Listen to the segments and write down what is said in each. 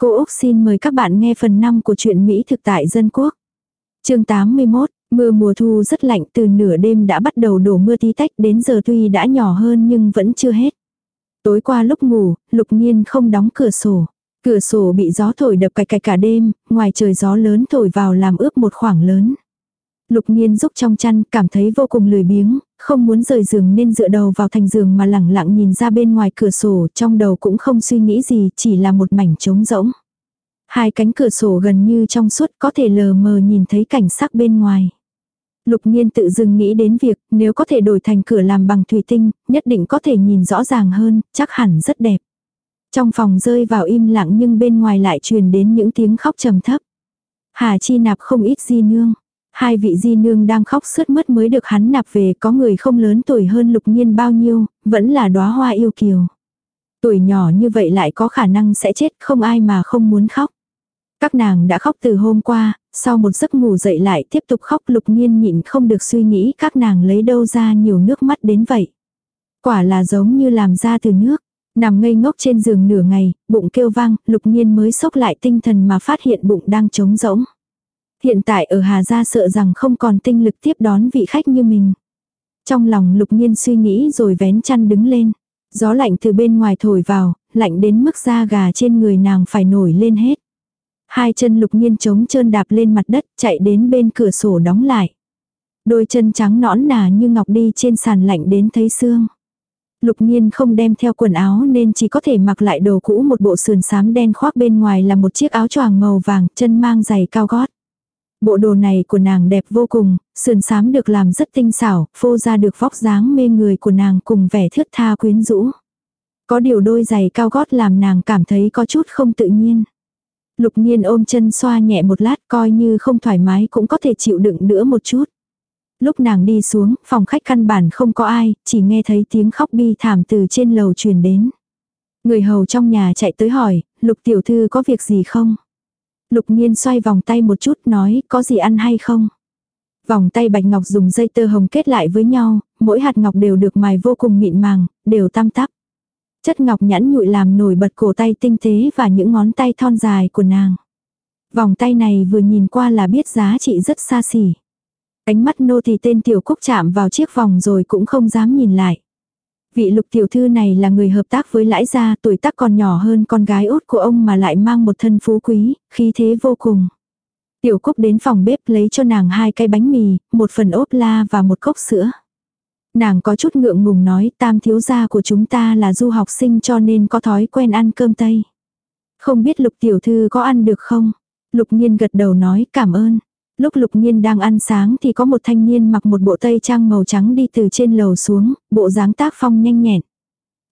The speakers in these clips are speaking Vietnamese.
Cô Úc xin mời các bạn nghe phần 5 của truyện Mỹ thực tại dân quốc. chương 81, mưa mùa thu rất lạnh từ nửa đêm đã bắt đầu đổ mưa tí tách đến giờ tuy đã nhỏ hơn nhưng vẫn chưa hết. Tối qua lúc ngủ, lục nhiên không đóng cửa sổ. Cửa sổ bị gió thổi đập cạch cạch cả đêm, ngoài trời gió lớn thổi vào làm ướp một khoảng lớn. Lục nhiên rúc trong chăn, cảm thấy vô cùng lười biếng, không muốn rời giường nên dựa đầu vào thành giường mà lẳng lặng nhìn ra bên ngoài cửa sổ, trong đầu cũng không suy nghĩ gì, chỉ là một mảnh trống rỗng. Hai cánh cửa sổ gần như trong suốt có thể lờ mờ nhìn thấy cảnh sắc bên ngoài. Lục nhiên tự dưng nghĩ đến việc nếu có thể đổi thành cửa làm bằng thủy tinh, nhất định có thể nhìn rõ ràng hơn, chắc hẳn rất đẹp. Trong phòng rơi vào im lặng nhưng bên ngoài lại truyền đến những tiếng khóc trầm thấp. Hà chi nạp không ít di nương. Hai vị di nương đang khóc sướt mướt mới được hắn nạp về có người không lớn tuổi hơn lục nhiên bao nhiêu, vẫn là đóa hoa yêu kiều. Tuổi nhỏ như vậy lại có khả năng sẽ chết không ai mà không muốn khóc. Các nàng đã khóc từ hôm qua, sau một giấc ngủ dậy lại tiếp tục khóc lục nhiên nhịn không được suy nghĩ các nàng lấy đâu ra nhiều nước mắt đến vậy. Quả là giống như làm ra từ nước. Nằm ngây ngốc trên giường nửa ngày, bụng kêu vang, lục nhiên mới sốc lại tinh thần mà phát hiện bụng đang trống rỗng. Hiện tại ở Hà Gia sợ rằng không còn tinh lực tiếp đón vị khách như mình. Trong lòng lục nhiên suy nghĩ rồi vén chăn đứng lên. Gió lạnh từ bên ngoài thổi vào, lạnh đến mức da gà trên người nàng phải nổi lên hết. Hai chân lục nhiên trống trơn đạp lên mặt đất, chạy đến bên cửa sổ đóng lại. Đôi chân trắng nõn nà như ngọc đi trên sàn lạnh đến thấy xương. Lục nhiên không đem theo quần áo nên chỉ có thể mặc lại đồ cũ một bộ sườn xám đen khoác bên ngoài là một chiếc áo choàng màu vàng, chân mang giày cao gót. Bộ đồ này của nàng đẹp vô cùng, sườn xám được làm rất tinh xảo, phô ra được vóc dáng mê người của nàng cùng vẻ thướt tha quyến rũ. Có điều đôi giày cao gót làm nàng cảm thấy có chút không tự nhiên. Lục nhiên ôm chân xoa nhẹ một lát coi như không thoải mái cũng có thể chịu đựng nữa một chút. Lúc nàng đi xuống, phòng khách căn bản không có ai, chỉ nghe thấy tiếng khóc bi thảm từ trên lầu truyền đến. Người hầu trong nhà chạy tới hỏi, lục tiểu thư có việc gì không? Lục nhiên xoay vòng tay một chút nói, có gì ăn hay không? Vòng tay bạch ngọc dùng dây tơ hồng kết lại với nhau, mỗi hạt ngọc đều được mài vô cùng mịn màng, đều tam tắp. Chất ngọc nhẵn nhụi làm nổi bật cổ tay tinh tế và những ngón tay thon dài của nàng. Vòng tay này vừa nhìn qua là biết giá trị rất xa xỉ. Ánh mắt nô thì tên tiểu cúc chạm vào chiếc vòng rồi cũng không dám nhìn lại. Vị lục tiểu thư này là người hợp tác với lãi gia tuổi tác còn nhỏ hơn con gái út của ông mà lại mang một thân phú quý, khí thế vô cùng. Tiểu cúc đến phòng bếp lấy cho nàng hai cái bánh mì, một phần ốp la và một cốc sữa. Nàng có chút ngượng ngùng nói tam thiếu gia của chúng ta là du học sinh cho nên có thói quen ăn cơm tây. Không biết lục tiểu thư có ăn được không? Lục nhiên gật đầu nói cảm ơn. Lúc lục nhiên đang ăn sáng thì có một thanh niên mặc một bộ tây trang màu trắng đi từ trên lầu xuống, bộ dáng tác phong nhanh nhẹn.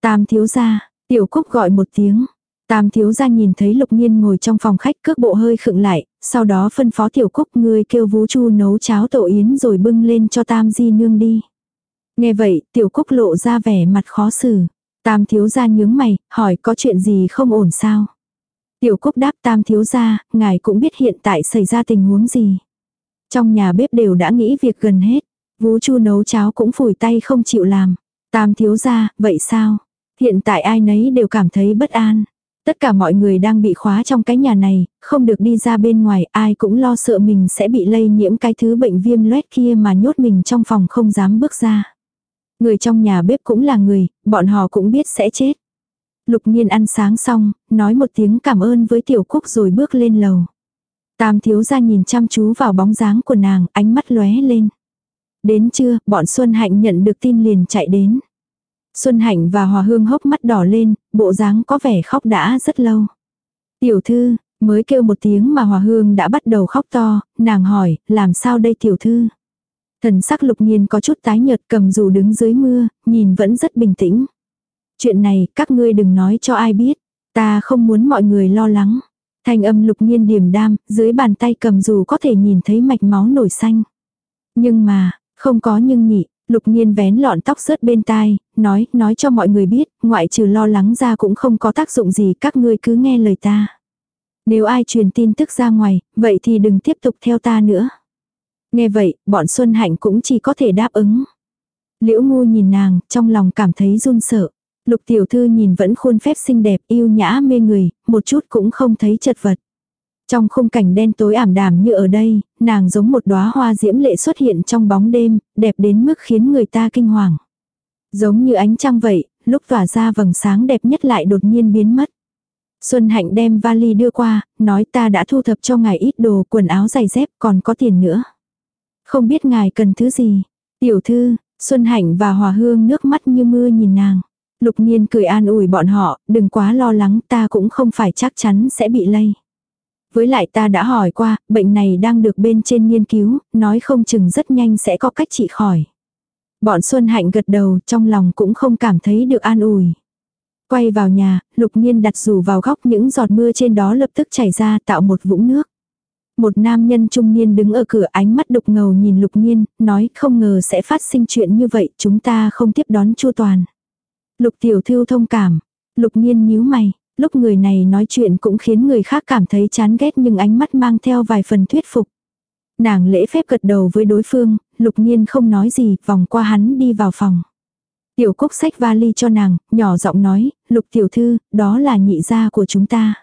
Tam thiếu gia, tiểu cúc gọi một tiếng. Tam thiếu gia nhìn thấy lục nhiên ngồi trong phòng khách cước bộ hơi khựng lại, sau đó phân phó tiểu cúc người kêu vú chu nấu cháo tổ yến rồi bưng lên cho tam di nương đi. Nghe vậy, tiểu cúc lộ ra vẻ mặt khó xử. Tam thiếu gia nhướng mày, hỏi có chuyện gì không ổn sao? Tiểu cúc đáp tam thiếu gia, ngài cũng biết hiện tại xảy ra tình huống gì. Trong nhà bếp đều đã nghĩ việc gần hết. Vú chu nấu cháo cũng phủi tay không chịu làm. Tam thiếu gia, vậy sao? Hiện tại ai nấy đều cảm thấy bất an. Tất cả mọi người đang bị khóa trong cái nhà này, không được đi ra bên ngoài, ai cũng lo sợ mình sẽ bị lây nhiễm cái thứ bệnh viêm loét kia mà nhốt mình trong phòng không dám bước ra. Người trong nhà bếp cũng là người, bọn họ cũng biết sẽ chết. Lục nhiên ăn sáng xong, nói một tiếng cảm ơn với tiểu cúc rồi bước lên lầu. Tam thiếu gia nhìn chăm chú vào bóng dáng của nàng, ánh mắt lóe lên. Đến trưa, bọn Xuân Hạnh nhận được tin liền chạy đến. Xuân Hạnh và Hòa Hương hốc mắt đỏ lên, bộ dáng có vẻ khóc đã rất lâu. Tiểu thư, mới kêu một tiếng mà Hòa Hương đã bắt đầu khóc to, nàng hỏi, làm sao đây tiểu thư? Thần sắc lục nhiên có chút tái nhợt cầm dù đứng dưới mưa, nhìn vẫn rất bình tĩnh. Chuyện này các ngươi đừng nói cho ai biết, ta không muốn mọi người lo lắng. Thanh âm lục nhiên điềm đam, dưới bàn tay cầm dù có thể nhìn thấy mạch máu nổi xanh. Nhưng mà, không có nhưng nhị, lục nhiên vén lọn tóc rớt bên tai, nói, nói cho mọi người biết, ngoại trừ lo lắng ra cũng không có tác dụng gì, các ngươi cứ nghe lời ta. Nếu ai truyền tin tức ra ngoài, vậy thì đừng tiếp tục theo ta nữa. Nghe vậy, bọn Xuân Hạnh cũng chỉ có thể đáp ứng. Liễu ngu nhìn nàng, trong lòng cảm thấy run sợ. Lục tiểu thư nhìn vẫn khuôn phép xinh đẹp yêu nhã mê người, một chút cũng không thấy chật vật. Trong khung cảnh đen tối ảm đạm như ở đây, nàng giống một đóa hoa diễm lệ xuất hiện trong bóng đêm, đẹp đến mức khiến người ta kinh hoàng. Giống như ánh trăng vậy, lúc tỏa ra vầng sáng đẹp nhất lại đột nhiên biến mất. Xuân Hạnh đem vali đưa qua, nói ta đã thu thập cho ngài ít đồ, quần áo giày dép, còn có tiền nữa. Không biết ngài cần thứ gì. Tiểu thư, Xuân Hạnh và Hòa Hương nước mắt như mưa nhìn nàng. Lục Nhiên cười an ủi bọn họ, đừng quá lo lắng ta cũng không phải chắc chắn sẽ bị lây. Với lại ta đã hỏi qua, bệnh này đang được bên trên nghiên cứu, nói không chừng rất nhanh sẽ có cách trị khỏi. Bọn Xuân Hạnh gật đầu trong lòng cũng không cảm thấy được an ủi. Quay vào nhà, lục nhiên đặt dù vào góc những giọt mưa trên đó lập tức chảy ra tạo một vũng nước. Một nam nhân trung niên đứng ở cửa ánh mắt đục ngầu nhìn lục nhiên, nói không ngờ sẽ phát sinh chuyện như vậy, chúng ta không tiếp đón chu toàn. Lục tiểu thư thông cảm, lục nhiên nhíu mày, lúc người này nói chuyện cũng khiến người khác cảm thấy chán ghét nhưng ánh mắt mang theo vài phần thuyết phục. Nàng lễ phép gật đầu với đối phương, lục nhiên không nói gì, vòng qua hắn đi vào phòng. Tiểu cúc sách vali cho nàng, nhỏ giọng nói, lục tiểu thư, đó là nhị gia của chúng ta.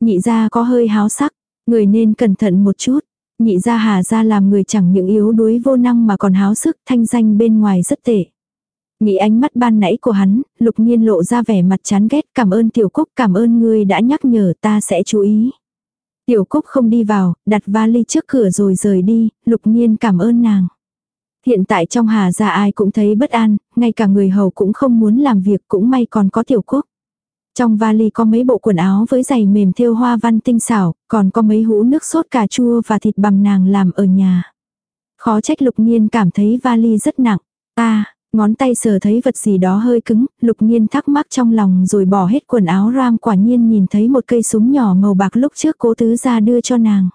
Nhị gia có hơi háo sắc, người nên cẩn thận một chút. Nhị gia hà gia làm người chẳng những yếu đuối vô năng mà còn háo sức thanh danh bên ngoài rất tệ. Nghĩ ánh mắt ban nãy của hắn, lục nhiên lộ ra vẻ mặt chán ghét cảm ơn tiểu cúc cảm ơn ngươi đã nhắc nhở ta sẽ chú ý. Tiểu cúc không đi vào, đặt vali trước cửa rồi rời đi, lục nhiên cảm ơn nàng. Hiện tại trong hà gia ai cũng thấy bất an, ngay cả người hầu cũng không muốn làm việc cũng may còn có tiểu cúc. Trong vali có mấy bộ quần áo với giày mềm thêu hoa văn tinh xảo, còn có mấy hũ nước sốt cà chua và thịt bằm nàng làm ở nhà. Khó trách lục nhiên cảm thấy vali rất nặng. Ta, ngón tay sờ thấy vật gì đó hơi cứng, lục nhiên thắc mắc trong lòng rồi bỏ hết quần áo ram quả nhiên nhìn thấy một cây súng nhỏ màu bạc lúc trước cố tứ ra đưa cho nàng.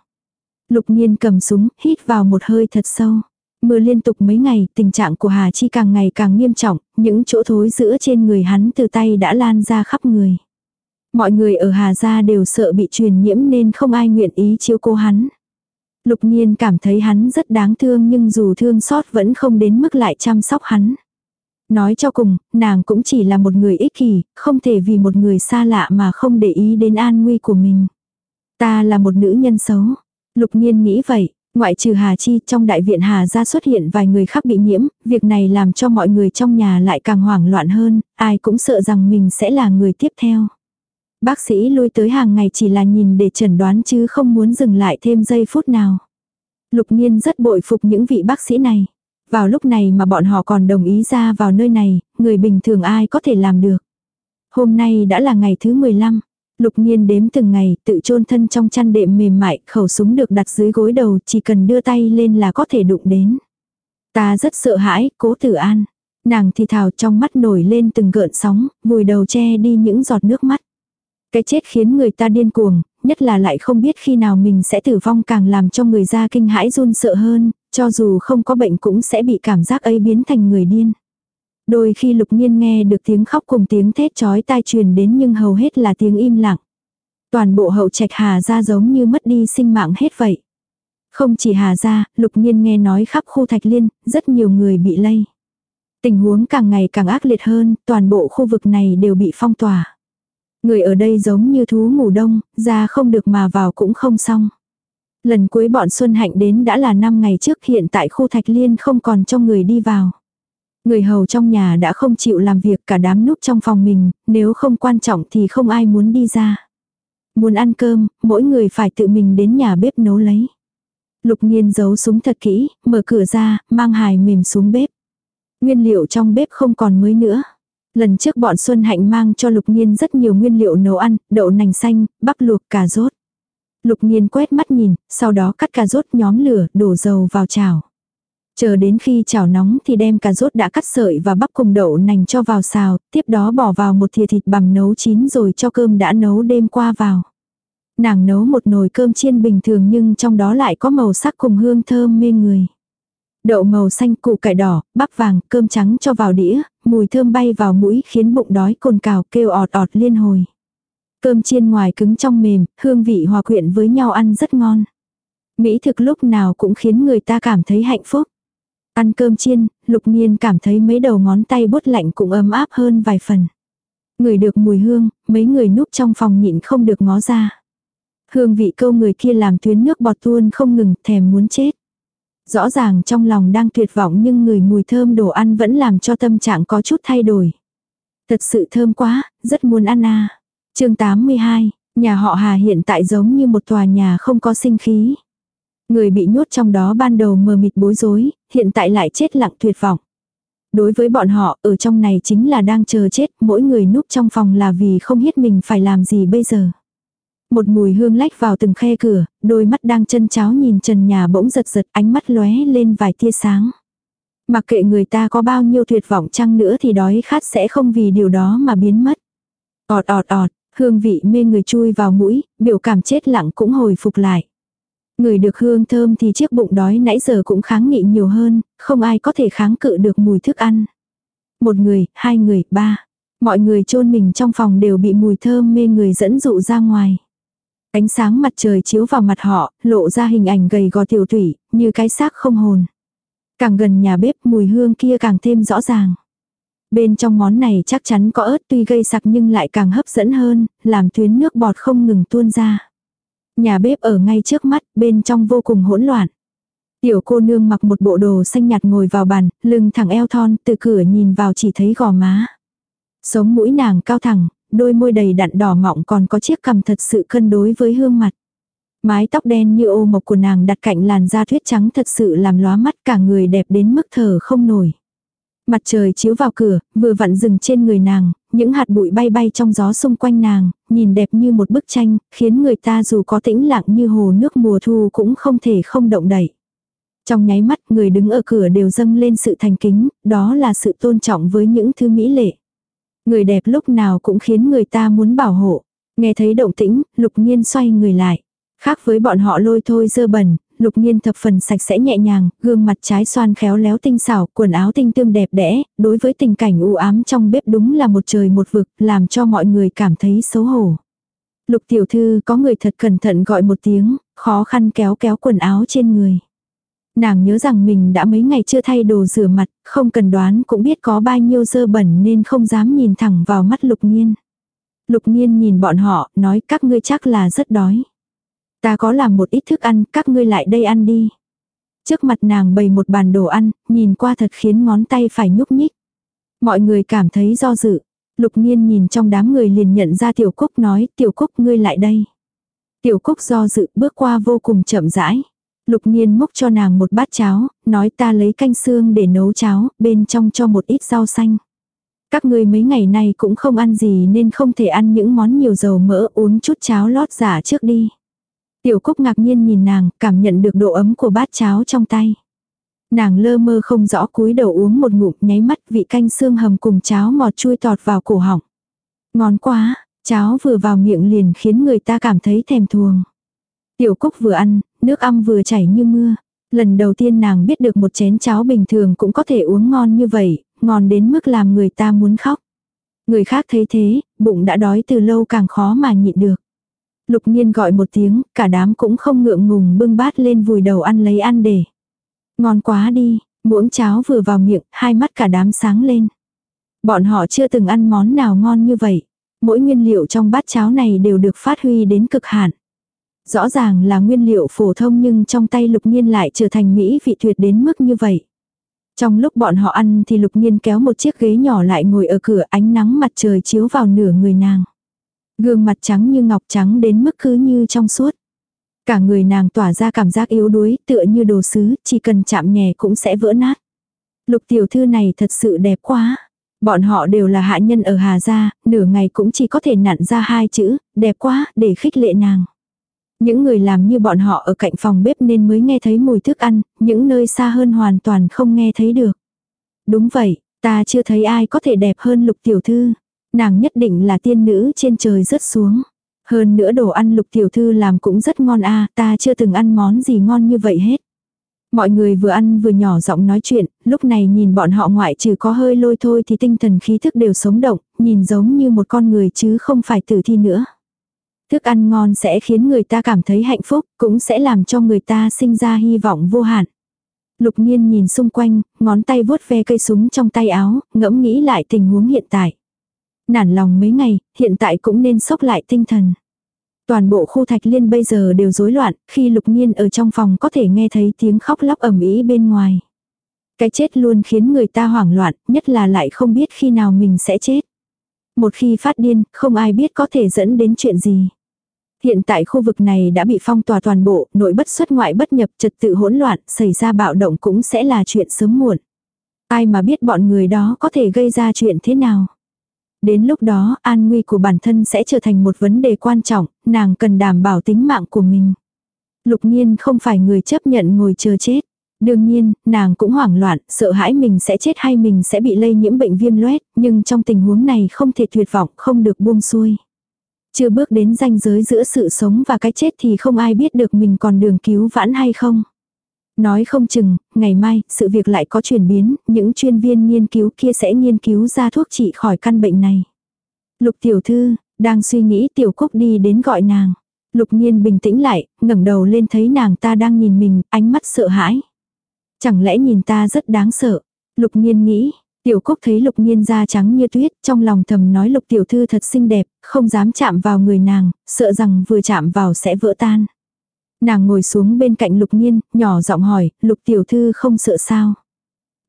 Lục nhiên cầm súng, hít vào một hơi thật sâu. Mưa liên tục mấy ngày, tình trạng của Hà Chi càng ngày càng nghiêm trọng, những chỗ thối giữa trên người hắn từ tay đã lan ra khắp người. Mọi người ở Hà Gia đều sợ bị truyền nhiễm nên không ai nguyện ý chiếu cố hắn. Lục nhiên cảm thấy hắn rất đáng thương nhưng dù thương xót vẫn không đến mức lại chăm sóc hắn. Nói cho cùng, nàng cũng chỉ là một người ích kỷ, không thể vì một người xa lạ mà không để ý đến an nguy của mình. Ta là một nữ nhân xấu. Lục nhiên nghĩ vậy, Ngoại trừ Hà Chi trong đại viện Hà gia xuất hiện vài người khác bị nhiễm, việc này làm cho mọi người trong nhà lại càng hoảng loạn hơn, ai cũng sợ rằng mình sẽ là người tiếp theo. Bác sĩ lui tới hàng ngày chỉ là nhìn để chẩn đoán chứ không muốn dừng lại thêm giây phút nào. Lục Niên rất bội phục những vị bác sĩ này. Vào lúc này mà bọn họ còn đồng ý ra vào nơi này, người bình thường ai có thể làm được. Hôm nay đã là ngày thứ 15. Lục nhiên đếm từng ngày, tự chôn thân trong chăn đệm mềm mại, khẩu súng được đặt dưới gối đầu, chỉ cần đưa tay lên là có thể đụng đến. Ta rất sợ hãi, cố tử an. Nàng thì thào trong mắt nổi lên từng gợn sóng, vùi đầu che đi những giọt nước mắt. Cái chết khiến người ta điên cuồng, nhất là lại không biết khi nào mình sẽ tử vong càng làm cho người ra kinh hãi run sợ hơn, cho dù không có bệnh cũng sẽ bị cảm giác ấy biến thành người điên. Đôi khi lục nhiên nghe được tiếng khóc cùng tiếng thét chói tai truyền đến nhưng hầu hết là tiếng im lặng. Toàn bộ hậu trạch hà ra giống như mất đi sinh mạng hết vậy. Không chỉ hà ra, lục nhiên nghe nói khắp khu thạch liên, rất nhiều người bị lây. Tình huống càng ngày càng ác liệt hơn, toàn bộ khu vực này đều bị phong tỏa. Người ở đây giống như thú ngủ đông, ra không được mà vào cũng không xong. Lần cuối bọn Xuân Hạnh đến đã là 5 ngày trước hiện tại khu thạch liên không còn cho người đi vào. Người hầu trong nhà đã không chịu làm việc cả đám núp trong phòng mình, nếu không quan trọng thì không ai muốn đi ra. Muốn ăn cơm, mỗi người phải tự mình đến nhà bếp nấu lấy. Lục nghiên giấu súng thật kỹ, mở cửa ra, mang hài mềm xuống bếp. Nguyên liệu trong bếp không còn mới nữa. Lần trước bọn Xuân Hạnh mang cho Lục Nhiên rất nhiều nguyên liệu nấu ăn, đậu nành xanh, bắp luộc, cà rốt. Lục Nhiên quét mắt nhìn, sau đó cắt cà rốt nhóm lửa, đổ dầu vào chảo. Chờ đến khi chảo nóng thì đem cà rốt đã cắt sợi và bắp cùng đậu nành cho vào xào, tiếp đó bỏ vào một thìa thịt bằm nấu chín rồi cho cơm đã nấu đêm qua vào. Nàng nấu một nồi cơm chiên bình thường nhưng trong đó lại có màu sắc cùng hương thơm mê người. Đậu màu xanh củ cải đỏ, bắp vàng, cơm trắng cho vào đĩa, mùi thơm bay vào mũi khiến bụng đói cồn cào kêu ọt ọt liên hồi. Cơm chiên ngoài cứng trong mềm, hương vị hòa quyện với nhau ăn rất ngon. Mỹ thực lúc nào cũng khiến người ta cảm thấy hạnh phúc. Ăn cơm chiên, lục nhiên cảm thấy mấy đầu ngón tay bút lạnh cũng ấm áp hơn vài phần. Người được mùi hương, mấy người núp trong phòng nhịn không được ngó ra. Hương vị câu người kia làm tuyến nước bọt tuôn không ngừng, thèm muốn chết. Rõ ràng trong lòng đang tuyệt vọng nhưng người mùi thơm đồ ăn vẫn làm cho tâm trạng có chút thay đổi. Thật sự thơm quá, rất muốn ăn à. chương 82, nhà họ Hà hiện tại giống như một tòa nhà không có sinh khí. Người bị nhốt trong đó ban đầu mờ mịt bối rối, hiện tại lại chết lặng tuyệt vọng. Đối với bọn họ, ở trong này chính là đang chờ chết, mỗi người núp trong phòng là vì không biết mình phải làm gì bây giờ. Một mùi hương lách vào từng khe cửa, đôi mắt đang chân cháo nhìn trần nhà bỗng giật giật ánh mắt lóe lên vài tia sáng. Mặc kệ người ta có bao nhiêu tuyệt vọng chăng nữa thì đói khát sẽ không vì điều đó mà biến mất. ọt ọt ọt, hương vị mê người chui vào mũi, biểu cảm chết lặng cũng hồi phục lại. Người được hương thơm thì chiếc bụng đói nãy giờ cũng kháng nghị nhiều hơn, không ai có thể kháng cự được mùi thức ăn. Một người, hai người, ba. Mọi người chôn mình trong phòng đều bị mùi thơm mê người dẫn dụ ra ngoài. Ánh sáng mặt trời chiếu vào mặt họ, lộ ra hình ảnh gầy gò tiểu thủy, như cái xác không hồn. Càng gần nhà bếp mùi hương kia càng thêm rõ ràng. Bên trong món này chắc chắn có ớt tuy gây sặc nhưng lại càng hấp dẫn hơn, làm tuyến nước bọt không ngừng tuôn ra. Nhà bếp ở ngay trước mắt, bên trong vô cùng hỗn loạn. Tiểu cô nương mặc một bộ đồ xanh nhạt ngồi vào bàn, lưng thẳng eo thon, từ cửa nhìn vào chỉ thấy gò má. Sống mũi nàng cao thẳng, đôi môi đầy đặn đỏ mọng còn có chiếc cằm thật sự cân đối với hương mặt. Mái tóc đen như ô mộc của nàng đặt cạnh làn da thuyết trắng thật sự làm lóa mắt cả người đẹp đến mức thở không nổi. Mặt trời chiếu vào cửa, vừa vặn dừng trên người nàng, những hạt bụi bay bay trong gió xung quanh nàng, nhìn đẹp như một bức tranh, khiến người ta dù có tĩnh lặng như hồ nước mùa thu cũng không thể không động đậy. Trong nháy mắt người đứng ở cửa đều dâng lên sự thành kính, đó là sự tôn trọng với những thứ mỹ lệ. Người đẹp lúc nào cũng khiến người ta muốn bảo hộ. Nghe thấy động tĩnh, lục nhiên xoay người lại. Khác với bọn họ lôi thôi dơ bẩn, lục nhiên thập phần sạch sẽ nhẹ nhàng, gương mặt trái xoan khéo léo tinh xảo, quần áo tinh tươm đẹp đẽ, đối với tình cảnh u ám trong bếp đúng là một trời một vực, làm cho mọi người cảm thấy xấu hổ. Lục tiểu thư có người thật cẩn thận gọi một tiếng, khó khăn kéo kéo quần áo trên người. Nàng nhớ rằng mình đã mấy ngày chưa thay đồ rửa mặt, không cần đoán cũng biết có bao nhiêu dơ bẩn nên không dám nhìn thẳng vào mắt lục nhiên. Lục nhiên nhìn bọn họ, nói các ngươi chắc là rất đói. Ta có làm một ít thức ăn, các ngươi lại đây ăn đi. Trước mặt nàng bày một bàn đồ ăn, nhìn qua thật khiến ngón tay phải nhúc nhích. Mọi người cảm thấy do dự. Lục nhiên nhìn trong đám người liền nhận ra tiểu cúc nói, tiểu cúc ngươi lại đây. Tiểu cúc do dự bước qua vô cùng chậm rãi. Lục nhiên múc cho nàng một bát cháo, nói ta lấy canh xương để nấu cháo, bên trong cho một ít rau xanh. Các ngươi mấy ngày nay cũng không ăn gì nên không thể ăn những món nhiều dầu mỡ uống chút cháo lót giả trước đi. Tiểu Cúc ngạc nhiên nhìn nàng, cảm nhận được độ ấm của bát cháo trong tay. Nàng lơ mơ không rõ cúi đầu uống một ngụm nháy mắt vị canh xương hầm cùng cháo ngọt chui tọt vào cổ họng. Ngon quá, cháo vừa vào miệng liền khiến người ta cảm thấy thèm thuồng. Tiểu Cúc vừa ăn, nước âm vừa chảy như mưa. Lần đầu tiên nàng biết được một chén cháo bình thường cũng có thể uống ngon như vậy, ngon đến mức làm người ta muốn khóc. Người khác thấy thế, bụng đã đói từ lâu càng khó mà nhịn được. Lục nhiên gọi một tiếng, cả đám cũng không ngượng ngùng bưng bát lên vùi đầu ăn lấy ăn để. Ngon quá đi, muỗng cháo vừa vào miệng, hai mắt cả đám sáng lên. Bọn họ chưa từng ăn món nào ngon như vậy. Mỗi nguyên liệu trong bát cháo này đều được phát huy đến cực hạn. Rõ ràng là nguyên liệu phổ thông nhưng trong tay lục nhiên lại trở thành mỹ vị tuyệt đến mức như vậy. Trong lúc bọn họ ăn thì lục nhiên kéo một chiếc ghế nhỏ lại ngồi ở cửa ánh nắng mặt trời chiếu vào nửa người nàng. Gương mặt trắng như ngọc trắng đến mức cứ như trong suốt. Cả người nàng tỏa ra cảm giác yếu đuối tựa như đồ sứ, chỉ cần chạm nhẹ cũng sẽ vỡ nát. Lục tiểu thư này thật sự đẹp quá. Bọn họ đều là hạ nhân ở Hà Gia, nửa ngày cũng chỉ có thể nặn ra hai chữ, đẹp quá, để khích lệ nàng. Những người làm như bọn họ ở cạnh phòng bếp nên mới nghe thấy mùi thức ăn, những nơi xa hơn hoàn toàn không nghe thấy được. Đúng vậy, ta chưa thấy ai có thể đẹp hơn lục tiểu thư. Nàng nhất định là tiên nữ trên trời rớt xuống. Hơn nữa đồ ăn lục tiểu thư làm cũng rất ngon a ta chưa từng ăn món gì ngon như vậy hết. Mọi người vừa ăn vừa nhỏ giọng nói chuyện, lúc này nhìn bọn họ ngoại trừ có hơi lôi thôi thì tinh thần khí thức đều sống động, nhìn giống như một con người chứ không phải tử thi nữa. Thức ăn ngon sẽ khiến người ta cảm thấy hạnh phúc, cũng sẽ làm cho người ta sinh ra hy vọng vô hạn. Lục nhiên nhìn xung quanh, ngón tay vuốt ve cây súng trong tay áo, ngẫm nghĩ lại tình huống hiện tại. Nản lòng mấy ngày, hiện tại cũng nên sốc lại tinh thần. Toàn bộ khu thạch liên bây giờ đều rối loạn, khi lục nhiên ở trong phòng có thể nghe thấy tiếng khóc lóc ầm ĩ bên ngoài. Cái chết luôn khiến người ta hoảng loạn, nhất là lại không biết khi nào mình sẽ chết. Một khi phát điên, không ai biết có thể dẫn đến chuyện gì. Hiện tại khu vực này đã bị phong tỏa toàn bộ, nội bất xuất ngoại bất nhập, trật tự hỗn loạn, xảy ra bạo động cũng sẽ là chuyện sớm muộn. Ai mà biết bọn người đó có thể gây ra chuyện thế nào. Đến lúc đó, an nguy của bản thân sẽ trở thành một vấn đề quan trọng, nàng cần đảm bảo tính mạng của mình. Lục nhiên không phải người chấp nhận ngồi chờ chết. Đương nhiên, nàng cũng hoảng loạn, sợ hãi mình sẽ chết hay mình sẽ bị lây nhiễm bệnh viêm loét, nhưng trong tình huống này không thể tuyệt vọng, không được buông xuôi. Chưa bước đến ranh giới giữa sự sống và cái chết thì không ai biết được mình còn đường cứu vãn hay không. Nói không chừng, ngày mai, sự việc lại có chuyển biến, những chuyên viên nghiên cứu kia sẽ nghiên cứu ra thuốc trị khỏi căn bệnh này. Lục tiểu thư, đang suy nghĩ tiểu cúc đi đến gọi nàng. Lục nhiên bình tĩnh lại, ngẩng đầu lên thấy nàng ta đang nhìn mình, ánh mắt sợ hãi. Chẳng lẽ nhìn ta rất đáng sợ. Lục nhiên nghĩ, tiểu cúc thấy lục nhiên da trắng như tuyết, trong lòng thầm nói lục tiểu thư thật xinh đẹp, không dám chạm vào người nàng, sợ rằng vừa chạm vào sẽ vỡ tan. Nàng ngồi xuống bên cạnh lục nhiên, nhỏ giọng hỏi, lục tiểu thư không sợ sao.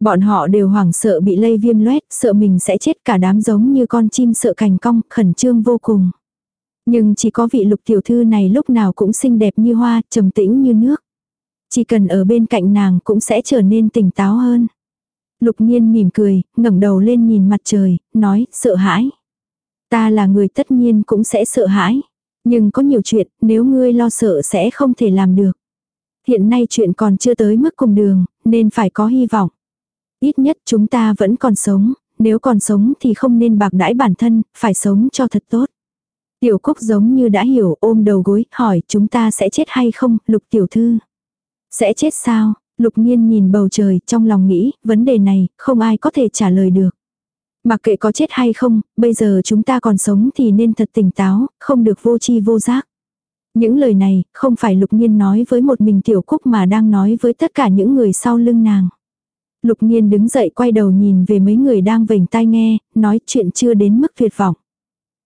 Bọn họ đều hoảng sợ bị lây viêm loét, sợ mình sẽ chết cả đám giống như con chim sợ cành cong, khẩn trương vô cùng. Nhưng chỉ có vị lục tiểu thư này lúc nào cũng xinh đẹp như hoa, trầm tĩnh như nước. Chỉ cần ở bên cạnh nàng cũng sẽ trở nên tỉnh táo hơn. Lục nhiên mỉm cười, ngẩng đầu lên nhìn mặt trời, nói, sợ hãi. Ta là người tất nhiên cũng sẽ sợ hãi. Nhưng có nhiều chuyện, nếu ngươi lo sợ sẽ không thể làm được. Hiện nay chuyện còn chưa tới mức cùng đường, nên phải có hy vọng. Ít nhất chúng ta vẫn còn sống, nếu còn sống thì không nên bạc đãi bản thân, phải sống cho thật tốt. Tiểu Cúc giống như đã hiểu ôm đầu gối, hỏi chúng ta sẽ chết hay không, lục tiểu thư. Sẽ chết sao? Lục nhiên nhìn bầu trời trong lòng nghĩ, vấn đề này, không ai có thể trả lời được. Mặc kệ có chết hay không, bây giờ chúng ta còn sống thì nên thật tỉnh táo, không được vô chi vô giác. Những lời này, không phải lục nhiên nói với một mình tiểu cúc mà đang nói với tất cả những người sau lưng nàng. Lục nhiên đứng dậy quay đầu nhìn về mấy người đang vểnh tai nghe, nói chuyện chưa đến mức tuyệt vọng.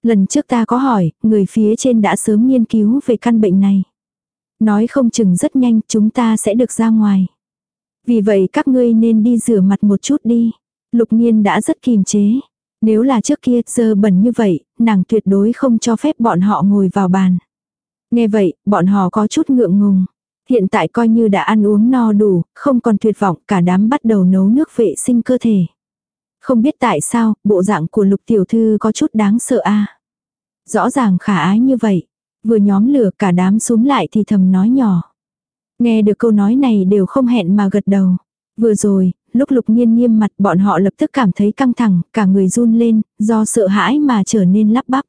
Lần trước ta có hỏi, người phía trên đã sớm nghiên cứu về căn bệnh này. Nói không chừng rất nhanh chúng ta sẽ được ra ngoài. Vì vậy các ngươi nên đi rửa mặt một chút đi. Lục nhiên đã rất kìm chế. Nếu là trước kia giờ bẩn như vậy, nàng tuyệt đối không cho phép bọn họ ngồi vào bàn. Nghe vậy, bọn họ có chút ngượng ngùng. Hiện tại coi như đã ăn uống no đủ, không còn tuyệt vọng, cả đám bắt đầu nấu nước vệ sinh cơ thể. Không biết tại sao, bộ dạng của lục tiểu thư có chút đáng sợ a Rõ ràng khả ái như vậy. Vừa nhóm lửa cả đám xuống lại thì thầm nói nhỏ. Nghe được câu nói này đều không hẹn mà gật đầu. Vừa rồi, lúc lục nhiên nghiêm mặt bọn họ lập tức cảm thấy căng thẳng, cả người run lên, do sợ hãi mà trở nên lắp bắp.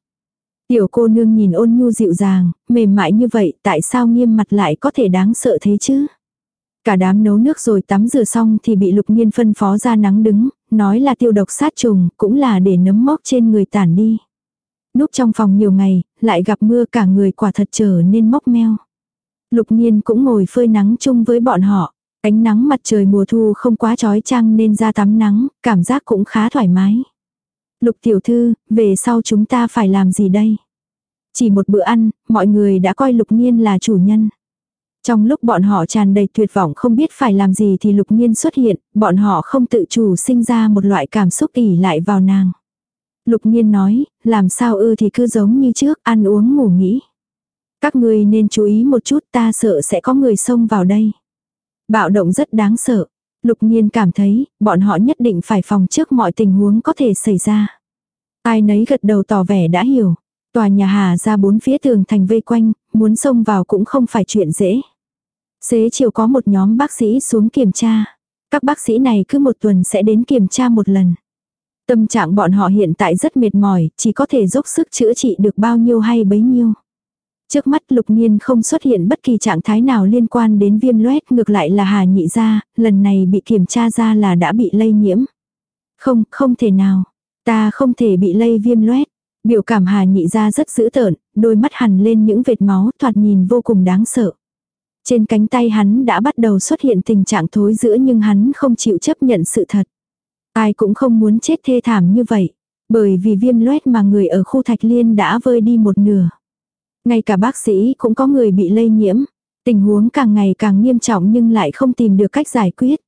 Tiểu cô nương nhìn ôn nhu dịu dàng, mềm mại như vậy, tại sao nghiêm mặt lại có thể đáng sợ thế chứ? Cả đám nấu nước rồi tắm rửa xong thì bị lục nhiên phân phó ra nắng đứng, nói là tiêu độc sát trùng, cũng là để nấm mốc trên người tản đi. Núp trong phòng nhiều ngày, lại gặp mưa cả người quả thật trở nên mốc meo. Lục nhiên cũng ngồi phơi nắng chung với bọn họ. Ánh nắng mặt trời mùa thu không quá trói chang nên ra tắm nắng, cảm giác cũng khá thoải mái. Lục tiểu thư, về sau chúng ta phải làm gì đây? Chỉ một bữa ăn, mọi người đã coi lục nhiên là chủ nhân. Trong lúc bọn họ tràn đầy tuyệt vọng không biết phải làm gì thì lục nhiên xuất hiện, bọn họ không tự chủ sinh ra một loại cảm xúc ỉ lại vào nàng. Lục nhiên nói, làm sao ư thì cứ giống như trước, ăn uống ngủ nghỉ. Các người nên chú ý một chút ta sợ sẽ có người xông vào đây. Bạo động rất đáng sợ. Lục nhiên cảm thấy, bọn họ nhất định phải phòng trước mọi tình huống có thể xảy ra. Ai nấy gật đầu tỏ vẻ đã hiểu. Tòa nhà Hà ra bốn phía tường thành vây quanh, muốn xông vào cũng không phải chuyện dễ. Xế chiều có một nhóm bác sĩ xuống kiểm tra. Các bác sĩ này cứ một tuần sẽ đến kiểm tra một lần. Tâm trạng bọn họ hiện tại rất mệt mỏi, chỉ có thể dốc sức chữa trị được bao nhiêu hay bấy nhiêu. Trước mắt lục nhiên không xuất hiện bất kỳ trạng thái nào liên quan đến viêm loét ngược lại là hà nhị ra, lần này bị kiểm tra ra là đã bị lây nhiễm. Không, không thể nào. Ta không thể bị lây viêm loét. Biểu cảm hà nhị ra rất dữ tợn, đôi mắt hằn lên những vệt máu thoạt nhìn vô cùng đáng sợ. Trên cánh tay hắn đã bắt đầu xuất hiện tình trạng thối giữa nhưng hắn không chịu chấp nhận sự thật. Ai cũng không muốn chết thê thảm như vậy. Bởi vì viêm loét mà người ở khu Thạch Liên đã vơi đi một nửa. Ngay cả bác sĩ cũng có người bị lây nhiễm. Tình huống càng ngày càng nghiêm trọng nhưng lại không tìm được cách giải quyết.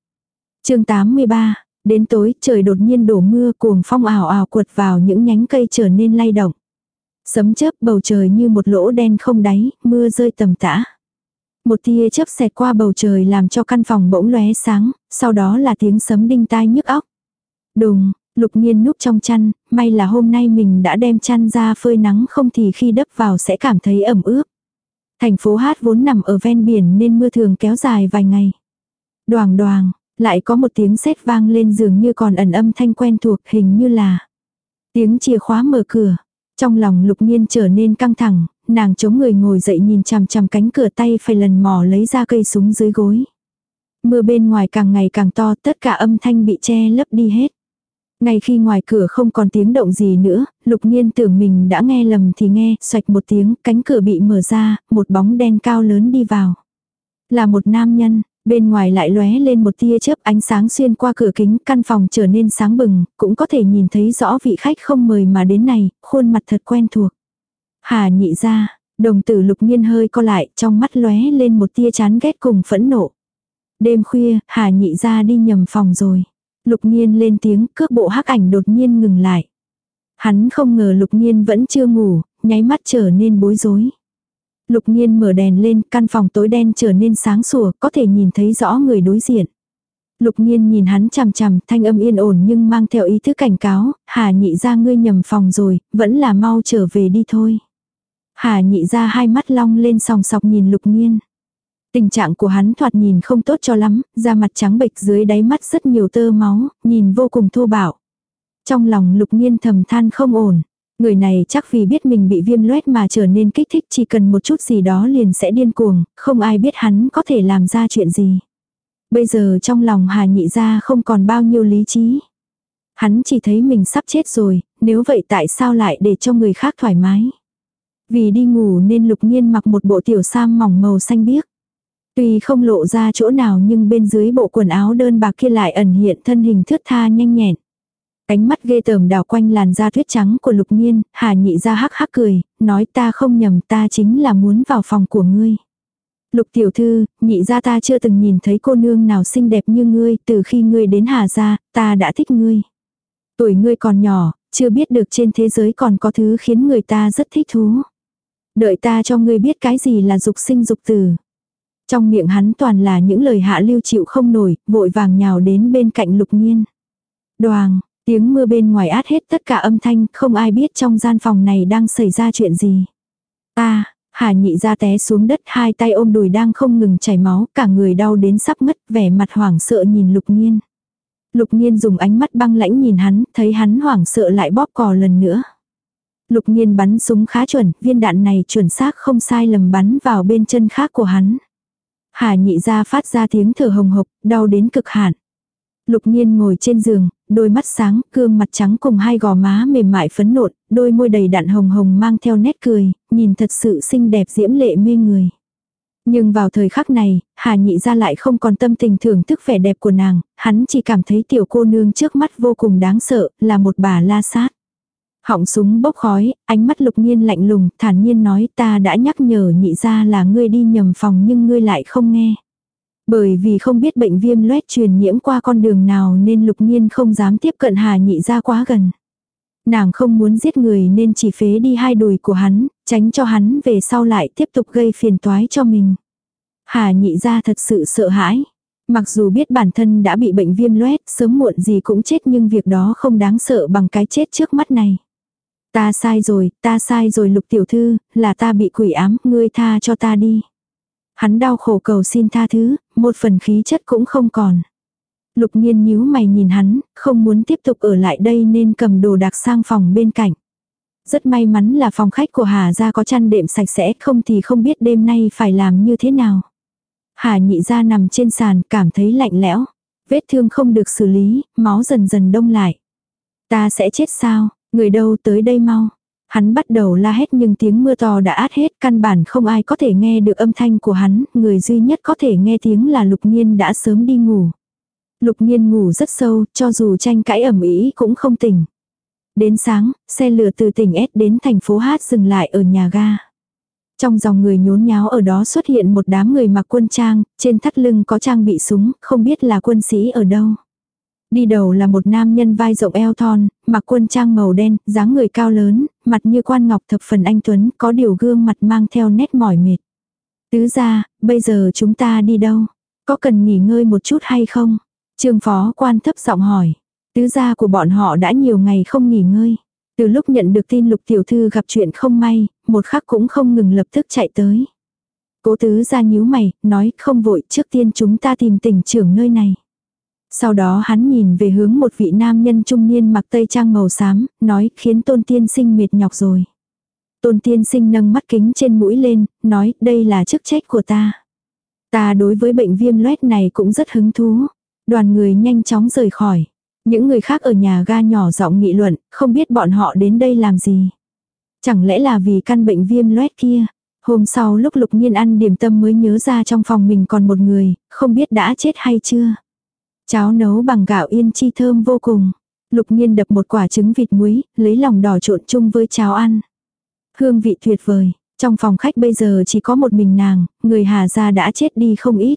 chương 83, đến tối trời đột nhiên đổ mưa cuồng phong ảo ảo quật vào những nhánh cây trở nên lay động. Sấm chớp bầu trời như một lỗ đen không đáy, mưa rơi tầm tã. Một tia chớp xẹt qua bầu trời làm cho căn phòng bỗng lóe sáng, sau đó là tiếng sấm đinh tai nhức óc. Đùng, lục nghiên núp trong chăn, may là hôm nay mình đã đem chăn ra phơi nắng không thì khi đắp vào sẽ cảm thấy ẩm ướt. Thành phố Hát vốn nằm ở ven biển nên mưa thường kéo dài vài ngày. Đoàng đoàng, lại có một tiếng sét vang lên dường như còn ẩn âm thanh quen thuộc hình như là tiếng chìa khóa mở cửa. Trong lòng lục nghiên trở nên căng thẳng, nàng chống người ngồi dậy nhìn chằm chằm cánh cửa tay phải lần mò lấy ra cây súng dưới gối. Mưa bên ngoài càng ngày càng to, tất cả âm thanh bị che lấp đi hết. Ngay khi ngoài cửa không còn tiếng động gì nữa, lục nhiên tưởng mình đã nghe lầm thì nghe, xoạch một tiếng, cánh cửa bị mở ra, một bóng đen cao lớn đi vào. Là một nam nhân, bên ngoài lại lóe lên một tia chớp ánh sáng xuyên qua cửa kính, căn phòng trở nên sáng bừng, cũng có thể nhìn thấy rõ vị khách không mời mà đến này, khuôn mặt thật quen thuộc. Hà nhị ra, đồng tử lục nhiên hơi co lại, trong mắt lóe lên một tia chán ghét cùng phẫn nộ. Đêm khuya, Hà nhị ra đi nhầm phòng rồi. Lục nhiên lên tiếng, cước bộ hắc ảnh đột nhiên ngừng lại. Hắn không ngờ lục nhiên vẫn chưa ngủ, nháy mắt trở nên bối rối. Lục nhiên mở đèn lên, căn phòng tối đen trở nên sáng sủa, có thể nhìn thấy rõ người đối diện. Lục nhiên nhìn hắn chằm chằm, thanh âm yên ổn nhưng mang theo ý thức cảnh cáo, hà nhị ra ngươi nhầm phòng rồi, vẫn là mau trở về đi thôi. Hà nhị ra hai mắt long lên sòng sọc nhìn lục nhiên. Tình trạng của hắn thoạt nhìn không tốt cho lắm, da mặt trắng bệch dưới đáy mắt rất nhiều tơ máu, nhìn vô cùng thô bạo. Trong lòng lục nhiên thầm than không ổn. Người này chắc vì biết mình bị viêm loét mà trở nên kích thích chỉ cần một chút gì đó liền sẽ điên cuồng, không ai biết hắn có thể làm ra chuyện gì. Bây giờ trong lòng Hà Nhị ra không còn bao nhiêu lý trí. Hắn chỉ thấy mình sắp chết rồi, nếu vậy tại sao lại để cho người khác thoải mái. Vì đi ngủ nên lục nhiên mặc một bộ tiểu sam mỏng màu xanh biếc. Tuy không lộ ra chỗ nào nhưng bên dưới bộ quần áo đơn bạc kia lại ẩn hiện thân hình thướt tha nhanh nhẹn. Cánh mắt ghê tởm đào quanh làn da tuyết trắng của lục nhiên, hà nhị ra hắc hắc cười, nói ta không nhầm ta chính là muốn vào phòng của ngươi. Lục tiểu thư, nhị ra ta chưa từng nhìn thấy cô nương nào xinh đẹp như ngươi, từ khi ngươi đến hà gia, ta đã thích ngươi. Tuổi ngươi còn nhỏ, chưa biết được trên thế giới còn có thứ khiến người ta rất thích thú. Đợi ta cho ngươi biết cái gì là dục sinh dục tử. Trong miệng hắn toàn là những lời hạ lưu chịu không nổi, vội vàng nhào đến bên cạnh lục nhiên. Đoàn, tiếng mưa bên ngoài át hết tất cả âm thanh, không ai biết trong gian phòng này đang xảy ra chuyện gì. Ta, Hà nhị ra té xuống đất hai tay ôm đùi đang không ngừng chảy máu, cả người đau đến sắp mất, vẻ mặt hoảng sợ nhìn lục nhiên. Lục nhiên dùng ánh mắt băng lãnh nhìn hắn, thấy hắn hoảng sợ lại bóp cò lần nữa. Lục nhiên bắn súng khá chuẩn, viên đạn này chuẩn xác không sai lầm bắn vào bên chân khác của hắn. Hà nhị ra phát ra tiếng thở hồng hộc, đau đến cực hạn. Lục nhiên ngồi trên giường, đôi mắt sáng, cương mặt trắng cùng hai gò má mềm mại phấn nộn, đôi môi đầy đặn hồng hồng mang theo nét cười, nhìn thật sự xinh đẹp diễm lệ mê người. Nhưng vào thời khắc này, Hà Nhị ra lại không còn tâm tình thưởng thức vẻ đẹp của nàng, hắn chỉ cảm thấy tiểu cô nương trước mắt vô cùng đáng sợ, là một bà la sát. Họng súng bốc khói, ánh mắt lục nhiên lạnh lùng, thản nhiên nói ta đã nhắc nhở nhị ra là ngươi đi nhầm phòng nhưng ngươi lại không nghe. Bởi vì không biết bệnh viêm loét truyền nhiễm qua con đường nào nên lục nhiên không dám tiếp cận hà nhị ra quá gần. Nàng không muốn giết người nên chỉ phế đi hai đùi của hắn, tránh cho hắn về sau lại tiếp tục gây phiền toái cho mình. Hà nhị ra thật sự sợ hãi. Mặc dù biết bản thân đã bị bệnh viêm loét, sớm muộn gì cũng chết nhưng việc đó không đáng sợ bằng cái chết trước mắt này. Ta sai rồi, ta sai rồi lục tiểu thư, là ta bị quỷ ám, ngươi tha cho ta đi. Hắn đau khổ cầu xin tha thứ, một phần khí chất cũng không còn. Lục nghiên nhíu mày nhìn hắn, không muốn tiếp tục ở lại đây nên cầm đồ đạc sang phòng bên cạnh. Rất may mắn là phòng khách của Hà gia có chăn đệm sạch sẽ không thì không biết đêm nay phải làm như thế nào. Hà nhị gia nằm trên sàn cảm thấy lạnh lẽo. Vết thương không được xử lý, máu dần dần đông lại. Ta sẽ chết sao, người đâu tới đây mau. Hắn bắt đầu la hét nhưng tiếng mưa to đã át hết, căn bản không ai có thể nghe được âm thanh của hắn, người duy nhất có thể nghe tiếng là lục nhiên đã sớm đi ngủ. Lục nhiên ngủ rất sâu, cho dù tranh cãi ẩm ý cũng không tỉnh. Đến sáng, xe lửa từ tỉnh S đến thành phố Hát dừng lại ở nhà ga. Trong dòng người nhốn nháo ở đó xuất hiện một đám người mặc quân trang, trên thắt lưng có trang bị súng, không biết là quân sĩ ở đâu. Đi đầu là một nam nhân vai rộng eo thon, mặc quân trang màu đen, dáng người cao lớn, mặt như quan ngọc thập phần anh Tuấn, có điều gương mặt mang theo nét mỏi mệt. Tứ ra, bây giờ chúng ta đi đâu? Có cần nghỉ ngơi một chút hay không? Trương phó quan thấp giọng hỏi. Tứ gia của bọn họ đã nhiều ngày không nghỉ ngơi. Từ lúc nhận được tin lục tiểu thư gặp chuyện không may, một khắc cũng không ngừng lập tức chạy tới. Cố tứ ra nhíu mày, nói không vội trước tiên chúng ta tìm tỉnh trưởng nơi này. Sau đó hắn nhìn về hướng một vị nam nhân trung niên mặc tây trang màu xám, nói khiến tôn tiên sinh mệt nhọc rồi. Tôn tiên sinh nâng mắt kính trên mũi lên, nói đây là chức trách của ta. Ta đối với bệnh viêm loét này cũng rất hứng thú. Đoàn người nhanh chóng rời khỏi. Những người khác ở nhà ga nhỏ giọng nghị luận, không biết bọn họ đến đây làm gì. Chẳng lẽ là vì căn bệnh viêm loét kia. Hôm sau lúc lục nhiên ăn điểm tâm mới nhớ ra trong phòng mình còn một người, không biết đã chết hay chưa. Cháo nấu bằng gạo yên chi thơm vô cùng. Lục nhiên đập một quả trứng vịt muối, lấy lòng đỏ trộn chung với cháo ăn. Hương vị tuyệt vời. Trong phòng khách bây giờ chỉ có một mình nàng, người Hà gia đã chết đi không ít.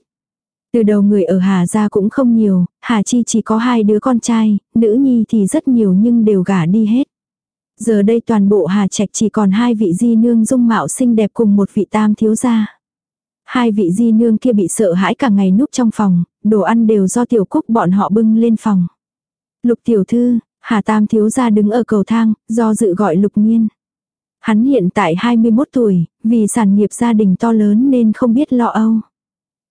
Từ đầu người ở Hà gia cũng không nhiều, Hà Chi chỉ có hai đứa con trai, nữ nhi thì rất nhiều nhưng đều gả đi hết. Giờ đây toàn bộ Hà Trạch chỉ còn hai vị di nương dung mạo xinh đẹp cùng một vị tam thiếu gia. Hai vị di nương kia bị sợ hãi cả ngày núp trong phòng, đồ ăn đều do tiểu cúc bọn họ bưng lên phòng. Lục tiểu thư, Hà Tam thiếu gia đứng ở cầu thang, do dự gọi lục nhiên. Hắn hiện tại 21 tuổi, vì sản nghiệp gia đình to lớn nên không biết lo âu.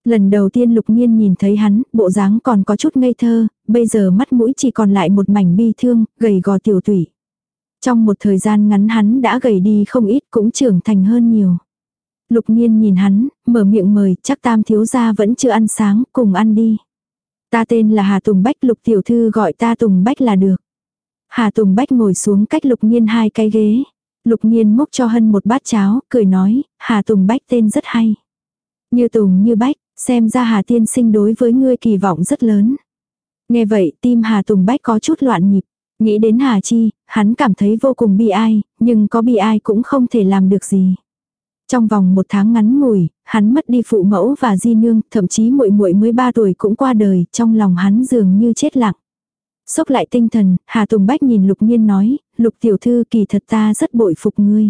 Lần đầu tiên lục nhiên nhìn thấy hắn, bộ dáng còn có chút ngây thơ, bây giờ mắt mũi chỉ còn lại một mảnh bi thương, gầy gò tiểu tủy. Trong một thời gian ngắn hắn đã gầy đi không ít cũng trưởng thành hơn nhiều. Lục nhiên nhìn hắn, mở miệng mời, chắc tam thiếu gia vẫn chưa ăn sáng, cùng ăn đi. Ta tên là Hà Tùng Bách, lục tiểu thư gọi ta Tùng Bách là được. Hà Tùng Bách ngồi xuống cách lục nhiên hai cái ghế. Lục nhiên múc cho hân một bát cháo, cười nói, Hà Tùng Bách tên rất hay. Như Tùng như Bách, xem ra Hà Tiên sinh đối với ngươi kỳ vọng rất lớn. Nghe vậy tim Hà Tùng Bách có chút loạn nhịp. Nghĩ đến Hà Chi, hắn cảm thấy vô cùng bi ai, nhưng có bi ai cũng không thể làm được gì. Trong vòng một tháng ngắn ngủi, hắn mất đi phụ mẫu và di nương, thậm chí muội muội mới ba tuổi cũng qua đời, trong lòng hắn dường như chết lặng. Sốc lại tinh thần, Hà Tùng Bách nhìn Lục Nhiên nói, Lục tiểu thư kỳ thật ta rất bội phục ngươi.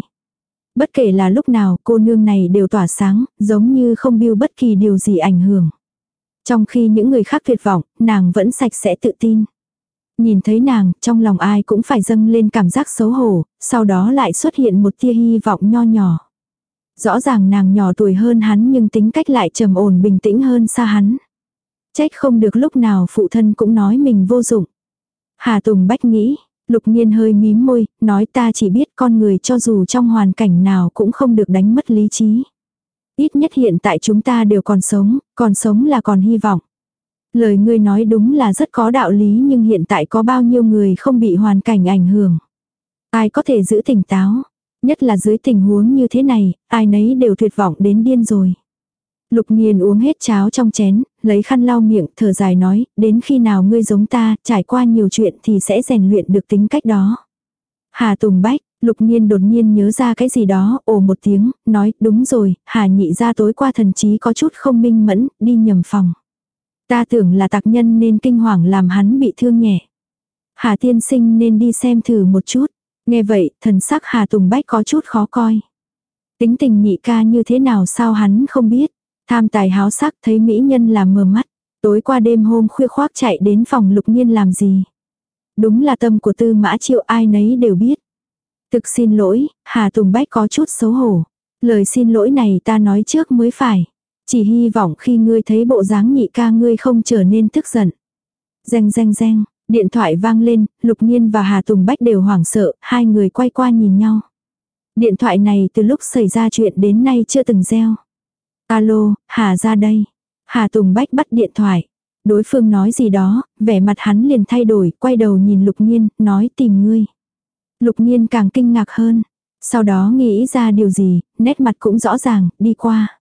Bất kể là lúc nào cô nương này đều tỏa sáng, giống như không biêu bất kỳ điều gì ảnh hưởng. Trong khi những người khác tuyệt vọng, nàng vẫn sạch sẽ tự tin. Nhìn thấy nàng, trong lòng ai cũng phải dâng lên cảm giác xấu hổ, sau đó lại xuất hiện một tia hy vọng nho nhỏ. Rõ ràng nàng nhỏ tuổi hơn hắn nhưng tính cách lại trầm ổn bình tĩnh hơn xa hắn. Trách không được lúc nào phụ thân cũng nói mình vô dụng. Hà Tùng Bách nghĩ, lục nhiên hơi mím môi, nói ta chỉ biết con người cho dù trong hoàn cảnh nào cũng không được đánh mất lý trí. Ít nhất hiện tại chúng ta đều còn sống, còn sống là còn hy vọng. Lời ngươi nói đúng là rất có đạo lý nhưng hiện tại có bao nhiêu người không bị hoàn cảnh ảnh hưởng. Ai có thể giữ tỉnh táo, nhất là dưới tình huống như thế này, ai nấy đều tuyệt vọng đến điên rồi. Lục nghiền uống hết cháo trong chén, lấy khăn lau miệng, thở dài nói, đến khi nào ngươi giống ta, trải qua nhiều chuyện thì sẽ rèn luyện được tính cách đó. Hà Tùng Bách, lục Nhiên đột nhiên nhớ ra cái gì đó, ồ một tiếng, nói, đúng rồi, Hà nhị ra tối qua thần trí có chút không minh mẫn, đi nhầm phòng. Ta tưởng là tạc nhân nên kinh hoàng làm hắn bị thương nhẹ. Hà tiên sinh nên đi xem thử một chút. Nghe vậy, thần sắc Hà Tùng Bách có chút khó coi. Tính tình nhị ca như thế nào sao hắn không biết. Tham tài háo sắc thấy mỹ nhân làm mờ mắt. Tối qua đêm hôm khuya khoác chạy đến phòng lục nhiên làm gì. Đúng là tâm của tư mã triệu ai nấy đều biết. Thực xin lỗi, Hà Tùng Bách có chút xấu hổ. Lời xin lỗi này ta nói trước mới phải. Chỉ hy vọng khi ngươi thấy bộ dáng nhị ca ngươi không trở nên tức giận. Danh danh danh, điện thoại vang lên, Lục Nhiên và Hà Tùng Bách đều hoảng sợ, hai người quay qua nhìn nhau. Điện thoại này từ lúc xảy ra chuyện đến nay chưa từng reo. Alo, Hà ra đây. Hà Tùng Bách bắt điện thoại. Đối phương nói gì đó, vẻ mặt hắn liền thay đổi, quay đầu nhìn Lục Nhiên, nói tìm ngươi. Lục Nhiên càng kinh ngạc hơn. Sau đó nghĩ ra điều gì, nét mặt cũng rõ ràng, đi qua.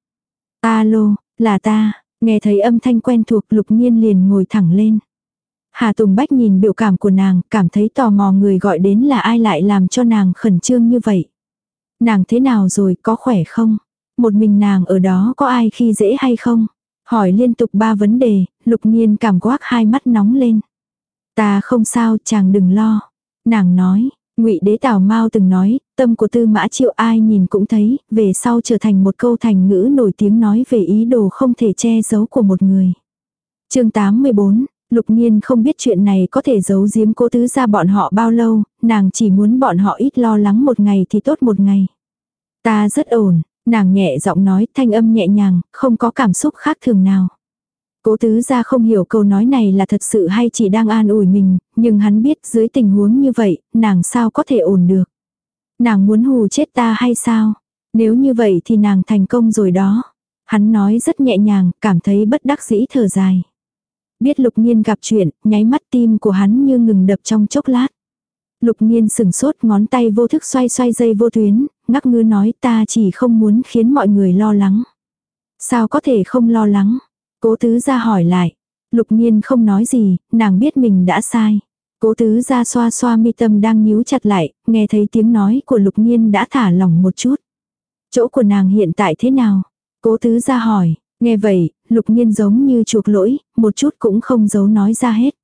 Alo, là ta, nghe thấy âm thanh quen thuộc Lục Nhiên liền ngồi thẳng lên. Hà Tùng Bách nhìn biểu cảm của nàng, cảm thấy tò mò người gọi đến là ai lại làm cho nàng khẩn trương như vậy. Nàng thế nào rồi, có khỏe không? Một mình nàng ở đó có ai khi dễ hay không? Hỏi liên tục ba vấn đề, lục nhiên cảm quắc hai mắt nóng lên. Ta không sao, chàng đừng lo. Nàng nói, ngụy đế tào mao từng nói, tâm của tư mã triệu ai nhìn cũng thấy, về sau trở thành một câu thành ngữ nổi tiếng nói về ý đồ không thể che giấu của một người. chương 84, Lục Nhiên không biết chuyện này có thể giấu giếm cố tứ ra bọn họ bao lâu, nàng chỉ muốn bọn họ ít lo lắng một ngày thì tốt một ngày. Ta rất ổn, nàng nhẹ giọng nói thanh âm nhẹ nhàng, không có cảm xúc khác thường nào. Cố tứ ra không hiểu câu nói này là thật sự hay chỉ đang an ủi mình, nhưng hắn biết dưới tình huống như vậy, nàng sao có thể ổn được. Nàng muốn hù chết ta hay sao? Nếu như vậy thì nàng thành công rồi đó. Hắn nói rất nhẹ nhàng, cảm thấy bất đắc dĩ thở dài. Biết lục nhiên gặp chuyện, nháy mắt tim của hắn như ngừng đập trong chốc lát. Lục nhiên sừng sốt ngón tay vô thức xoay xoay dây vô tuyến, ngắc ngư nói ta chỉ không muốn khiến mọi người lo lắng. Sao có thể không lo lắng? Cố tứ ra hỏi lại. Lục nhiên không nói gì, nàng biết mình đã sai. Cố tứ ra xoa xoa mi tâm đang nhíu chặt lại, nghe thấy tiếng nói của lục nhiên đã thả lỏng một chút. Chỗ của nàng hiện tại thế nào? Cố tứ ra hỏi, nghe vậy, lục nhiên giống như chuộc lỗi, một chút cũng không giấu nói ra hết.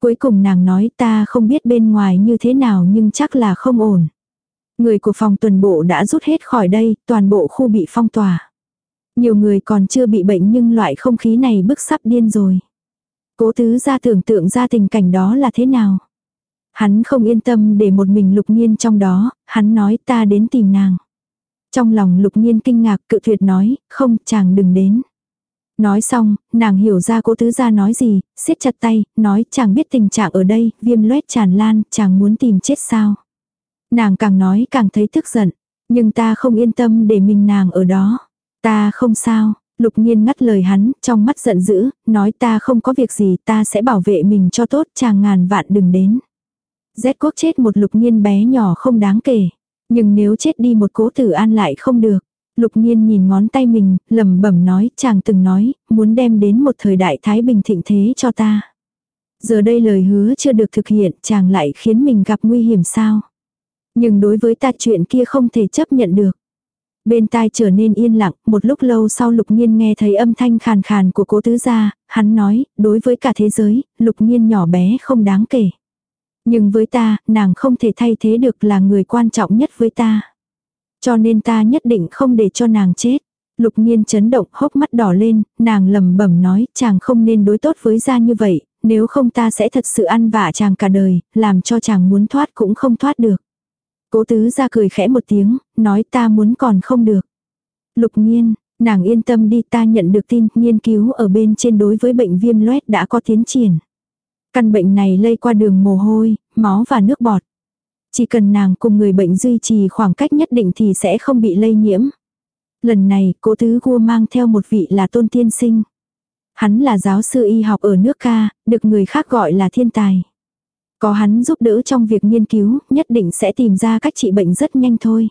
Cuối cùng nàng nói ta không biết bên ngoài như thế nào nhưng chắc là không ổn. Người của phòng tuần bộ đã rút hết khỏi đây, toàn bộ khu bị phong tỏa. Nhiều người còn chưa bị bệnh nhưng loại không khí này bức sắp điên rồi. Cố tứ ra tưởng tượng ra tình cảnh đó là thế nào. Hắn không yên tâm để một mình lục nhiên trong đó, hắn nói ta đến tìm nàng. Trong lòng lục nhiên kinh ngạc cự tuyệt nói, không chàng đừng đến. Nói xong, nàng hiểu ra cố tứ gia nói gì, siết chặt tay, nói chàng biết tình trạng ở đây, viêm loét tràn lan, chàng muốn tìm chết sao. Nàng càng nói càng thấy tức giận, nhưng ta không yên tâm để mình nàng ở đó. Ta không sao, lục nhiên ngắt lời hắn, trong mắt giận dữ, nói ta không có việc gì, ta sẽ bảo vệ mình cho tốt, chàng ngàn vạn đừng đến. Z quốc chết một lục nhiên bé nhỏ không đáng kể. Nhưng nếu chết đi một cố tử an lại không được. Lục nhiên nhìn ngón tay mình, lẩm bẩm nói, chàng từng nói, muốn đem đến một thời đại thái bình thịnh thế cho ta. Giờ đây lời hứa chưa được thực hiện, chàng lại khiến mình gặp nguy hiểm sao. Nhưng đối với ta chuyện kia không thể chấp nhận được. Bên tai trở nên yên lặng, một lúc lâu sau lục nhiên nghe thấy âm thanh khàn khàn của cố tứ gia, hắn nói, đối với cả thế giới, lục nhiên nhỏ bé không đáng kể. Nhưng với ta, nàng không thể thay thế được là người quan trọng nhất với ta. Cho nên ta nhất định không để cho nàng chết. Lục nhiên chấn động hốc mắt đỏ lên, nàng lầm bẩm nói chàng không nên đối tốt với gia như vậy, nếu không ta sẽ thật sự ăn vạ chàng cả đời, làm cho chàng muốn thoát cũng không thoát được. Cố tứ ra cười khẽ một tiếng, nói ta muốn còn không được. Lục nhiên, nàng yên tâm đi ta nhận được tin nghiên cứu ở bên trên đối với bệnh viêm loét đã có tiến triển. Căn bệnh này lây qua đường mồ hôi, máu và nước bọt. Chỉ cần nàng cùng người bệnh duy trì khoảng cách nhất định thì sẽ không bị lây nhiễm. Lần này, cố tứ vua mang theo một vị là tôn tiên sinh. Hắn là giáo sư y học ở nước ca, được người khác gọi là thiên tài. Có hắn giúp đỡ trong việc nghiên cứu, nhất định sẽ tìm ra cách trị bệnh rất nhanh thôi.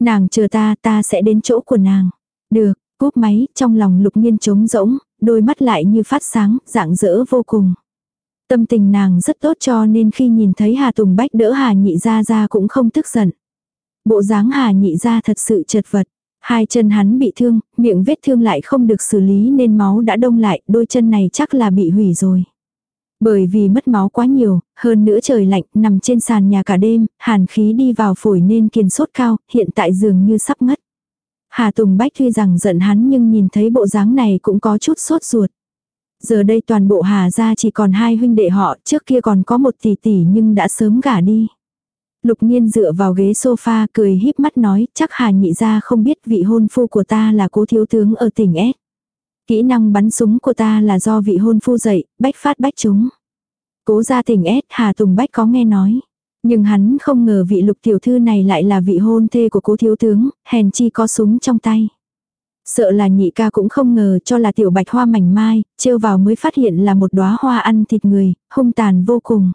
Nàng chờ ta, ta sẽ đến chỗ của nàng. Được, cúp máy, trong lòng lục nhiên trống rỗng, đôi mắt lại như phát sáng, dạng dỡ vô cùng. Tâm tình nàng rất tốt cho nên khi nhìn thấy Hà Tùng Bách đỡ Hà Nhị Gia ra cũng không tức giận. Bộ dáng Hà Nhị Gia thật sự chật vật. Hai chân hắn bị thương, miệng vết thương lại không được xử lý nên máu đã đông lại, đôi chân này chắc là bị hủy rồi. Bởi vì mất máu quá nhiều, hơn nữa trời lạnh, nằm trên sàn nhà cả đêm, hàn khí đi vào phổi nên kiên sốt cao, hiện tại dường như sắp ngất. Hà Tùng Bách tuy rằng giận hắn nhưng nhìn thấy bộ dáng này cũng có chút sốt ruột. Giờ đây toàn bộ Hà gia chỉ còn hai huynh đệ họ, trước kia còn có một tỷ tỷ nhưng đã sớm gả đi. Lục Nhiên dựa vào ghế sofa cười híp mắt nói, chắc Hà nhị gia không biết vị hôn phu của ta là cố thiếu tướng ở tỉnh S. Kỹ năng bắn súng của ta là do vị hôn phu dạy, bách phát bách chúng. Cố gia tỉnh S Hà Tùng Bách có nghe nói. Nhưng hắn không ngờ vị lục tiểu thư này lại là vị hôn thê của cố thiếu tướng, hèn chi có súng trong tay. Sợ là nhị ca cũng không ngờ cho là tiểu bạch hoa mảnh mai, trêu vào mới phát hiện là một đóa hoa ăn thịt người, hung tàn vô cùng.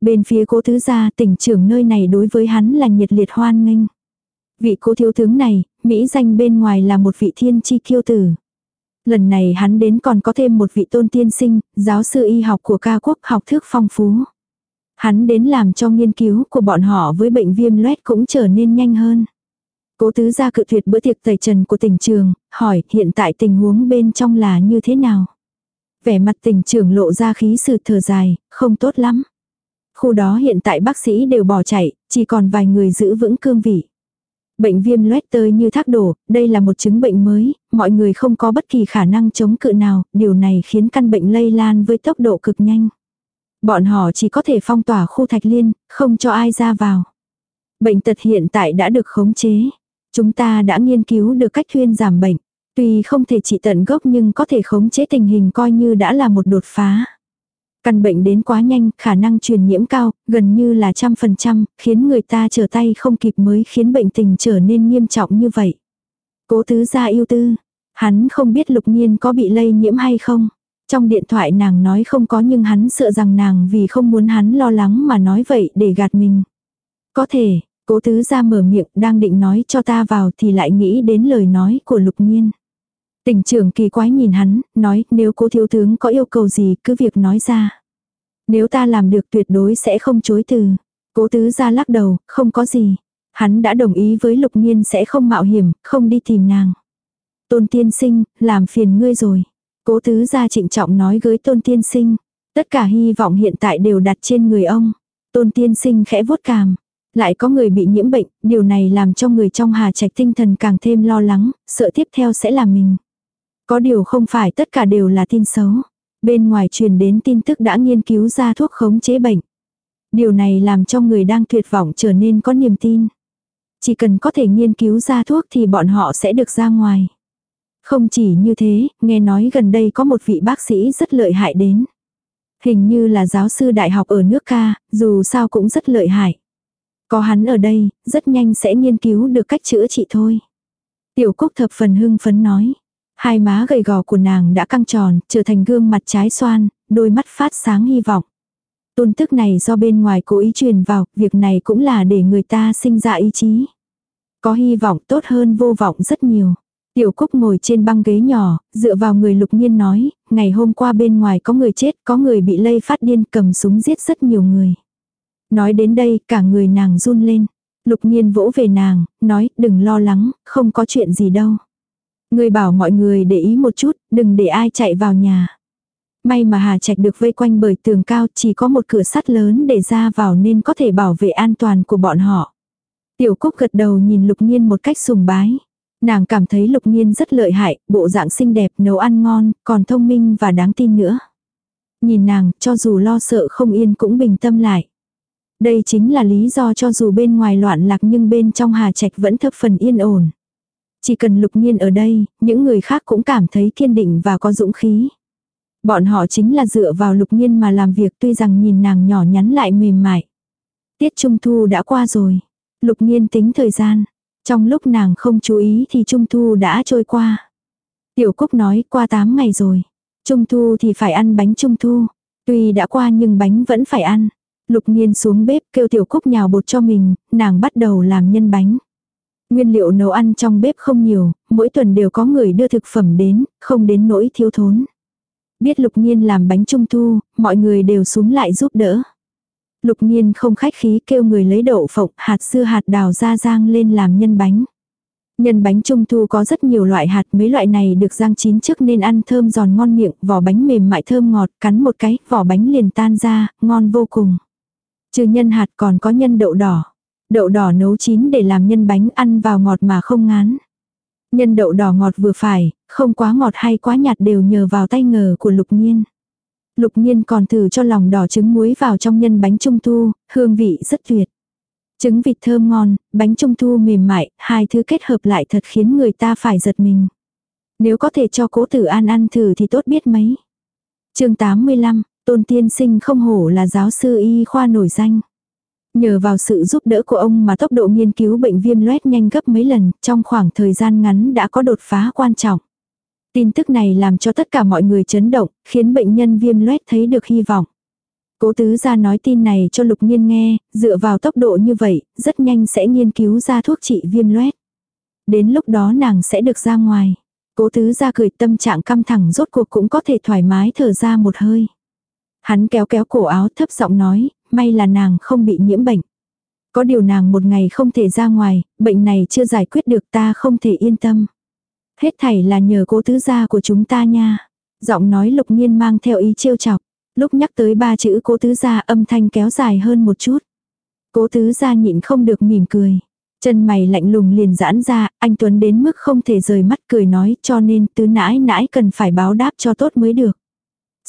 Bên phía cố thứ gia tỉnh trưởng nơi này đối với hắn là nhiệt liệt hoan nghênh. Vị cố thiếu tướng này, Mỹ danh bên ngoài là một vị thiên chi kiêu tử. Lần này hắn đến còn có thêm một vị tôn tiên sinh, giáo sư y học của ca quốc học thức phong phú. Hắn đến làm cho nghiên cứu của bọn họ với bệnh viêm loét cũng trở nên nhanh hơn. Cố tứ gia cự tuyệt bữa tiệc tẩy trần của tỉnh trường, hỏi hiện tại tình huống bên trong là như thế nào. Vẻ mặt tỉnh trưởng lộ ra khí sự thở dài, không tốt lắm. Khu đó hiện tại bác sĩ đều bỏ chạy, chỉ còn vài người giữ vững cương vị. Bệnh viêm loét tơi như thác đổ, đây là một chứng bệnh mới, mọi người không có bất kỳ khả năng chống cự nào, điều này khiến căn bệnh lây lan với tốc độ cực nhanh. Bọn họ chỉ có thể phong tỏa khu thạch liên, không cho ai ra vào. Bệnh tật hiện tại đã được khống chế. Chúng ta đã nghiên cứu được cách thuyên giảm bệnh. Tuy không thể trị tận gốc nhưng có thể khống chế tình hình coi như đã là một đột phá. Căn bệnh đến quá nhanh, khả năng truyền nhiễm cao, gần như là trăm phần trăm, khiến người ta trở tay không kịp mới khiến bệnh tình trở nên nghiêm trọng như vậy. Cố tứ gia yêu tư, hắn không biết lục nhiên có bị lây nhiễm hay không. Trong điện thoại nàng nói không có nhưng hắn sợ rằng nàng vì không muốn hắn lo lắng mà nói vậy để gạt mình. Có thể, cố tứ ra mở miệng đang định nói cho ta vào thì lại nghĩ đến lời nói của lục nhiên. Tỉnh trưởng kỳ quái nhìn hắn, nói nếu cố thiếu tướng có yêu cầu gì cứ việc nói ra. Nếu ta làm được tuyệt đối sẽ không chối từ. Cố tứ ra lắc đầu, không có gì. Hắn đã đồng ý với lục nhiên sẽ không mạo hiểm, không đi tìm nàng. Tôn tiên sinh, làm phiền ngươi rồi. Cố tứ gia trịnh trọng nói với tôn tiên sinh. Tất cả hy vọng hiện tại đều đặt trên người ông. Tôn tiên sinh khẽ vuốt cằm. Lại có người bị nhiễm bệnh, điều này làm cho người trong hà trạch tinh thần càng thêm lo lắng, sợ tiếp theo sẽ là mình. Có điều không phải tất cả đều là tin xấu. Bên ngoài truyền đến tin tức đã nghiên cứu ra thuốc khống chế bệnh. Điều này làm cho người đang tuyệt vọng trở nên có niềm tin. Chỉ cần có thể nghiên cứu ra thuốc thì bọn họ sẽ được ra ngoài. Không chỉ như thế, nghe nói gần đây có một vị bác sĩ rất lợi hại đến. Hình như là giáo sư đại học ở nước ca, dù sao cũng rất lợi hại. Có hắn ở đây, rất nhanh sẽ nghiên cứu được cách chữa trị thôi. Tiểu Cúc thập phần hưng phấn nói. Hai má gầy gò của nàng đã căng tròn, trở thành gương mặt trái xoan, đôi mắt phát sáng hy vọng. Tôn tức này do bên ngoài cố ý truyền vào, việc này cũng là để người ta sinh ra ý chí. Có hy vọng tốt hơn vô vọng rất nhiều. Tiểu Cúc ngồi trên băng ghế nhỏ, dựa vào người lục nhiên nói, ngày hôm qua bên ngoài có người chết, có người bị lây phát điên cầm súng giết rất nhiều người. Nói đến đây, cả người nàng run lên. Lục nhiên vỗ về nàng, nói, đừng lo lắng, không có chuyện gì đâu. Người bảo mọi người để ý một chút, đừng để ai chạy vào nhà. May mà Hà Trạch được vây quanh bởi tường cao, chỉ có một cửa sắt lớn để ra vào nên có thể bảo vệ an toàn của bọn họ. Tiểu Cúc gật đầu nhìn Lục Nhiên một cách sùng bái. Nàng cảm thấy lục nhiên rất lợi hại, bộ dạng xinh đẹp, nấu ăn ngon, còn thông minh và đáng tin nữa. Nhìn nàng, cho dù lo sợ không yên cũng bình tâm lại. Đây chính là lý do cho dù bên ngoài loạn lạc nhưng bên trong hà trạch vẫn thập phần yên ổn. Chỉ cần lục nhiên ở đây, những người khác cũng cảm thấy kiên định và có dũng khí. Bọn họ chính là dựa vào lục nhiên mà làm việc tuy rằng nhìn nàng nhỏ nhắn lại mềm mại. Tiết trung thu đã qua rồi. Lục nhiên tính thời gian. Trong lúc nàng không chú ý thì Trung Thu đã trôi qua. Tiểu Cúc nói qua 8 ngày rồi. Trung Thu thì phải ăn bánh Trung Thu. Tuy đã qua nhưng bánh vẫn phải ăn. Lục Nhiên xuống bếp kêu Tiểu Cúc nhào bột cho mình, nàng bắt đầu làm nhân bánh. Nguyên liệu nấu ăn trong bếp không nhiều, mỗi tuần đều có người đưa thực phẩm đến, không đến nỗi thiếu thốn. Biết lục Nhiên làm bánh trung thu, mọi người đều xuống lại giúp đỡ. Lục nhiên không khách khí kêu người lấy đậu phộng, hạt dưa hạt đào ra rang lên làm nhân bánh. Nhân bánh trung thu có rất nhiều loại hạt, mấy loại này được rang chín trước nên ăn thơm giòn ngon miệng, vỏ bánh mềm mại thơm ngọt, cắn một cái, vỏ bánh liền tan ra, ngon vô cùng. Trừ nhân hạt còn có nhân đậu đỏ. Đậu đỏ nấu chín để làm nhân bánh ăn vào ngọt mà không ngán. Nhân đậu đỏ ngọt vừa phải, không quá ngọt hay quá nhạt đều nhờ vào tay ngờ của lục nhiên. Lục nhiên còn thử cho lòng đỏ trứng muối vào trong nhân bánh trung thu, hương vị rất tuyệt. Trứng vịt thơm ngon, bánh trung thu mềm mại, hai thứ kết hợp lại thật khiến người ta phải giật mình. Nếu có thể cho cố tử an ăn thử thì tốt biết mấy. chương 85, Tôn Tiên Sinh không hổ là giáo sư y khoa nổi danh. Nhờ vào sự giúp đỡ của ông mà tốc độ nghiên cứu bệnh viêm loét nhanh gấp mấy lần, trong khoảng thời gian ngắn đã có đột phá quan trọng. Tin tức này làm cho tất cả mọi người chấn động, khiến bệnh nhân viêm loét thấy được hy vọng. Cố tứ ra nói tin này cho lục nghiên nghe, dựa vào tốc độ như vậy, rất nhanh sẽ nghiên cứu ra thuốc trị viêm loét. Đến lúc đó nàng sẽ được ra ngoài. Cố tứ ra cười tâm trạng căng thẳng rốt cuộc cũng có thể thoải mái thở ra một hơi. Hắn kéo kéo cổ áo thấp giọng nói, may là nàng không bị nhiễm bệnh. Có điều nàng một ngày không thể ra ngoài, bệnh này chưa giải quyết được ta không thể yên tâm. Hết thảy là nhờ cố tứ gia của chúng ta nha. Giọng nói lục nhiên mang theo ý trêu chọc. Lúc nhắc tới ba chữ cố tứ gia âm thanh kéo dài hơn một chút. Cố tứ gia nhịn không được mỉm cười. Chân mày lạnh lùng liền giãn ra, anh Tuấn đến mức không thể rời mắt cười nói cho nên tứ nãi nãi cần phải báo đáp cho tốt mới được.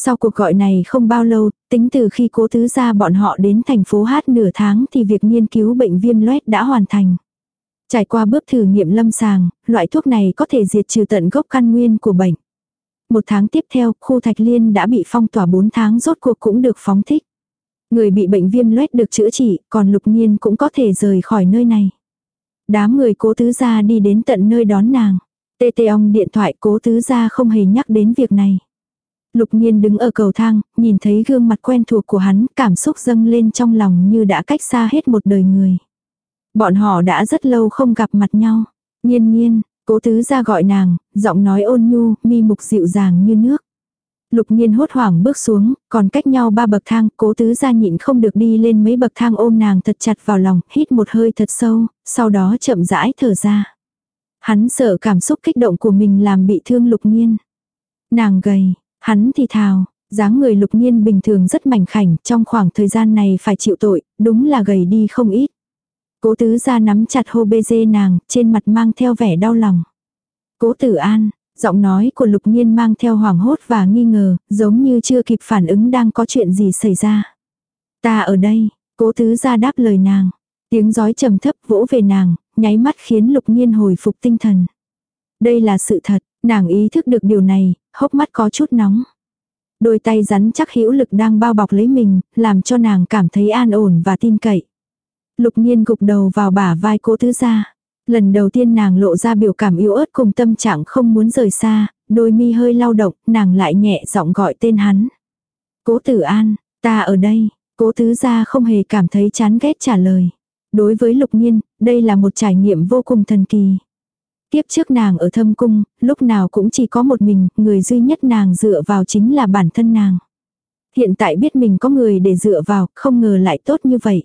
Sau cuộc gọi này không bao lâu, tính từ khi cố tứ gia bọn họ đến thành phố Hát nửa tháng thì việc nghiên cứu bệnh viêm loét đã hoàn thành. Trải qua bước thử nghiệm lâm sàng, loại thuốc này có thể diệt trừ tận gốc căn nguyên của bệnh. Một tháng tiếp theo, khu Thạch Liên đã bị phong tỏa 4 tháng rốt cuộc cũng được phóng thích. Người bị bệnh viêm loét được chữa trị, còn lục nhiên cũng có thể rời khỏi nơi này. Đám người cố tứ gia đi đến tận nơi đón nàng. Tê tê ong điện thoại cố tứ gia không hề nhắc đến việc này. Lục nhiên đứng ở cầu thang, nhìn thấy gương mặt quen thuộc của hắn, cảm xúc dâng lên trong lòng như đã cách xa hết một đời người. Bọn họ đã rất lâu không gặp mặt nhau. Nhiên nhiên, cố tứ ra gọi nàng, giọng nói ôn nhu, mi mục dịu dàng như nước. Lục nhiên hốt hoảng bước xuống, còn cách nhau ba bậc thang, cố tứ ra nhịn không được đi lên mấy bậc thang ôm nàng thật chặt vào lòng, hít một hơi thật sâu, sau đó chậm rãi thở ra. Hắn sợ cảm xúc kích động của mình làm bị thương lục nhiên. Nàng gầy, hắn thì thào, dáng người lục nhiên bình thường rất mảnh khảnh, trong khoảng thời gian này phải chịu tội, đúng là gầy đi không ít. Cố tứ ra nắm chặt hô bê dê nàng, trên mặt mang theo vẻ đau lòng. Cố tử an, giọng nói của lục nhiên mang theo hoảng hốt và nghi ngờ, giống như chưa kịp phản ứng đang có chuyện gì xảy ra. Ta ở đây, cố tứ ra đáp lời nàng. Tiếng giói trầm thấp vỗ về nàng, nháy mắt khiến lục nhiên hồi phục tinh thần. Đây là sự thật, nàng ý thức được điều này, hốc mắt có chút nóng. Đôi tay rắn chắc hữu lực đang bao bọc lấy mình, làm cho nàng cảm thấy an ổn và tin cậy. Lục nhiên gục đầu vào bả vai cố tứ gia. Lần đầu tiên nàng lộ ra biểu cảm yếu ớt cùng tâm trạng không muốn rời xa, đôi mi hơi lao động, nàng lại nhẹ giọng gọi tên hắn. Cố tử an, ta ở đây, cố tứ gia không hề cảm thấy chán ghét trả lời. Đối với lục nhiên, đây là một trải nghiệm vô cùng thần kỳ. Tiếp trước nàng ở thâm cung, lúc nào cũng chỉ có một mình, người duy nhất nàng dựa vào chính là bản thân nàng. Hiện tại biết mình có người để dựa vào, không ngờ lại tốt như vậy.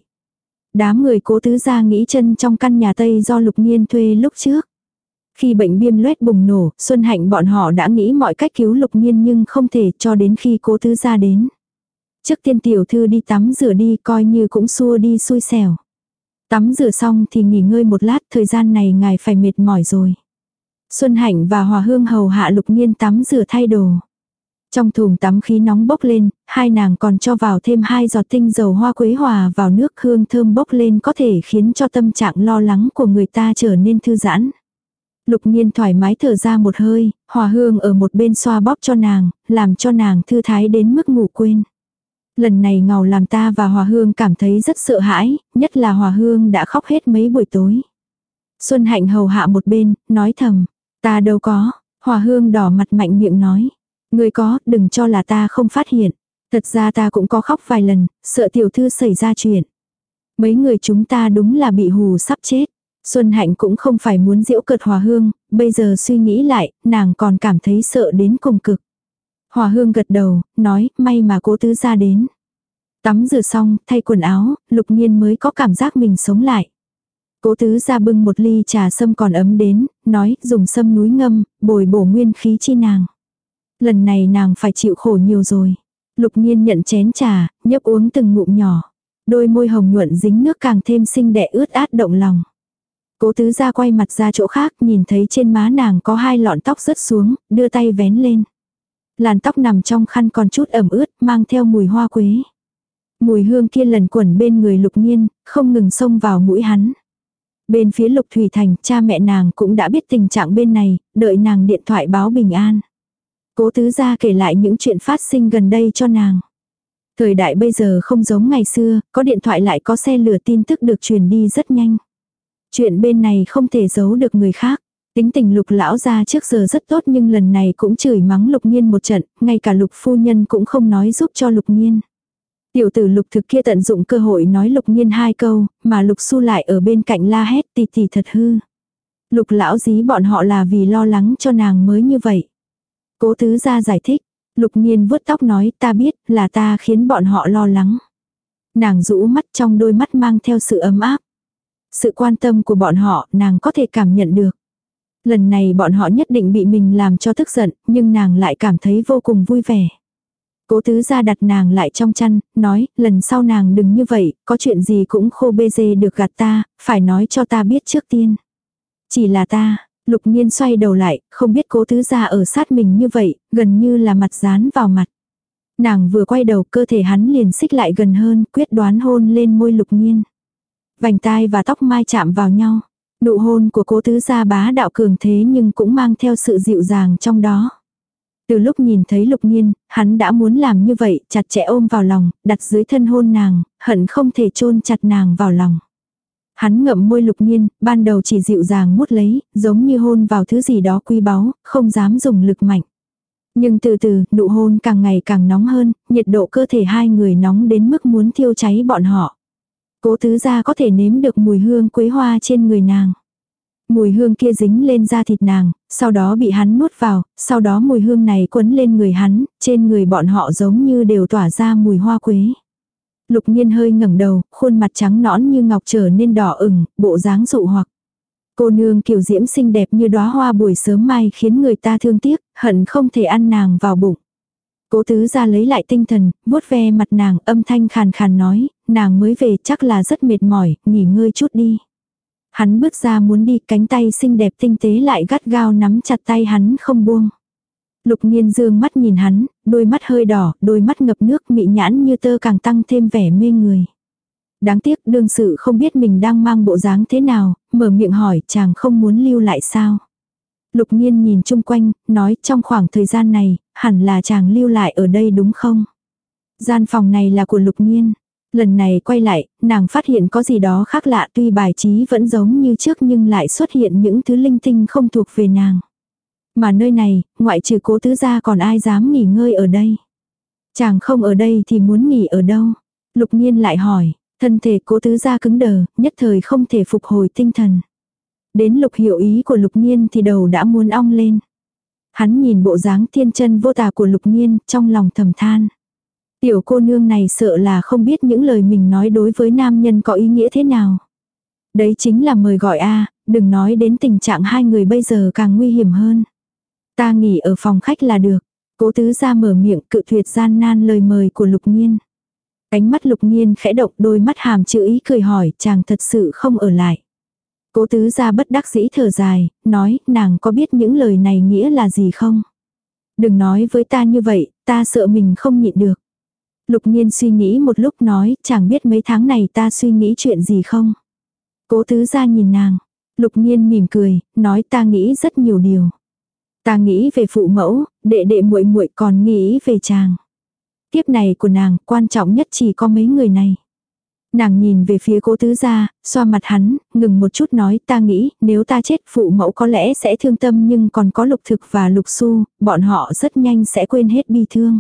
Đám người cố tứ gia nghĩ chân trong căn nhà Tây do lục nhiên thuê lúc trước. Khi bệnh viêm loét bùng nổ, Xuân Hạnh bọn họ đã nghĩ mọi cách cứu lục nhiên nhưng không thể cho đến khi cố tứ gia đến. Trước tiên tiểu thư đi tắm rửa đi coi như cũng xua đi xui xẻo. Tắm rửa xong thì nghỉ ngơi một lát, thời gian này ngài phải mệt mỏi rồi. Xuân Hạnh và Hòa Hương hầu hạ lục nghiên tắm rửa thay đồ. Trong thùng tắm khí nóng bốc lên, hai nàng còn cho vào thêm hai giọt tinh dầu hoa quế hòa vào nước hương thơm bốc lên có thể khiến cho tâm trạng lo lắng của người ta trở nên thư giãn. Lục nghiên thoải mái thở ra một hơi, hòa hương ở một bên xoa bóp cho nàng, làm cho nàng thư thái đến mức ngủ quên. Lần này ngầu làm ta và hòa hương cảm thấy rất sợ hãi, nhất là hòa hương đã khóc hết mấy buổi tối. Xuân hạnh hầu hạ một bên, nói thầm, ta đâu có, hòa hương đỏ mặt mạnh miệng nói. Người có, đừng cho là ta không phát hiện. Thật ra ta cũng có khóc vài lần, sợ tiểu thư xảy ra chuyện. Mấy người chúng ta đúng là bị hù sắp chết. Xuân Hạnh cũng không phải muốn diễu cợt Hòa Hương, bây giờ suy nghĩ lại, nàng còn cảm thấy sợ đến cùng cực. Hòa Hương gật đầu, nói, may mà cố tứ ra đến. Tắm rửa xong, thay quần áo, lục nhiên mới có cảm giác mình sống lại. Cố tứ ra bưng một ly trà sâm còn ấm đến, nói, dùng sâm núi ngâm, bồi bổ nguyên khí chi nàng. Lần này nàng phải chịu khổ nhiều rồi. Lục nhiên nhận chén trà, nhấp uống từng ngụm nhỏ. Đôi môi hồng nhuận dính nước càng thêm xinh đẹp ướt át động lòng. Cố tứ ra quay mặt ra chỗ khác nhìn thấy trên má nàng có hai lọn tóc rớt xuống, đưa tay vén lên. Làn tóc nằm trong khăn còn chút ẩm ướt, mang theo mùi hoa quế. Mùi hương kia lần quẩn bên người lục nhiên, không ngừng xông vào mũi hắn. Bên phía lục thủy thành, cha mẹ nàng cũng đã biết tình trạng bên này, đợi nàng điện thoại báo bình an. Cố tứ gia kể lại những chuyện phát sinh gần đây cho nàng. Thời đại bây giờ không giống ngày xưa, có điện thoại lại có xe lửa tin tức được truyền đi rất nhanh. Chuyện bên này không thể giấu được người khác. Tính tình lục lão ra trước giờ rất tốt nhưng lần này cũng chửi mắng lục nhiên một trận, ngay cả lục phu nhân cũng không nói giúp cho lục nhiên. Tiểu tử lục thực kia tận dụng cơ hội nói lục nhiên hai câu, mà lục su lại ở bên cạnh la hét tì tì thật hư. Lục lão dí bọn họ là vì lo lắng cho nàng mới như vậy. Cố tứ ra giải thích, lục nghiên vuốt tóc nói ta biết là ta khiến bọn họ lo lắng. Nàng rũ mắt trong đôi mắt mang theo sự ấm áp. Sự quan tâm của bọn họ nàng có thể cảm nhận được. Lần này bọn họ nhất định bị mình làm cho tức giận, nhưng nàng lại cảm thấy vô cùng vui vẻ. Cố tứ ra đặt nàng lại trong chăn, nói, lần sau nàng đừng như vậy, có chuyện gì cũng khô bê dê được gạt ta, phải nói cho ta biết trước tiên. Chỉ là ta, lục nhiên xoay đầu lại, không biết cố tứ ra ở sát mình như vậy, gần như là mặt dán vào mặt. Nàng vừa quay đầu cơ thể hắn liền xích lại gần hơn, quyết đoán hôn lên môi lục nhiên. Vành tai và tóc mai chạm vào nhau. Nụ hôn của cố tứ gia bá đạo cường thế nhưng cũng mang theo sự dịu dàng trong đó. Từ lúc nhìn thấy lục nhiên, hắn đã muốn làm như vậy, chặt chẽ ôm vào lòng, đặt dưới thân hôn nàng, hận không thể chôn chặt nàng vào lòng. Hắn ngậm môi lục nhiên, ban đầu chỉ dịu dàng mút lấy, giống như hôn vào thứ gì đó quý báu, không dám dùng lực mạnh. Nhưng từ từ, nụ hôn càng ngày càng nóng hơn, nhiệt độ cơ thể hai người nóng đến mức muốn thiêu cháy bọn họ. Cố tứ gia có thể nếm được mùi hương quế hoa trên người nàng. Mùi hương kia dính lên da thịt nàng, sau đó bị hắn nuốt vào, sau đó mùi hương này quấn lên người hắn, trên người bọn họ giống như đều tỏa ra mùi hoa quế. Lục nhiên hơi ngẩng đầu, khuôn mặt trắng nõn như ngọc trở nên đỏ ửng, bộ dáng dụ hoặc. Cô nương kiều diễm xinh đẹp như đóa hoa buổi sớm mai khiến người ta thương tiếc, hận không thể ăn nàng vào bụng. Cố tứ ra lấy lại tinh thần, vuốt ve mặt nàng âm thanh khàn khàn nói, nàng mới về chắc là rất mệt mỏi, nghỉ ngơi chút đi. Hắn bước ra muốn đi cánh tay xinh đẹp tinh tế lại gắt gao nắm chặt tay hắn không buông. Lục nghiên dương mắt nhìn hắn, đôi mắt hơi đỏ, đôi mắt ngập nước mị nhãn như tơ càng tăng thêm vẻ mê người. Đáng tiếc đương sự không biết mình đang mang bộ dáng thế nào, mở miệng hỏi chàng không muốn lưu lại sao. Lục nghiên nhìn chung quanh, nói trong khoảng thời gian này, hẳn là chàng lưu lại ở đây đúng không? Gian phòng này là của lục nghiên. Lần này quay lại, nàng phát hiện có gì đó khác lạ tuy bài trí vẫn giống như trước nhưng lại xuất hiện những thứ linh tinh không thuộc về nàng. Mà nơi này, ngoại trừ cố tứ gia còn ai dám nghỉ ngơi ở đây. Chàng không ở đây thì muốn nghỉ ở đâu. Lục nhiên lại hỏi, thân thể cố tứ gia cứng đờ, nhất thời không thể phục hồi tinh thần. Đến lục hiểu ý của lục nhiên thì đầu đã muốn ong lên. Hắn nhìn bộ dáng thiên chân vô tà của lục nhiên trong lòng thầm than. Tiểu cô nương này sợ là không biết những lời mình nói đối với nam nhân có ý nghĩa thế nào. Đấy chính là mời gọi a đừng nói đến tình trạng hai người bây giờ càng nguy hiểm hơn. Ta nghỉ ở phòng khách là được. Cố tứ ra mở miệng cự tuyệt gian nan lời mời của lục nhiên. Cánh mắt lục nhiên khẽ động đôi mắt hàm chữ ý cười hỏi chàng thật sự không ở lại. Cố tứ ra bất đắc dĩ thở dài, nói nàng có biết những lời này nghĩa là gì không? Đừng nói với ta như vậy, ta sợ mình không nhịn được. Lục nhiên suy nghĩ một lúc nói, chẳng biết mấy tháng này ta suy nghĩ chuyện gì không. Cố tứ ra nhìn nàng. Lục nhiên mỉm cười, nói ta nghĩ rất nhiều điều. Ta nghĩ về phụ mẫu, đệ đệ muội muội còn nghĩ về chàng. Tiếp này của nàng, quan trọng nhất chỉ có mấy người này. Nàng nhìn về phía cố tứ gia, xoa mặt hắn, ngừng một chút nói ta nghĩ nếu ta chết phụ mẫu có lẽ sẽ thương tâm nhưng còn có lục thực và lục su, bọn họ rất nhanh sẽ quên hết bi thương.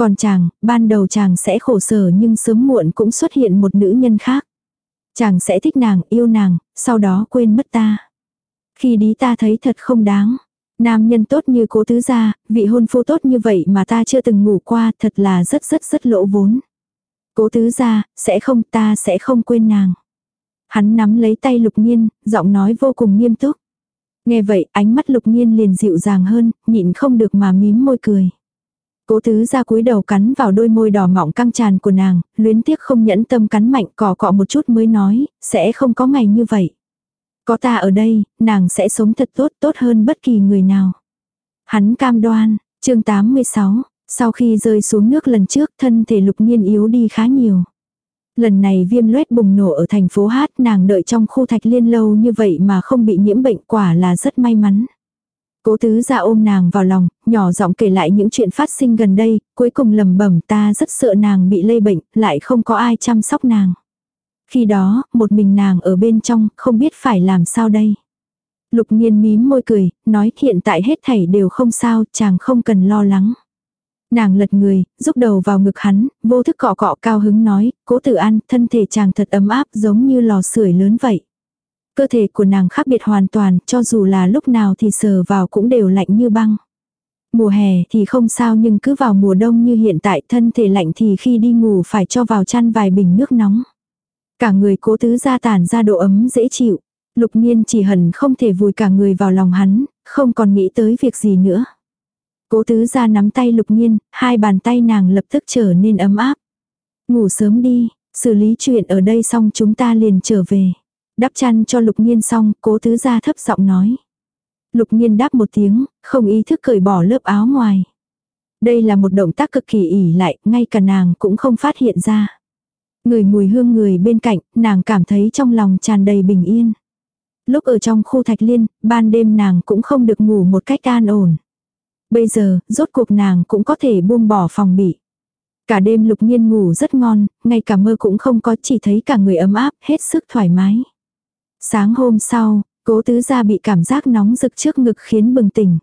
Còn chàng, ban đầu chàng sẽ khổ sở nhưng sớm muộn cũng xuất hiện một nữ nhân khác. Chàng sẽ thích nàng, yêu nàng, sau đó quên mất ta. Khi đi ta thấy thật không đáng. Nam nhân tốt như cố tứ gia, vị hôn phu tốt như vậy mà ta chưa từng ngủ qua thật là rất rất rất lỗ vốn. Cố tứ gia, sẽ không ta sẽ không quên nàng. Hắn nắm lấy tay lục nhiên, giọng nói vô cùng nghiêm túc. Nghe vậy ánh mắt lục nhiên liền dịu dàng hơn, nhịn không được mà mím môi cười. Cố tứ ra cúi đầu cắn vào đôi môi đỏ mọng căng tràn của nàng, luyến tiếc không nhẫn tâm cắn mạnh cỏ cọ một chút mới nói, sẽ không có ngày như vậy. Có ta ở đây, nàng sẽ sống thật tốt tốt hơn bất kỳ người nào. Hắn cam đoan, chương 86, sau khi rơi xuống nước lần trước thân thể lục nhiên yếu đi khá nhiều. Lần này viêm loét bùng nổ ở thành phố Hát nàng đợi trong khu thạch liên lâu như vậy mà không bị nhiễm bệnh quả là rất may mắn. Cố tứ ra ôm nàng vào lòng, nhỏ giọng kể lại những chuyện phát sinh gần đây, cuối cùng lầm bẩm ta rất sợ nàng bị lây bệnh, lại không có ai chăm sóc nàng. Khi đó, một mình nàng ở bên trong, không biết phải làm sao đây. Lục nhiên mím môi cười, nói hiện tại hết thảy đều không sao, chàng không cần lo lắng. Nàng lật người, rúc đầu vào ngực hắn, vô thức cọ cọ cao hứng nói, cố tử an, thân thể chàng thật ấm áp giống như lò sưởi lớn vậy. Cơ thể của nàng khác biệt hoàn toàn, cho dù là lúc nào thì sờ vào cũng đều lạnh như băng. Mùa hè thì không sao nhưng cứ vào mùa đông như hiện tại thân thể lạnh thì khi đi ngủ phải cho vào chăn vài bình nước nóng. Cả người cố tứ ra tản ra độ ấm dễ chịu. Lục niên chỉ hận không thể vùi cả người vào lòng hắn, không còn nghĩ tới việc gì nữa. Cố tứ ra nắm tay lục nhiên, hai bàn tay nàng lập tức trở nên ấm áp. Ngủ sớm đi, xử lý chuyện ở đây xong chúng ta liền trở về. Đắp chăn cho lục nhiên xong, cố tứ ra thấp giọng nói. Lục nhiên đáp một tiếng, không ý thức cởi bỏ lớp áo ngoài. Đây là một động tác cực kỳ ỉ lại, ngay cả nàng cũng không phát hiện ra. Người mùi hương người bên cạnh, nàng cảm thấy trong lòng tràn đầy bình yên. Lúc ở trong khu thạch liên, ban đêm nàng cũng không được ngủ một cách an ổn. Bây giờ, rốt cuộc nàng cũng có thể buông bỏ phòng bị. Cả đêm lục nhiên ngủ rất ngon, ngay cả mơ cũng không có chỉ thấy cả người ấm áp, hết sức thoải mái. Sáng hôm sau, cố tứ gia bị cảm giác nóng rực trước ngực khiến bừng tỉnh.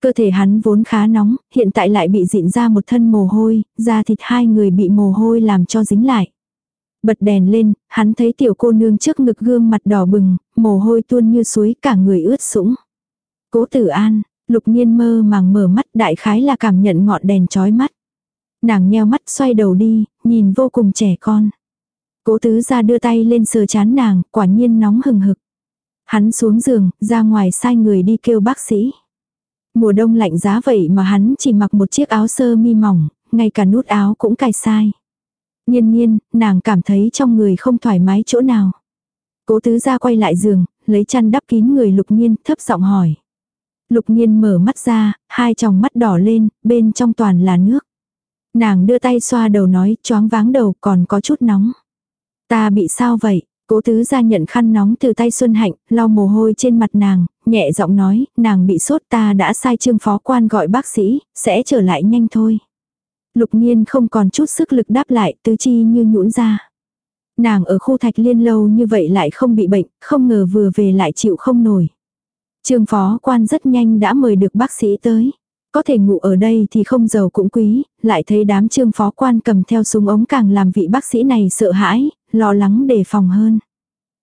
Cơ thể hắn vốn khá nóng, hiện tại lại bị dịn ra một thân mồ hôi, da thịt hai người bị mồ hôi làm cho dính lại. Bật đèn lên, hắn thấy tiểu cô nương trước ngực gương mặt đỏ bừng, mồ hôi tuôn như suối cả người ướt sũng. Cố tử an, lục nhiên mơ màng mở mắt đại khái là cảm nhận ngọn đèn chói mắt. Nàng nheo mắt xoay đầu đi, nhìn vô cùng trẻ con. Cố tứ ra đưa tay lên sờ chán nàng, quả nhiên nóng hừng hực. Hắn xuống giường, ra ngoài sai người đi kêu bác sĩ. Mùa đông lạnh giá vậy mà hắn chỉ mặc một chiếc áo sơ mi mỏng, ngay cả nút áo cũng cài sai. Nhiên nhiên, nàng cảm thấy trong người không thoải mái chỗ nào. Cố tứ ra quay lại giường, lấy chăn đắp kín người lục nhiên, thấp giọng hỏi. Lục nhiên mở mắt ra, hai tròng mắt đỏ lên, bên trong toàn là nước. Nàng đưa tay xoa đầu nói, choáng váng đầu còn có chút nóng. Ta bị sao vậy? Cố tứ ra nhận khăn nóng từ tay Xuân Hạnh, lau mồ hôi trên mặt nàng, nhẹ giọng nói, nàng bị sốt ta đã sai trương phó quan gọi bác sĩ, sẽ trở lại nhanh thôi. Lục nhiên không còn chút sức lực đáp lại, tứ chi như nhũn ra. Nàng ở khu thạch liên lâu như vậy lại không bị bệnh, không ngờ vừa về lại chịu không nổi. Trương phó quan rất nhanh đã mời được bác sĩ tới. Có thể ngủ ở đây thì không giàu cũng quý, lại thấy đám trương phó quan cầm theo súng ống càng làm vị bác sĩ này sợ hãi, lo lắng đề phòng hơn.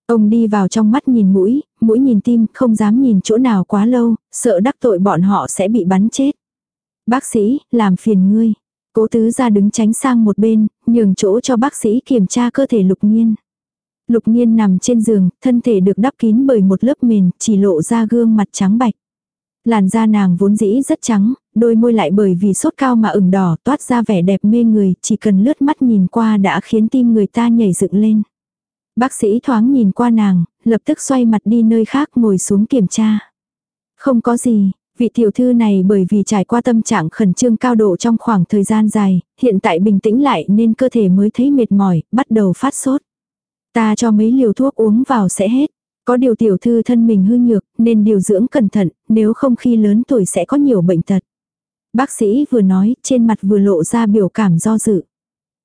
Ông đi vào trong mắt nhìn mũi, mũi nhìn tim, không dám nhìn chỗ nào quá lâu, sợ đắc tội bọn họ sẽ bị bắn chết. Bác sĩ, làm phiền ngươi. Cố tứ ra đứng tránh sang một bên, nhường chỗ cho bác sĩ kiểm tra cơ thể lục nhiên. Lục nhiên nằm trên giường, thân thể được đắp kín bởi một lớp mền, chỉ lộ ra gương mặt trắng bạch. Làn da nàng vốn dĩ rất trắng, đôi môi lại bởi vì sốt cao mà ửng đỏ toát ra vẻ đẹp mê người, chỉ cần lướt mắt nhìn qua đã khiến tim người ta nhảy dựng lên. Bác sĩ thoáng nhìn qua nàng, lập tức xoay mặt đi nơi khác ngồi xuống kiểm tra. Không có gì, vị tiểu thư này bởi vì trải qua tâm trạng khẩn trương cao độ trong khoảng thời gian dài, hiện tại bình tĩnh lại nên cơ thể mới thấy mệt mỏi, bắt đầu phát sốt. Ta cho mấy liều thuốc uống vào sẽ hết. Có điều tiểu thư thân mình hư nhược, nên điều dưỡng cẩn thận, nếu không khi lớn tuổi sẽ có nhiều bệnh tật. Bác sĩ vừa nói, trên mặt vừa lộ ra biểu cảm do dự.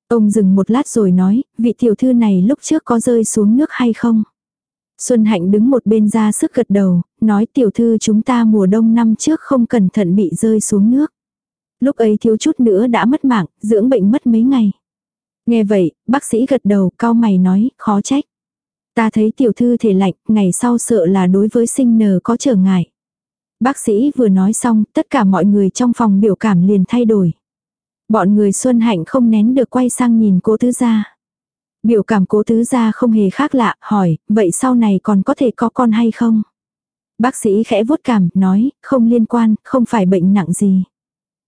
Ông dừng một lát rồi nói, vị tiểu thư này lúc trước có rơi xuống nước hay không? Xuân Hạnh đứng một bên ra sức gật đầu, nói tiểu thư chúng ta mùa đông năm trước không cẩn thận bị rơi xuống nước. Lúc ấy thiếu chút nữa đã mất mạng, dưỡng bệnh mất mấy ngày. Nghe vậy, bác sĩ gật đầu, cao mày nói, khó trách. Ta thấy tiểu thư thể lạnh, ngày sau sợ là đối với sinh nở có trở ngại. Bác sĩ vừa nói xong, tất cả mọi người trong phòng biểu cảm liền thay đổi. Bọn người Xuân Hạnh không nén được quay sang nhìn cố tứ gia. Biểu cảm cố tứ gia không hề khác lạ, hỏi, vậy sau này còn có thể có con hay không? Bác sĩ khẽ vuốt cảm, nói, không liên quan, không phải bệnh nặng gì.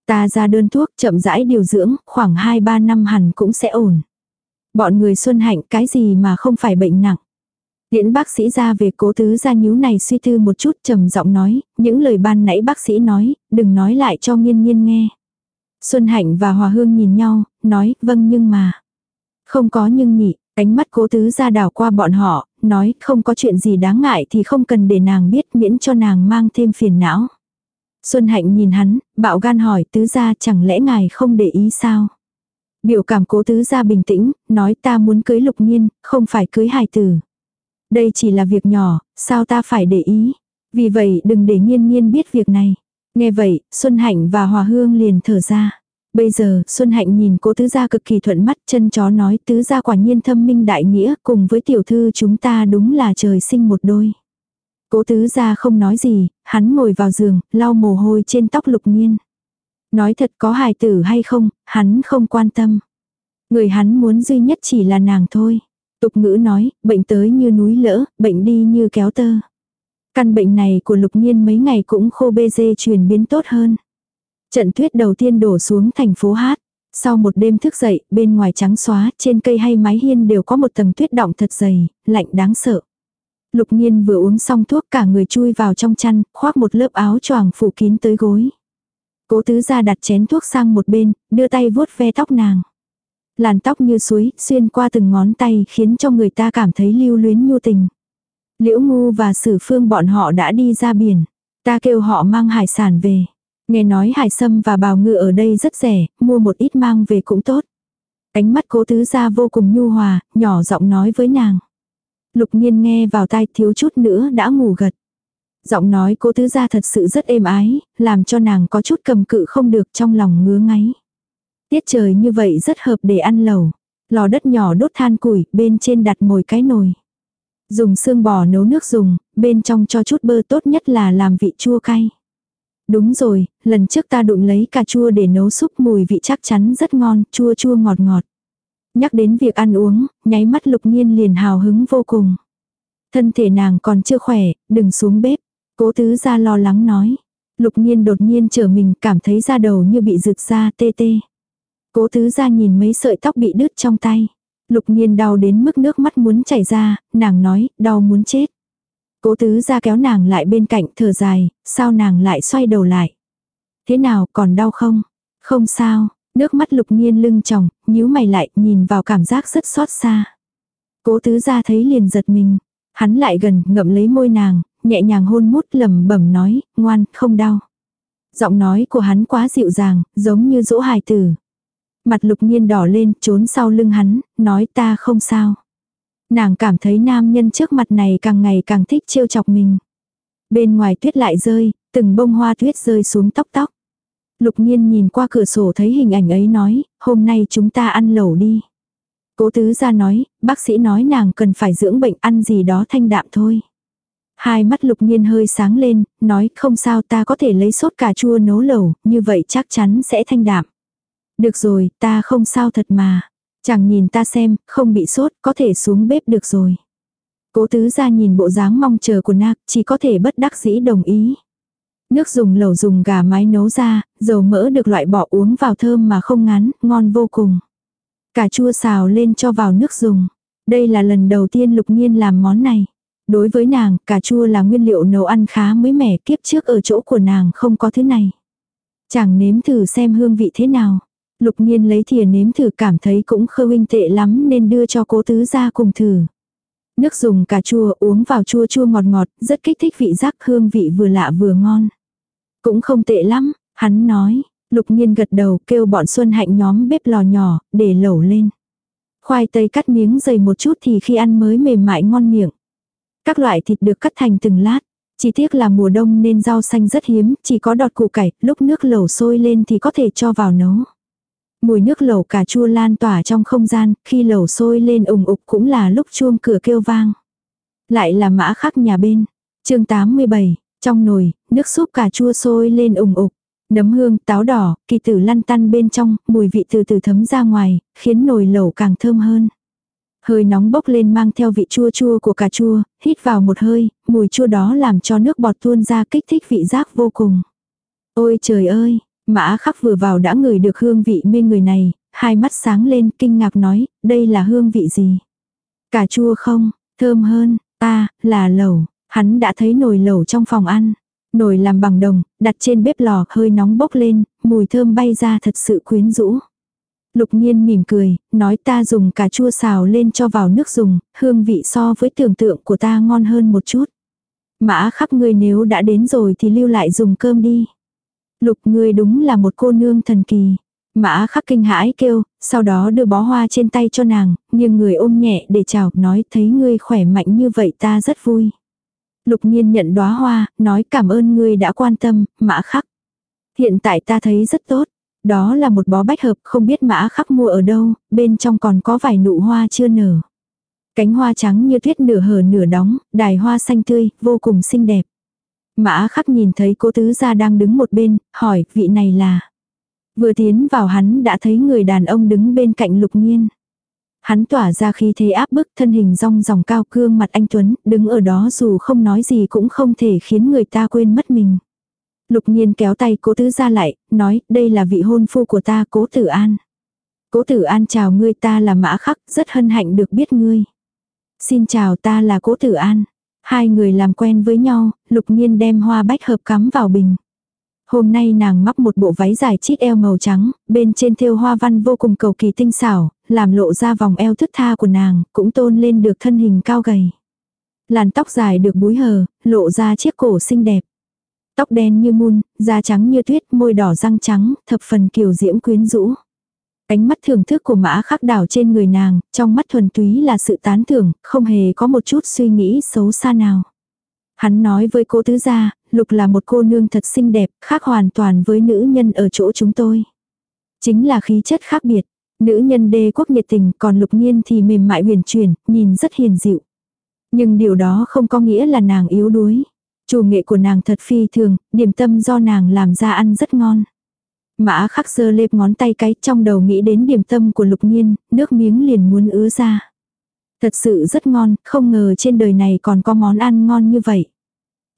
Ta ra đơn thuốc chậm rãi điều dưỡng, khoảng 2-3 năm hẳn cũng sẽ ổn. Bọn người Xuân Hạnh cái gì mà không phải bệnh nặng. Điễn bác sĩ ra về cố tứ gia nhíu này suy tư một chút trầm giọng nói, những lời ban nãy bác sĩ nói, đừng nói lại cho nghiên nghiên nghe. Xuân Hạnh và Hòa Hương nhìn nhau, nói, vâng nhưng mà. Không có nhưng nhị, ánh mắt cố tứ ra đảo qua bọn họ, nói, không có chuyện gì đáng ngại thì không cần để nàng biết miễn cho nàng mang thêm phiền não. Xuân Hạnh nhìn hắn, bạo gan hỏi tứ ra chẳng lẽ ngài không để ý sao? Biểu cảm cố tứ ra bình tĩnh, nói ta muốn cưới lục nhiên, không phải cưới hài tử. Đây chỉ là việc nhỏ, sao ta phải để ý? Vì vậy đừng để nghiên nghiên biết việc này. Nghe vậy, Xuân Hạnh và Hòa Hương liền thở ra. Bây giờ, Xuân Hạnh nhìn cố tứ gia cực kỳ thuận mắt, chân chó nói tứ gia quả nhiên thâm minh đại nghĩa, cùng với tiểu thư chúng ta đúng là trời sinh một đôi. Cố tứ gia không nói gì, hắn ngồi vào giường, lau mồ hôi trên tóc lục nhiên. Nói thật có hài tử hay không, hắn không quan tâm. Người hắn muốn duy nhất chỉ là nàng thôi. Tục ngữ nói, bệnh tới như núi lỡ, bệnh đi như kéo tơ. Căn bệnh này của lục nhiên mấy ngày cũng khô bê dê truyền biến tốt hơn. Trận tuyết đầu tiên đổ xuống thành phố Hát. Sau một đêm thức dậy, bên ngoài trắng xóa, trên cây hay mái hiên đều có một tầng tuyết đọng thật dày, lạnh đáng sợ. Lục nhiên vừa uống xong thuốc cả người chui vào trong chăn, khoác một lớp áo choàng phủ kín tới gối. Cố tứ ra đặt chén thuốc sang một bên, đưa tay vuốt ve tóc nàng. Làn tóc như suối, xuyên qua từng ngón tay khiến cho người ta cảm thấy lưu luyến nhu tình. Liễu ngu và sử phương bọn họ đã đi ra biển. Ta kêu họ mang hải sản về. Nghe nói hải sâm và bào ngựa ở đây rất rẻ, mua một ít mang về cũng tốt. Ánh mắt cố tứ ra vô cùng nhu hòa, nhỏ giọng nói với nàng. Lục nhiên nghe vào tai thiếu chút nữa đã ngủ gật. Giọng nói cố tứ ra thật sự rất êm ái, làm cho nàng có chút cầm cự không được trong lòng ngứa ngáy. Tiết trời như vậy rất hợp để ăn lẩu. Lò đất nhỏ đốt than củi, bên trên đặt mồi cái nồi. Dùng xương bò nấu nước dùng, bên trong cho chút bơ tốt nhất là làm vị chua cay. Đúng rồi, lần trước ta đụng lấy cà chua để nấu súp mùi vị chắc chắn rất ngon, chua chua ngọt ngọt. Nhắc đến việc ăn uống, nháy mắt lục nhiên liền hào hứng vô cùng. Thân thể nàng còn chưa khỏe, đừng xuống bếp. Cố tứ ra lo lắng nói. Lục nhiên đột nhiên trở mình cảm thấy da đầu như bị rực ra tê tê. Cố tứ ra nhìn mấy sợi tóc bị đứt trong tay. Lục nhiên đau đến mức nước mắt muốn chảy ra, nàng nói, đau muốn chết. Cố tứ ra kéo nàng lại bên cạnh thở dài, sao nàng lại xoay đầu lại. Thế nào, còn đau không? Không sao, nước mắt lục nhiên lưng tròng, nhíu mày lại, nhìn vào cảm giác rất xót xa. Cố tứ ra thấy liền giật mình. Hắn lại gần, ngậm lấy môi nàng, nhẹ nhàng hôn mút lầm bẩm nói, ngoan, không đau. Giọng nói của hắn quá dịu dàng, giống như dỗ hài tử. Mặt lục nhiên đỏ lên, trốn sau lưng hắn, nói ta không sao. Nàng cảm thấy nam nhân trước mặt này càng ngày càng thích trêu chọc mình. Bên ngoài tuyết lại rơi, từng bông hoa tuyết rơi xuống tóc tóc. Lục nhiên nhìn qua cửa sổ thấy hình ảnh ấy nói, hôm nay chúng ta ăn lẩu đi. Cố tứ ra nói, bác sĩ nói nàng cần phải dưỡng bệnh ăn gì đó thanh đạm thôi. Hai mắt lục nhiên hơi sáng lên, nói không sao ta có thể lấy sốt cà chua nấu lẩu, như vậy chắc chắn sẽ thanh đạm. Được rồi, ta không sao thật mà. Chẳng nhìn ta xem, không bị sốt, có thể xuống bếp được rồi. Cố tứ ra nhìn bộ dáng mong chờ của nạc, chỉ có thể bất đắc dĩ đồng ý. Nước dùng lẩu dùng gà mái nấu ra, dầu mỡ được loại bỏ uống vào thơm mà không ngán, ngon vô cùng. Cà chua xào lên cho vào nước dùng. Đây là lần đầu tiên lục nhiên làm món này. Đối với nàng, cà chua là nguyên liệu nấu ăn khá mới mẻ kiếp trước ở chỗ của nàng không có thứ này. Chẳng nếm thử xem hương vị thế nào. Lục nhiên lấy thìa nếm thử cảm thấy cũng khơ huynh tệ lắm nên đưa cho cố tứ ra cùng thử. Nước dùng cà chua uống vào chua chua ngọt ngọt, rất kích thích vị giác hương vị vừa lạ vừa ngon. Cũng không tệ lắm, hắn nói. Lục nhiên gật đầu kêu bọn Xuân Hạnh nhóm bếp lò nhỏ, để lẩu lên. Khoai tây cắt miếng dày một chút thì khi ăn mới mềm mại ngon miệng. Các loại thịt được cắt thành từng lát. Chỉ tiếc là mùa đông nên rau xanh rất hiếm, chỉ có đọt củ cải, lúc nước lẩu sôi lên thì có thể cho vào nấu. Mùi nước lẩu cà chua lan tỏa trong không gian, khi lẩu sôi lên ủng ục cũng là lúc chuông cửa kêu vang. Lại là mã khắc nhà bên. chương 87, trong nồi, nước súp cà chua sôi lên ủng ục. Nấm hương, táo đỏ, kỳ tử lăn tăn bên trong, mùi vị từ từ thấm ra ngoài, khiến nồi lẩu càng thơm hơn. Hơi nóng bốc lên mang theo vị chua chua của cà chua, hít vào một hơi, mùi chua đó làm cho nước bọt tuôn ra kích thích vị giác vô cùng. Ôi trời ơi, Mã khắc vừa vào đã ngửi được hương vị mê người này, hai mắt sáng lên kinh ngạc nói, đây là hương vị gì? Cà chua không, thơm hơn, ta, là lẩu, hắn đã thấy nồi lẩu trong phòng ăn. Nồi làm bằng đồng, đặt trên bếp lò hơi nóng bốc lên, mùi thơm bay ra thật sự quyến rũ. Lục nhiên mỉm cười, nói ta dùng cà chua xào lên cho vào nước dùng, hương vị so với tưởng tượng của ta ngon hơn một chút. Mã khắc ngươi nếu đã đến rồi thì lưu lại dùng cơm đi. Lục ngươi đúng là một cô nương thần kỳ. Mã khắc kinh hãi kêu, sau đó đưa bó hoa trên tay cho nàng, nhưng người ôm nhẹ để chào, nói thấy ngươi khỏe mạnh như vậy ta rất vui. Lục nhiên nhận đóa hoa, nói cảm ơn ngươi đã quan tâm, mã khắc. Hiện tại ta thấy rất tốt. Đó là một bó bách hợp không biết mã khắc mua ở đâu, bên trong còn có vài nụ hoa chưa nở. Cánh hoa trắng như tuyết nửa hở nửa đóng, đài hoa xanh tươi, vô cùng xinh đẹp. Mã khắc nhìn thấy cô tứ gia đang đứng một bên, hỏi vị này là. Vừa tiến vào hắn đã thấy người đàn ông đứng bên cạnh lục nhiên. Hắn tỏa ra khí thế áp bức thân hình rong ròng cao cương mặt anh Tuấn, đứng ở đó dù không nói gì cũng không thể khiến người ta quên mất mình. Lục nhiên kéo tay cố tứ ra lại, nói, đây là vị hôn phu của ta cố tử an. Cố tử an chào ngươi ta là mã khắc, rất hân hạnh được biết ngươi. Xin chào ta là cố tử an. Hai người làm quen với nhau, lục nhiên đem hoa bách hợp cắm vào bình. Hôm nay nàng mắc một bộ váy dài chít eo màu trắng, bên trên thêu hoa văn vô cùng cầu kỳ tinh xảo, làm lộ ra vòng eo thức tha của nàng, cũng tôn lên được thân hình cao gầy. Làn tóc dài được búi hờ, lộ ra chiếc cổ xinh đẹp. Tóc đen như mun, da trắng như tuyết, môi đỏ răng trắng, thập phần kiều diễm quyến rũ. Ánh mắt thưởng thức của mã khắc đảo trên người nàng, trong mắt thuần túy là sự tán thưởng, không hề có một chút suy nghĩ xấu xa nào. Hắn nói với cô tứ gia, lục là một cô nương thật xinh đẹp, khác hoàn toàn với nữ nhân ở chỗ chúng tôi. Chính là khí chất khác biệt. Nữ nhân đê quốc nhiệt tình, còn lục nhiên thì mềm mại huyền chuyển, nhìn rất hiền dịu. Nhưng điều đó không có nghĩa là nàng yếu đuối. Chủ nghệ của nàng thật phi thường, điểm tâm do nàng làm ra ăn rất ngon. Mã khắc dơ lệp ngón tay cái trong đầu nghĩ đến điểm tâm của lục nhiên, nước miếng liền muốn ứa ra. Thật sự rất ngon, không ngờ trên đời này còn có món ăn ngon như vậy.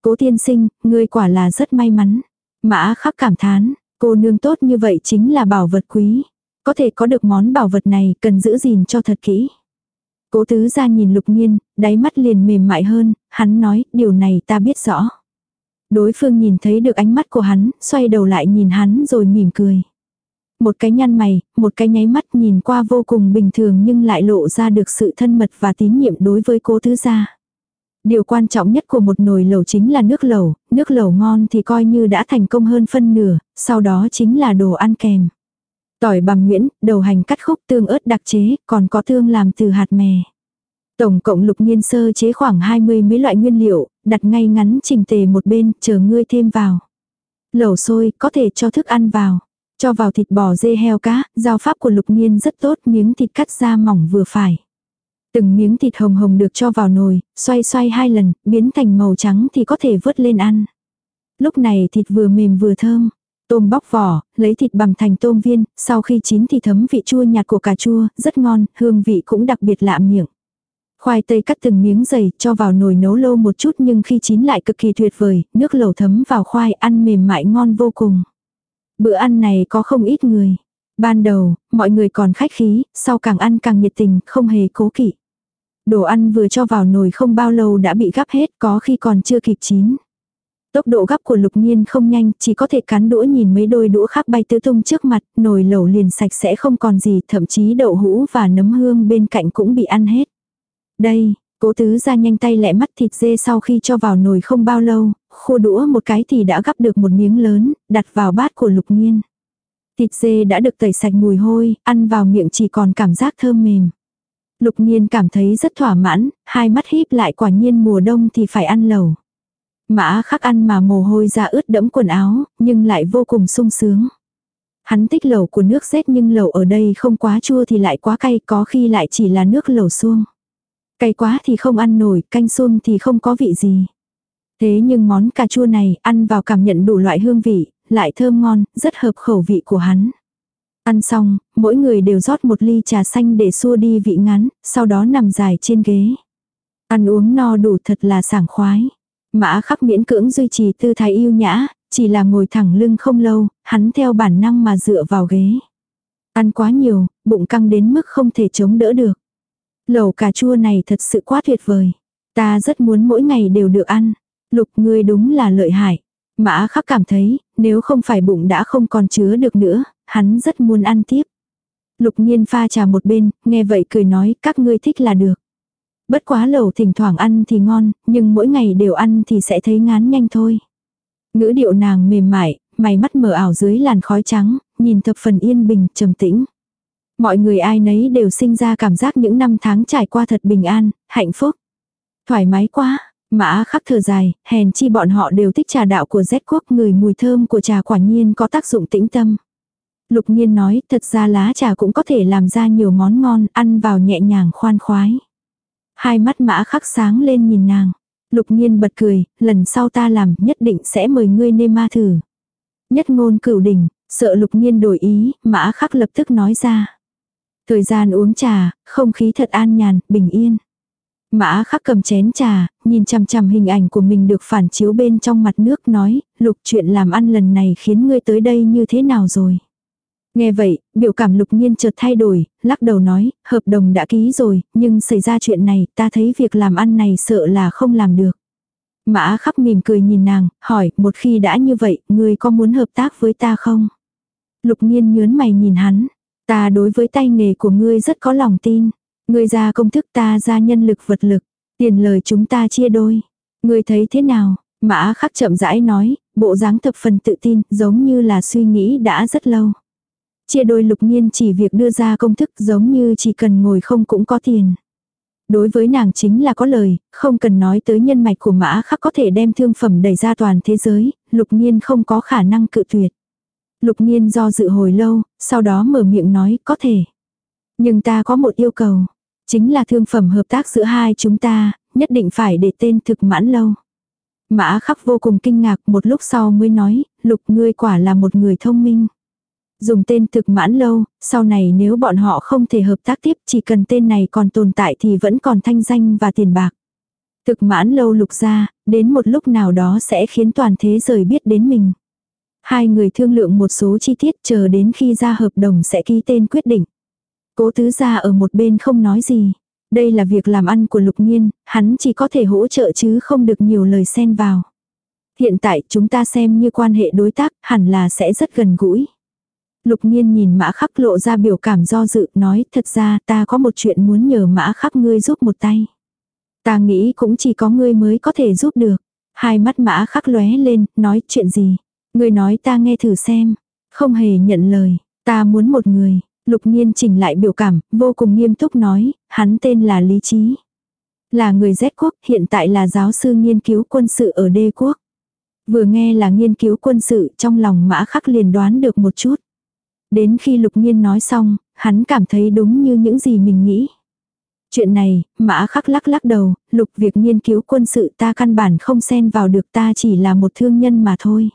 Cố tiên sinh, ngươi quả là rất may mắn. Mã khắc cảm thán, cô nương tốt như vậy chính là bảo vật quý. Có thể có được món bảo vật này cần giữ gìn cho thật kỹ. Cố tứ ra nhìn lục nhiên, đáy mắt liền mềm mại hơn, hắn nói, điều này ta biết rõ. Đối phương nhìn thấy được ánh mắt của hắn, xoay đầu lại nhìn hắn rồi mỉm cười. Một cái nhăn mày, một cái nháy mắt nhìn qua vô cùng bình thường nhưng lại lộ ra được sự thân mật và tín nhiệm đối với cố tứ gia. Điều quan trọng nhất của một nồi lẩu chính là nước lẩu, nước lẩu ngon thì coi như đã thành công hơn phân nửa, sau đó chính là đồ ăn kèm. Tỏi bằm nguyễn, đầu hành cắt khúc tương ớt đặc chế, còn có tương làm từ hạt mè. Tổng cộng lục nghiên sơ chế khoảng 20 mấy loại nguyên liệu, đặt ngay ngắn chỉnh tề một bên, chờ ngươi thêm vào. Lẩu sôi, có thể cho thức ăn vào. Cho vào thịt bò dê heo cá, giao pháp của lục nghiên rất tốt, miếng thịt cắt ra mỏng vừa phải. Từng miếng thịt hồng hồng được cho vào nồi, xoay xoay hai lần, biến thành màu trắng thì có thể vớt lên ăn. Lúc này thịt vừa mềm vừa thơm. Tôm bóc vỏ, lấy thịt bằm thành tôm viên, sau khi chín thì thấm vị chua nhạt của cà chua, rất ngon, hương vị cũng đặc biệt lạ miệng. Khoai tây cắt từng miếng dày, cho vào nồi nấu lâu một chút nhưng khi chín lại cực kỳ tuyệt vời, nước lẩu thấm vào khoai ăn mềm mại ngon vô cùng. Bữa ăn này có không ít người. Ban đầu, mọi người còn khách khí, sau càng ăn càng nhiệt tình, không hề cố kỵ. Đồ ăn vừa cho vào nồi không bao lâu đã bị gắp hết, có khi còn chưa kịp chín. Tốc độ gắp của lục nhiên không nhanh, chỉ có thể cắn đũa nhìn mấy đôi đũa khác bay tứ tung trước mặt, nồi lẩu liền sạch sẽ không còn gì, thậm chí đậu hũ và nấm hương bên cạnh cũng bị ăn hết. Đây, cố tứ ra nhanh tay lẹ mắt thịt dê sau khi cho vào nồi không bao lâu, khô đũa một cái thì đã gắp được một miếng lớn, đặt vào bát của lục nhiên. Thịt dê đã được tẩy sạch mùi hôi, ăn vào miệng chỉ còn cảm giác thơm mềm. Lục nhiên cảm thấy rất thỏa mãn, hai mắt híp lại quả nhiên mùa đông thì phải ăn lẩu. Mã khắc ăn mà mồ hôi ra ướt đẫm quần áo, nhưng lại vô cùng sung sướng. Hắn thích lẩu của nước rét nhưng lẩu ở đây không quá chua thì lại quá cay, có khi lại chỉ là nước lẩu xuông. Cay quá thì không ăn nổi, canh xuông thì không có vị gì. Thế nhưng món cà chua này ăn vào cảm nhận đủ loại hương vị, lại thơm ngon, rất hợp khẩu vị của hắn. Ăn xong, mỗi người đều rót một ly trà xanh để xua đi vị ngắn, sau đó nằm dài trên ghế. Ăn uống no đủ thật là sảng khoái. Mã khắc miễn cưỡng duy trì tư thái yêu nhã, chỉ là ngồi thẳng lưng không lâu, hắn theo bản năng mà dựa vào ghế. Ăn quá nhiều, bụng căng đến mức không thể chống đỡ được. Lẩu cà chua này thật sự quá tuyệt vời. Ta rất muốn mỗi ngày đều được ăn. Lục ngươi đúng là lợi hại. Mã khắc cảm thấy, nếu không phải bụng đã không còn chứa được nữa, hắn rất muốn ăn tiếp. Lục nhiên pha trà một bên, nghe vậy cười nói các ngươi thích là được. Bất quá lẩu thỉnh thoảng ăn thì ngon, nhưng mỗi ngày đều ăn thì sẽ thấy ngán nhanh thôi. Ngữ điệu nàng mềm mại, mày mắt mở ảo dưới làn khói trắng, nhìn thập phần yên bình, trầm tĩnh. Mọi người ai nấy đều sinh ra cảm giác những năm tháng trải qua thật bình an, hạnh phúc. Thoải mái quá, mã khắc thở dài, hèn chi bọn họ đều thích trà đạo của Z quốc người mùi thơm của trà quả nhiên có tác dụng tĩnh tâm. Lục Nhiên nói, thật ra lá trà cũng có thể làm ra nhiều món ngon, ăn vào nhẹ nhàng khoan khoái. Hai mắt mã khắc sáng lên nhìn nàng. Lục Nhiên bật cười, lần sau ta làm nhất định sẽ mời ngươi nêm ma thử. Nhất ngôn cửu đỉnh, sợ Lục Nhiên đổi ý, mã khắc lập tức nói ra. Thời gian uống trà, không khí thật an nhàn, bình yên. Mã khắc cầm chén trà, nhìn chằm chằm hình ảnh của mình được phản chiếu bên trong mặt nước nói, lục chuyện làm ăn lần này khiến ngươi tới đây như thế nào rồi. Nghe vậy, biểu cảm lục nhiên chợt thay đổi, lắc đầu nói, hợp đồng đã ký rồi, nhưng xảy ra chuyện này, ta thấy việc làm ăn này sợ là không làm được. Mã khắc mỉm cười nhìn nàng, hỏi, một khi đã như vậy, ngươi có muốn hợp tác với ta không? Lục nhiên nhớn mày nhìn hắn, ta đối với tay nghề của ngươi rất có lòng tin. Ngươi ra công thức ta ra nhân lực vật lực, tiền lời chúng ta chia đôi. Ngươi thấy thế nào? Mã khắc chậm rãi nói, bộ dáng thập phần tự tin, giống như là suy nghĩ đã rất lâu. Chia đôi lục nhiên chỉ việc đưa ra công thức giống như chỉ cần ngồi không cũng có tiền. Đối với nàng chính là có lời, không cần nói tới nhân mạch của mã khắc có thể đem thương phẩm đẩy ra toàn thế giới, lục nhiên không có khả năng cự tuyệt. Lục nhiên do dự hồi lâu, sau đó mở miệng nói có thể. Nhưng ta có một yêu cầu. Chính là thương phẩm hợp tác giữa hai chúng ta, nhất định phải để tên thực mãn lâu. Mã khắc vô cùng kinh ngạc một lúc sau mới nói, lục ngươi quả là một người thông minh. Dùng tên thực mãn lâu, sau này nếu bọn họ không thể hợp tác tiếp chỉ cần tên này còn tồn tại thì vẫn còn thanh danh và tiền bạc. Thực mãn lâu lục ra, đến một lúc nào đó sẽ khiến toàn thế giới biết đến mình. Hai người thương lượng một số chi tiết chờ đến khi ra hợp đồng sẽ ký tên quyết định. Cố tứ gia ở một bên không nói gì. Đây là việc làm ăn của lục nhiên, hắn chỉ có thể hỗ trợ chứ không được nhiều lời xen vào. Hiện tại chúng ta xem như quan hệ đối tác, hẳn là sẽ rất gần gũi. Lục nhiên nhìn mã khắc lộ ra biểu cảm do dự, nói thật ra ta có một chuyện muốn nhờ mã khắc ngươi giúp một tay. Ta nghĩ cũng chỉ có ngươi mới có thể giúp được. Hai mắt mã khắc lóe lên, nói chuyện gì người nói ta nghe thử xem. Không hề nhận lời, ta muốn một người. Lục nhiên chỉnh lại biểu cảm, vô cùng nghiêm túc nói, hắn tên là Lý Trí. Là người Z quốc, hiện tại là giáo sư nghiên cứu quân sự ở đê quốc. Vừa nghe là nghiên cứu quân sự, trong lòng mã khắc liền đoán được một chút. Đến khi lục nhiên nói xong, hắn cảm thấy đúng như những gì mình nghĩ. Chuyện này, mã khắc lắc lắc đầu, lục việc nghiên cứu quân sự ta căn bản không xen vào được ta chỉ là một thương nhân mà thôi.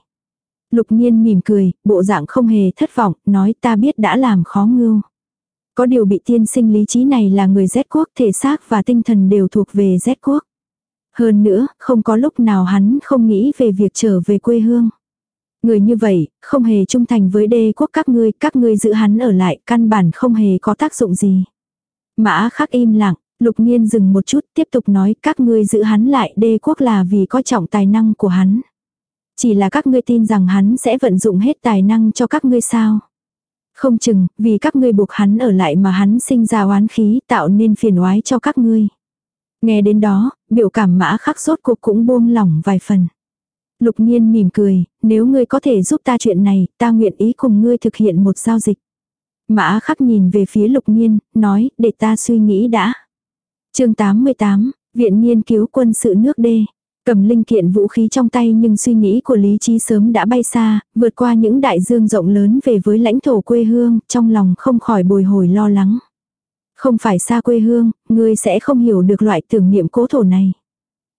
Lục nhiên mỉm cười, bộ dạng không hề thất vọng, nói ta biết đã làm khó ngưu. Có điều bị tiên sinh lý trí này là người Z quốc, thể xác và tinh thần đều thuộc về Z quốc. Hơn nữa, không có lúc nào hắn không nghĩ về việc trở về quê hương. Người như vậy, không hề trung thành với đê quốc các ngươi, các ngươi giữ hắn ở lại, căn bản không hề có tác dụng gì. Mã khắc im lặng, lục nhiên dừng một chút tiếp tục nói các ngươi giữ hắn lại đê quốc là vì coi trọng tài năng của hắn. Chỉ là các ngươi tin rằng hắn sẽ vận dụng hết tài năng cho các ngươi sao. Không chừng, vì các ngươi buộc hắn ở lại mà hắn sinh ra oán khí tạo nên phiền oái cho các ngươi. Nghe đến đó, biểu cảm mã khắc sốt cuộc cũng buông lỏng vài phần. Lục nhiên mỉm cười, nếu ngươi có thể giúp ta chuyện này, ta nguyện ý cùng ngươi thực hiện một giao dịch. Mã khắc nhìn về phía lục nhiên, nói, để ta suy nghĩ đã. chương 88, Viện Nghiên cứu quân sự nước đê. Cầm linh kiện vũ khí trong tay nhưng suy nghĩ của lý trí sớm đã bay xa, vượt qua những đại dương rộng lớn về với lãnh thổ quê hương, trong lòng không khỏi bồi hồi lo lắng. Không phải xa quê hương, ngươi sẽ không hiểu được loại tưởng niệm cố thổ này.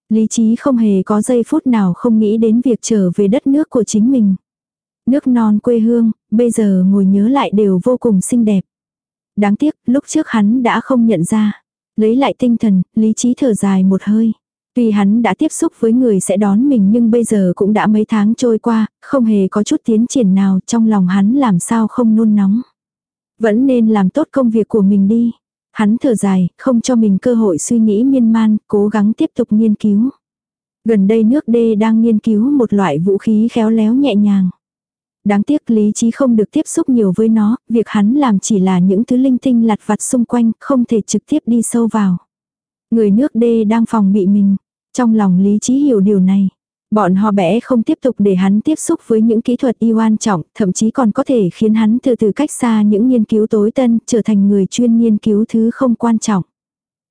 Lý trí không hề có giây phút nào không nghĩ đến việc trở về đất nước của chính mình. Nước non quê hương, bây giờ ngồi nhớ lại đều vô cùng xinh đẹp. Đáng tiếc, lúc trước hắn đã không nhận ra. Lấy lại tinh thần, lý trí thở dài một hơi. Tuy hắn đã tiếp xúc với người sẽ đón mình nhưng bây giờ cũng đã mấy tháng trôi qua, không hề có chút tiến triển nào trong lòng hắn làm sao không nôn nóng. Vẫn nên làm tốt công việc của mình đi. Hắn thở dài, không cho mình cơ hội suy nghĩ miên man, cố gắng tiếp tục nghiên cứu. Gần đây nước đê đang nghiên cứu một loại vũ khí khéo léo nhẹ nhàng. Đáng tiếc lý trí không được tiếp xúc nhiều với nó, việc hắn làm chỉ là những thứ linh tinh lặt vặt xung quanh, không thể trực tiếp đi sâu vào. Người nước đê đang phòng bị mình. Trong lòng lý trí hiểu điều này. Bọn họ bẽ không tiếp tục để hắn tiếp xúc với những kỹ thuật y quan trọng, thậm chí còn có thể khiến hắn từ từ cách xa những nghiên cứu tối tân, trở thành người chuyên nghiên cứu thứ không quan trọng.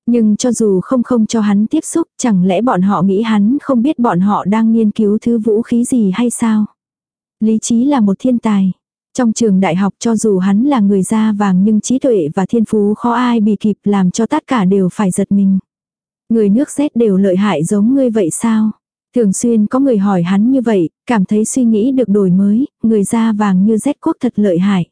Nhưng cho dù không không cho hắn tiếp xúc, chẳng lẽ bọn họ nghĩ hắn không biết bọn họ đang nghiên cứu thứ vũ khí gì hay sao? Lý trí là một thiên tài. Trong trường đại học cho dù hắn là người da vàng nhưng trí tuệ và thiên phú khó ai bị kịp làm cho tất cả đều phải giật mình. Người nước rét đều lợi hại giống ngươi vậy sao? Thường xuyên có người hỏi hắn như vậy, cảm thấy suy nghĩ được đổi mới, người da vàng như rét quốc thật lợi hại.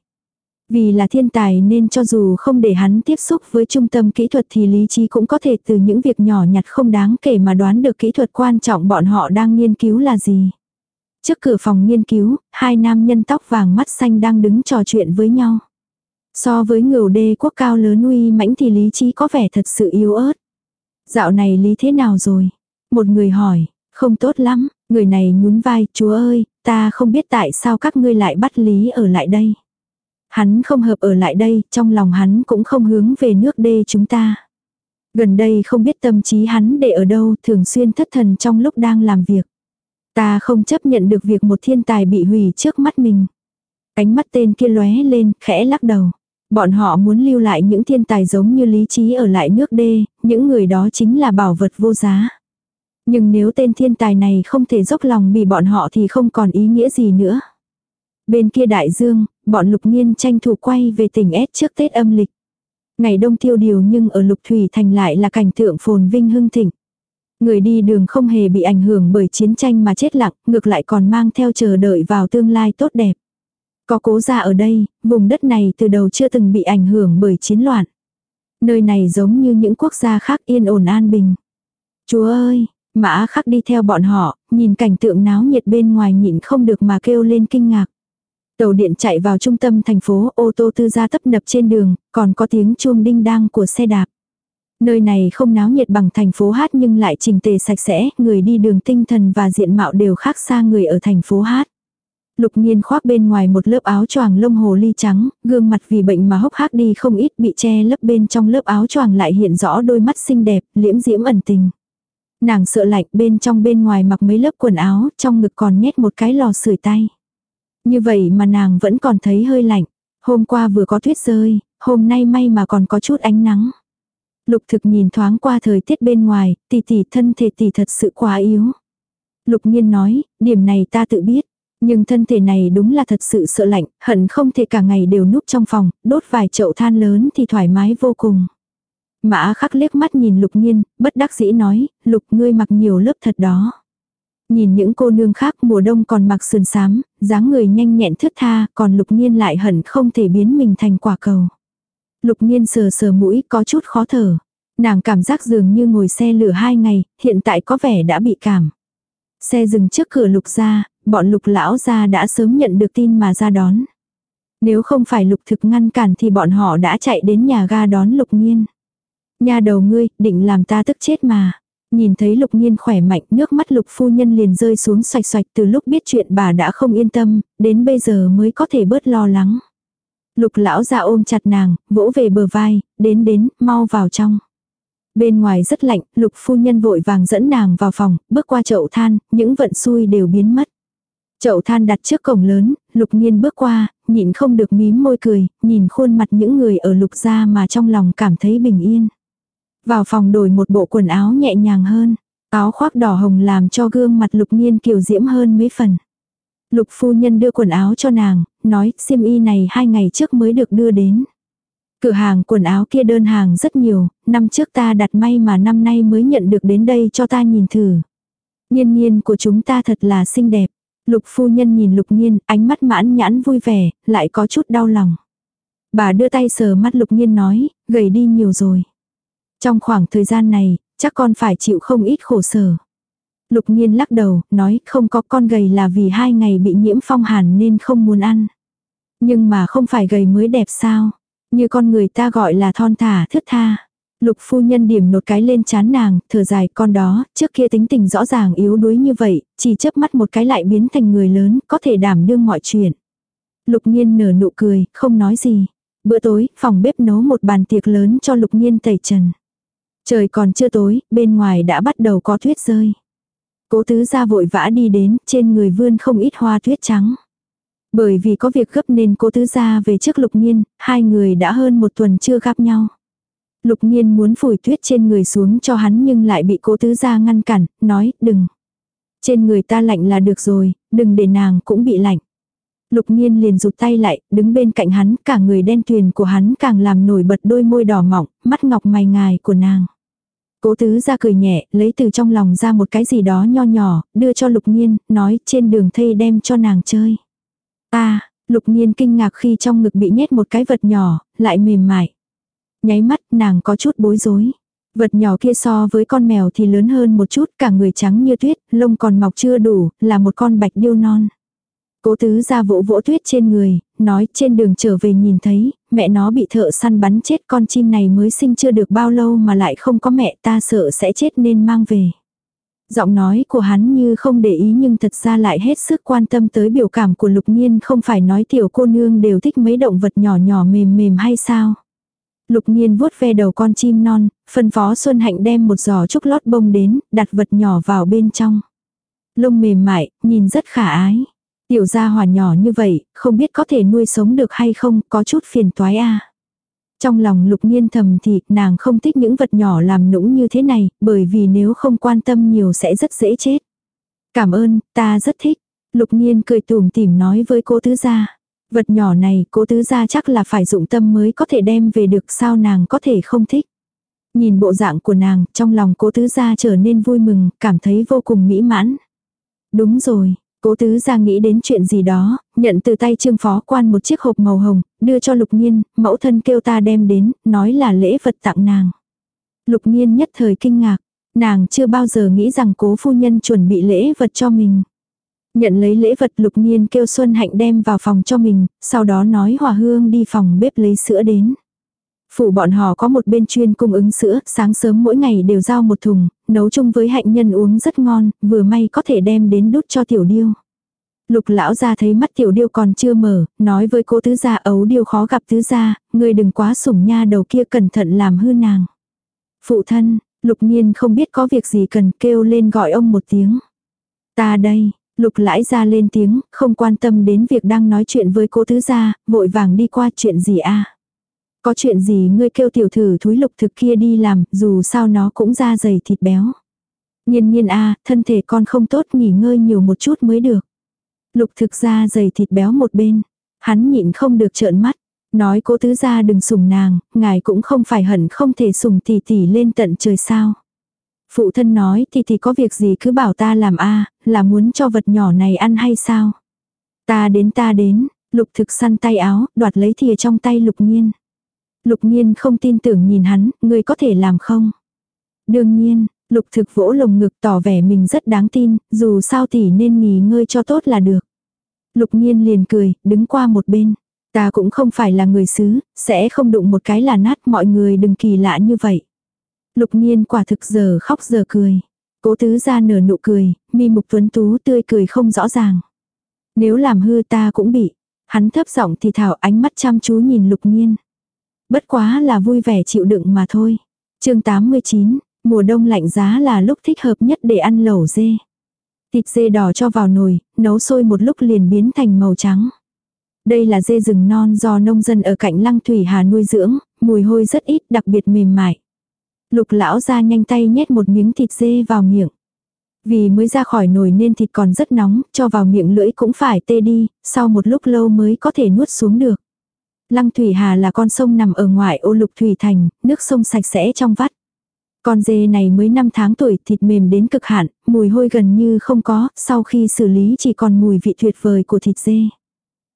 Vì là thiên tài nên cho dù không để hắn tiếp xúc với trung tâm kỹ thuật thì lý trí cũng có thể từ những việc nhỏ nhặt không đáng kể mà đoán được kỹ thuật quan trọng bọn họ đang nghiên cứu là gì. Trước cửa phòng nghiên cứu, hai nam nhân tóc vàng mắt xanh đang đứng trò chuyện với nhau. So với ngửu đê quốc cao lớn uy mãnh thì lý trí có vẻ thật sự yếu ớt. Dạo này lý thế nào rồi? Một người hỏi, không tốt lắm, người này nhún vai, chúa ơi, ta không biết tại sao các ngươi lại bắt lý ở lại đây. Hắn không hợp ở lại đây, trong lòng hắn cũng không hướng về nước đê chúng ta. Gần đây không biết tâm trí hắn để ở đâu, thường xuyên thất thần trong lúc đang làm việc. Ta không chấp nhận được việc một thiên tài bị hủy trước mắt mình. Cánh mắt tên kia lóe lên, khẽ lắc đầu. Bọn họ muốn lưu lại những thiên tài giống như lý trí ở lại nước đê, những người đó chính là bảo vật vô giá. Nhưng nếu tên thiên tài này không thể dốc lòng bị bọn họ thì không còn ý nghĩa gì nữa. Bên kia đại dương, bọn lục nghiên tranh thủ quay về tỉnh S trước Tết âm lịch. Ngày đông tiêu điều nhưng ở lục thủy thành lại là cảnh tượng phồn vinh hưng thịnh. Người đi đường không hề bị ảnh hưởng bởi chiến tranh mà chết lặng, ngược lại còn mang theo chờ đợi vào tương lai tốt đẹp. Có cố gia ở đây, vùng đất này từ đầu chưa từng bị ảnh hưởng bởi chiến loạn. Nơi này giống như những quốc gia khác yên ổn an bình. Chúa ơi, mã khắc đi theo bọn họ, nhìn cảnh tượng náo nhiệt bên ngoài nhịn không được mà kêu lên kinh ngạc. Tàu điện chạy vào trung tâm thành phố, ô tô tư gia tấp nập trên đường, còn có tiếng chuông đinh đang của xe đạp. Nơi này không náo nhiệt bằng thành phố hát nhưng lại trình tề sạch sẽ, người đi đường tinh thần và diện mạo đều khác xa người ở thành phố hát. Lục nhiên khoác bên ngoài một lớp áo choàng lông hồ ly trắng, gương mặt vì bệnh mà hốc hác đi không ít bị che lấp bên trong lớp áo choàng lại hiện rõ đôi mắt xinh đẹp, liễm diễm ẩn tình. Nàng sợ lạnh bên trong bên ngoài mặc mấy lớp quần áo, trong ngực còn nhét một cái lò sưởi tay. Như vậy mà nàng vẫn còn thấy hơi lạnh. Hôm qua vừa có tuyết rơi, hôm nay may mà còn có chút ánh nắng. Lục thực nhìn thoáng qua thời tiết bên ngoài, tỷ tỷ thân thể tỷ thật sự quá yếu. Lục nhiên nói, điểm này ta tự biết. Nhưng thân thể này đúng là thật sự sợ lạnh, hận không thể cả ngày đều núp trong phòng, đốt vài chậu than lớn thì thoải mái vô cùng. Mã khắc liếc mắt nhìn lục nhiên, bất đắc dĩ nói, lục ngươi mặc nhiều lớp thật đó. Nhìn những cô nương khác mùa đông còn mặc sườn xám, dáng người nhanh nhẹn thướt tha, còn lục nhiên lại hận không thể biến mình thành quả cầu. Lục nhiên sờ sờ mũi có chút khó thở. Nàng cảm giác dường như ngồi xe lửa hai ngày, hiện tại có vẻ đã bị cảm. Xe dừng trước cửa lục gia, bọn lục lão gia đã sớm nhận được tin mà ra đón. Nếu không phải lục thực ngăn cản thì bọn họ đã chạy đến nhà ga đón lục nhiên. Nhà đầu ngươi, định làm ta tức chết mà. Nhìn thấy lục nhiên khỏe mạnh, nước mắt lục phu nhân liền rơi xuống xoạch xoạch từ lúc biết chuyện bà đã không yên tâm, đến bây giờ mới có thể bớt lo lắng. Lục lão ra ôm chặt nàng, vỗ về bờ vai, đến đến, mau vào trong. Bên ngoài rất lạnh, lục phu nhân vội vàng dẫn nàng vào phòng, bước qua chậu than, những vận xui đều biến mất. Chậu than đặt trước cổng lớn, lục nhiên bước qua, nhịn không được mím môi cười, nhìn khuôn mặt những người ở lục gia mà trong lòng cảm thấy bình yên. Vào phòng đổi một bộ quần áo nhẹ nhàng hơn, áo khoác đỏ hồng làm cho gương mặt lục nhiên kiều diễm hơn mấy phần. Lục phu nhân đưa quần áo cho nàng, nói xiêm y này hai ngày trước mới được đưa đến. Cửa hàng quần áo kia đơn hàng rất nhiều, năm trước ta đặt may mà năm nay mới nhận được đến đây cho ta nhìn thử. Nhiên nhiên của chúng ta thật là xinh đẹp. Lục phu nhân nhìn lục nhiên, ánh mắt mãn nhãn vui vẻ, lại có chút đau lòng. Bà đưa tay sờ mắt lục nhiên nói, gầy đi nhiều rồi. Trong khoảng thời gian này, chắc con phải chịu không ít khổ sở. Lục nhiên lắc đầu, nói không có con gầy là vì hai ngày bị nhiễm phong hàn nên không muốn ăn. Nhưng mà không phải gầy mới đẹp sao. Như con người ta gọi là thon thả thướt tha. Lục phu nhân điểm nột cái lên chán nàng, thở dài con đó, trước kia tính tình rõ ràng yếu đuối như vậy, chỉ chớp mắt một cái lại biến thành người lớn, có thể đảm đương mọi chuyện. Lục nhiên nở nụ cười, không nói gì. Bữa tối, phòng bếp nấu một bàn tiệc lớn cho lục nhiên tẩy trần. Trời còn chưa tối, bên ngoài đã bắt đầu có tuyết rơi. Cố tứ ra vội vã đi đến, trên người vươn không ít hoa tuyết trắng. Bởi vì có việc gấp nên cố tứ ra về trước lục nhiên, hai người đã hơn một tuần chưa gặp nhau. Lục nhiên muốn phủi tuyết trên người xuống cho hắn nhưng lại bị cố tứ ra ngăn cản, nói đừng. Trên người ta lạnh là được rồi, đừng để nàng cũng bị lạnh. Lục nhiên liền rụt tay lại, đứng bên cạnh hắn, cả người đen tuyền của hắn càng làm nổi bật đôi môi đỏ mọng, mắt ngọc mày ngài của nàng. Cố tứ ra cười nhẹ, lấy từ trong lòng ra một cái gì đó nho nhỏ, đưa cho lục nhiên, nói trên đường thây đem cho nàng chơi. À, lục nhiên kinh ngạc khi trong ngực bị nhét một cái vật nhỏ, lại mềm mại. Nháy mắt nàng có chút bối rối. Vật nhỏ kia so với con mèo thì lớn hơn một chút, cả người trắng như tuyết, lông còn mọc chưa đủ, là một con bạch điêu non. Cố tứ ra vỗ vỗ tuyết trên người, nói trên đường trở về nhìn thấy, mẹ nó bị thợ săn bắn chết con chim này mới sinh chưa được bao lâu mà lại không có mẹ ta sợ sẽ chết nên mang về. Giọng nói của hắn như không để ý nhưng thật ra lại hết sức quan tâm tới biểu cảm của lục nhiên không phải nói tiểu cô nương đều thích mấy động vật nhỏ nhỏ mềm mềm hay sao. Lục nhiên vuốt ve đầu con chim non, phân phó Xuân Hạnh đem một giò trúc lót bông đến, đặt vật nhỏ vào bên trong. Lông mềm mại, nhìn rất khả ái. Tiểu gia hòa nhỏ như vậy, không biết có thể nuôi sống được hay không, có chút phiền toái a. Trong lòng lục nhiên thầm thì nàng không thích những vật nhỏ làm nũng như thế này, bởi vì nếu không quan tâm nhiều sẽ rất dễ chết. Cảm ơn, ta rất thích. Lục nhiên cười tủm tỉm nói với cô tứ gia. Vật nhỏ này cô tứ gia chắc là phải dụng tâm mới có thể đem về được sao nàng có thể không thích. Nhìn bộ dạng của nàng, trong lòng cô tứ gia trở nên vui mừng, cảm thấy vô cùng mỹ mãn. Đúng rồi, Cố tứ ra nghĩ đến chuyện gì đó, nhận từ tay trương phó quan một chiếc hộp màu hồng, đưa cho lục nhiên, mẫu thân kêu ta đem đến, nói là lễ vật tặng nàng. Lục nhiên nhất thời kinh ngạc, nàng chưa bao giờ nghĩ rằng cố phu nhân chuẩn bị lễ vật cho mình. Nhận lấy lễ vật lục nhiên kêu Xuân Hạnh đem vào phòng cho mình, sau đó nói Hòa Hương đi phòng bếp lấy sữa đến. Phủ bọn họ có một bên chuyên cung ứng sữa, sáng sớm mỗi ngày đều giao một thùng, nấu chung với hạnh nhân uống rất ngon, vừa may có thể đem đến đút cho tiểu điêu. Lục lão ra thấy mắt tiểu điêu còn chưa mở, nói với cô tứ gia ấu điêu khó gặp tứ gia, người đừng quá sủng nha đầu kia cẩn thận làm hư nàng. Phụ thân, lục nhiên không biết có việc gì cần kêu lên gọi ông một tiếng. Ta đây, lục lãi ra lên tiếng, không quan tâm đến việc đang nói chuyện với cô tứ gia, vội vàng đi qua chuyện gì a có chuyện gì ngươi kêu tiểu thử thúi lục thực kia đi làm, dù sao nó cũng ra dày thịt béo. Nhiên nhiên a thân thể con không tốt nghỉ ngơi nhiều một chút mới được. Lục thực ra dày thịt béo một bên. Hắn nhịn không được trợn mắt. Nói cố tứ gia đừng sùng nàng, ngài cũng không phải hận không thể sùng tỷ tỷ lên tận trời sao. Phụ thân nói thì thì có việc gì cứ bảo ta làm a là muốn cho vật nhỏ này ăn hay sao. Ta đến ta đến, lục thực săn tay áo, đoạt lấy thìa trong tay lục nhiên. Lục nhiên không tin tưởng nhìn hắn, ngươi có thể làm không? Đương nhiên, lục thực vỗ lồng ngực tỏ vẻ mình rất đáng tin, dù sao tỷ nên nghỉ ngơi cho tốt là được. Lục nhiên liền cười, đứng qua một bên. Ta cũng không phải là người xứ, sẽ không đụng một cái là nát mọi người đừng kỳ lạ như vậy. Lục nhiên quả thực giờ khóc giờ cười. Cố tứ ra nở nụ cười, mi mục tuấn tú tươi cười không rõ ràng. Nếu làm hư ta cũng bị. Hắn thấp giọng thì thảo ánh mắt chăm chú nhìn lục nhiên. Bất quá là vui vẻ chịu đựng mà thôi. chương 89, mùa đông lạnh giá là lúc thích hợp nhất để ăn lẩu dê. Thịt dê đỏ cho vào nồi, nấu sôi một lúc liền biến thành màu trắng. Đây là dê rừng non do nông dân ở cạnh lăng thủy hà nuôi dưỡng, mùi hôi rất ít đặc biệt mềm mại. Lục lão ra nhanh tay nhét một miếng thịt dê vào miệng. Vì mới ra khỏi nồi nên thịt còn rất nóng, cho vào miệng lưỡi cũng phải tê đi, sau một lúc lâu mới có thể nuốt xuống được. Lăng Thủy Hà là con sông nằm ở ngoại ô lục Thủy Thành, nước sông sạch sẽ trong vắt. Con dê này mới 5 tháng tuổi, thịt mềm đến cực hạn, mùi hôi gần như không có, sau khi xử lý chỉ còn mùi vị tuyệt vời của thịt dê.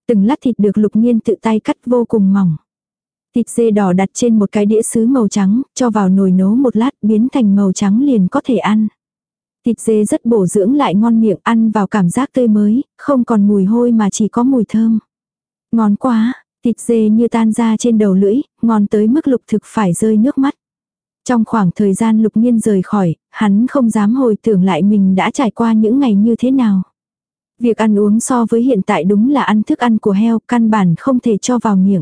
Từng lát thịt được lục nhiên tự tay cắt vô cùng mỏng. Thịt dê đỏ đặt trên một cái đĩa sứ màu trắng, cho vào nồi nấu một lát biến thành màu trắng liền có thể ăn. Thịt dê rất bổ dưỡng lại ngon miệng ăn vào cảm giác tươi mới, không còn mùi hôi mà chỉ có mùi thơm. Ngon quá, Thịt dê như tan ra trên đầu lưỡi, ngon tới mức lục thực phải rơi nước mắt. Trong khoảng thời gian lục nhiên rời khỏi, hắn không dám hồi tưởng lại mình đã trải qua những ngày như thế nào. Việc ăn uống so với hiện tại đúng là ăn thức ăn của heo, căn bản không thể cho vào miệng.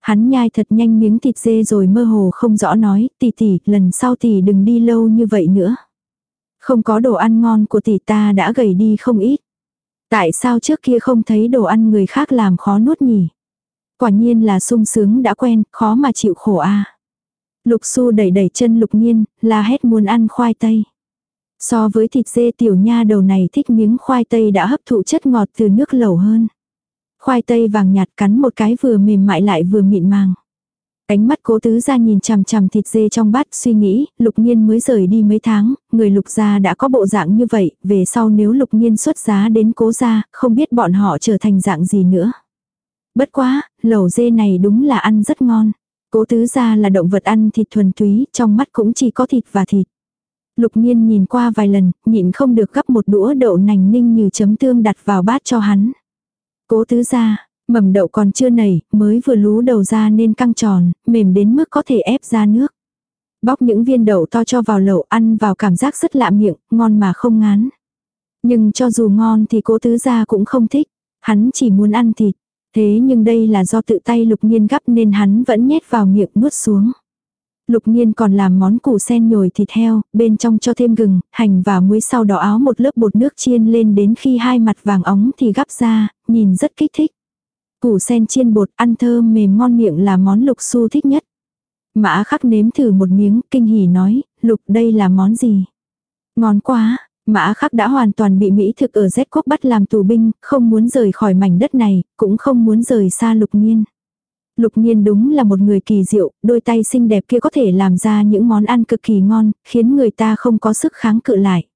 Hắn nhai thật nhanh miếng thịt dê rồi mơ hồ không rõ nói, tỷ tỷ, lần sau tỷ đừng đi lâu như vậy nữa. Không có đồ ăn ngon của tỷ ta đã gầy đi không ít. Tại sao trước kia không thấy đồ ăn người khác làm khó nuốt nhỉ? Quả nhiên là sung sướng đã quen, khó mà chịu khổ a. Lục Xu đẩy đẩy chân Lục Nhiên, la hét muốn ăn khoai tây. So với thịt dê tiểu nha đầu này thích miếng khoai tây đã hấp thụ chất ngọt từ nước lẩu hơn. Khoai tây vàng nhạt cắn một cái vừa mềm mại lại vừa mịn màng. Ánh mắt cố tứ ra nhìn chằm chằm thịt dê trong bát suy nghĩ, lục nhiên mới rời đi mấy tháng, người lục gia đã có bộ dạng như vậy, về sau nếu lục nhiên xuất giá đến cố gia, không biết bọn họ trở thành dạng gì nữa. Bất quá, lẩu dê này đúng là ăn rất ngon. Cố tứ gia là động vật ăn thịt thuần túy, trong mắt cũng chỉ có thịt và thịt. Lục nhiên nhìn qua vài lần, nhịn không được gắp một đũa đậu nành ninh như chấm tương đặt vào bát cho hắn. Cố tứ gia, mầm đậu còn chưa nảy, mới vừa lú đầu ra nên căng tròn, mềm đến mức có thể ép ra nước. Bóc những viên đậu to cho vào lẩu ăn vào cảm giác rất lạ miệng, ngon mà không ngán. Nhưng cho dù ngon thì cố tứ gia cũng không thích, hắn chỉ muốn ăn thịt. Thế nhưng đây là do tự tay lục nhiên gắp nên hắn vẫn nhét vào miệng nuốt xuống. Lục nhiên còn làm món củ sen nhồi thịt heo, bên trong cho thêm gừng, hành và muối sau đó áo một lớp bột nước chiên lên đến khi hai mặt vàng óng thì gắp ra, nhìn rất kích thích. Củ sen chiên bột ăn thơm mềm ngon miệng là món lục su thích nhất. Mã khắc nếm thử một miếng, kinh hỉ nói, lục đây là món gì? Ngon quá, Mã khắc đã hoàn toàn bị Mỹ thực ở Z quốc bắt làm tù binh, không muốn rời khỏi mảnh đất này, cũng không muốn rời xa lục nhiên. Lục nhiên đúng là một người kỳ diệu, đôi tay xinh đẹp kia có thể làm ra những món ăn cực kỳ ngon, khiến người ta không có sức kháng cự lại.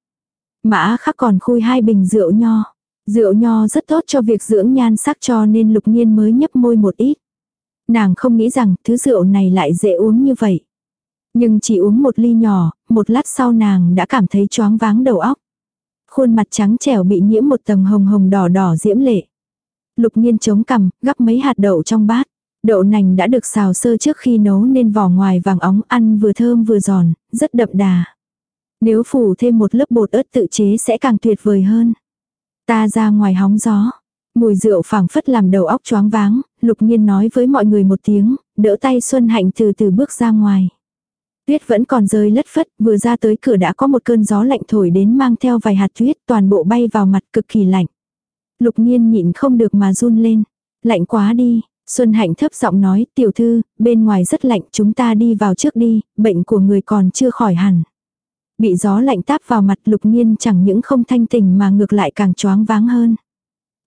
Mã khắc còn khui hai bình rượu nho. Rượu nho rất tốt cho việc dưỡng nhan sắc cho nên lục nhiên mới nhấp môi một ít. Nàng không nghĩ rằng thứ rượu này lại dễ uống như vậy. Nhưng chỉ uống một ly nhỏ, một lát sau nàng đã cảm thấy choáng váng đầu óc. Khuôn mặt trắng trẻo bị nhiễm một tầng hồng hồng đỏ đỏ diễm lệ. Lục nhiên chống cằm, gắp mấy hạt đậu trong bát. Đậu nành đã được xào sơ trước khi nấu nên vỏ ngoài vàng óng ăn vừa thơm vừa giòn, rất đậm đà. Nếu phủ thêm một lớp bột ớt tự chế sẽ càng tuyệt vời hơn. Ta ra ngoài hóng gió. Mùi rượu phảng phất làm đầu óc choáng váng, lục nhiên nói với mọi người một tiếng, đỡ tay Xuân Hạnh từ từ bước ra ngoài. Tuyết vẫn còn rơi lất phất, vừa ra tới cửa đã có một cơn gió lạnh thổi đến mang theo vài hạt tuyết toàn bộ bay vào mặt cực kỳ lạnh. Lục nhiên nhịn không được mà run lên. Lạnh quá đi, Xuân Hạnh thấp giọng nói, tiểu thư, bên ngoài rất lạnh chúng ta đi vào trước đi, bệnh của người còn chưa khỏi hẳn. Bị gió lạnh táp vào mặt lục nhiên chẳng những không thanh tình mà ngược lại càng choáng váng hơn.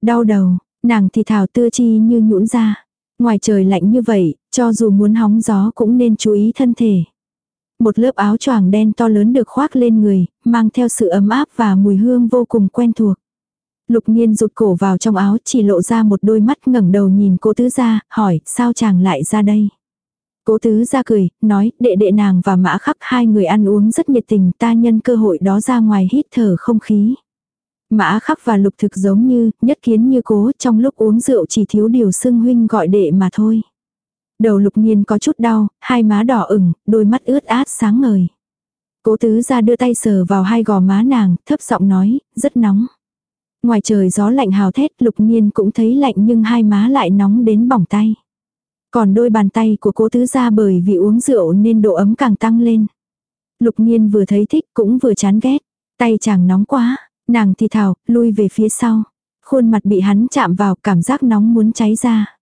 Đau đầu, nàng thì thảo tưa chi như nhũn ra. Ngoài trời lạnh như vậy, cho dù muốn hóng gió cũng nên chú ý thân thể. Một lớp áo choàng đen to lớn được khoác lên người, mang theo sự ấm áp và mùi hương vô cùng quen thuộc. Lục nhiên rụt cổ vào trong áo chỉ lộ ra một đôi mắt ngẩng đầu nhìn cô tứ gia, hỏi sao chàng lại ra đây. Cố tứ ra cười, nói, đệ đệ nàng và mã khắc hai người ăn uống rất nhiệt tình ta nhân cơ hội đó ra ngoài hít thở không khí. Mã khắc và lục thực giống như, nhất kiến như cố trong lúc uống rượu chỉ thiếu điều xưng huynh gọi đệ mà thôi. Đầu lục nghiên có chút đau, hai má đỏ ửng, đôi mắt ướt át sáng ngời. Cố tứ ra đưa tay sờ vào hai gò má nàng, thấp giọng nói, rất nóng. Ngoài trời gió lạnh hào thét lục nghiên cũng thấy lạnh nhưng hai má lại nóng đến bỏng tay. Còn đôi bàn tay của cố tứ ra bởi vì uống rượu nên độ ấm càng tăng lên. Lục nghiên vừa thấy thích cũng vừa chán ghét. Tay chàng nóng quá, nàng thì thào, lui về phía sau. Khuôn mặt bị hắn chạm vào cảm giác nóng muốn cháy ra.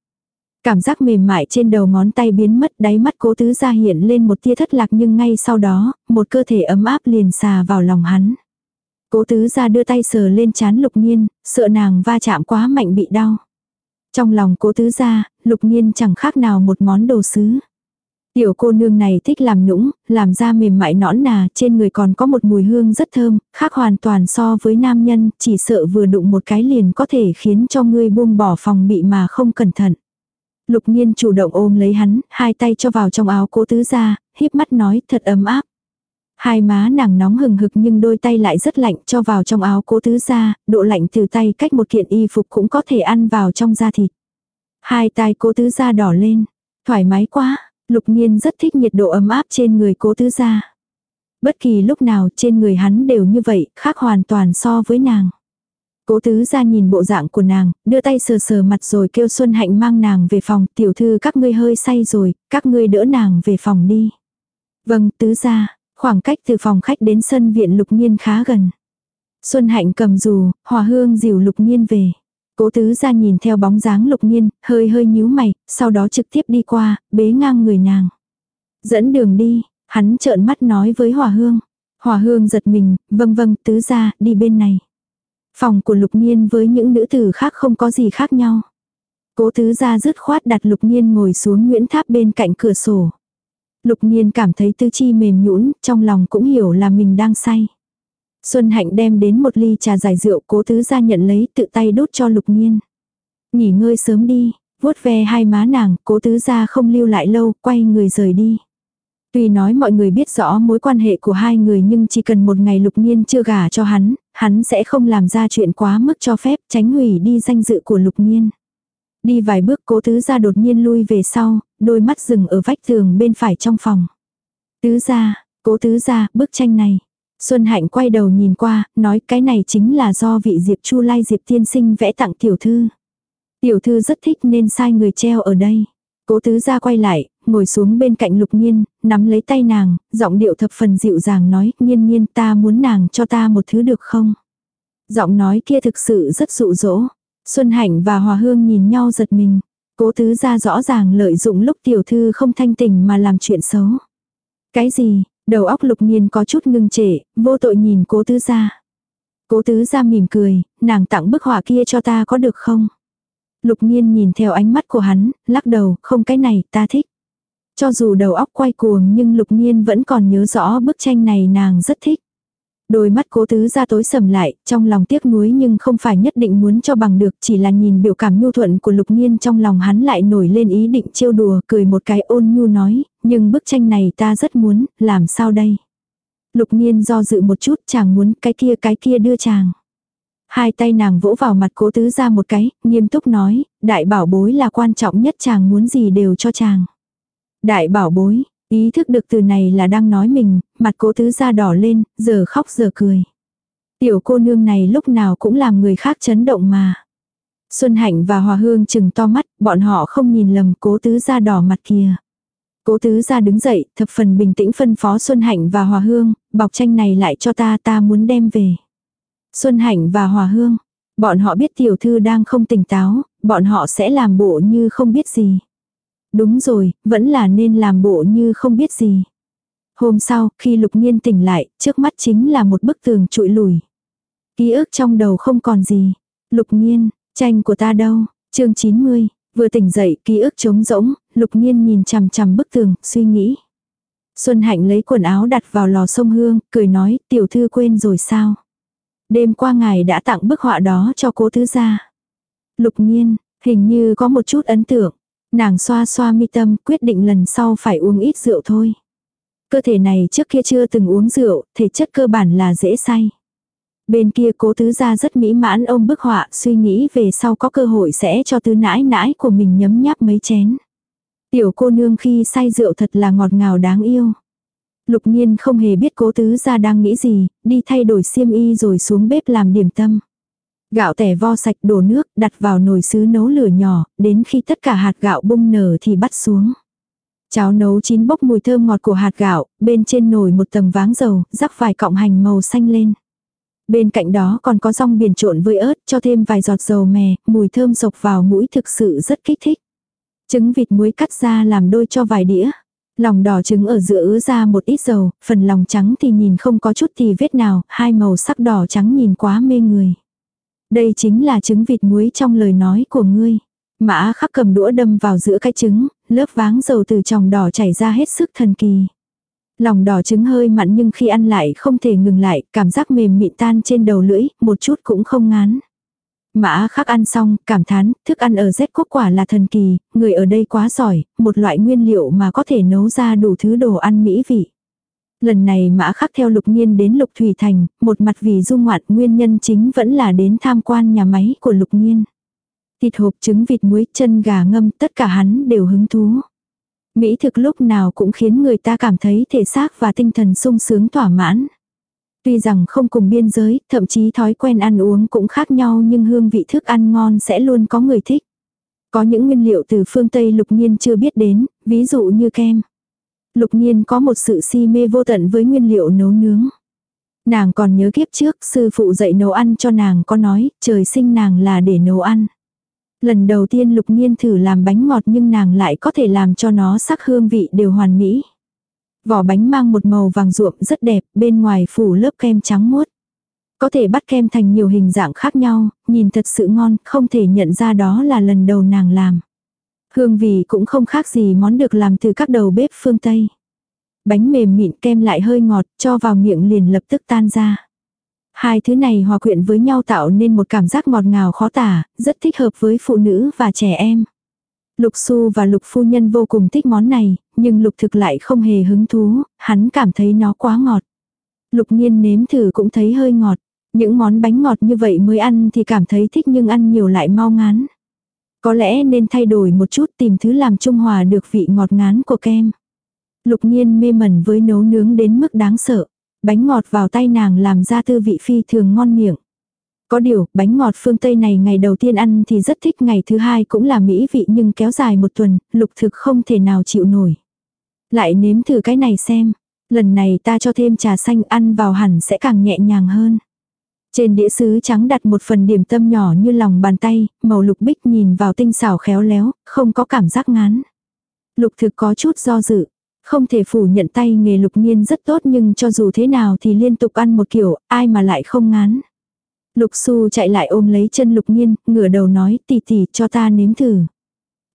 Cảm giác mềm mại trên đầu ngón tay biến mất đáy mắt cố tứ ra hiện lên một tia thất lạc nhưng ngay sau đó, một cơ thể ấm áp liền xà vào lòng hắn. Cố tứ ra đưa tay sờ lên chán lục nhiên, sợ nàng va chạm quá mạnh bị đau. Trong lòng cố tứ ra, lục nhiên chẳng khác nào một món đồ sứ. Tiểu cô nương này thích làm nũng, làm da mềm mại nõn nà, trên người còn có một mùi hương rất thơm, khác hoàn toàn so với nam nhân, chỉ sợ vừa đụng một cái liền có thể khiến cho ngươi buông bỏ phòng bị mà không cẩn thận. Lục nhiên chủ động ôm lấy hắn, hai tay cho vào trong áo cố tứ ra, híp mắt nói thật ấm áp. Hai má nàng nóng hừng hực nhưng đôi tay lại rất lạnh cho vào trong áo cố tứ ra, độ lạnh từ tay cách một kiện y phục cũng có thể ăn vào trong da thịt. Hai tay cố tứ ra đỏ lên, thoải mái quá, lục nhiên rất thích nhiệt độ ấm áp trên người cố tứ ra. Bất kỳ lúc nào trên người hắn đều như vậy, khác hoàn toàn so với nàng. Cố tứ ra nhìn bộ dạng của nàng, đưa tay sờ sờ mặt rồi kêu Xuân Hạnh mang nàng về phòng, tiểu thư các ngươi hơi say rồi, các ngươi đỡ nàng về phòng đi. Vâng, tứ ra, khoảng cách từ phòng khách đến sân viện lục nhiên khá gần. Xuân Hạnh cầm dù, hòa hương dìu lục nhiên về. Cố tứ ra nhìn theo bóng dáng lục nhiên, hơi hơi nhíu mày, sau đó trực tiếp đi qua, bế ngang người nàng. Dẫn đường đi, hắn trợn mắt nói với hòa hương. Hòa hương giật mình, vâng vâng, tứ ra, đi bên này. Phòng của lục nhiên với những nữ tử khác không có gì khác nhau. Cố tứ ra dứt khoát đặt lục nhiên ngồi xuống nguyễn tháp bên cạnh cửa sổ. Lục nhiên cảm thấy tư chi mềm nhũn trong lòng cũng hiểu là mình đang say. Xuân Hạnh đem đến một ly trà giải rượu cố tứ ra nhận lấy tự tay đốt cho lục nhiên. Nghỉ ngơi sớm đi, vuốt ve hai má nàng, cố tứ ra không lưu lại lâu, quay người rời đi. Tuy nói mọi người biết rõ mối quan hệ của hai người nhưng chỉ cần một ngày lục nghiên chưa gả cho hắn, hắn sẽ không làm ra chuyện quá mức cho phép tránh hủy đi danh dự của lục nghiên. Đi vài bước cố tứ ra đột nhiên lui về sau, đôi mắt dừng ở vách tường bên phải trong phòng. Tứ ra, cố tứ ra, bức tranh này. Xuân Hạnh quay đầu nhìn qua, nói cái này chính là do vị Diệp Chu Lai Diệp tiên sinh vẽ tặng tiểu thư. Tiểu thư rất thích nên sai người treo ở đây. Cố tứ ra quay lại, ngồi xuống bên cạnh lục nhiên, nắm lấy tay nàng, giọng điệu thập phần dịu dàng nói, nhiên nhiên ta muốn nàng cho ta một thứ được không? Giọng nói kia thực sự rất dụ dỗ. Xuân Hạnh và Hòa Hương nhìn nhau giật mình. Cố tứ ra rõ ràng lợi dụng lúc tiểu thư không thanh tình mà làm chuyện xấu. Cái gì, đầu óc lục nhiên có chút ngưng trệ, vô tội nhìn cố tứ ra. Cố tứ ra mỉm cười, nàng tặng bức họa kia cho ta có được không? Lục nhiên nhìn theo ánh mắt của hắn, lắc đầu, không cái này, ta thích. Cho dù đầu óc quay cuồng nhưng lục nhiên vẫn còn nhớ rõ bức tranh này nàng rất thích. Đôi mắt cố tứ ra tối sầm lại, trong lòng tiếc nuối nhưng không phải nhất định muốn cho bằng được, chỉ là nhìn biểu cảm nhu thuận của lục nhiên trong lòng hắn lại nổi lên ý định trêu đùa, cười một cái ôn nhu nói, nhưng bức tranh này ta rất muốn, làm sao đây? Lục nhiên do dự một chút, chàng muốn cái kia cái kia đưa chàng. Hai tay nàng vỗ vào mặt cố tứ ra một cái, nghiêm túc nói, đại bảo bối là quan trọng nhất chàng muốn gì đều cho chàng. Đại bảo bối, ý thức được từ này là đang nói mình, mặt cố tứ ra đỏ lên, giờ khóc giờ cười. Tiểu cô nương này lúc nào cũng làm người khác chấn động mà. Xuân Hạnh và Hòa Hương chừng to mắt, bọn họ không nhìn lầm cố tứ ra đỏ mặt kia. Cố tứ ra đứng dậy, thập phần bình tĩnh phân phó Xuân Hạnh và Hòa Hương, bọc tranh này lại cho ta ta muốn đem về. Xuân Hạnh và Hòa Hương, bọn họ biết tiểu thư đang không tỉnh táo, bọn họ sẽ làm bộ như không biết gì. Đúng rồi, vẫn là nên làm bộ như không biết gì. Hôm sau, khi lục nhiên tỉnh lại, trước mắt chính là một bức tường trụi lùi. Ký ức trong đầu không còn gì. Lục nhiên, tranh của ta đâu? chương 90, vừa tỉnh dậy, ký ức trống rỗng, lục nhiên nhìn chằm chằm bức tường, suy nghĩ. Xuân Hạnh lấy quần áo đặt vào lò sông hương, cười nói, tiểu thư quên rồi sao? Đêm qua ngài đã tặng bức họa đó cho cố thứ gia. Lục nhiên, hình như có một chút ấn tượng. Nàng xoa xoa mi tâm, quyết định lần sau phải uống ít rượu thôi. Cơ thể này trước kia chưa từng uống rượu, thể chất cơ bản là dễ say. Bên kia cố tứ gia rất mỹ mãn ôm bức họa, suy nghĩ về sau có cơ hội sẽ cho tứ nãi nãi của mình nhấm nháp mấy chén. Tiểu cô nương khi say rượu thật là ngọt ngào đáng yêu. Lục nhiên không hề biết cố tứ gia đang nghĩ gì, đi thay đổi xiêm y rồi xuống bếp làm điểm tâm. Gạo tẻ vo sạch đổ nước, đặt vào nồi sứ nấu lửa nhỏ, đến khi tất cả hạt gạo bung nở thì bắt xuống. Cháo nấu chín bốc mùi thơm ngọt của hạt gạo, bên trên nồi một tầng váng dầu, rắc vài cọng hành màu xanh lên. Bên cạnh đó còn có rong biển trộn với ớt, cho thêm vài giọt dầu mè, mùi thơm sộc vào mũi thực sự rất kích thích. Trứng vịt muối cắt ra làm đôi cho vài đĩa. Lòng đỏ trứng ở giữa ứa ra một ít dầu, phần lòng trắng thì nhìn không có chút thì vết nào, hai màu sắc đỏ trắng nhìn quá mê người. Đây chính là trứng vịt muối trong lời nói của ngươi. Mã khắc cầm đũa đâm vào giữa cái trứng, lớp váng dầu từ tròng đỏ chảy ra hết sức thần kỳ. Lòng đỏ trứng hơi mặn nhưng khi ăn lại không thể ngừng lại, cảm giác mềm mịn tan trên đầu lưỡi, một chút cũng không ngán. Mã khắc ăn xong, cảm thán, thức ăn ở Z quốc quả là thần kỳ, người ở đây quá giỏi, một loại nguyên liệu mà có thể nấu ra đủ thứ đồ ăn mỹ vị. Lần này mã khắc theo lục nghiên đến lục thủy thành, một mặt vì dung ngoạn nguyên nhân chính vẫn là đến tham quan nhà máy của lục nghiên. Thịt hộp trứng vịt muối chân gà ngâm tất cả hắn đều hứng thú. Mỹ thực lúc nào cũng khiến người ta cảm thấy thể xác và tinh thần sung sướng thỏa mãn. Tuy rằng không cùng biên giới, thậm chí thói quen ăn uống cũng khác nhau nhưng hương vị thức ăn ngon sẽ luôn có người thích. Có những nguyên liệu từ phương Tây lục nhiên chưa biết đến, ví dụ như kem. Lục nhiên có một sự si mê vô tận với nguyên liệu nấu nướng. Nàng còn nhớ kiếp trước sư phụ dạy nấu ăn cho nàng có nói, trời sinh nàng là để nấu ăn. Lần đầu tiên lục nhiên thử làm bánh ngọt nhưng nàng lại có thể làm cho nó sắc hương vị đều hoàn mỹ. Vỏ bánh mang một màu vàng ruộm rất đẹp, bên ngoài phủ lớp kem trắng muốt. Có thể bắt kem thành nhiều hình dạng khác nhau, nhìn thật sự ngon, không thể nhận ra đó là lần đầu nàng làm. Hương vị cũng không khác gì món được làm từ các đầu bếp phương Tây. Bánh mềm mịn kem lại hơi ngọt, cho vào miệng liền lập tức tan ra. Hai thứ này hòa quyện với nhau tạo nên một cảm giác ngọt ngào khó tả, rất thích hợp với phụ nữ và trẻ em. Lục Xu và Lục Phu Nhân vô cùng thích món này, nhưng Lục Thực lại không hề hứng thú, hắn cảm thấy nó quá ngọt. Lục Nhiên nếm thử cũng thấy hơi ngọt. Những món bánh ngọt như vậy mới ăn thì cảm thấy thích nhưng ăn nhiều lại mau ngán. Có lẽ nên thay đổi một chút tìm thứ làm trung hòa được vị ngọt ngán của kem. Lục Nhiên mê mẩn với nấu nướng đến mức đáng sợ. Bánh ngọt vào tay nàng làm ra tư vị phi thường ngon miệng. Có điều, bánh ngọt phương Tây này ngày đầu tiên ăn thì rất thích, ngày thứ hai cũng là mỹ vị nhưng kéo dài một tuần, lục thực không thể nào chịu nổi. Lại nếm thử cái này xem, lần này ta cho thêm trà xanh ăn vào hẳn sẽ càng nhẹ nhàng hơn. Trên đĩa sứ trắng đặt một phần điểm tâm nhỏ như lòng bàn tay, màu lục bích nhìn vào tinh xảo khéo léo, không có cảm giác ngán. Lục thực có chút do dự, không thể phủ nhận tay nghề lục nghiên rất tốt nhưng cho dù thế nào thì liên tục ăn một kiểu, ai mà lại không ngán. Lục Xu chạy lại ôm lấy chân Lục Nhiên, ngửa đầu nói tỉ tỉ cho ta nếm thử.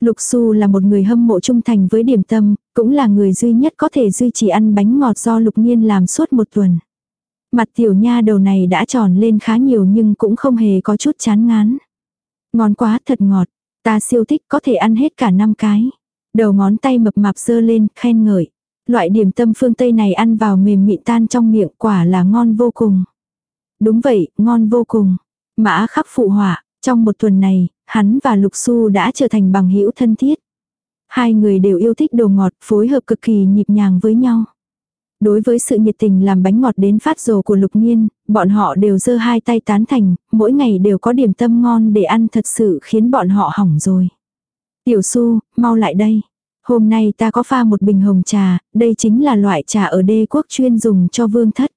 Lục Xu là một người hâm mộ trung thành với điểm tâm, cũng là người duy nhất có thể duy trì ăn bánh ngọt do Lục Nhiên làm suốt một tuần. Mặt tiểu nha đầu này đã tròn lên khá nhiều nhưng cũng không hề có chút chán ngán. Ngon quá thật ngọt, ta siêu thích có thể ăn hết cả năm cái. Đầu ngón tay mập mạp dơ lên, khen ngợi. Loại điểm tâm phương Tây này ăn vào mềm mịn tan trong miệng quả là ngon vô cùng. Đúng vậy, ngon vô cùng. Mã khắc phụ họa, trong một tuần này, hắn và Lục Xu đã trở thành bằng hữu thân thiết. Hai người đều yêu thích đồ ngọt, phối hợp cực kỳ nhịp nhàng với nhau. Đối với sự nhiệt tình làm bánh ngọt đến phát rồ của Lục Nhiên, bọn họ đều giơ hai tay tán thành, mỗi ngày đều có điểm tâm ngon để ăn thật sự khiến bọn họ hỏng rồi. Tiểu Su, mau lại đây. Hôm nay ta có pha một bình hồng trà, đây chính là loại trà ở đê quốc chuyên dùng cho vương thất.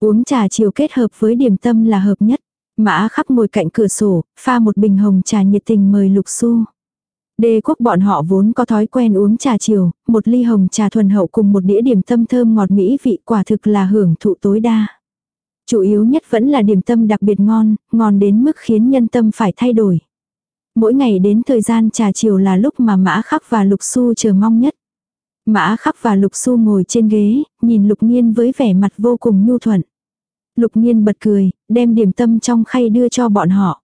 Uống trà chiều kết hợp với điểm tâm là hợp nhất. Mã khắp ngồi cạnh cửa sổ, pha một bình hồng trà nhiệt tình mời Lục su. Đê quốc bọn họ vốn có thói quen uống trà chiều, một ly hồng trà thuần hậu cùng một đĩa điểm tâm thơm ngọt mỹ vị quả thực là hưởng thụ tối đa. Chủ yếu nhất vẫn là điểm tâm đặc biệt ngon, ngon đến mức khiến nhân tâm phải thay đổi. Mỗi ngày đến thời gian trà chiều là lúc mà Mã Khắc và Lục Xu chờ mong nhất. Mã Khắc và Lục Xu ngồi trên ghế, nhìn Lục Nhiên với vẻ mặt vô cùng nhu thuận. Lục Nhiên bật cười, đem điểm tâm trong khay đưa cho bọn họ.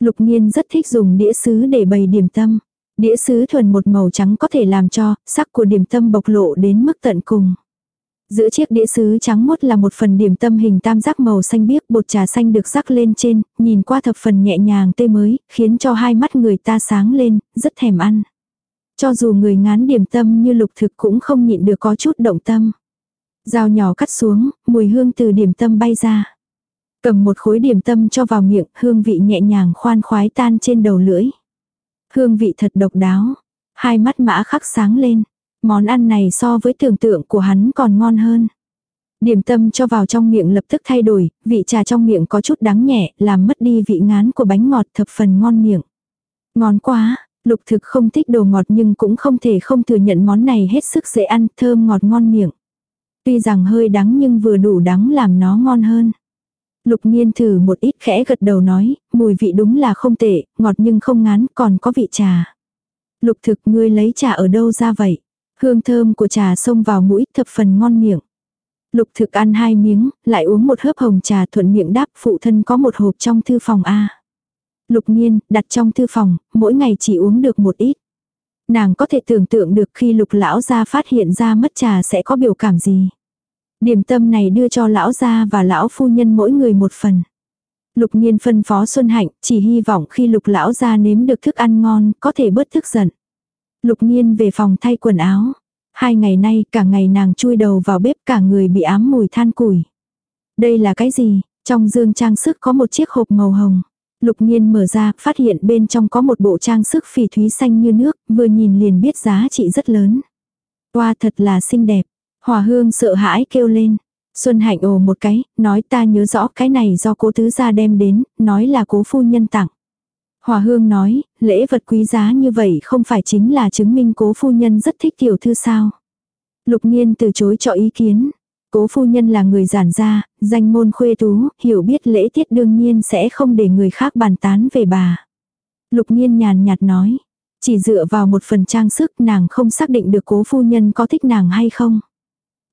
Lục Nhiên rất thích dùng đĩa sứ để bày điểm tâm. Đĩa sứ thuần một màu trắng có thể làm cho sắc của điểm tâm bộc lộ đến mức tận cùng. Giữa chiếc đĩa sứ trắng mốt là một phần điểm tâm hình tam giác màu xanh biếc bột trà xanh được rắc lên trên, nhìn qua thập phần nhẹ nhàng tươi mới, khiến cho hai mắt người ta sáng lên, rất thèm ăn. Cho dù người ngán điểm tâm như lục thực cũng không nhịn được có chút động tâm. Dao nhỏ cắt xuống, mùi hương từ điểm tâm bay ra. Cầm một khối điểm tâm cho vào miệng, hương vị nhẹ nhàng khoan khoái tan trên đầu lưỡi. Hương vị thật độc đáo. Hai mắt mã khắc sáng lên. Món ăn này so với tưởng tượng của hắn còn ngon hơn. Điểm tâm cho vào trong miệng lập tức thay đổi, vị trà trong miệng có chút đắng nhẹ, làm mất đi vị ngán của bánh ngọt thập phần ngon miệng. Ngon quá, lục thực không thích đồ ngọt nhưng cũng không thể không thừa nhận món này hết sức dễ ăn, thơm ngọt ngon miệng. Tuy rằng hơi đắng nhưng vừa đủ đắng làm nó ngon hơn. Lục nhiên thử một ít khẽ gật đầu nói, mùi vị đúng là không tệ, ngọt nhưng không ngán, còn có vị trà. Lục thực ngươi lấy trà ở đâu ra vậy? Hương thơm của trà xông vào mũi thập phần ngon miệng. Lục thực ăn hai miếng, lại uống một hớp hồng trà thuận miệng đáp phụ thân có một hộp trong thư phòng A. Lục nhiên, đặt trong thư phòng, mỗi ngày chỉ uống được một ít. Nàng có thể tưởng tượng được khi lục lão gia phát hiện ra mất trà sẽ có biểu cảm gì. Điểm tâm này đưa cho lão gia và lão phu nhân mỗi người một phần. Lục nhiên phân phó Xuân Hạnh, chỉ hy vọng khi lục lão gia nếm được thức ăn ngon, có thể bớt thức giận. Lục nhiên về phòng thay quần áo. Hai ngày nay cả ngày nàng chui đầu vào bếp cả người bị ám mùi than củi. Đây là cái gì? Trong dương trang sức có một chiếc hộp màu hồng. Lục nhiên mở ra, phát hiện bên trong có một bộ trang sức phỉ thúy xanh như nước, vừa nhìn liền biết giá trị rất lớn. Qua thật là xinh đẹp. Hòa hương sợ hãi kêu lên. Xuân hạnh ồ một cái, nói ta nhớ rõ cái này do cố tứ gia đem đến, nói là cố phu nhân tặng. Hòa hương nói, lễ vật quý giá như vậy không phải chính là chứng minh cố phu nhân rất thích tiểu thư sao. Lục Nhiên từ chối cho ý kiến. Cố phu nhân là người giản gia, danh môn khuê tú, hiểu biết lễ tiết đương nhiên sẽ không để người khác bàn tán về bà. Lục nhiên nhàn nhạt nói, chỉ dựa vào một phần trang sức nàng không xác định được cố phu nhân có thích nàng hay không.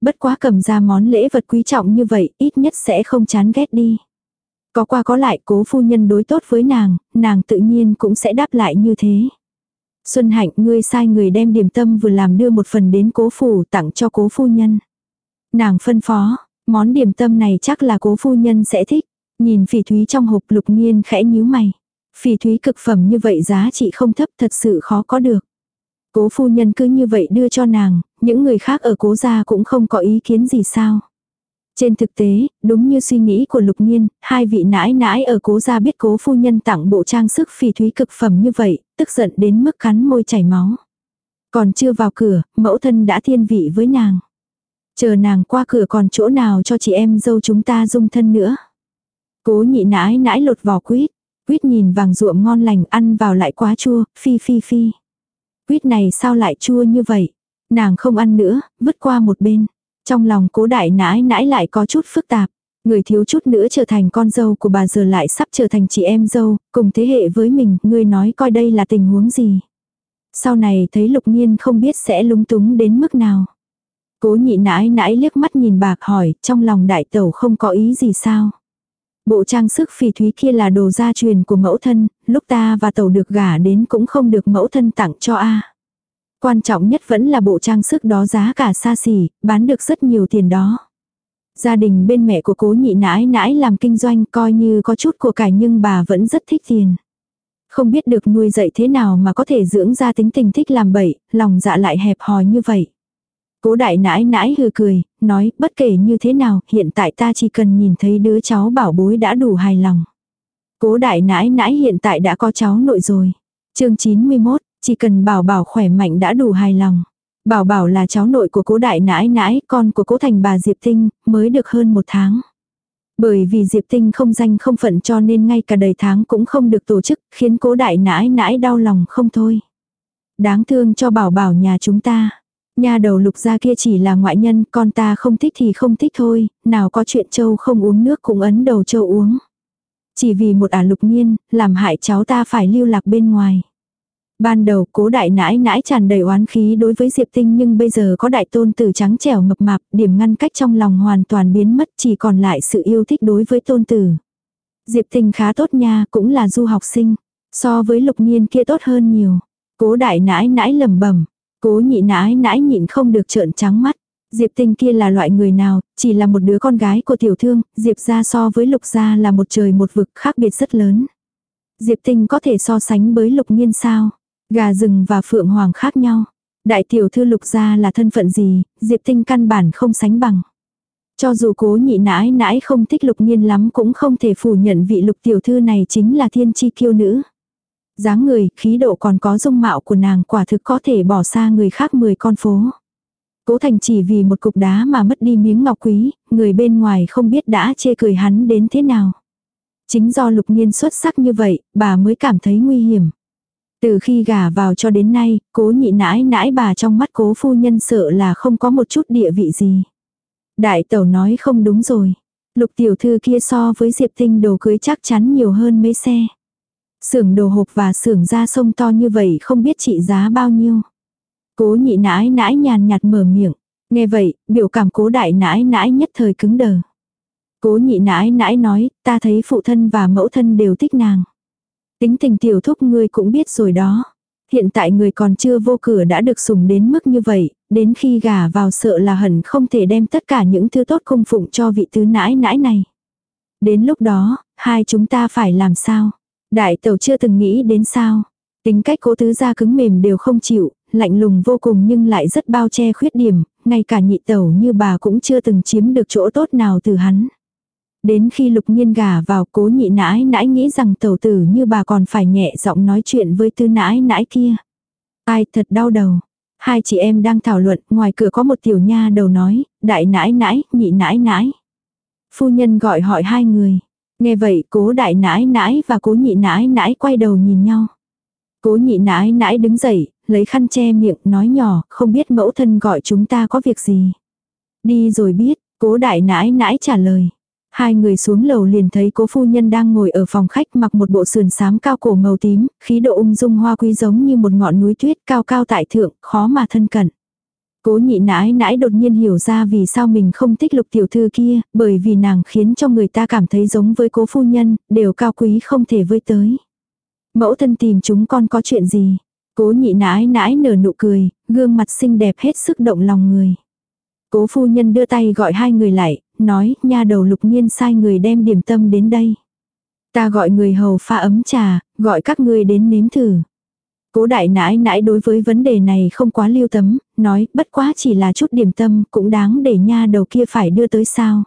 Bất quá cầm ra món lễ vật quý trọng như vậy, ít nhất sẽ không chán ghét đi. Có qua có lại cố phu nhân đối tốt với nàng, nàng tự nhiên cũng sẽ đáp lại như thế. Xuân hạnh ngươi sai người đem điểm tâm vừa làm đưa một phần đến cố phủ tặng cho cố phu nhân. Nàng phân phó, món điểm tâm này chắc là cố phu nhân sẽ thích. Nhìn phỉ thúy trong hộp lục nghiên khẽ nhíu mày. Phỉ thúy cực phẩm như vậy giá trị không thấp thật sự khó có được. Cố phu nhân cứ như vậy đưa cho nàng, những người khác ở cố gia cũng không có ý kiến gì sao. Trên thực tế, đúng như suy nghĩ của lục nhiên, hai vị nãi nãi ở cố gia biết cố phu nhân tặng bộ trang sức phỉ thúy cực phẩm như vậy, tức giận đến mức cắn môi chảy máu. Còn chưa vào cửa, mẫu thân đã thiên vị với nàng. Chờ nàng qua cửa còn chỗ nào cho chị em dâu chúng ta dung thân nữa. Cố nhị nãi nãi lột vỏ quýt. Quýt nhìn vàng ruộm ngon lành ăn vào lại quá chua, phi phi phi. Quýt này sao lại chua như vậy? Nàng không ăn nữa, vứt qua một bên. Trong lòng cố đại nãi nãi lại có chút phức tạp. Người thiếu chút nữa trở thành con dâu của bà giờ lại sắp trở thành chị em dâu, cùng thế hệ với mình, người nói coi đây là tình huống gì. Sau này thấy lục nhiên không biết sẽ lúng túng đến mức nào. Cố nhị nãi nãi liếc mắt nhìn bạc hỏi, trong lòng đại tẩu không có ý gì sao. Bộ trang sức phỉ thúy kia là đồ gia truyền của mẫu thân, lúc ta và tẩu được gả đến cũng không được mẫu thân tặng cho a. Quan trọng nhất vẫn là bộ trang sức đó giá cả xa xỉ, bán được rất nhiều tiền đó. Gia đình bên mẹ của cố nhị nãi nãi làm kinh doanh coi như có chút của cải nhưng bà vẫn rất thích tiền. Không biết được nuôi dạy thế nào mà có thể dưỡng ra tính tình thích làm bậy, lòng dạ lại hẹp hòi như vậy. Cố đại nãi nãi hừ cười, nói bất kể như thế nào, hiện tại ta chỉ cần nhìn thấy đứa cháu bảo bối đã đủ hài lòng. Cố đại nãi nãi hiện tại đã có cháu nội rồi. chương 91, chỉ cần bảo bảo khỏe mạnh đã đủ hài lòng. Bảo bảo là cháu nội của cố đại nãi nãi, con của cố thành bà Diệp Tinh, mới được hơn một tháng. Bởi vì Diệp Tinh không danh không phận cho nên ngay cả đầy tháng cũng không được tổ chức, khiến cố đại nãi nãi đau lòng không thôi. Đáng thương cho bảo bảo nhà chúng ta. Nhà đầu lục gia kia chỉ là ngoại nhân, con ta không thích thì không thích thôi, nào có chuyện châu không uống nước cũng ấn đầu châu uống. Chỉ vì một ả lục nhiên, làm hại cháu ta phải lưu lạc bên ngoài. Ban đầu cố đại nãi nãi tràn đầy oán khí đối với Diệp Tinh nhưng bây giờ có đại tôn tử trắng trẻo mập mạp, điểm ngăn cách trong lòng hoàn toàn biến mất chỉ còn lại sự yêu thích đối với tôn tử. Diệp Tinh khá tốt nha, cũng là du học sinh. So với lục nhiên kia tốt hơn nhiều. Cố đại nãi nãi lầm bẩm Cố nhị nãi nãi nhịn không được trợn trắng mắt. Diệp tinh kia là loại người nào, chỉ là một đứa con gái của tiểu thương, Diệp ra so với lục gia là một trời một vực khác biệt rất lớn. Diệp tinh có thể so sánh với lục nhiên sao? Gà rừng và phượng hoàng khác nhau. Đại tiểu thư lục gia là thân phận gì, Diệp tinh căn bản không sánh bằng. Cho dù cố nhị nãi nãi không thích lục nhiên lắm cũng không thể phủ nhận vị lục tiểu thư này chính là thiên chi kiêu nữ dáng người, khí độ còn có dung mạo của nàng quả thực có thể bỏ xa người khác 10 con phố. Cố Thành chỉ vì một cục đá mà mất đi miếng ngọc quý, người bên ngoài không biết đã chê cười hắn đến thế nào. Chính do lục nhiên xuất sắc như vậy, bà mới cảm thấy nguy hiểm. Từ khi gả vào cho đến nay, cố nhị nãi nãi bà trong mắt cố phu nhân sợ là không có một chút địa vị gì. Đại tẩu nói không đúng rồi. Lục tiểu thư kia so với Diệp Tinh đồ cưới chắc chắn nhiều hơn mấy xe. Xưởng đồ hộp và xưởng ra sông to như vậy không biết trị giá bao nhiêu. Cố nhị nãi nãi nhàn nhạt mở miệng. Nghe vậy, biểu cảm cố đại nãi nãi nhất thời cứng đờ. Cố nhị nãi nãi nói, ta thấy phụ thân và mẫu thân đều thích nàng. Tính tình tiểu thúc ngươi cũng biết rồi đó. Hiện tại người còn chưa vô cửa đã được sủng đến mức như vậy, đến khi gả vào sợ là hẳn không thể đem tất cả những thứ tốt cung phụng cho vị tứ nãi nãi này. Đến lúc đó, hai chúng ta phải làm sao? Đại tẩu chưa từng nghĩ đến sao. Tính cách cố tứ gia cứng mềm đều không chịu, lạnh lùng vô cùng nhưng lại rất bao che khuyết điểm, ngay cả nhị tẩu như bà cũng chưa từng chiếm được chỗ tốt nào từ hắn. Đến khi lục nhiên gả vào cố nhị nãi nãi nghĩ rằng tẩu tử như bà còn phải nhẹ giọng nói chuyện với tư nãi nãi kia. Ai thật đau đầu. Hai chị em đang thảo luận, ngoài cửa có một tiểu nha đầu nói, đại nãi nãi, nhị nãi nãi. Phu nhân gọi hỏi hai người. Nghe vậy cố đại nãi nãi và cố nhị nãi nãi quay đầu nhìn nhau. Cố nhị nãi nãi đứng dậy, lấy khăn che miệng nói nhỏ, không biết mẫu thân gọi chúng ta có việc gì. Đi rồi biết, Cố đại nãi nãi trả lời. Hai người xuống lầu liền thấy cố phu nhân đang ngồi ở phòng khách mặc một bộ sườn xám cao cổ màu tím, khí độ ung dung hoa quý giống như một ngọn núi tuyết cao cao tại thượng, khó mà thân cận. Cố nhị nãi nãi đột nhiên hiểu ra vì sao mình không thích lục tiểu thư kia, bởi vì nàng khiến cho người ta cảm thấy giống với cố phu nhân, đều cao quý không thể với tới. Mẫu thân tìm chúng con có chuyện gì? Cố nhị nãi nãi nở nụ cười, gương mặt xinh đẹp hết sức động lòng người. Cố phu nhân đưa tay gọi hai người lại, nói, nha đầu lục nhiên sai người đem điểm tâm đến đây. Ta gọi người hầu pha ấm trà, gọi các ngươi đến nếm thử. Cố đại nãi nãi đối với vấn đề này không quá lưu tấm, nói bất quá chỉ là chút điểm tâm cũng đáng để nha đầu kia phải đưa tới sao.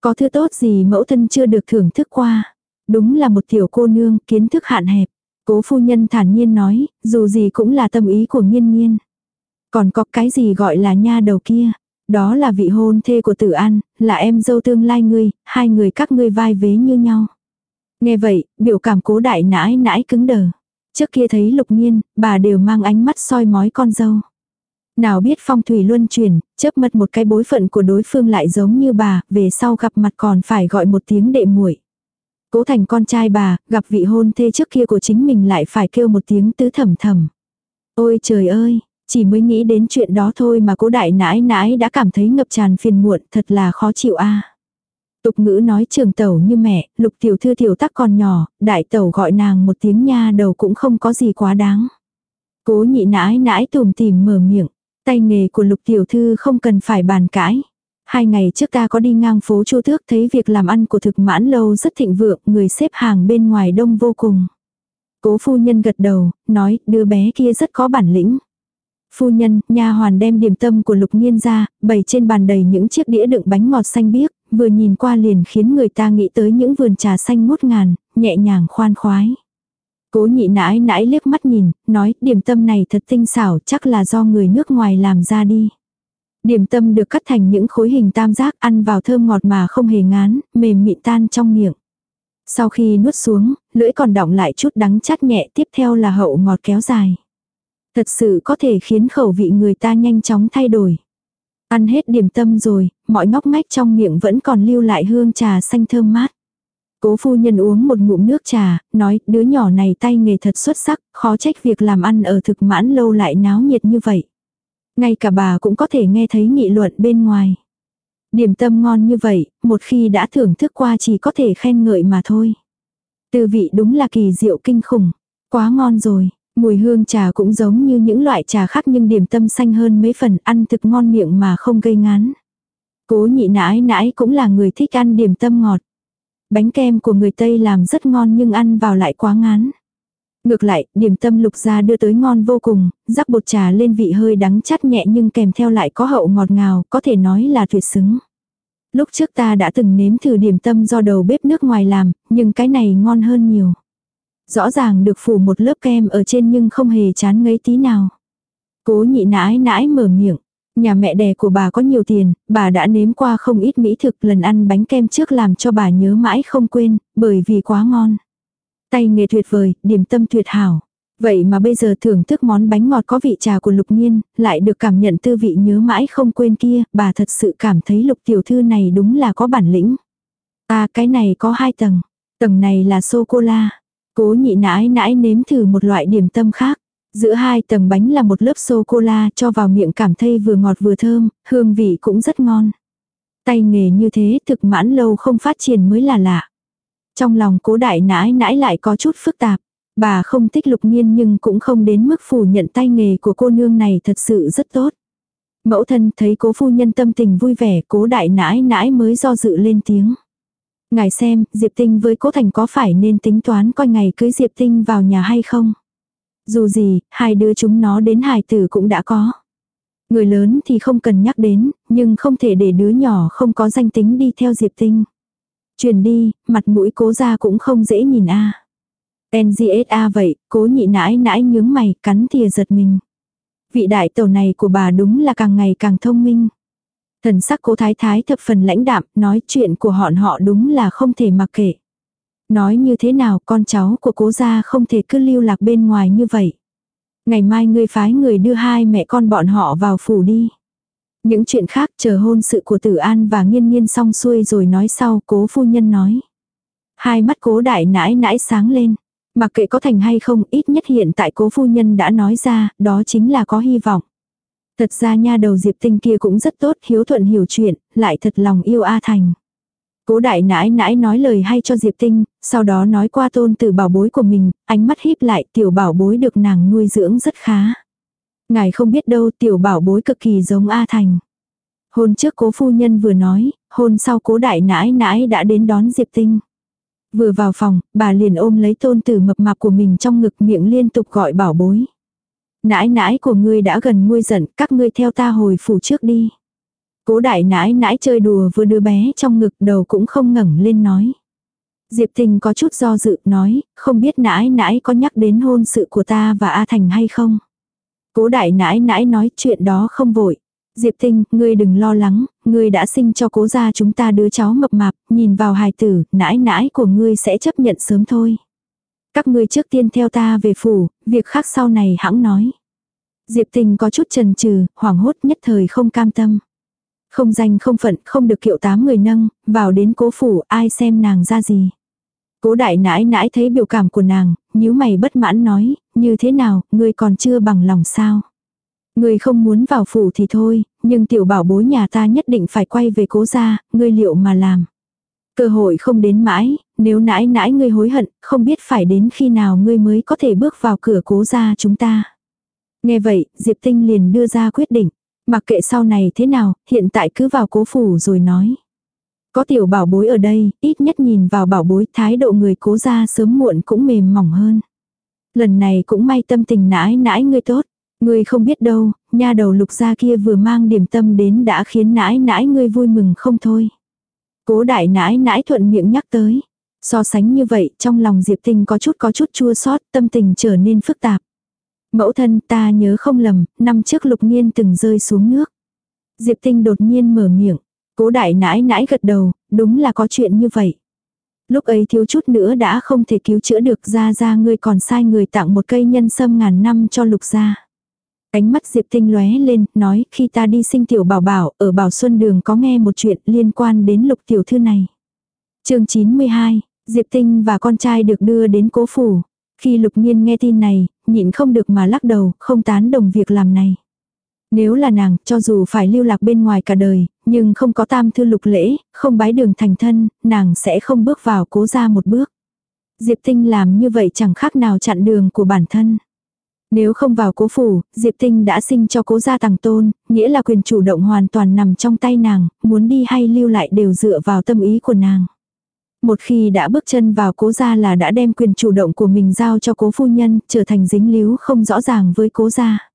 Có thứ tốt gì mẫu thân chưa được thưởng thức qua. Đúng là một tiểu cô nương kiến thức hạn hẹp. Cố phu nhân thản nhiên nói, dù gì cũng là tâm ý của nghiên nghiên. Còn có cái gì gọi là nha đầu kia. Đó là vị hôn thê của tử an, là em dâu tương lai ngươi, hai người các ngươi vai vế như nhau. Nghe vậy, biểu cảm cố đại nãi nãi cứng đờ. Trước kia thấy lục nhiên, bà đều mang ánh mắt soi mói con dâu. Nào biết phong thủy luân chuyển, chớp mất một cái bối phận của đối phương lại giống như bà, về sau gặp mặt còn phải gọi một tiếng đệ muội. Cố thành con trai bà, gặp vị hôn thê trước kia của chính mình lại phải kêu một tiếng tứ thầm thầm. Ôi trời ơi, chỉ mới nghĩ đến chuyện đó thôi mà cố đại nãi nãi đã cảm thấy ngập tràn phiền muộn, thật là khó chịu a. Tục ngữ nói trường tẩu như mẹ, lục tiểu thư tiểu tắc còn nhỏ, đại tẩu gọi nàng một tiếng nha đầu cũng không có gì quá đáng. Cố nhị nãi nãi tùm tìm mở miệng, tay nghề của lục tiểu thư không cần phải bàn cãi. Hai ngày trước ta có đi ngang phố Chu thước thấy việc làm ăn của thực mãn lâu rất thịnh vượng, người xếp hàng bên ngoài đông vô cùng. Cố phu nhân gật đầu, nói, đứa bé kia rất có bản lĩnh. Phu nhân, nha hoàn đem điểm tâm của lục nghiên ra, bày trên bàn đầy những chiếc đĩa đựng bánh ngọt xanh biếc, vừa nhìn qua liền khiến người ta nghĩ tới những vườn trà xanh ngút ngàn, nhẹ nhàng khoan khoái. Cố nhị nãi nãi liếc mắt nhìn, nói điểm tâm này thật tinh xảo chắc là do người nước ngoài làm ra đi. Điểm tâm được cắt thành những khối hình tam giác ăn vào thơm ngọt mà không hề ngán, mềm mịn tan trong miệng. Sau khi nuốt xuống, lưỡi còn đọng lại chút đắng chát nhẹ tiếp theo là hậu ngọt kéo dài. Thật sự có thể khiến khẩu vị người ta nhanh chóng thay đổi. Ăn hết điểm tâm rồi, mọi ngóc ngách trong miệng vẫn còn lưu lại hương trà xanh thơm mát. Cố phu nhân uống một ngụm nước trà, nói đứa nhỏ này tay nghề thật xuất sắc, khó trách việc làm ăn ở thực mãn lâu lại náo nhiệt như vậy. Ngay cả bà cũng có thể nghe thấy nghị luận bên ngoài. Điểm tâm ngon như vậy, một khi đã thưởng thức qua chỉ có thể khen ngợi mà thôi. Tư vị đúng là kỳ diệu kinh khủng. Quá ngon rồi, Mùi hương trà cũng giống như những loại trà khác nhưng điểm tâm xanh hơn mấy phần ăn thực ngon miệng mà không gây ngán. Cố nhị nãi nãi cũng là người thích ăn điểm tâm ngọt. Bánh kem của người Tây làm rất ngon nhưng ăn vào lại quá ngán. Ngược lại, điểm tâm lục gia đưa tới ngon vô cùng, rắc bột trà lên vị hơi đắng chát nhẹ nhưng kèm theo lại có hậu ngọt ngào, có thể nói là tuyệt xứng. Lúc trước ta đã từng nếm thử điểm tâm do đầu bếp nước ngoài làm, nhưng cái này ngon hơn nhiều. Rõ ràng được phủ một lớp kem ở trên nhưng không hề chán ngấy tí nào. Cố nhị nãi nãi mở miệng. Nhà mẹ đẻ của bà có nhiều tiền, bà đã nếm qua không ít mỹ thực lần ăn bánh kem trước làm cho bà nhớ mãi không quên, bởi vì quá ngon. Tay nghề tuyệt vời, điểm tâm tuyệt hảo. Vậy mà bây giờ thưởng thức món bánh ngọt có vị trà của lục nhiên, lại được cảm nhận tư vị nhớ mãi không quên kia, bà thật sự cảm thấy lục tiểu thư này đúng là có bản lĩnh. À cái này có hai tầng, tầng này là sô-cô-la, Cố nhị nãi nãi nếm thử một loại điểm tâm khác. Giữa hai tầng bánh là một lớp sô-cô-la cho vào miệng cảm thấy vừa ngọt vừa thơm, hương vị cũng rất ngon. Tay nghề như thế thực mãn lâu không phát triển mới là lạ. Trong lòng cố đại nãi nãi lại có chút phức tạp. Bà không thích lục nhiên nhưng cũng không đến mức phủ nhận tay nghề của cô nương này thật sự rất tốt. Mẫu thân thấy cố phu nhân tâm tình vui vẻ cố đại nãi nãi mới do dự lên tiếng. Ngài xem, Diệp Tinh với Cố Thành có phải nên tính toán coi ngày cưới Diệp Tinh vào nhà hay không? Dù gì, hai đứa chúng nó đến hài tử cũng đã có. Người lớn thì không cần nhắc đến, nhưng không thể để đứa nhỏ không có danh tính đi theo Diệp Tinh. Truyền đi, mặt mũi cố ra cũng không dễ nhìn a. À. NGSA vậy, cố nhị nãi nãi nhướng mày, cắn thìa giật mình. Vị đại tẩu này của bà đúng là càng ngày càng thông minh. Thần sắc cố thái thái thập phần lãnh đạm, nói chuyện của họ họ đúng là không thể mặc kệ. Nói như thế nào con cháu của cố gia không thể cứ lưu lạc bên ngoài như vậy. Ngày mai ngươi phái người đưa hai mẹ con bọn họ vào phủ đi. Những chuyện khác chờ hôn sự của tử an và nghiên nghiên xong xuôi rồi nói sau cố phu nhân nói. Hai mắt cố đại nãi nãi sáng lên. Mặc kệ có thành hay không ít nhất hiện tại cố phu nhân đã nói ra đó chính là có hy vọng. Thật ra nha đầu Diệp Tinh kia cũng rất tốt, hiếu thuận hiểu chuyện, lại thật lòng yêu A Thành. Cố đại nãi nãi nói lời hay cho Diệp Tinh, sau đó nói qua tôn từ bảo bối của mình, ánh mắt híp lại tiểu bảo bối được nàng nuôi dưỡng rất khá. Ngài không biết đâu tiểu bảo bối cực kỳ giống A Thành. Hôn trước cố phu nhân vừa nói, hôn sau cố đại nãi nãi đã đến đón Diệp Tinh. Vừa vào phòng, bà liền ôm lấy tôn tử mập mạp của mình trong ngực miệng liên tục gọi bảo bối. Nãi nãi của ngươi đã gần nguôi giận, các ngươi theo ta hồi phủ trước đi. Cố đại nãi nãi chơi đùa vừa đứa bé trong ngực đầu cũng không ngẩng lên nói. Diệp Tình có chút do dự nói, không biết nãi nãi có nhắc đến hôn sự của ta và A Thành hay không. Cố đại nãi nãi nói chuyện đó không vội. Diệp Tinh, ngươi đừng lo lắng, ngươi đã sinh cho cố gia chúng ta đứa cháu mập mạp, nhìn vào hài tử, nãi nãi của ngươi sẽ chấp nhận sớm thôi. Các ngươi trước tiên theo ta về phủ, việc khác sau này hãng nói. Diệp tình có chút trần trừ, hoảng hốt nhất thời không cam tâm. Không danh không phận, không được kiệu tám người nâng, vào đến cố phủ ai xem nàng ra gì. Cố đại nãi nãi thấy biểu cảm của nàng, nhíu mày bất mãn nói, như thế nào, ngươi còn chưa bằng lòng sao. Ngươi không muốn vào phủ thì thôi, nhưng tiểu bảo bối nhà ta nhất định phải quay về cố gia, ngươi liệu mà làm. Cơ hội không đến mãi, nếu nãi nãi ngươi hối hận, không biết phải đến khi nào ngươi mới có thể bước vào cửa cố gia chúng ta. Nghe vậy, Diệp Tinh liền đưa ra quyết định. Mặc kệ sau này thế nào, hiện tại cứ vào cố phủ rồi nói. Có tiểu bảo bối ở đây, ít nhất nhìn vào bảo bối thái độ người cố gia sớm muộn cũng mềm mỏng hơn. Lần này cũng may tâm tình nãi nãi ngươi tốt. Ngươi không biết đâu, nha đầu lục gia kia vừa mang điểm tâm đến đã khiến nãi nãi ngươi vui mừng không thôi. Cố đại nãi nãi thuận miệng nhắc tới. So sánh như vậy, trong lòng Diệp Tinh có chút có chút chua xót tâm tình trở nên phức tạp. Mẫu thân ta nhớ không lầm, năm trước lục nghiên từng rơi xuống nước. Diệp Tinh đột nhiên mở miệng. Cố đại nãi nãi gật đầu, đúng là có chuyện như vậy. Lúc ấy thiếu chút nữa đã không thể cứu chữa được ra ra ngươi còn sai người tặng một cây nhân sâm ngàn năm cho lục gia. Ánh mắt Diệp Tinh lóe lên, nói khi ta đi sinh tiểu bảo bảo, ở Bảo Xuân Đường có nghe một chuyện liên quan đến lục tiểu thư này. chương 92, Diệp Tinh và con trai được đưa đến cố phủ. Khi lục nhiên nghe tin này, nhịn không được mà lắc đầu, không tán đồng việc làm này. Nếu là nàng, cho dù phải lưu lạc bên ngoài cả đời, nhưng không có tam thư lục lễ, không bái đường thành thân, nàng sẽ không bước vào cố ra một bước. Diệp Tinh làm như vậy chẳng khác nào chặn đường của bản thân. Nếu không vào cố phủ, Diệp Tinh đã sinh cho cố gia tàng tôn, nghĩa là quyền chủ động hoàn toàn nằm trong tay nàng, muốn đi hay lưu lại đều dựa vào tâm ý của nàng. Một khi đã bước chân vào cố gia là đã đem quyền chủ động của mình giao cho cố phu nhân, trở thành dính líu không rõ ràng với cố gia.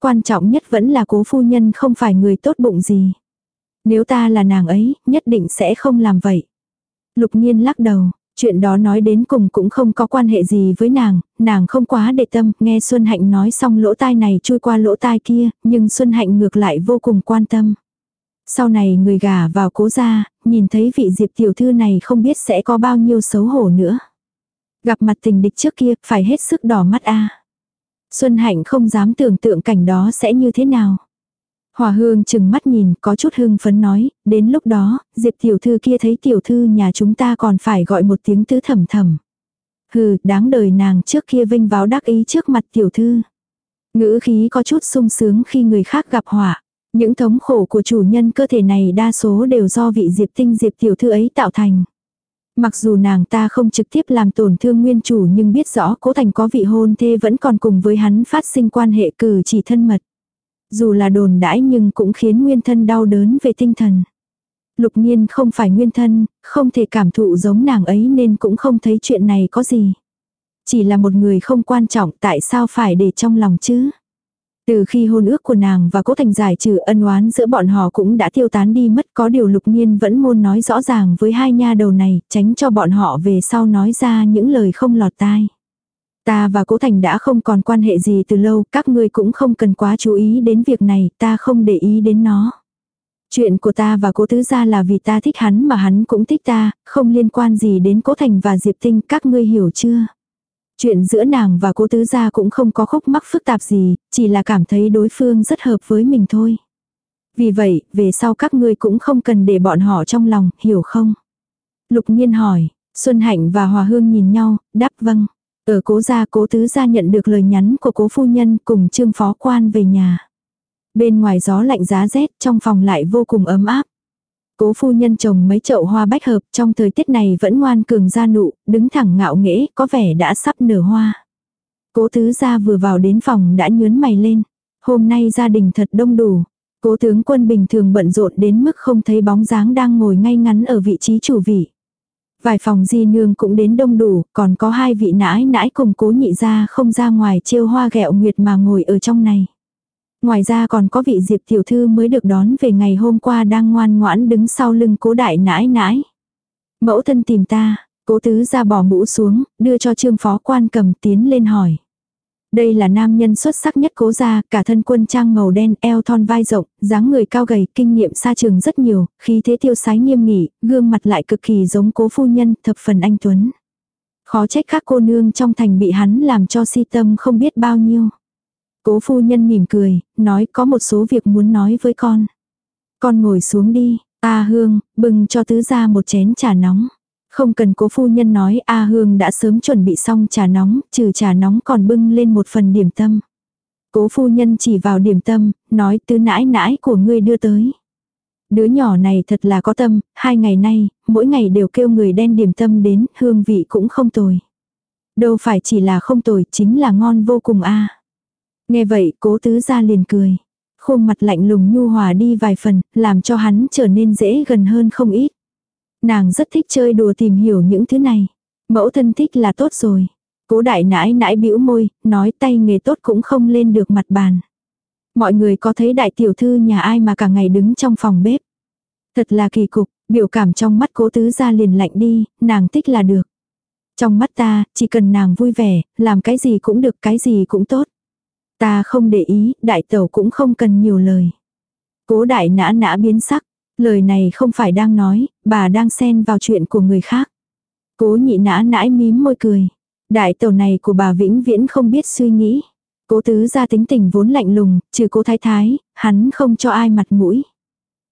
Quan trọng nhất vẫn là cố phu nhân không phải người tốt bụng gì. Nếu ta là nàng ấy, nhất định sẽ không làm vậy. Lục nhiên lắc đầu, chuyện đó nói đến cùng cũng không có quan hệ gì với nàng, nàng không quá để tâm, nghe Xuân Hạnh nói xong lỗ tai này chui qua lỗ tai kia, nhưng Xuân Hạnh ngược lại vô cùng quan tâm. Sau này người gà vào cố gia, nhìn thấy vị diệp tiểu thư này không biết sẽ có bao nhiêu xấu hổ nữa. Gặp mặt tình địch trước kia, phải hết sức đỏ mắt a. Xuân Hạnh không dám tưởng tượng cảnh đó sẽ như thế nào. Hòa hương chừng mắt nhìn, có chút hưng phấn nói, đến lúc đó, Diệp tiểu thư kia thấy tiểu thư nhà chúng ta còn phải gọi một tiếng tứ thầm thầm. Hừ, đáng đời nàng trước kia vinh váo đắc ý trước mặt tiểu thư. Ngữ khí có chút sung sướng khi người khác gặp họa. Những thống khổ của chủ nhân cơ thể này đa số đều do vị diệp tinh diệp tiểu thư ấy tạo thành. Mặc dù nàng ta không trực tiếp làm tổn thương nguyên chủ nhưng biết rõ cố thành có vị hôn thê vẫn còn cùng với hắn phát sinh quan hệ cử chỉ thân mật. Dù là đồn đãi nhưng cũng khiến nguyên thân đau đớn về tinh thần. Lục nhiên không phải nguyên thân, không thể cảm thụ giống nàng ấy nên cũng không thấy chuyện này có gì. Chỉ là một người không quan trọng tại sao phải để trong lòng chứ. Từ khi hôn ước của nàng và cố thành giải trừ ân oán giữa bọn họ cũng đã tiêu tán đi mất có điều lục nhiên vẫn môn nói rõ ràng với hai nha đầu này, tránh cho bọn họ về sau nói ra những lời không lọt tai. Ta và cố thành đã không còn quan hệ gì từ lâu, các ngươi cũng không cần quá chú ý đến việc này, ta không để ý đến nó. Chuyện của ta và cố tứ gia là vì ta thích hắn mà hắn cũng thích ta, không liên quan gì đến cố thành và diệp tinh, các ngươi hiểu chưa? Chuyện giữa nàng và cố tứ gia cũng không có khúc mắc phức tạp gì, chỉ là cảm thấy đối phương rất hợp với mình thôi. Vì vậy, về sau các ngươi cũng không cần để bọn họ trong lòng, hiểu không? Lục nhiên hỏi, Xuân Hạnh và Hòa Hương nhìn nhau, đáp vâng. Ở cố gia cố tứ gia nhận được lời nhắn của cố phu nhân cùng trương phó quan về nhà. Bên ngoài gió lạnh giá rét, trong phòng lại vô cùng ấm áp. Cố phu nhân trồng mấy chậu hoa bách hợp trong thời tiết này vẫn ngoan cường ra nụ, đứng thẳng ngạo nghễ, có vẻ đã sắp nở hoa. Cố tứ gia vừa vào đến phòng đã nhướn mày lên. Hôm nay gia đình thật đông đủ. Cố tướng quân bình thường bận rộn đến mức không thấy bóng dáng đang ngồi ngay ngắn ở vị trí chủ vị. Vài phòng di nương cũng đến đông đủ, còn có hai vị nãi nãi cùng cố nhị ra không ra ngoài chiêu hoa gẹo nguyệt mà ngồi ở trong này. Ngoài ra còn có vị diệp tiểu thư mới được đón về ngày hôm qua đang ngoan ngoãn đứng sau lưng cố đại nãi nãi. Mẫu thân tìm ta, cố tứ ra bỏ mũ xuống, đưa cho trương phó quan cầm tiến lên hỏi. Đây là nam nhân xuất sắc nhất cố gia, cả thân quân trang màu đen, eo thon vai rộng, dáng người cao gầy, kinh nghiệm xa trường rất nhiều, khí thế tiêu sái nghiêm nghị, gương mặt lại cực kỳ giống cố phu nhân, thập phần anh Tuấn. Khó trách các cô nương trong thành bị hắn làm cho si tâm không biết bao nhiêu. Cố phu nhân mỉm cười, nói có một số việc muốn nói với con. Con ngồi xuống đi, A Hương, bưng cho tứ ra một chén trà nóng. Không cần cố phu nhân nói A Hương đã sớm chuẩn bị xong trà nóng, trừ trà nóng còn bưng lên một phần điểm tâm. Cố phu nhân chỉ vào điểm tâm, nói tứ nãi nãi của ngươi đưa tới. Đứa nhỏ này thật là có tâm, hai ngày nay, mỗi ngày đều kêu người đen điểm tâm đến, hương vị cũng không tồi. Đâu phải chỉ là không tồi, chính là ngon vô cùng a. Nghe vậy, cố tứ ra liền cười. Khuôn mặt lạnh lùng nhu hòa đi vài phần, làm cho hắn trở nên dễ gần hơn không ít. Nàng rất thích chơi đùa tìm hiểu những thứ này. Mẫu thân thích là tốt rồi. Cố đại nãi nãi bĩu môi, nói tay nghề tốt cũng không lên được mặt bàn. Mọi người có thấy đại tiểu thư nhà ai mà cả ngày đứng trong phòng bếp. Thật là kỳ cục, biểu cảm trong mắt cố tứ ra liền lạnh đi, nàng thích là được. Trong mắt ta, chỉ cần nàng vui vẻ, làm cái gì cũng được, cái gì cũng tốt. Ta không để ý, đại tẩu cũng không cần nhiều lời. Cố đại nã nã biến sắc, lời này không phải đang nói, bà đang xen vào chuyện của người khác. Cố nhị nã nãi mím môi cười. Đại tẩu này của bà vĩnh viễn không biết suy nghĩ. Cố tứ ra tính tình vốn lạnh lùng, trừ cố thái thái, hắn không cho ai mặt mũi.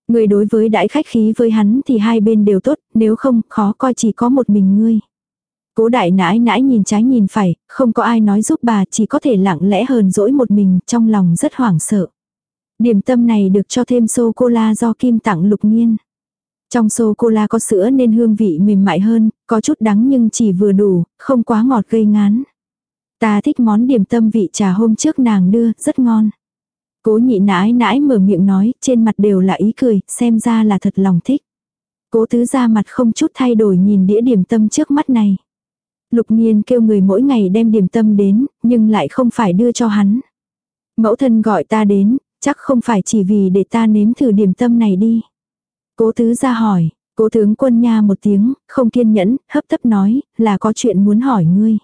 Người đối với đãi khách khí với hắn thì hai bên đều tốt, nếu không khó coi chỉ có một mình ngươi. Cố đại nãi nãi nhìn trái nhìn phải, không có ai nói giúp bà chỉ có thể lặng lẽ hờn dỗi một mình, trong lòng rất hoảng sợ. Điểm tâm này được cho thêm sô-cô-la do Kim tặng lục nghiên. Trong sô-cô-la có sữa nên hương vị mềm mại hơn, có chút đắng nhưng chỉ vừa đủ, không quá ngọt gây ngán. Ta thích món điểm tâm vị trà hôm trước nàng đưa, rất ngon. Cố nhị nãi nãi mở miệng nói, trên mặt đều là ý cười, xem ra là thật lòng thích. Cố tứ ra mặt không chút thay đổi nhìn đĩa điểm tâm trước mắt này. Lục nhiên kêu người mỗi ngày đem điểm tâm đến, nhưng lại không phải đưa cho hắn. Mẫu thân gọi ta đến, chắc không phải chỉ vì để ta nếm thử điểm tâm này đi. Cố tứ ra hỏi, cố tướng quân nha một tiếng, không kiên nhẫn, hấp tấp nói, là có chuyện muốn hỏi ngươi.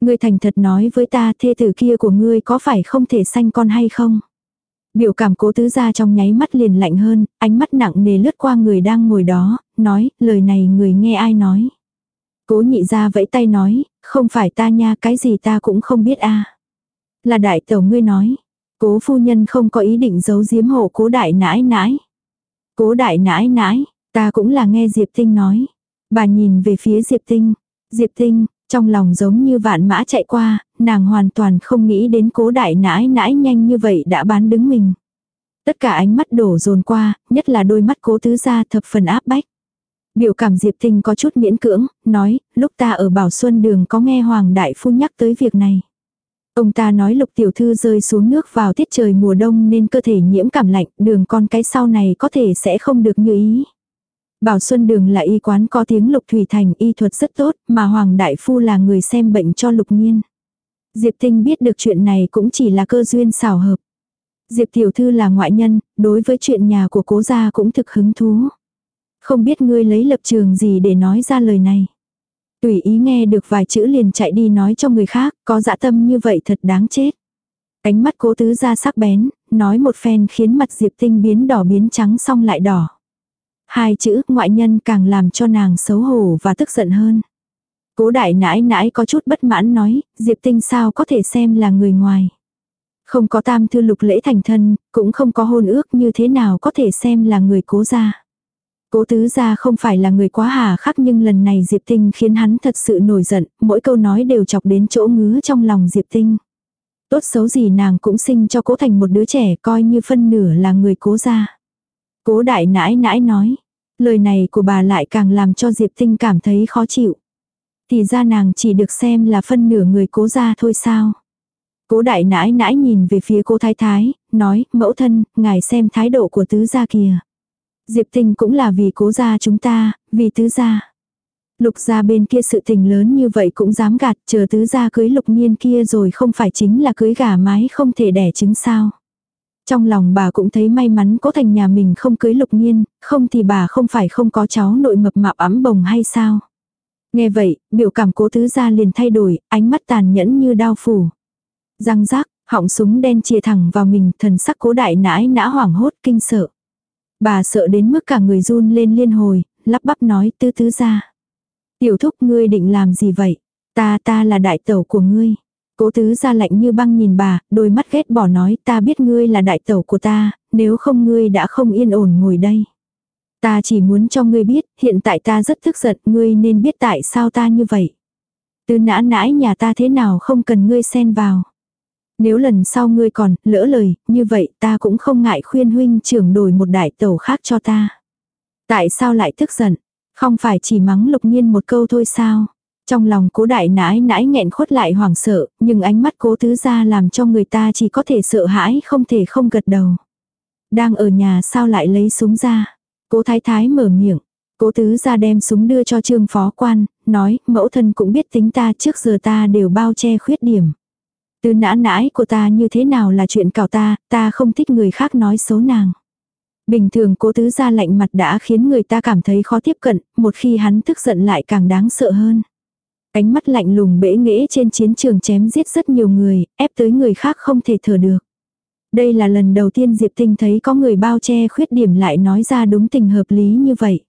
Ngươi thành thật nói với ta thê tử kia của ngươi có phải không thể sanh con hay không? Biểu cảm cố tứ ra trong nháy mắt liền lạnh hơn, ánh mắt nặng nề lướt qua người đang ngồi đó, nói, lời này người nghe ai nói. Cố nhị ra vẫy tay nói, không phải ta nha cái gì ta cũng không biết a Là đại tẩu ngươi nói. Cố phu nhân không có ý định giấu giếm hộ cố đại nãi nãi. Cố đại nãi nãi, ta cũng là nghe Diệp Tinh nói. Bà nhìn về phía Diệp Tinh. Diệp Tinh, trong lòng giống như vạn mã chạy qua, nàng hoàn toàn không nghĩ đến cố đại nãi nãi nhanh như vậy đã bán đứng mình. Tất cả ánh mắt đổ dồn qua, nhất là đôi mắt cố tứ gia thập phần áp bách. Biểu cảm Diệp Tinh có chút miễn cưỡng, nói, lúc ta ở Bảo Xuân Đường có nghe Hoàng Đại Phu nhắc tới việc này. Ông ta nói lục tiểu thư rơi xuống nước vào tiết trời mùa đông nên cơ thể nhiễm cảm lạnh, đường con cái sau này có thể sẽ không được như ý. Bảo Xuân Đường là y quán có tiếng lục thủy thành y thuật rất tốt, mà Hoàng Đại Phu là người xem bệnh cho lục nhiên. Diệp Tinh biết được chuyện này cũng chỉ là cơ duyên xảo hợp. Diệp Tiểu Thư là ngoại nhân, đối với chuyện nhà của cố gia cũng thực hứng thú. Không biết ngươi lấy lập trường gì để nói ra lời này. Tùy ý nghe được vài chữ liền chạy đi nói cho người khác, có dã tâm như vậy thật đáng chết. Ánh mắt cố tứ ra sắc bén, nói một phen khiến mặt Diệp Tinh biến đỏ biến trắng xong lại đỏ. Hai chữ ngoại nhân càng làm cho nàng xấu hổ và tức giận hơn. Cố đại nãi nãi có chút bất mãn nói, Diệp Tinh sao có thể xem là người ngoài. Không có tam thư lục lễ thành thân, cũng không có hôn ước như thế nào có thể xem là người cố gia. Cố tứ gia không phải là người quá hà khắc nhưng lần này Diệp Tinh khiến hắn thật sự nổi giận, mỗi câu nói đều chọc đến chỗ ngứa trong lòng Diệp Tinh. Tốt xấu gì nàng cũng sinh cho cố thành một đứa trẻ coi như phân nửa là người cố gia. Cố đại nãi nãi nói, lời này của bà lại càng làm cho Diệp Tinh cảm thấy khó chịu. Thì ra nàng chỉ được xem là phân nửa người cố gia thôi sao. Cố đại nãi nãi nhìn về phía cố thái thái, nói, mẫu thân, ngài xem thái độ của tứ gia kìa. Diệp tình cũng là vì cố gia chúng ta, vì tứ gia. Lục gia bên kia sự tình lớn như vậy cũng dám gạt, chờ tứ gia cưới lục nhiên kia rồi không phải chính là cưới gà mái không thể đẻ trứng sao. Trong lòng bà cũng thấy may mắn cố thành nhà mình không cưới lục nhiên, không thì bà không phải không có cháu nội mập mạp ấm bồng hay sao. Nghe vậy, biểu cảm cố tứ gia liền thay đổi, ánh mắt tàn nhẫn như đao phủ. Răng rác, họng súng đen chia thẳng vào mình, thần sắc cố đại nãi nã hoảng hốt kinh sợ. Bà sợ đến mức cả người run lên liên hồi, lắp bắp nói tư tứ ra. Tiểu thúc ngươi định làm gì vậy? Ta ta là đại tẩu của ngươi. Cố tứ ra lạnh như băng nhìn bà, đôi mắt ghét bỏ nói ta biết ngươi là đại tẩu của ta, nếu không ngươi đã không yên ổn ngồi đây. Ta chỉ muốn cho ngươi biết, hiện tại ta rất tức giận, ngươi nên biết tại sao ta như vậy. Tứ nã nãi nhà ta thế nào không cần ngươi xen vào. Nếu lần sau ngươi còn, lỡ lời, như vậy ta cũng không ngại khuyên huynh trưởng đổi một đại tẩu khác cho ta. Tại sao lại tức giận? Không phải chỉ mắng lục nhiên một câu thôi sao? Trong lòng cố đại nãi nãi nghẹn khuất lại hoảng sợ, nhưng ánh mắt cố tứ ra làm cho người ta chỉ có thể sợ hãi không thể không gật đầu. Đang ở nhà sao lại lấy súng ra? Cố thái thái mở miệng. Cố tứ ra đem súng đưa cho trương phó quan, nói, mẫu thân cũng biết tính ta trước giờ ta đều bao che khuyết điểm tư nã nãi của ta như thế nào là chuyện cào ta, ta không thích người khác nói xấu nàng. Bình thường cố tứ ra lạnh mặt đã khiến người ta cảm thấy khó tiếp cận, một khi hắn tức giận lại càng đáng sợ hơn. Ánh mắt lạnh lùng bể nghễ trên chiến trường chém giết rất nhiều người, ép tới người khác không thể thở được. Đây là lần đầu tiên Diệp Tinh thấy có người bao che khuyết điểm lại nói ra đúng tình hợp lý như vậy.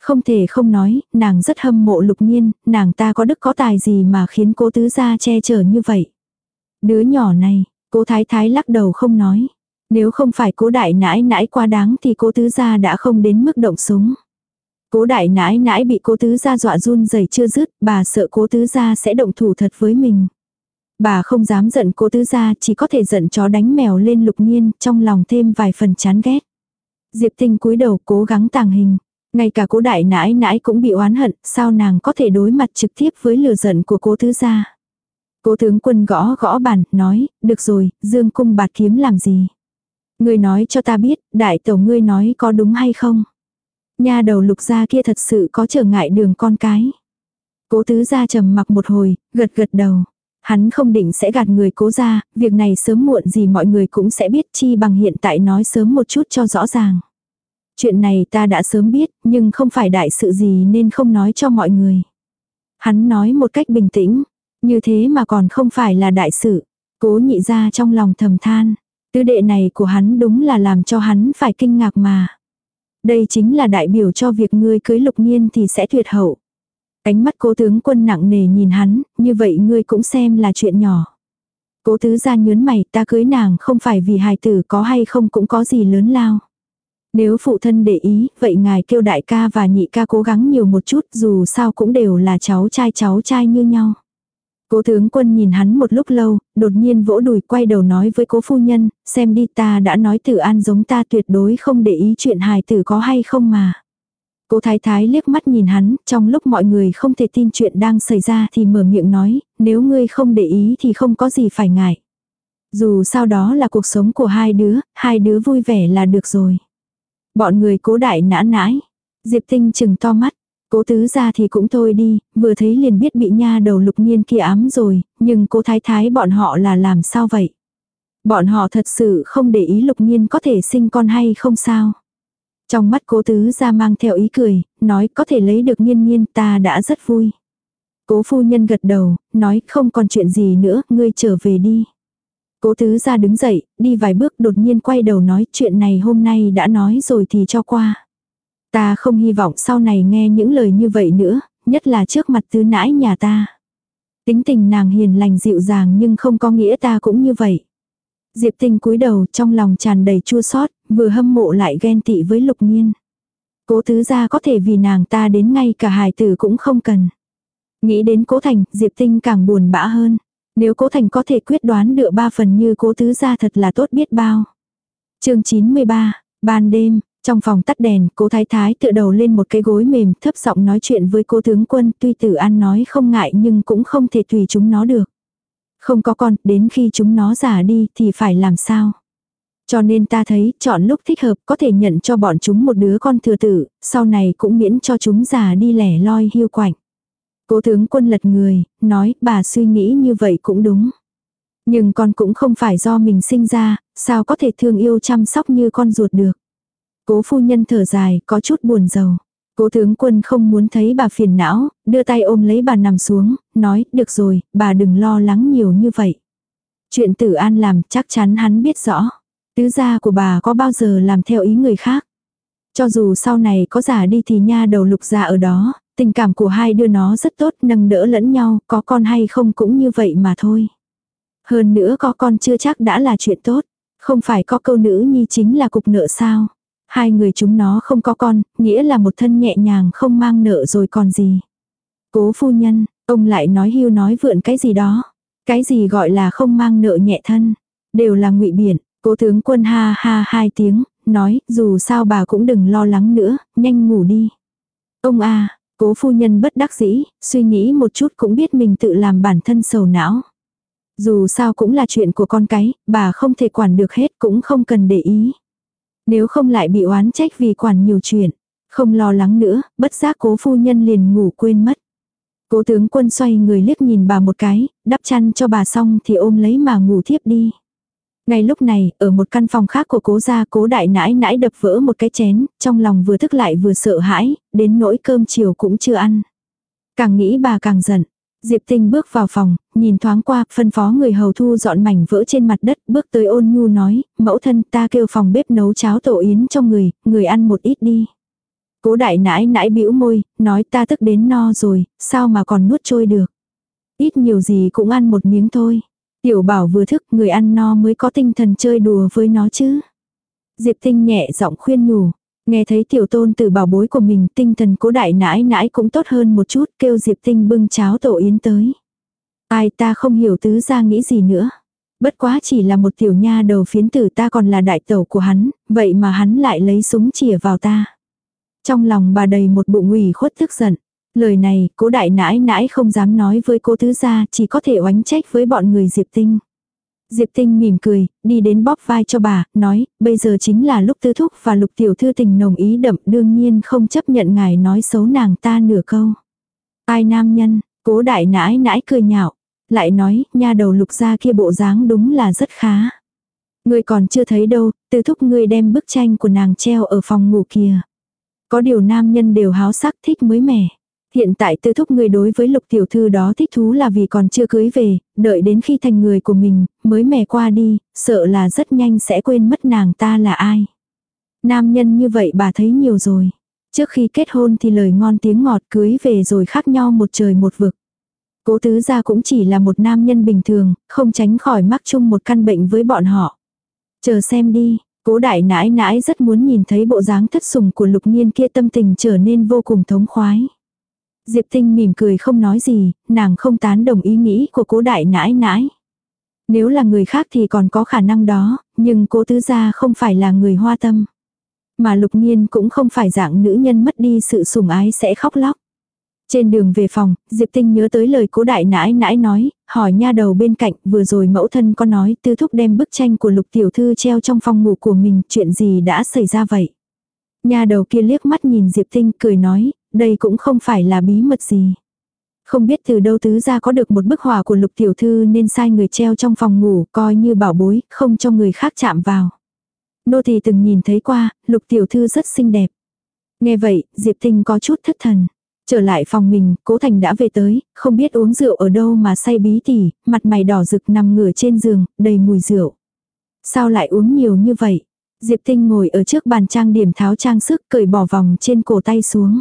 Không thể không nói, nàng rất hâm mộ lục nhiên, nàng ta có đức có tài gì mà khiến cô tứ gia che chở như vậy. Đứa nhỏ này, cố thái thái lắc đầu không nói. Nếu không phải cố đại nãi nãi quá đáng thì cố tứ gia đã không đến mức động súng. Cố đại nãi nãi bị cố tứ gia dọa run rẩy chưa dứt, bà sợ cố tứ gia sẽ động thủ thật với mình. Bà không dám giận cố tứ gia, chỉ có thể giận chó đánh mèo lên lục nhiên, trong lòng thêm vài phần chán ghét. Diệp tinh cúi đầu cố gắng tàng hình. Ngay cả cố đại nãi nãi cũng bị oán hận, sao nàng có thể đối mặt trực tiếp với lửa giận của cố tứ gia. Cố tướng quân gõ gõ bàn, nói, được rồi, dương cung bạt kiếm làm gì? Ngươi nói cho ta biết, đại tẩu ngươi nói có đúng hay không? Nhà đầu lục gia kia thật sự có trở ngại đường con cái. Cố tứ gia trầm mặc một hồi, gật gật đầu. Hắn không định sẽ gạt người cố ra, việc này sớm muộn gì mọi người cũng sẽ biết chi bằng hiện tại nói sớm một chút cho rõ ràng. Chuyện này ta đã sớm biết, nhưng không phải đại sự gì nên không nói cho mọi người. Hắn nói một cách bình tĩnh, như thế mà còn không phải là đại sự. Cố nhị ra trong lòng thầm than. Tứ đệ này của hắn đúng là làm cho hắn phải kinh ngạc mà. Đây chính là đại biểu cho việc ngươi cưới lục nhiên thì sẽ tuyệt hậu. Ánh mắt cố tướng quân nặng nề nhìn hắn, như vậy ngươi cũng xem là chuyện nhỏ. Cố tứ ra nhớn mày ta cưới nàng không phải vì hài tử có hay không cũng có gì lớn lao. Nếu phụ thân để ý, vậy ngài kêu đại ca và nhị ca cố gắng nhiều một chút dù sao cũng đều là cháu trai cháu trai như nhau. Cố tướng quân nhìn hắn một lúc lâu, đột nhiên vỗ đùi quay đầu nói với cố phu nhân, xem đi ta đã nói tử an giống ta tuyệt đối không để ý chuyện hài tử có hay không mà. Cố thái thái liếc mắt nhìn hắn, trong lúc mọi người không thể tin chuyện đang xảy ra thì mở miệng nói, nếu ngươi không để ý thì không có gì phải ngại. Dù sao đó là cuộc sống của hai đứa, hai đứa vui vẻ là được rồi. Bọn người cố đại nã nãi. Diệp tinh chừng to mắt, Cố tứ ra thì cũng thôi đi, vừa thấy liền biết bị nha đầu lục nhiên kia ám rồi, nhưng cố thái thái bọn họ là làm sao vậy? Bọn họ thật sự không để ý lục nhiên có thể sinh con hay không sao? Trong mắt cố tứ ra mang theo ý cười, nói có thể lấy được nhiên nhiên ta đã rất vui. Cố phu nhân gật đầu, nói không còn chuyện gì nữa, ngươi trở về đi. Cố tứ ra đứng dậy, đi vài bước đột nhiên quay đầu nói chuyện này hôm nay đã nói rồi thì cho qua. Ta không hy vọng sau này nghe những lời như vậy nữa, nhất là trước mặt tứ nãi nhà ta. Tính tình nàng hiền lành dịu dàng nhưng không có nghĩa ta cũng như vậy. Diệp Tinh cúi đầu trong lòng tràn đầy chua xót, vừa hâm mộ lại ghen tị với Lục Nhiên. Cố tứ gia có thể vì nàng ta đến ngay cả hài tử cũng không cần. Nghĩ đến cố thành, Diệp Tinh càng buồn bã hơn. Nếu cố thành có thể quyết đoán được ba phần như cố tứ gia thật là tốt biết bao. chương 93, ban đêm, trong phòng tắt đèn, cố thái thái tựa đầu lên một cái gối mềm thấp giọng nói chuyện với cô tướng quân tuy tử an nói không ngại nhưng cũng không thể tùy chúng nó được. Không có con, đến khi chúng nó già đi thì phải làm sao? Cho nên ta thấy, chọn lúc thích hợp có thể nhận cho bọn chúng một đứa con thừa tử, sau này cũng miễn cho chúng già đi lẻ loi hiu quạnh. Cố tướng quân lật người, nói, bà suy nghĩ như vậy cũng đúng. Nhưng con cũng không phải do mình sinh ra, sao có thể thương yêu chăm sóc như con ruột được. Cố phu nhân thở dài, có chút buồn rầu. Cố tướng quân không muốn thấy bà phiền não, đưa tay ôm lấy bà nằm xuống, nói, được rồi, bà đừng lo lắng nhiều như vậy. Chuyện tử an làm chắc chắn hắn biết rõ. Tứ gia của bà có bao giờ làm theo ý người khác. Cho dù sau này có giả đi thì nha đầu lục gia ở đó, tình cảm của hai đứa nó rất tốt nâng đỡ lẫn nhau, có con hay không cũng như vậy mà thôi. Hơn nữa có con chưa chắc đã là chuyện tốt, không phải có câu nữ nhi chính là cục nợ sao. Hai người chúng nó không có con, nghĩa là một thân nhẹ nhàng không mang nợ rồi còn gì. Cố phu nhân, ông lại nói hưu nói vượn cái gì đó. Cái gì gọi là không mang nợ nhẹ thân. Đều là ngụy biển, cố tướng quân ha ha hai tiếng, nói dù sao bà cũng đừng lo lắng nữa, nhanh ngủ đi. Ông a cố phu nhân bất đắc dĩ, suy nghĩ một chút cũng biết mình tự làm bản thân sầu não. Dù sao cũng là chuyện của con cái, bà không thể quản được hết cũng không cần để ý. Nếu không lại bị oán trách vì quản nhiều chuyện. Không lo lắng nữa, bất giác cố phu nhân liền ngủ quên mất. Cố tướng quân xoay người liếc nhìn bà một cái, đắp chăn cho bà xong thì ôm lấy mà ngủ thiếp đi. Ngay lúc này, ở một căn phòng khác của cố gia cố đại nãi nãi đập vỡ một cái chén, trong lòng vừa thức lại vừa sợ hãi, đến nỗi cơm chiều cũng chưa ăn. Càng nghĩ bà càng giận. Diệp Tinh bước vào phòng, nhìn thoáng qua, phân phó người hầu thu dọn mảnh vỡ trên mặt đất, bước tới ôn nhu nói, mẫu thân ta kêu phòng bếp nấu cháo tổ yến cho người, người ăn một ít đi. Cố đại nãi nãi bĩu môi, nói ta tức đến no rồi, sao mà còn nuốt trôi được. Ít nhiều gì cũng ăn một miếng thôi. Tiểu bảo vừa thức người ăn no mới có tinh thần chơi đùa với nó chứ. Diệp Tinh nhẹ giọng khuyên nhủ, Nghe thấy tiểu tôn từ bảo bối của mình tinh thần cố đại nãi nãi cũng tốt hơn một chút kêu Diệp Tinh bưng cháo tổ yến tới. Ai ta không hiểu tứ ra nghĩ gì nữa. Bất quá chỉ là một tiểu nha đầu phiến tử ta còn là đại tẩu của hắn, vậy mà hắn lại lấy súng chìa vào ta. Trong lòng bà đầy một bụng ủy khuất tức giận. Lời này, cố đại nãi nãi không dám nói với cô tứ gia, chỉ có thể oánh trách với bọn người Diệp Tinh. Diệp Tinh mỉm cười, đi đến bóp vai cho bà, nói, bây giờ chính là lúc tư thúc và lục tiểu thư tình nồng ý đậm đương nhiên không chấp nhận ngài nói xấu nàng ta nửa câu. Ai nam nhân, cố đại nãi nãi cười nhạo, lại nói, nha đầu lục gia kia bộ dáng đúng là rất khá. Ngươi còn chưa thấy đâu, tư thúc ngươi đem bức tranh của nàng treo ở phòng ngủ kia. Có điều nam nhân đều háo sắc thích mới mẻ. Hiện tại tư thúc người đối với lục tiểu thư đó thích thú là vì còn chưa cưới về, đợi đến khi thành người của mình, mới mè qua đi, sợ là rất nhanh sẽ quên mất nàng ta là ai. Nam nhân như vậy bà thấy nhiều rồi. Trước khi kết hôn thì lời ngon tiếng ngọt cưới về rồi khác nhau một trời một vực. Cố tứ gia cũng chỉ là một nam nhân bình thường, không tránh khỏi mắc chung một căn bệnh với bọn họ. Chờ xem đi, cố đại nãi nãi rất muốn nhìn thấy bộ dáng thất sủng của lục nhiên kia tâm tình trở nên vô cùng thống khoái. Diệp Tinh mỉm cười không nói gì, nàng không tán đồng ý nghĩ của cố đại nãi nãi. Nếu là người khác thì còn có khả năng đó, nhưng cố tứ gia không phải là người hoa tâm. Mà lục nhiên cũng không phải dạng nữ nhân mất đi sự sủng ái sẽ khóc lóc. Trên đường về phòng, Diệp Tinh nhớ tới lời cố đại nãi nãi nói, hỏi nha đầu bên cạnh, vừa rồi mẫu thân có nói tư thúc đem bức tranh của lục tiểu thư treo trong phòng ngủ của mình, chuyện gì đã xảy ra vậy? Nha đầu kia liếc mắt nhìn Diệp Tinh cười nói, đây cũng không phải là bí mật gì. Không biết từ đâu tứ ra có được một bức họa của lục tiểu thư nên sai người treo trong phòng ngủ coi như bảo bối, không cho người khác chạm vào. Nô thì từng nhìn thấy qua, lục tiểu thư rất xinh đẹp. Nghe vậy, Diệp Tinh có chút thất thần. Trở lại phòng mình, cố thành đã về tới, không biết uống rượu ở đâu mà say bí tỉ, mặt mày đỏ rực nằm ngửa trên giường, đầy mùi rượu. Sao lại uống nhiều như vậy? Diệp Tinh ngồi ở trước bàn trang điểm tháo trang sức cởi bỏ vòng trên cổ tay xuống.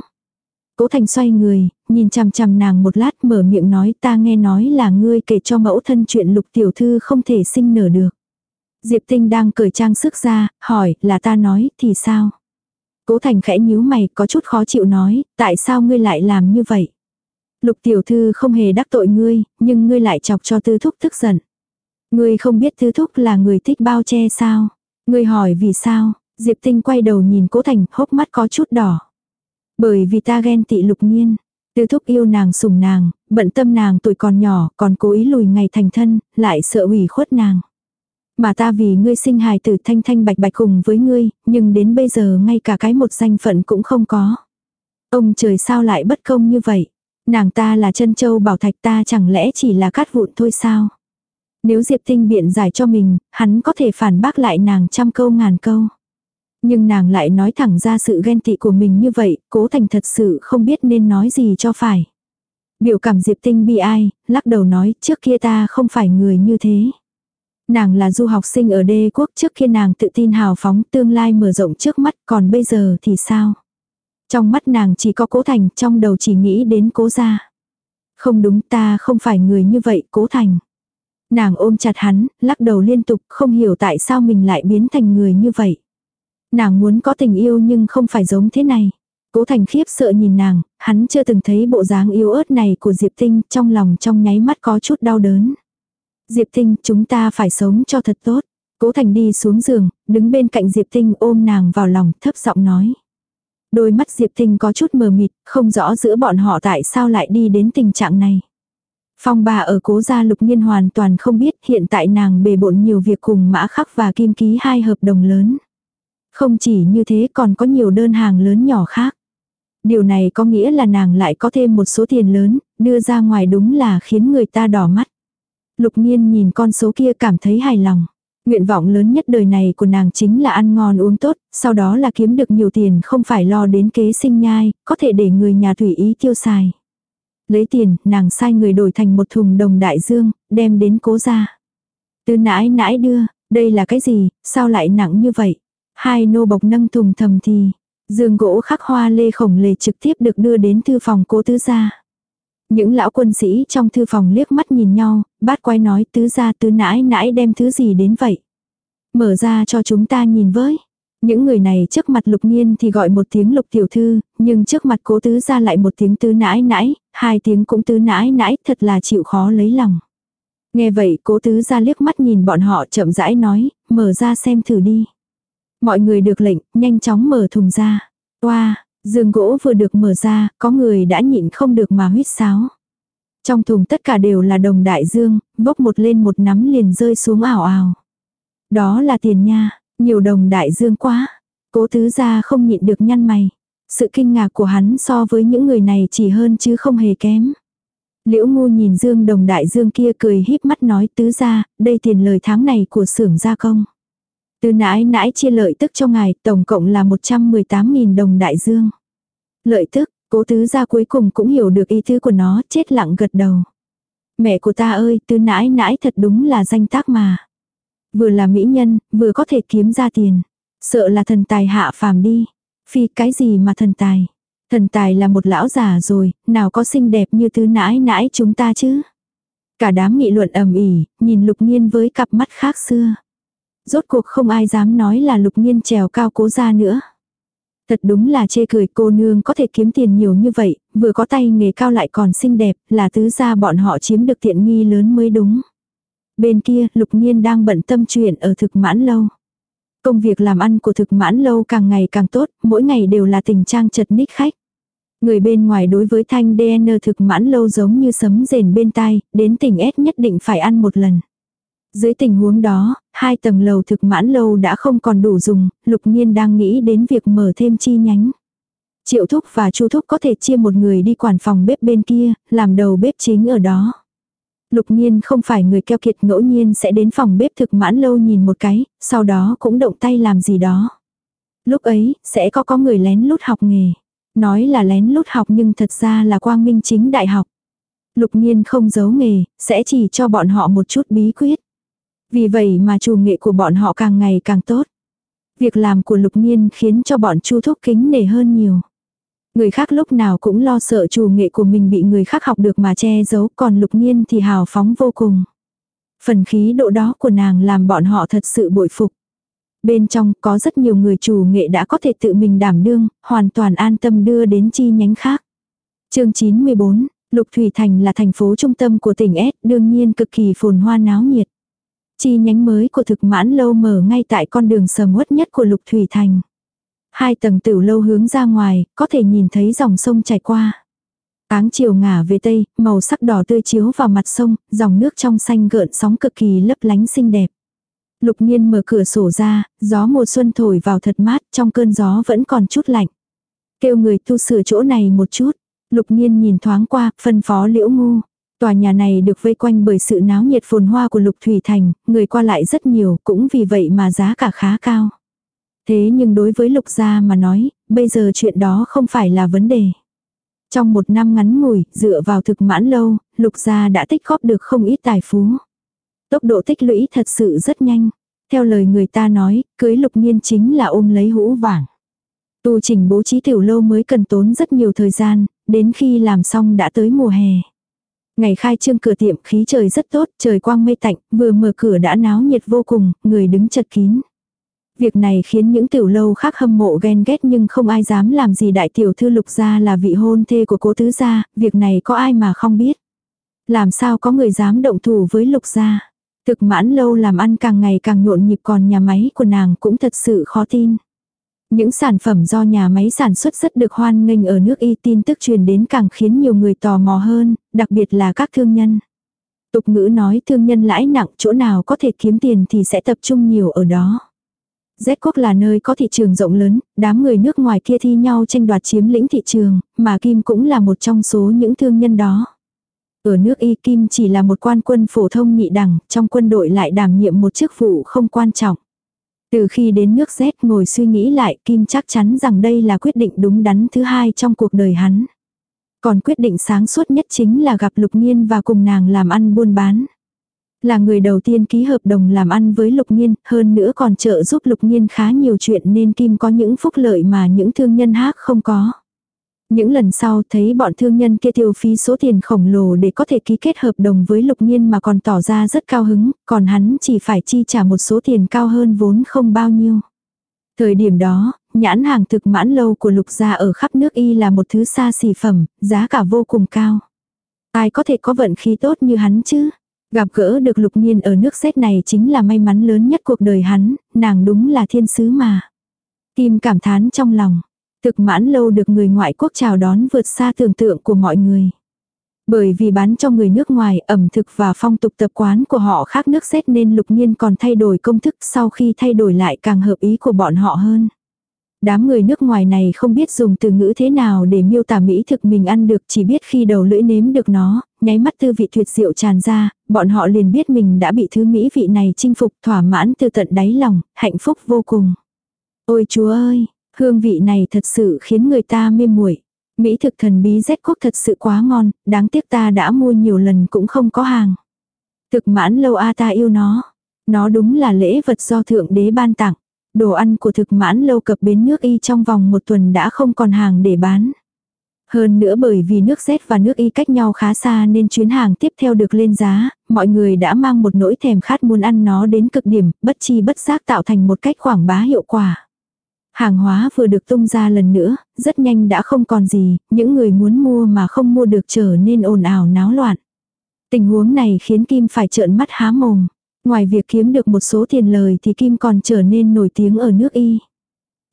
Cố Thành xoay người, nhìn chằm chằm nàng một lát mở miệng nói ta nghe nói là ngươi kể cho mẫu thân chuyện lục tiểu thư không thể sinh nở được. Diệp Tinh đang cởi trang sức ra, hỏi, là ta nói, thì sao? Cố Thành khẽ nhíu mày, có chút khó chịu nói, tại sao ngươi lại làm như vậy? Lục tiểu thư không hề đắc tội ngươi, nhưng ngươi lại chọc cho tư thúc tức giận. Ngươi không biết tư thúc là người thích bao che sao? Ngươi hỏi vì sao? Diệp Tinh quay đầu nhìn Cố Thành, hốc mắt có chút đỏ. Bởi vì ta ghen tị lục nhiên. Tư thúc yêu nàng sủng nàng, bận tâm nàng tuổi còn nhỏ, còn cố ý lùi ngày thành thân, lại sợ ủy khuất nàng. Mà ta vì ngươi sinh hài tử thanh thanh bạch bạch cùng với ngươi, nhưng đến bây giờ ngay cả cái một danh phận cũng không có. Ông trời sao lại bất công như vậy? Nàng ta là chân châu bảo thạch ta chẳng lẽ chỉ là cát vụn thôi sao? Nếu Diệp Tinh biện giải cho mình, hắn có thể phản bác lại nàng trăm câu ngàn câu. Nhưng nàng lại nói thẳng ra sự ghen tị của mình như vậy, cố thành thật sự không biết nên nói gì cho phải. Biểu cảm Diệp Tinh bi ai, lắc đầu nói trước kia ta không phải người như thế. Nàng là du học sinh ở đê quốc trước kia nàng tự tin hào phóng tương lai mở rộng trước mắt còn bây giờ thì sao? Trong mắt nàng chỉ có cố thành, trong đầu chỉ nghĩ đến cố gia. Không đúng ta không phải người như vậy, cố thành. Nàng ôm chặt hắn, lắc đầu liên tục, không hiểu tại sao mình lại biến thành người như vậy. Nàng muốn có tình yêu nhưng không phải giống thế này. Cố thành khiếp sợ nhìn nàng, hắn chưa từng thấy bộ dáng yếu ớt này của Diệp Tinh, trong lòng trong nháy mắt có chút đau đớn. Diệp Tinh, chúng ta phải sống cho thật tốt. Cố Thành đi xuống giường, đứng bên cạnh Diệp Tinh ôm nàng vào lòng, thấp giọng nói. Đôi mắt Diệp Tinh có chút mờ mịt, không rõ giữa bọn họ tại sao lại đi đến tình trạng này. Phong bà ở cố gia lục nhiên hoàn toàn không biết hiện tại nàng bề bộn nhiều việc cùng mã khắc và kim ký hai hợp đồng lớn. Không chỉ như thế còn có nhiều đơn hàng lớn nhỏ khác. Điều này có nghĩa là nàng lại có thêm một số tiền lớn, đưa ra ngoài đúng là khiến người ta đỏ mắt. Lục nhiên nhìn con số kia cảm thấy hài lòng. Nguyện vọng lớn nhất đời này của nàng chính là ăn ngon uống tốt, sau đó là kiếm được nhiều tiền không phải lo đến kế sinh nhai, có thể để người nhà thủy ý tiêu xài. Lấy tiền, nàng sai người đổi thành một thùng đồng đại dương, đem đến cố ra. Từ nãi nãi đưa, đây là cái gì, sao lại nặng như vậy? Hai nô bộc nâng thùng thầm thì, giường gỗ khắc hoa lê khổng lề trực tiếp được đưa đến thư phòng cố tứ gia. Những lão quân sĩ trong thư phòng liếc mắt nhìn nhau, bát quay nói tứ gia tứ nãi nãi đem thứ gì đến vậy. Mở ra cho chúng ta nhìn với. Những người này trước mặt lục nhiên thì gọi một tiếng lục tiểu thư, nhưng trước mặt cố tứ gia lại một tiếng tứ nãi nãi, hai tiếng cũng tứ nãi nãi, thật là chịu khó lấy lòng. Nghe vậy cố tứ gia liếc mắt nhìn bọn họ chậm rãi nói, mở ra xem thử đi. Mọi người được lệnh, nhanh chóng mở thùng ra. Oa, giường gỗ vừa được mở ra, có người đã nhịn không được mà huyết sáo. Trong thùng tất cả đều là đồng đại dương, bốc một lên một nắm liền rơi xuống ảo ảo. Đó là tiền nha, nhiều đồng đại dương quá. Cố tứ gia không nhịn được nhăn mày. Sự kinh ngạc của hắn so với những người này chỉ hơn chứ không hề kém. Liễu ngu nhìn dương đồng đại dương kia cười híp mắt nói tứ gia, đây tiền lời tháng này của xưởng gia công. Từ nãi nãi chia lợi tức cho ngài, tổng cộng là 118.000 đồng đại dương. Lợi tức, cố tứ gia cuối cùng cũng hiểu được ý tứ của nó, chết lặng gật đầu. Mẹ của ta ơi, từ nãi nãi thật đúng là danh tác mà. Vừa là mỹ nhân, vừa có thể kiếm ra tiền. Sợ là thần tài hạ phàm đi. Phi cái gì mà thần tài. Thần tài là một lão già rồi, nào có xinh đẹp như tứ nãi nãi chúng ta chứ. Cả đám nghị luận ầm ĩ, nhìn lục nhiên với cặp mắt khác xưa. Rốt cuộc không ai dám nói là lục nhiên trèo cao cố ra nữa. Thật đúng là chê cười cô nương có thể kiếm tiền nhiều như vậy, vừa có tay nghề cao lại còn xinh đẹp, là tứ gia bọn họ chiếm được tiện nghi lớn mới đúng. Bên kia, lục nhiên đang bận tâm chuyện ở thực mãn lâu. Công việc làm ăn của thực mãn lâu càng ngày càng tốt, mỗi ngày đều là tình trang chật ních khách. Người bên ngoài đối với thanh DN thực mãn lâu giống như sấm rền bên tai, đến tỉnh S nhất định phải ăn một lần. Dưới tình huống đó, hai tầng lầu thực mãn lâu đã không còn đủ dùng, lục nhiên đang nghĩ đến việc mở thêm chi nhánh. Triệu thúc và chu thúc có thể chia một người đi quản phòng bếp bên kia, làm đầu bếp chính ở đó. Lục nhiên không phải người keo kiệt ngẫu nhiên sẽ đến phòng bếp thực mãn lâu nhìn một cái, sau đó cũng động tay làm gì đó. Lúc ấy, sẽ có có người lén lút học nghề. Nói là lén lút học nhưng thật ra là quang minh chính đại học. Lục nhiên không giấu nghề, sẽ chỉ cho bọn họ một chút bí quyết. Vì vậy mà chủ nghệ của bọn họ càng ngày càng tốt. Việc làm của lục nhiên khiến cho bọn chu thúc kính nể hơn nhiều. Người khác lúc nào cũng lo sợ chủ nghệ của mình bị người khác học được mà che giấu, còn lục nhiên thì hào phóng vô cùng. Phần khí độ đó của nàng làm bọn họ thật sự bội phục. Bên trong có rất nhiều người chủ nghệ đã có thể tự mình đảm đương, hoàn toàn an tâm đưa đến chi nhánh khác. chương 94, Lục Thủy Thành là thành phố trung tâm của tỉnh S, đương nhiên cực kỳ phồn hoa náo nhiệt. Chi nhánh mới của thực mãn lâu mở ngay tại con đường sầm uất nhất của Lục Thủy Thành. Hai tầng tiểu lâu hướng ra ngoài, có thể nhìn thấy dòng sông chảy qua. Áng chiều ngả về tây, màu sắc đỏ tươi chiếu vào mặt sông, dòng nước trong xanh gợn sóng cực kỳ lấp lánh xinh đẹp. Lục nhiên mở cửa sổ ra, gió mùa xuân thổi vào thật mát, trong cơn gió vẫn còn chút lạnh. Kêu người tu sửa chỗ này một chút. Lục nhiên nhìn thoáng qua, phân phó liễu ngu. Tòa nhà này được vây quanh bởi sự náo nhiệt phồn hoa của Lục Thủy Thành, người qua lại rất nhiều, cũng vì vậy mà giá cả khá cao. Thế nhưng đối với Lục gia mà nói, bây giờ chuyện đó không phải là vấn đề. Trong một năm ngắn ngủi, dựa vào thực mãn lâu, Lục gia đã tích góp được không ít tài phú. Tốc độ tích lũy thật sự rất nhanh. Theo lời người ta nói, cưới Lục Nhiên chính là ôm lấy hũ vàng. Tu trình bố trí tiểu lâu mới cần tốn rất nhiều thời gian, đến khi làm xong đã tới mùa hè. Ngày khai trương cửa tiệm khí trời rất tốt, trời quang mây tạnh, vừa mở cửa đã náo nhiệt vô cùng, người đứng chật kín. Việc này khiến những tiểu lâu khác hâm mộ ghen ghét nhưng không ai dám làm gì đại tiểu thư lục gia là vị hôn thê của cố tứ gia, việc này có ai mà không biết. Làm sao có người dám động thủ với lục gia. Thực mãn lâu làm ăn càng ngày càng nhộn nhịp còn nhà máy của nàng cũng thật sự khó tin. Những sản phẩm do nhà máy sản xuất rất được hoan nghênh ở nước y tin tức truyền đến càng khiến nhiều người tò mò hơn, đặc biệt là các thương nhân. Tục ngữ nói thương nhân lãi nặng chỗ nào có thể kiếm tiền thì sẽ tập trung nhiều ở đó. Z quốc là nơi có thị trường rộng lớn, đám người nước ngoài kia thi nhau tranh đoạt chiếm lĩnh thị trường, mà Kim cũng là một trong số những thương nhân đó. Ở nước Y Kim chỉ là một quan quân phổ thông nhị đẳng, trong quân đội lại đảm nhiệm một chức vụ không quan trọng. Từ khi đến nước Z ngồi suy nghĩ lại Kim chắc chắn rằng đây là quyết định đúng đắn thứ hai trong cuộc đời hắn. Còn quyết định sáng suốt nhất chính là gặp Lục Nhiên và cùng nàng làm ăn buôn bán. Là người đầu tiên ký hợp đồng làm ăn với Lục Nhiên, hơn nữa còn trợ giúp Lục Nhiên khá nhiều chuyện nên Kim có những phúc lợi mà những thương nhân khác không có. Những lần sau thấy bọn thương nhân kia tiêu phí số tiền khổng lồ để có thể ký kết hợp đồng với lục nhiên mà còn tỏ ra rất cao hứng, còn hắn chỉ phải chi trả một số tiền cao hơn vốn không bao nhiêu. Thời điểm đó, nhãn hàng thực mãn lâu của lục gia ở khắp nước y là một thứ xa xỉ phẩm, giá cả vô cùng cao. Ai có thể có vận khí tốt như hắn chứ? Gặp gỡ được lục nhiên ở nước xét này chính là may mắn lớn nhất cuộc đời hắn, nàng đúng là thiên sứ mà. tim cảm thán trong lòng. Thực mãn lâu được người ngoại quốc chào đón vượt xa tưởng tượng của mọi người. Bởi vì bán cho người nước ngoài ẩm thực và phong tục tập quán của họ khác nước xét nên lục nhiên còn thay đổi công thức sau khi thay đổi lại càng hợp ý của bọn họ hơn. Đám người nước ngoài này không biết dùng từ ngữ thế nào để miêu tả mỹ thực mình ăn được chỉ biết khi đầu lưỡi nếm được nó, nháy mắt tư vị tuyệt diệu tràn ra, bọn họ liền biết mình đã bị thứ mỹ vị này chinh phục thỏa mãn từ tận đáy lòng, hạnh phúc vô cùng. Ôi chúa ơi, Hương vị này thật sự khiến người ta mê muội. Mỹ thực thần bí Z quốc thật sự quá ngon, đáng tiếc ta đã mua nhiều lần cũng không có hàng. Thực mãn lâu a ta yêu nó. Nó đúng là lễ vật do thượng đế ban tặng. Đồ ăn của thực mãn lâu cập bến nước y trong vòng một tuần đã không còn hàng để bán. Hơn nữa bởi vì nước Z và nước Y cách nhau khá xa nên chuyến hàng tiếp theo được lên giá, mọi người đã mang một nỗi thèm khát muốn ăn nó đến cực điểm, bất chi bất giác tạo thành một cách quảng bá hiệu quả. Hàng hóa vừa được tung ra lần nữa, rất nhanh đã không còn gì, những người muốn mua mà không mua được trở nên ồn ào náo loạn. Tình huống này khiến Kim phải trợn mắt há mồm. Ngoài việc kiếm được một số tiền lời thì Kim còn trở nên nổi tiếng ở nước Y.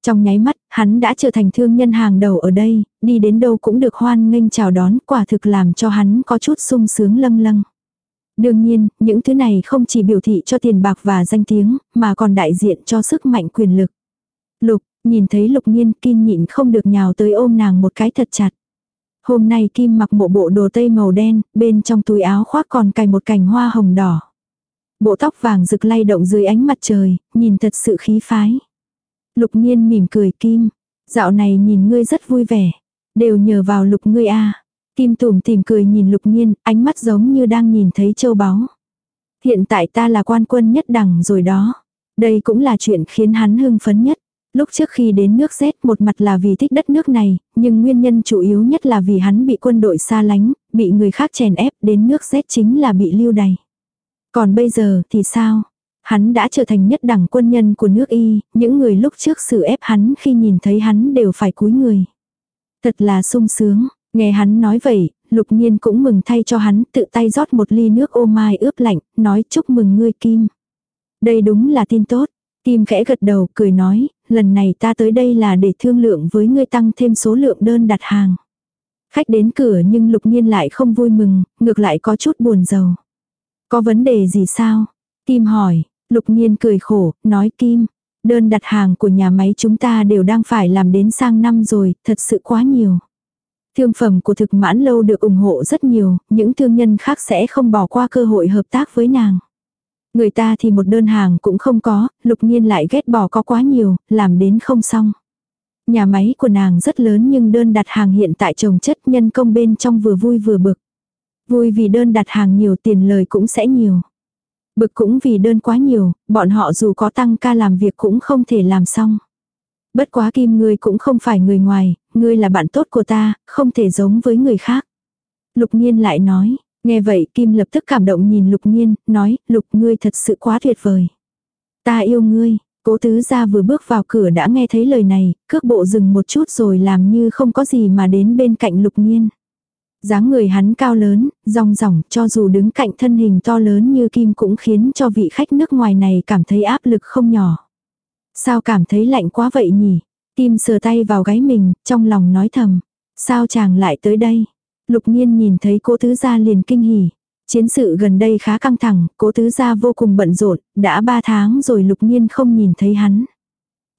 Trong nháy mắt, hắn đã trở thành thương nhân hàng đầu ở đây, đi đến đâu cũng được hoan nghênh chào đón, quả thực làm cho hắn có chút sung sướng lâng lâng. Đương nhiên, những thứ này không chỉ biểu thị cho tiền bạc và danh tiếng, mà còn đại diện cho sức mạnh quyền lực. Lục, nhìn thấy lục nhiên kim nhịn không được nhào tới ôm nàng một cái thật chặt. Hôm nay Kim mặc một bộ đồ tây màu đen, bên trong túi áo khoác còn cài một cành hoa hồng đỏ. Bộ tóc vàng rực lay động dưới ánh mặt trời, nhìn thật sự khí phái. Lục nhiên mỉm cười Kim. Dạo này nhìn ngươi rất vui vẻ. Đều nhờ vào lục ngươi a Kim tủm tìm cười nhìn lục nhiên, ánh mắt giống như đang nhìn thấy châu báu. Hiện tại ta là quan quân nhất đẳng rồi đó. Đây cũng là chuyện khiến hắn hưng phấn nhất. Lúc trước khi đến nước Z một mặt là vì thích đất nước này, nhưng nguyên nhân chủ yếu nhất là vì hắn bị quân đội xa lánh, bị người khác chèn ép đến nước Z chính là bị lưu đày. Còn bây giờ thì sao? Hắn đã trở thành nhất đẳng quân nhân của nước y, những người lúc trước xử ép hắn khi nhìn thấy hắn đều phải cúi người. Thật là sung sướng, nghe hắn nói vậy, lục nhiên cũng mừng thay cho hắn, tự tay rót một ly nước ô mai ướp lạnh, nói chúc mừng ngươi Kim. Đây đúng là tin tốt. Kim khẽ gật đầu, cười nói, lần này ta tới đây là để thương lượng với ngươi tăng thêm số lượng đơn đặt hàng. Khách đến cửa nhưng lục nhiên lại không vui mừng, ngược lại có chút buồn giàu. Có vấn đề gì sao? Kim hỏi, lục nhiên cười khổ, nói Kim, đơn đặt hàng của nhà máy chúng ta đều đang phải làm đến sang năm rồi, thật sự quá nhiều. Thương phẩm của thực mãn lâu được ủng hộ rất nhiều, những thương nhân khác sẽ không bỏ qua cơ hội hợp tác với nàng. Người ta thì một đơn hàng cũng không có, lục nhiên lại ghét bỏ có quá nhiều, làm đến không xong. Nhà máy của nàng rất lớn nhưng đơn đặt hàng hiện tại trồng chất nhân công bên trong vừa vui vừa bực. Vui vì đơn đặt hàng nhiều tiền lời cũng sẽ nhiều. Bực cũng vì đơn quá nhiều, bọn họ dù có tăng ca làm việc cũng không thể làm xong. Bất quá kim ngươi cũng không phải người ngoài, ngươi là bạn tốt của ta, không thể giống với người khác. Lục nhiên lại nói, nghe vậy kim lập tức cảm động nhìn lục nhiên, nói, lục ngươi thật sự quá tuyệt vời. Ta yêu ngươi, cố tứ gia vừa bước vào cửa đã nghe thấy lời này, cước bộ dừng một chút rồi làm như không có gì mà đến bên cạnh lục nhiên dáng người hắn cao lớn, rong ròng, cho dù đứng cạnh thân hình to lớn như kim cũng khiến cho vị khách nước ngoài này cảm thấy áp lực không nhỏ. Sao cảm thấy lạnh quá vậy nhỉ? Kim sờ tay vào gáy mình, trong lòng nói thầm. Sao chàng lại tới đây? Lục nhiên nhìn thấy cố tứ gia liền kinh hỉ. Chiến sự gần đây khá căng thẳng, cố tứ gia vô cùng bận rộn, đã ba tháng rồi lục nhiên không nhìn thấy hắn.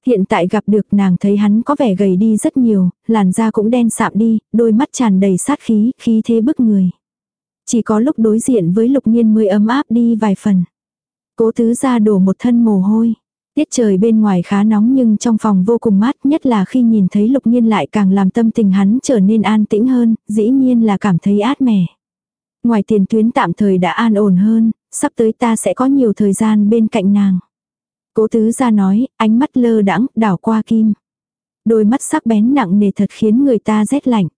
Hiện tại gặp được nàng thấy hắn có vẻ gầy đi rất nhiều, làn da cũng đen sạm đi, đôi mắt tràn đầy sát khí, khí thế bức người. Chỉ có lúc đối diện với lục nhiên mới ấm áp đi vài phần. Cố tứ ra đổ một thân mồ hôi. Tiết trời bên ngoài khá nóng nhưng trong phòng vô cùng mát nhất là khi nhìn thấy lục nhiên lại càng làm tâm tình hắn trở nên an tĩnh hơn, dĩ nhiên là cảm thấy át mẻ. Ngoài tiền tuyến tạm thời đã an ổn hơn, sắp tới ta sẽ có nhiều thời gian bên cạnh nàng. Cố tứ ra nói, ánh mắt lơ đãng đảo qua kim. Đôi mắt sắc bén nặng nề thật khiến người ta rét lạnh.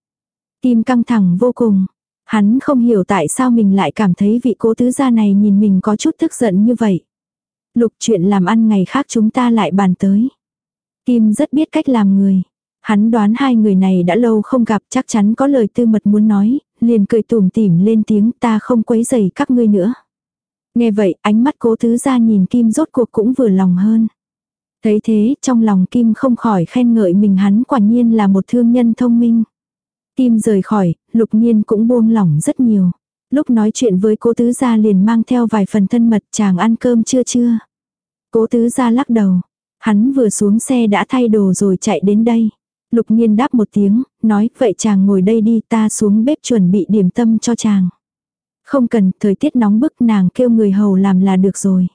Kim căng thẳng vô cùng. Hắn không hiểu tại sao mình lại cảm thấy vị cố tứ gia này nhìn mình có chút tức giận như vậy. Lục chuyện làm ăn ngày khác chúng ta lại bàn tới. Kim rất biết cách làm người. Hắn đoán hai người này đã lâu không gặp chắc chắn có lời tư mật muốn nói, liền cười tủm tỉm lên tiếng ta không quấy dày các ngươi nữa. Nghe vậy, ánh mắt cố tứ ra nhìn Kim rốt cuộc cũng vừa lòng hơn. Thấy thế, trong lòng Kim không khỏi khen ngợi mình hắn quả nhiên là một thương nhân thông minh. Kim rời khỏi, lục nhiên cũng buông lỏng rất nhiều. Lúc nói chuyện với cố tứ gia liền mang theo vài phần thân mật chàng ăn cơm chưa chưa. Cố tứ gia lắc đầu. Hắn vừa xuống xe đã thay đồ rồi chạy đến đây. Lục nhiên đáp một tiếng, nói vậy chàng ngồi đây đi ta xuống bếp chuẩn bị điểm tâm cho chàng. Không cần, thời tiết nóng bức nàng kêu người hầu làm là được rồi.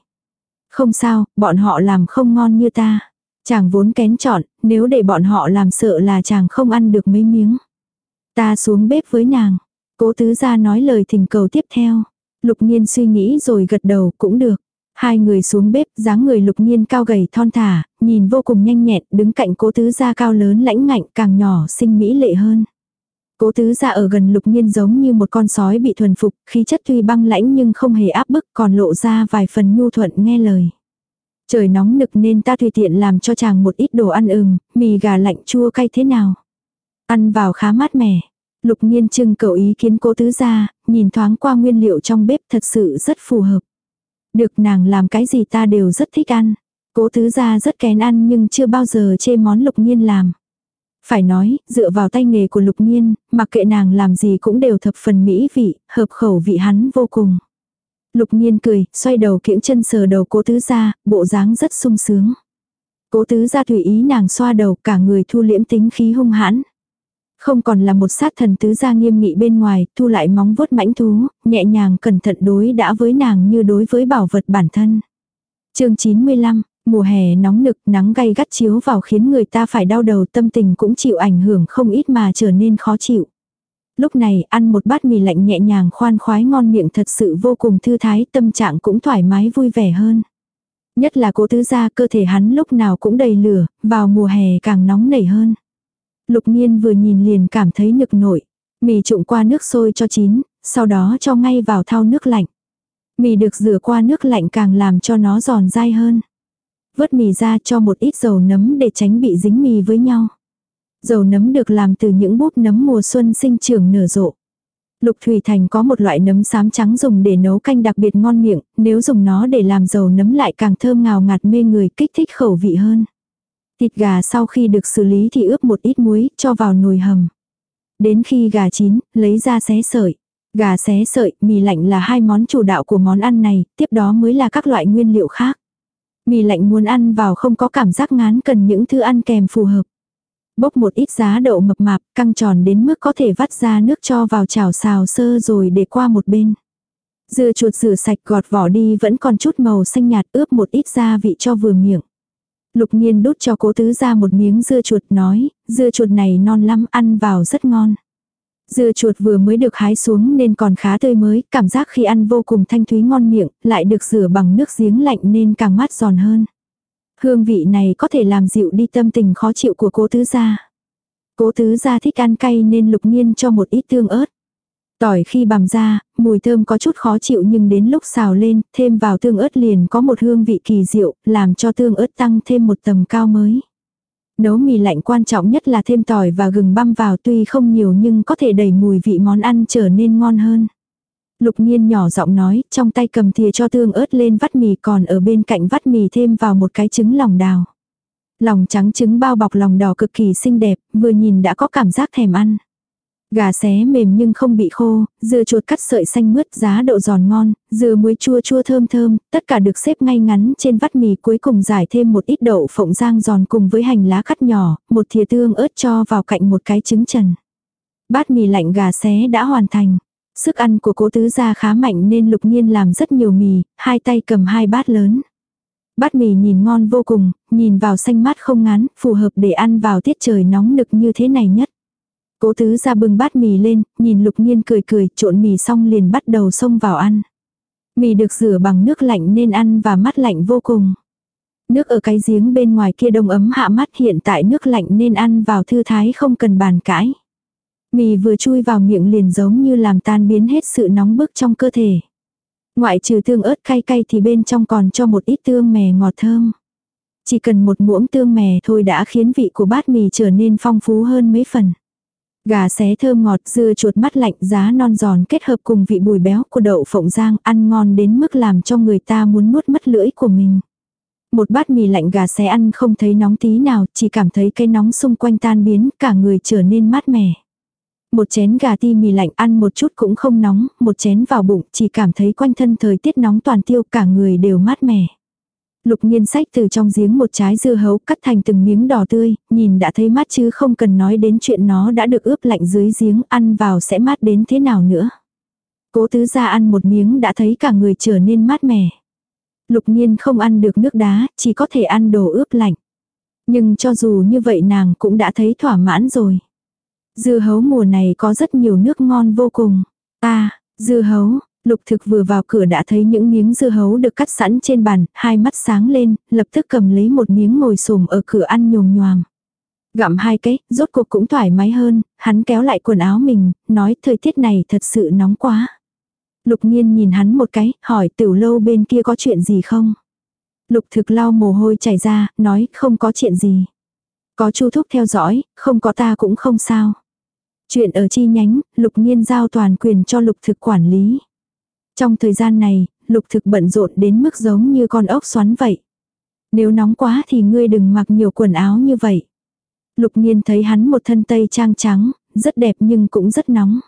Không sao, bọn họ làm không ngon như ta. Chàng vốn kén chọn, nếu để bọn họ làm sợ là chàng không ăn được mấy miếng. Ta xuống bếp với nàng. Cố tứ gia nói lời thỉnh cầu tiếp theo. Lục nhiên suy nghĩ rồi gật đầu cũng được. Hai người xuống bếp, dáng người lục nhiên cao gầy thon thả, nhìn vô cùng nhanh nhẹn, đứng cạnh cố tứ gia cao lớn lãnh ngạnh càng nhỏ xinh mỹ lệ hơn. Cố tứ gia ở gần lục nhiên giống như một con sói bị thuần phục, khí chất tuy băng lãnh nhưng không hề áp bức còn lộ ra vài phần nhu thuận nghe lời. Trời nóng nực nên ta tùy tiện làm cho chàng một ít đồ ăn ừng, mì gà lạnh chua cay thế nào. Ăn vào khá mát mẻ. Lục nhiên trưng cầu ý kiến cố tứ gia nhìn thoáng qua nguyên liệu trong bếp thật sự rất phù hợp. Được nàng làm cái gì ta đều rất thích ăn. Cố tứ gia rất kén ăn nhưng chưa bao giờ chê món lục nhiên làm. Phải nói, dựa vào tay nghề của lục nhiên, mặc kệ nàng làm gì cũng đều thập phần mỹ vị, hợp khẩu vị hắn vô cùng. Lục nhiên cười, xoay đầu kiễng chân sờ đầu cố tứ gia, bộ dáng rất sung sướng. Cố tứ gia tùy ý nàng xoa đầu cả người thu liễm tính khí hung hãn. Không còn là một sát thần tứ gia nghiêm nghị bên ngoài, thu lại móng vuốt mãnh thú, nhẹ nhàng cẩn thận đối đã với nàng như đối với bảo vật bản thân. chương 95, Mùa hè nóng nực nắng gay gắt chiếu vào khiến người ta phải đau đầu tâm tình cũng chịu ảnh hưởng không ít mà trở nên khó chịu. Lúc này ăn một bát mì lạnh nhẹ nhàng khoan khoái ngon miệng thật sự vô cùng thư thái tâm trạng cũng thoải mái vui vẻ hơn. Nhất là cố tứ gia cơ thể hắn lúc nào cũng đầy lửa, vào mùa hè càng nóng nảy hơn. Lục nhiên vừa nhìn liền cảm thấy nực nổi. Mì trụng qua nước sôi cho chín, sau đó cho ngay vào thau nước lạnh. Mì được rửa qua nước lạnh càng làm cho nó giòn dai hơn. Vớt mì ra cho một ít dầu nấm để tránh bị dính mì với nhau. Dầu nấm được làm từ những búp nấm mùa xuân sinh trưởng nở rộ. Lục Thủy Thành có một loại nấm xám trắng dùng để nấu canh đặc biệt ngon miệng, nếu dùng nó để làm dầu nấm lại càng thơm ngào ngạt mê người kích thích khẩu vị hơn. Thịt gà sau khi được xử lý thì ướp một ít muối, cho vào nồi hầm. Đến khi gà chín, lấy ra xé sợi. Gà xé sợi, mì lạnh là hai món chủ đạo của món ăn này, tiếp đó mới là các loại nguyên liệu khác. Mì lạnh muốn ăn vào không có cảm giác ngán cần những thứ ăn kèm phù hợp. Bốc một ít giá đậu mập mạp, căng tròn đến mức có thể vắt ra nước cho vào chảo xào sơ rồi để qua một bên. Dưa chuột rửa sạch gọt vỏ đi vẫn còn chút màu xanh nhạt ướp một ít gia vị cho vừa miệng. Lục nhiên đút cho cố tứ ra một miếng dưa chuột nói, dưa chuột này non lắm ăn vào rất ngon. Dưa chuột vừa mới được hái xuống nên còn khá tươi mới, cảm giác khi ăn vô cùng thanh thúy ngon miệng, lại được rửa bằng nước giếng lạnh nên càng mát giòn hơn. Hương vị này có thể làm dịu đi tâm tình khó chịu của cố tứ gia. Cố tứ gia thích ăn cay nên lục nhiên cho một ít tương ớt. Tỏi khi bằm ra, mùi thơm có chút khó chịu nhưng đến lúc xào lên, thêm vào tương ớt liền có một hương vị kỳ diệu, làm cho tương ớt tăng thêm một tầm cao mới. Nấu mì lạnh quan trọng nhất là thêm tỏi và gừng băm vào tuy không nhiều nhưng có thể đẩy mùi vị món ăn trở nên ngon hơn. Lục nhiên nhỏ giọng nói, trong tay cầm thìa cho tương ớt lên vắt mì còn ở bên cạnh vắt mì thêm vào một cái trứng lòng đào. Lòng trắng trứng bao bọc lòng đỏ cực kỳ xinh đẹp, vừa nhìn đã có cảm giác thèm ăn. Gà xé mềm nhưng không bị khô, dưa chuột cắt sợi xanh mướt giá đậu giòn ngon, dưa muối chua chua thơm thơm, tất cả được xếp ngay ngắn trên vắt mì cuối cùng giải thêm một ít đậu phộng rang giòn cùng với hành lá cắt nhỏ, một thìa tương ớt cho vào cạnh một cái trứng trần. Bát mì lạnh gà xé đã hoàn thành. Sức ăn của cố tứ gia khá mạnh nên lục nhiên làm rất nhiều mì, hai tay cầm hai bát lớn. Bát mì nhìn ngon vô cùng, nhìn vào xanh mát không ngán, phù hợp để ăn vào tiết trời nóng nực như thế này nhất. Cố tứ ra bưng bát mì lên, nhìn lục nhiên cười cười, trộn mì xong liền bắt đầu xông vào ăn. Mì được rửa bằng nước lạnh nên ăn và mắt lạnh vô cùng. Nước ở cái giếng bên ngoài kia đông ấm hạ mắt hiện tại nước lạnh nên ăn vào thư thái không cần bàn cãi. Mì vừa chui vào miệng liền giống như làm tan biến hết sự nóng bức trong cơ thể. Ngoại trừ tương ớt cay cay thì bên trong còn cho một ít tương mè ngọt thơm. Chỉ cần một muỗng tương mè thôi đã khiến vị của bát mì trở nên phong phú hơn mấy phần. Gà xé thơm ngọt dưa chuột mắt lạnh giá non giòn kết hợp cùng vị bùi béo của đậu phộng rang ăn ngon đến mức làm cho người ta muốn nuốt mất lưỡi của mình. Một bát mì lạnh gà xé ăn không thấy nóng tí nào, chỉ cảm thấy cái nóng xung quanh tan biến, cả người trở nên mát mẻ. Một chén gà ti mì lạnh ăn một chút cũng không nóng, một chén vào bụng chỉ cảm thấy quanh thân thời tiết nóng toàn tiêu cả người đều mát mẻ. Lục nghiên sách từ trong giếng một trái dưa hấu cắt thành từng miếng đỏ tươi, nhìn đã thấy mát chứ không cần nói đến chuyện nó đã được ướp lạnh dưới giếng ăn vào sẽ mát đến thế nào nữa. Cố tứ ra ăn một miếng đã thấy cả người trở nên mát mẻ. Lục nghiên không ăn được nước đá, chỉ có thể ăn đồ ướp lạnh. Nhưng cho dù như vậy nàng cũng đã thấy thỏa mãn rồi. Dưa hấu mùa này có rất nhiều nước ngon vô cùng. À, dưa hấu, lục thực vừa vào cửa đã thấy những miếng dưa hấu được cắt sẵn trên bàn, hai mắt sáng lên, lập tức cầm lấy một miếng ngồi xổm ở cửa ăn nhồm nhoàm. Gặm hai cái, rốt cuộc cũng thoải mái hơn, hắn kéo lại quần áo mình, nói thời tiết này thật sự nóng quá. Lục nhiên nhìn hắn một cái, hỏi tiểu lâu bên kia có chuyện gì không? Lục thực lau mồ hôi chảy ra, nói không có chuyện gì. Có chu thúc theo dõi, không có ta cũng không sao. Chuyện ở chi nhánh, lục nhiên giao toàn quyền cho lục thực quản lý. Trong thời gian này, lục thực bận rộn đến mức giống như con ốc xoắn vậy. Nếu nóng quá thì ngươi đừng mặc nhiều quần áo như vậy. Lục nhiên thấy hắn một thân tây trang trắng, rất đẹp nhưng cũng rất nóng.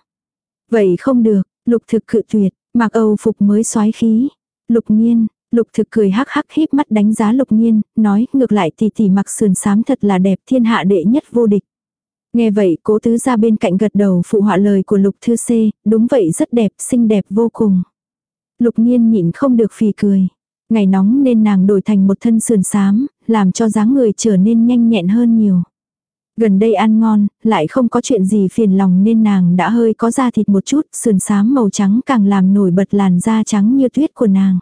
Vậy không được, lục thực cự tuyệt, mặc âu phục mới xoái khí. Lục nhiên, lục thực cười hắc hắc híp mắt đánh giá lục nhiên, nói ngược lại thì tỷ mặc sườn sám thật là đẹp thiên hạ đệ nhất vô địch. Nghe vậy cố tứ ra bên cạnh gật đầu phụ họa lời của lục thư xê, đúng vậy rất đẹp, xinh đẹp vô cùng. Lục nhiên nhịn không được phì cười. Ngày nóng nên nàng đổi thành một thân sườn xám, làm cho dáng người trở nên nhanh nhẹn hơn nhiều. Gần đây ăn ngon, lại không có chuyện gì phiền lòng nên nàng đã hơi có da thịt một chút, sườn xám màu trắng càng làm nổi bật làn da trắng như tuyết của nàng.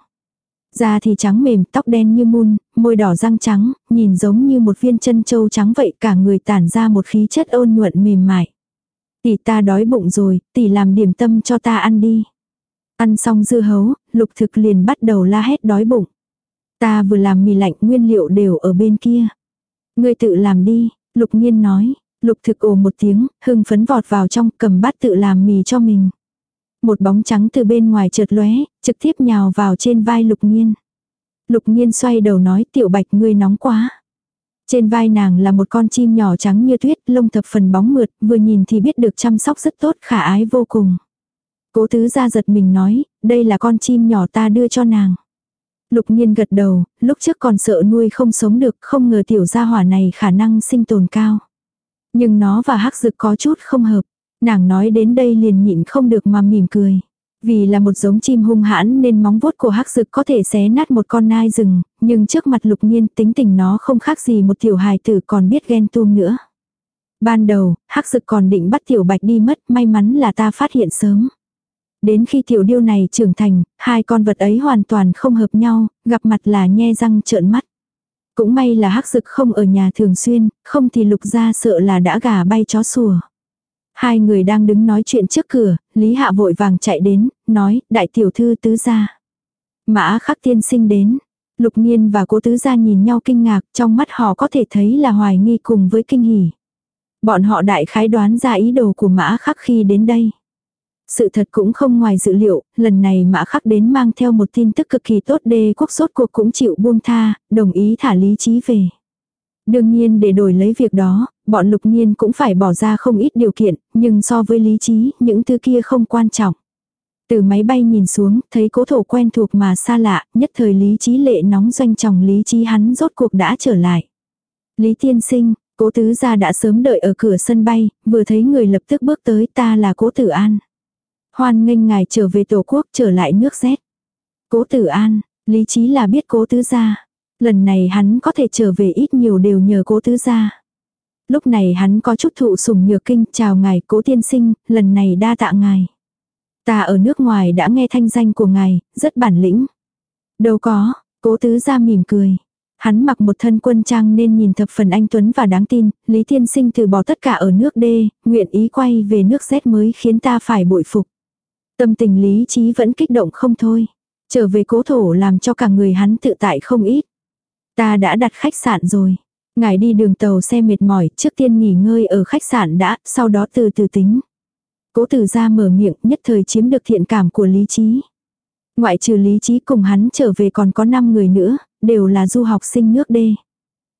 Da thì trắng mềm, tóc đen như mun, môi đỏ răng trắng, nhìn giống như một viên chân châu trắng vậy cả người tản ra một khí chất ôn nhuận mềm mại. Tỷ ta đói bụng rồi, tỷ làm điểm tâm cho ta ăn đi. Ăn xong dưa hấu, lục thực liền bắt đầu la hét đói bụng. Ta vừa làm mì lạnh nguyên liệu đều ở bên kia. Ngươi tự làm đi, lục nhiên nói. Lục thực ồ một tiếng, hưng phấn vọt vào trong cầm bát tự làm mì cho mình. Một bóng trắng từ bên ngoài chợt lóe, trực tiếp nhào vào trên vai lục nhiên. Lục nhiên xoay đầu nói tiểu bạch ngươi nóng quá. Trên vai nàng là một con chim nhỏ trắng như tuyết, lông thập phần bóng mượt, vừa nhìn thì biết được chăm sóc rất tốt, khả ái vô cùng. Cố tứ ra giật mình nói, đây là con chim nhỏ ta đưa cho nàng. Lục nhiên gật đầu, lúc trước còn sợ nuôi không sống được, không ngờ tiểu gia hỏa này khả năng sinh tồn cao. Nhưng nó và hắc dực có chút không hợp. Nàng nói đến đây liền nhịn không được mà mỉm cười. Vì là một giống chim hung hãn nên móng vuốt của hắc dực có thể xé nát một con nai rừng, nhưng trước mặt lục nhiên tính tình nó không khác gì một tiểu hài tử còn biết ghen tuông nữa. Ban đầu, hắc dực còn định bắt tiểu bạch đi mất, may mắn là ta phát hiện sớm. Đến khi tiểu điêu này trưởng thành, hai con vật ấy hoàn toàn không hợp nhau, gặp mặt là nhe răng trợn mắt. Cũng may là hắc dực không ở nhà thường xuyên, không thì lục ra sợ là đã gà bay chó sủa. Hai người đang đứng nói chuyện trước cửa, Lý Hạ vội vàng chạy đến, nói, đại tiểu thư tứ gia. Mã khắc tiên sinh đến. Lục nhiên và cố tứ gia nhìn nhau kinh ngạc, trong mắt họ có thể thấy là hoài nghi cùng với kinh hỉ. Bọn họ đại khái đoán ra ý đồ của mã khắc khi đến đây. Sự thật cũng không ngoài dự liệu, lần này mã khắc đến mang theo một tin tức cực kỳ tốt đê quốc sốt cuộc cũng chịu buông tha, đồng ý thả lý trí về. Đương nhiên để đổi lấy việc đó, bọn lục nhiên cũng phải bỏ ra không ít điều kiện, nhưng so với lý trí, những thứ kia không quan trọng. Từ máy bay nhìn xuống, thấy cố thổ quen thuộc mà xa lạ, nhất thời lý trí lệ nóng doanh chồng lý trí hắn rốt cuộc đã trở lại. Lý tiên sinh, cố tứ gia đã sớm đợi ở cửa sân bay, vừa thấy người lập tức bước tới ta là cố tử an. Hoan nghênh ngài trở về tổ quốc trở lại nước rét. Cố tử an, lý trí là biết cố tứ gia. Lần này hắn có thể trở về ít nhiều đều nhờ cố tứ gia. Lúc này hắn có chút thụ sùng nhược kinh, chào ngài cố tiên sinh, lần này đa tạ ngài. Ta ở nước ngoài đã nghe thanh danh của ngài, rất bản lĩnh. Đâu có, cố tứ gia mỉm cười. Hắn mặc một thân quân trang nên nhìn thập phần anh Tuấn và đáng tin, Lý Tiên Sinh từ bỏ tất cả ở nước đê, nguyện ý quay về nước Z mới khiến ta phải bội phục. Tâm tình lý trí vẫn kích động không thôi. Trở về cố thổ làm cho cả người hắn tự tại không ít. Ta đã đặt khách sạn rồi. Ngài đi đường tàu xe mệt mỏi, trước tiên nghỉ ngơi ở khách sạn đã, sau đó từ từ tính. Cố tử ra mở miệng, nhất thời chiếm được thiện cảm của lý trí. Ngoại trừ lý trí cùng hắn trở về còn có 5 người nữa, đều là du học sinh nước đê.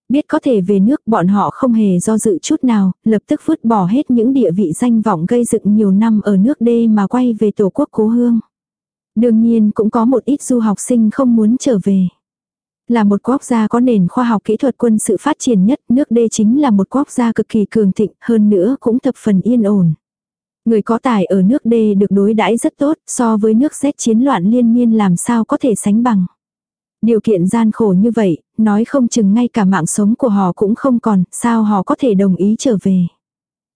Biết có thể về nước bọn họ không hề do dự chút nào, lập tức vứt bỏ hết những địa vị danh vọng gây dựng nhiều năm ở nước đê mà quay về tổ quốc cố hương. Đương nhiên cũng có một ít du học sinh không muốn trở về. Là một quốc gia có nền khoa học kỹ thuật quân sự phát triển nhất, nước đê chính là một quốc gia cực kỳ cường thịnh, hơn nữa cũng thập phần yên ổn. Người có tài ở nước đê được đối đãi rất tốt, so với nước rét chiến loạn liên miên làm sao có thể sánh bằng. Điều kiện gian khổ như vậy, nói không chừng ngay cả mạng sống của họ cũng không còn, sao họ có thể đồng ý trở về.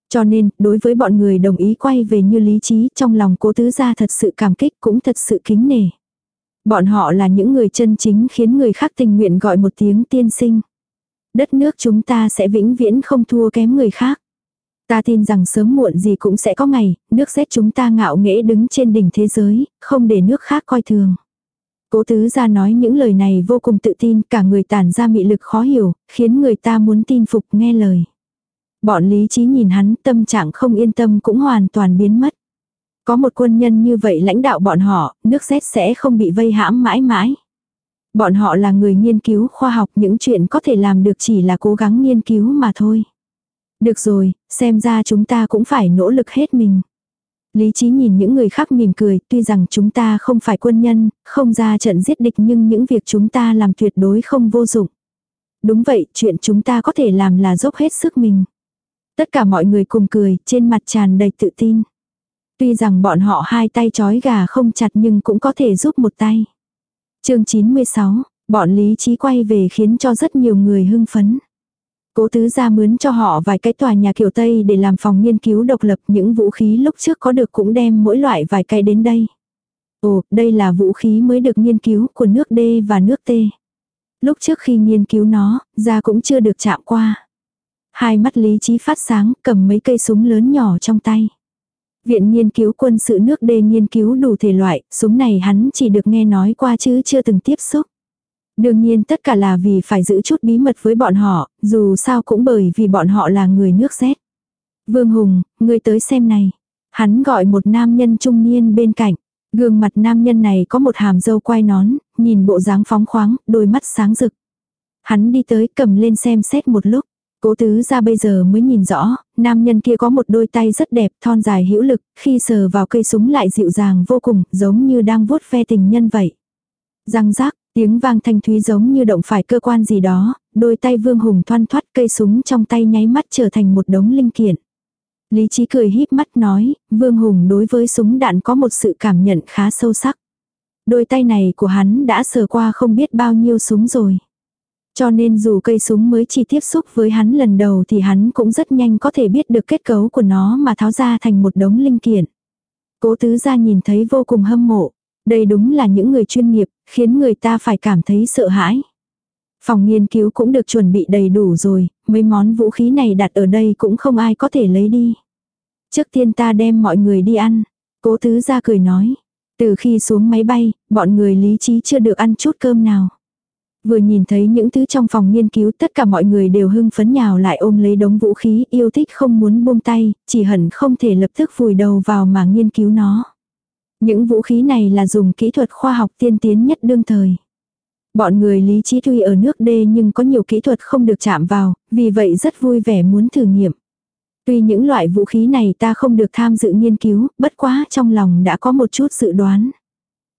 Cho nên, đối với bọn người đồng ý quay về như lý trí, trong lòng cố tứ gia thật sự cảm kích cũng thật sự kính nể. Bọn họ là những người chân chính khiến người khác tình nguyện gọi một tiếng tiên sinh. Đất nước chúng ta sẽ vĩnh viễn không thua kém người khác. Ta tin rằng sớm muộn gì cũng sẽ có ngày, nước xét chúng ta ngạo nghễ đứng trên đỉnh thế giới, không để nước khác coi thường. Cố tứ ra nói những lời này vô cùng tự tin, cả người tản ra mị lực khó hiểu, khiến người ta muốn tin phục nghe lời. Bọn lý trí nhìn hắn tâm trạng không yên tâm cũng hoàn toàn biến mất. Có một quân nhân như vậy lãnh đạo bọn họ, nước rét sẽ không bị vây hãm mãi mãi. Bọn họ là người nghiên cứu khoa học những chuyện có thể làm được chỉ là cố gắng nghiên cứu mà thôi. Được rồi, xem ra chúng ta cũng phải nỗ lực hết mình. Lý trí nhìn những người khác mỉm cười, tuy rằng chúng ta không phải quân nhân, không ra trận giết địch nhưng những việc chúng ta làm tuyệt đối không vô dụng. Đúng vậy, chuyện chúng ta có thể làm là dốc hết sức mình. Tất cả mọi người cùng cười, trên mặt tràn đầy tự tin. Tuy rằng bọn họ hai tay chói gà không chặt nhưng cũng có thể giúp một tay. chương 96, bọn lý trí quay về khiến cho rất nhiều người hưng phấn. Cố tứ ra mướn cho họ vài cái tòa nhà kiểu Tây để làm phòng nghiên cứu độc lập những vũ khí lúc trước có được cũng đem mỗi loại vài cái đến đây. Ồ, đây là vũ khí mới được nghiên cứu của nước D và nước T. Lúc trước khi nghiên cứu nó, gia cũng chưa được chạm qua. Hai mắt lý trí phát sáng, cầm mấy cây súng lớn nhỏ trong tay. Viện nghiên cứu quân sự nước D nghiên cứu đủ thể loại, súng này hắn chỉ được nghe nói qua chứ chưa từng tiếp xúc. Đương nhiên tất cả là vì phải giữ chút bí mật với bọn họ, dù sao cũng bởi vì bọn họ là người nước Z. Vương Hùng, người tới xem này. Hắn gọi một nam nhân trung niên bên cạnh. Gương mặt nam nhân này có một hàm dâu quai nón, nhìn bộ dáng phóng khoáng, đôi mắt sáng rực. Hắn đi tới cầm lên xem xét một lúc. Cố tứ ra bây giờ mới nhìn rõ, nam nhân kia có một đôi tay rất đẹp, thon dài hữu lực, khi sờ vào cây súng lại dịu dàng vô cùng, giống như đang vuốt ve tình nhân vậy. Răng rác, tiếng vang thanh thúy giống như động phải cơ quan gì đó, đôi tay vương hùng thoăn thoát cây súng trong tay nháy mắt trở thành một đống linh kiện. Lý trí cười híp mắt nói, vương hùng đối với súng đạn có một sự cảm nhận khá sâu sắc. Đôi tay này của hắn đã sờ qua không biết bao nhiêu súng rồi. Cho nên dù cây súng mới chỉ tiếp xúc với hắn lần đầu thì hắn cũng rất nhanh có thể biết được kết cấu của nó mà tháo ra thành một đống linh kiện. Cố tứ gia nhìn thấy vô cùng hâm mộ. Đây đúng là những người chuyên nghiệp, khiến người ta phải cảm thấy sợ hãi. Phòng nghiên cứu cũng được chuẩn bị đầy đủ rồi, mấy món vũ khí này đặt ở đây cũng không ai có thể lấy đi. Trước tiên ta đem mọi người đi ăn. Cố tứ ra cười nói. Từ khi xuống máy bay, bọn người lý trí chưa được ăn chút cơm nào. Vừa nhìn thấy những thứ trong phòng nghiên cứu tất cả mọi người đều hưng phấn nhào lại ôm lấy đống vũ khí yêu thích không muốn buông tay, chỉ hận không thể lập tức vùi đầu vào mà nghiên cứu nó. Những vũ khí này là dùng kỹ thuật khoa học tiên tiến nhất đương thời. Bọn người lý trí tuy ở nước đê nhưng có nhiều kỹ thuật không được chạm vào, vì vậy rất vui vẻ muốn thử nghiệm. Tuy những loại vũ khí này ta không được tham dự nghiên cứu, bất quá trong lòng đã có một chút dự đoán.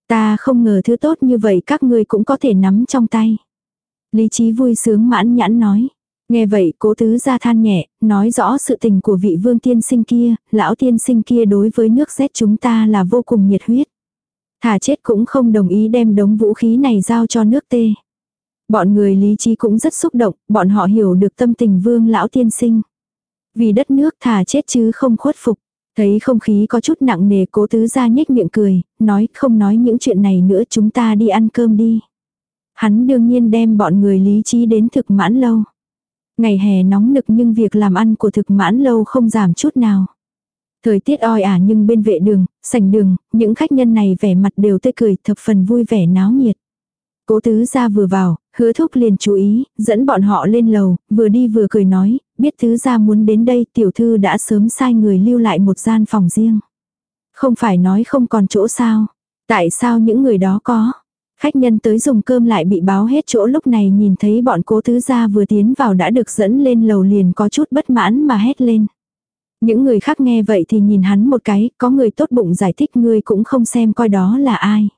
Ta không ngờ thứ tốt như vậy các ngươi cũng có thể nắm trong tay. Lý trí vui sướng mãn nhãn nói. Nghe vậy cố tứ ra than nhẹ, nói rõ sự tình của vị vương tiên sinh kia, lão tiên sinh kia đối với nước rét chúng ta là vô cùng nhiệt huyết. Thà chết cũng không đồng ý đem đống vũ khí này giao cho nước tê. Bọn người lý trí cũng rất xúc động, bọn họ hiểu được tâm tình vương lão tiên sinh. Vì đất nước thà chết chứ không khuất phục. Thấy không khí có chút nặng nề cố tứ ra nhếch miệng cười, nói không nói những chuyện này nữa chúng ta đi ăn cơm đi. Hắn đương nhiên đem bọn người lý trí đến thực mãn lâu. Ngày hè nóng nực nhưng việc làm ăn của thực mãn lâu không giảm chút nào. Thời tiết oi ả nhưng bên vệ đường, sảnh đường, những khách nhân này vẻ mặt đều tươi cười thập phần vui vẻ náo nhiệt. Cố tứ gia vừa vào, hứa thúc liền chú ý, dẫn bọn họ lên lầu, vừa đi vừa cười nói, biết tứ gia muốn đến đây tiểu thư đã sớm sai người lưu lại một gian phòng riêng. Không phải nói không còn chỗ sao. Tại sao những người đó có? Khách nhân tới dùng cơm lại bị báo hết chỗ lúc này nhìn thấy bọn cố tứ gia vừa tiến vào đã được dẫn lên lầu liền có chút bất mãn mà hét lên. Những người khác nghe vậy thì nhìn hắn một cái, có người tốt bụng giải thích ngươi cũng không xem coi đó là ai.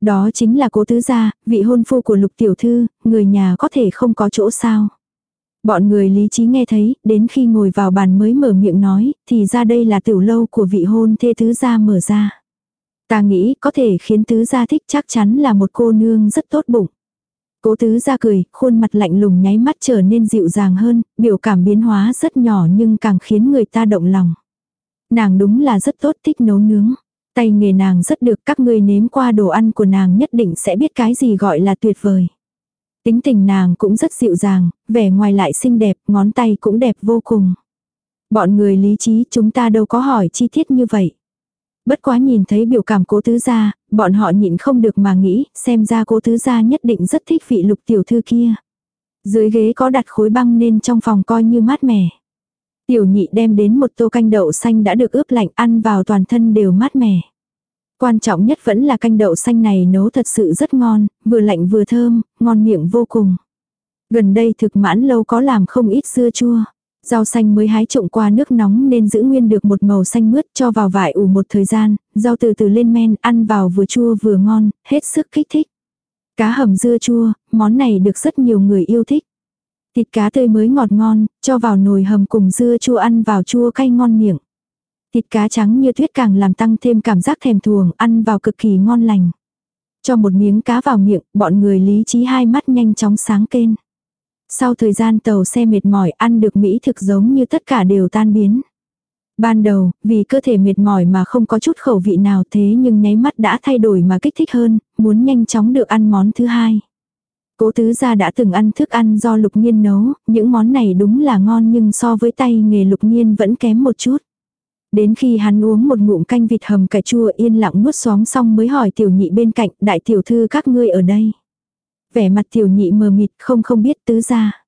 Đó chính là cố tứ gia, vị hôn phu của lục tiểu thư, người nhà có thể không có chỗ sao. Bọn người lý trí nghe thấy, đến khi ngồi vào bàn mới mở miệng nói, thì ra đây là tiểu lâu của vị hôn thê tứ gia mở ra. Ta nghĩ có thể khiến tứ gia thích chắc chắn là một cô nương rất tốt bụng. Cố tứ gia cười, khuôn mặt lạnh lùng nháy mắt trở nên dịu dàng hơn, biểu cảm biến hóa rất nhỏ nhưng càng khiến người ta động lòng. Nàng đúng là rất tốt thích nấu nướng. Tay nghề nàng rất được các ngươi nếm qua đồ ăn của nàng nhất định sẽ biết cái gì gọi là tuyệt vời. Tính tình nàng cũng rất dịu dàng, vẻ ngoài lại xinh đẹp, ngón tay cũng đẹp vô cùng. Bọn người lý trí chúng ta đâu có hỏi chi tiết như vậy. Bất quá nhìn thấy biểu cảm cố tứ gia, bọn họ nhịn không được mà nghĩ, xem ra cố tứ gia nhất định rất thích vị lục tiểu thư kia. Dưới ghế có đặt khối băng nên trong phòng coi như mát mẻ. Tiểu nhị đem đến một tô canh đậu xanh đã được ướp lạnh ăn vào toàn thân đều mát mẻ. Quan trọng nhất vẫn là canh đậu xanh này nấu thật sự rất ngon, vừa lạnh vừa thơm, ngon miệng vô cùng. Gần đây thực mãn lâu có làm không ít dưa chua. Rau xanh mới hái trộn qua nước nóng nên giữ nguyên được một màu xanh mướt cho vào vải ủ một thời gian, rau từ từ lên men, ăn vào vừa chua vừa ngon, hết sức kích thích. Cá hầm dưa chua, món này được rất nhiều người yêu thích. Thịt cá tươi mới ngọt ngon, cho vào nồi hầm cùng dưa chua ăn vào chua cay ngon miệng. Thịt cá trắng như tuyết càng làm tăng thêm cảm giác thèm thuồng, ăn vào cực kỳ ngon lành. Cho một miếng cá vào miệng, bọn người lý trí hai mắt nhanh chóng sáng kênh. Sau thời gian tàu xe mệt mỏi ăn được mỹ thực giống như tất cả đều tan biến. Ban đầu, vì cơ thể mệt mỏi mà không có chút khẩu vị nào thế nhưng nháy mắt đã thay đổi mà kích thích hơn, muốn nhanh chóng được ăn món thứ hai. Cố tứ gia đã từng ăn thức ăn do lục nhiên nấu, những món này đúng là ngon nhưng so với tay nghề lục nhiên vẫn kém một chút. Đến khi hắn uống một ngụm canh vịt hầm cà chua yên lặng nuốt xóm xong mới hỏi tiểu nhị bên cạnh, đại tiểu thư các ngươi ở đây. Vẻ mặt tiểu nhị mờ mịt không không biết tứ gia.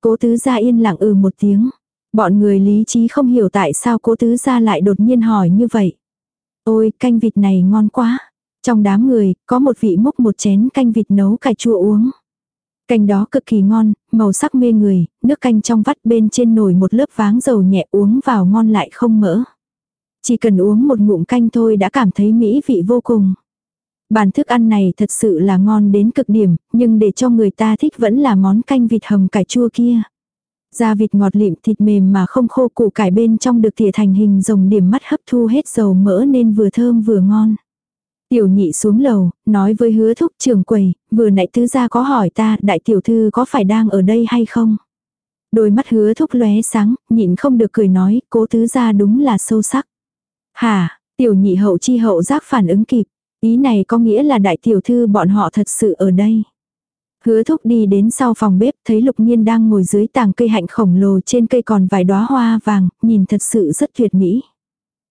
Cố tứ gia yên lặng ừ một tiếng. Bọn người lý trí không hiểu tại sao cố tứ gia lại đột nhiên hỏi như vậy. Ôi, canh vịt này ngon quá. Trong đám người, có một vị múc một chén canh vịt nấu cải chua uống. Canh đó cực kỳ ngon, màu sắc mê người, nước canh trong vắt bên trên nồi một lớp váng dầu nhẹ uống vào ngon lại không mỡ. Chỉ cần uống một ngụm canh thôi đã cảm thấy mỹ vị vô cùng. Bản thức ăn này thật sự là ngon đến cực điểm, nhưng để cho người ta thích vẫn là món canh vịt hầm cải chua kia. Da vịt ngọt lịm thịt mềm mà không khô củ cải bên trong được tỉa thành hình rồng điểm mắt hấp thu hết dầu mỡ nên vừa thơm vừa ngon. Tiểu nhị xuống lầu, nói với hứa thúc trường quầy, vừa nãy tứ gia có hỏi ta đại tiểu thư có phải đang ở đây hay không? Đôi mắt hứa thúc lóe sáng, nhịn không được cười nói, cố tứ gia đúng là sâu sắc. Hả, tiểu nhị hậu chi hậu giác phản ứng kịp, ý này có nghĩa là đại tiểu thư bọn họ thật sự ở đây. Hứa thúc đi đến sau phòng bếp thấy lục nhiên đang ngồi dưới tàng cây hạnh khổng lồ trên cây còn vài đóa hoa vàng, nhìn thật sự rất tuyệt mỹ.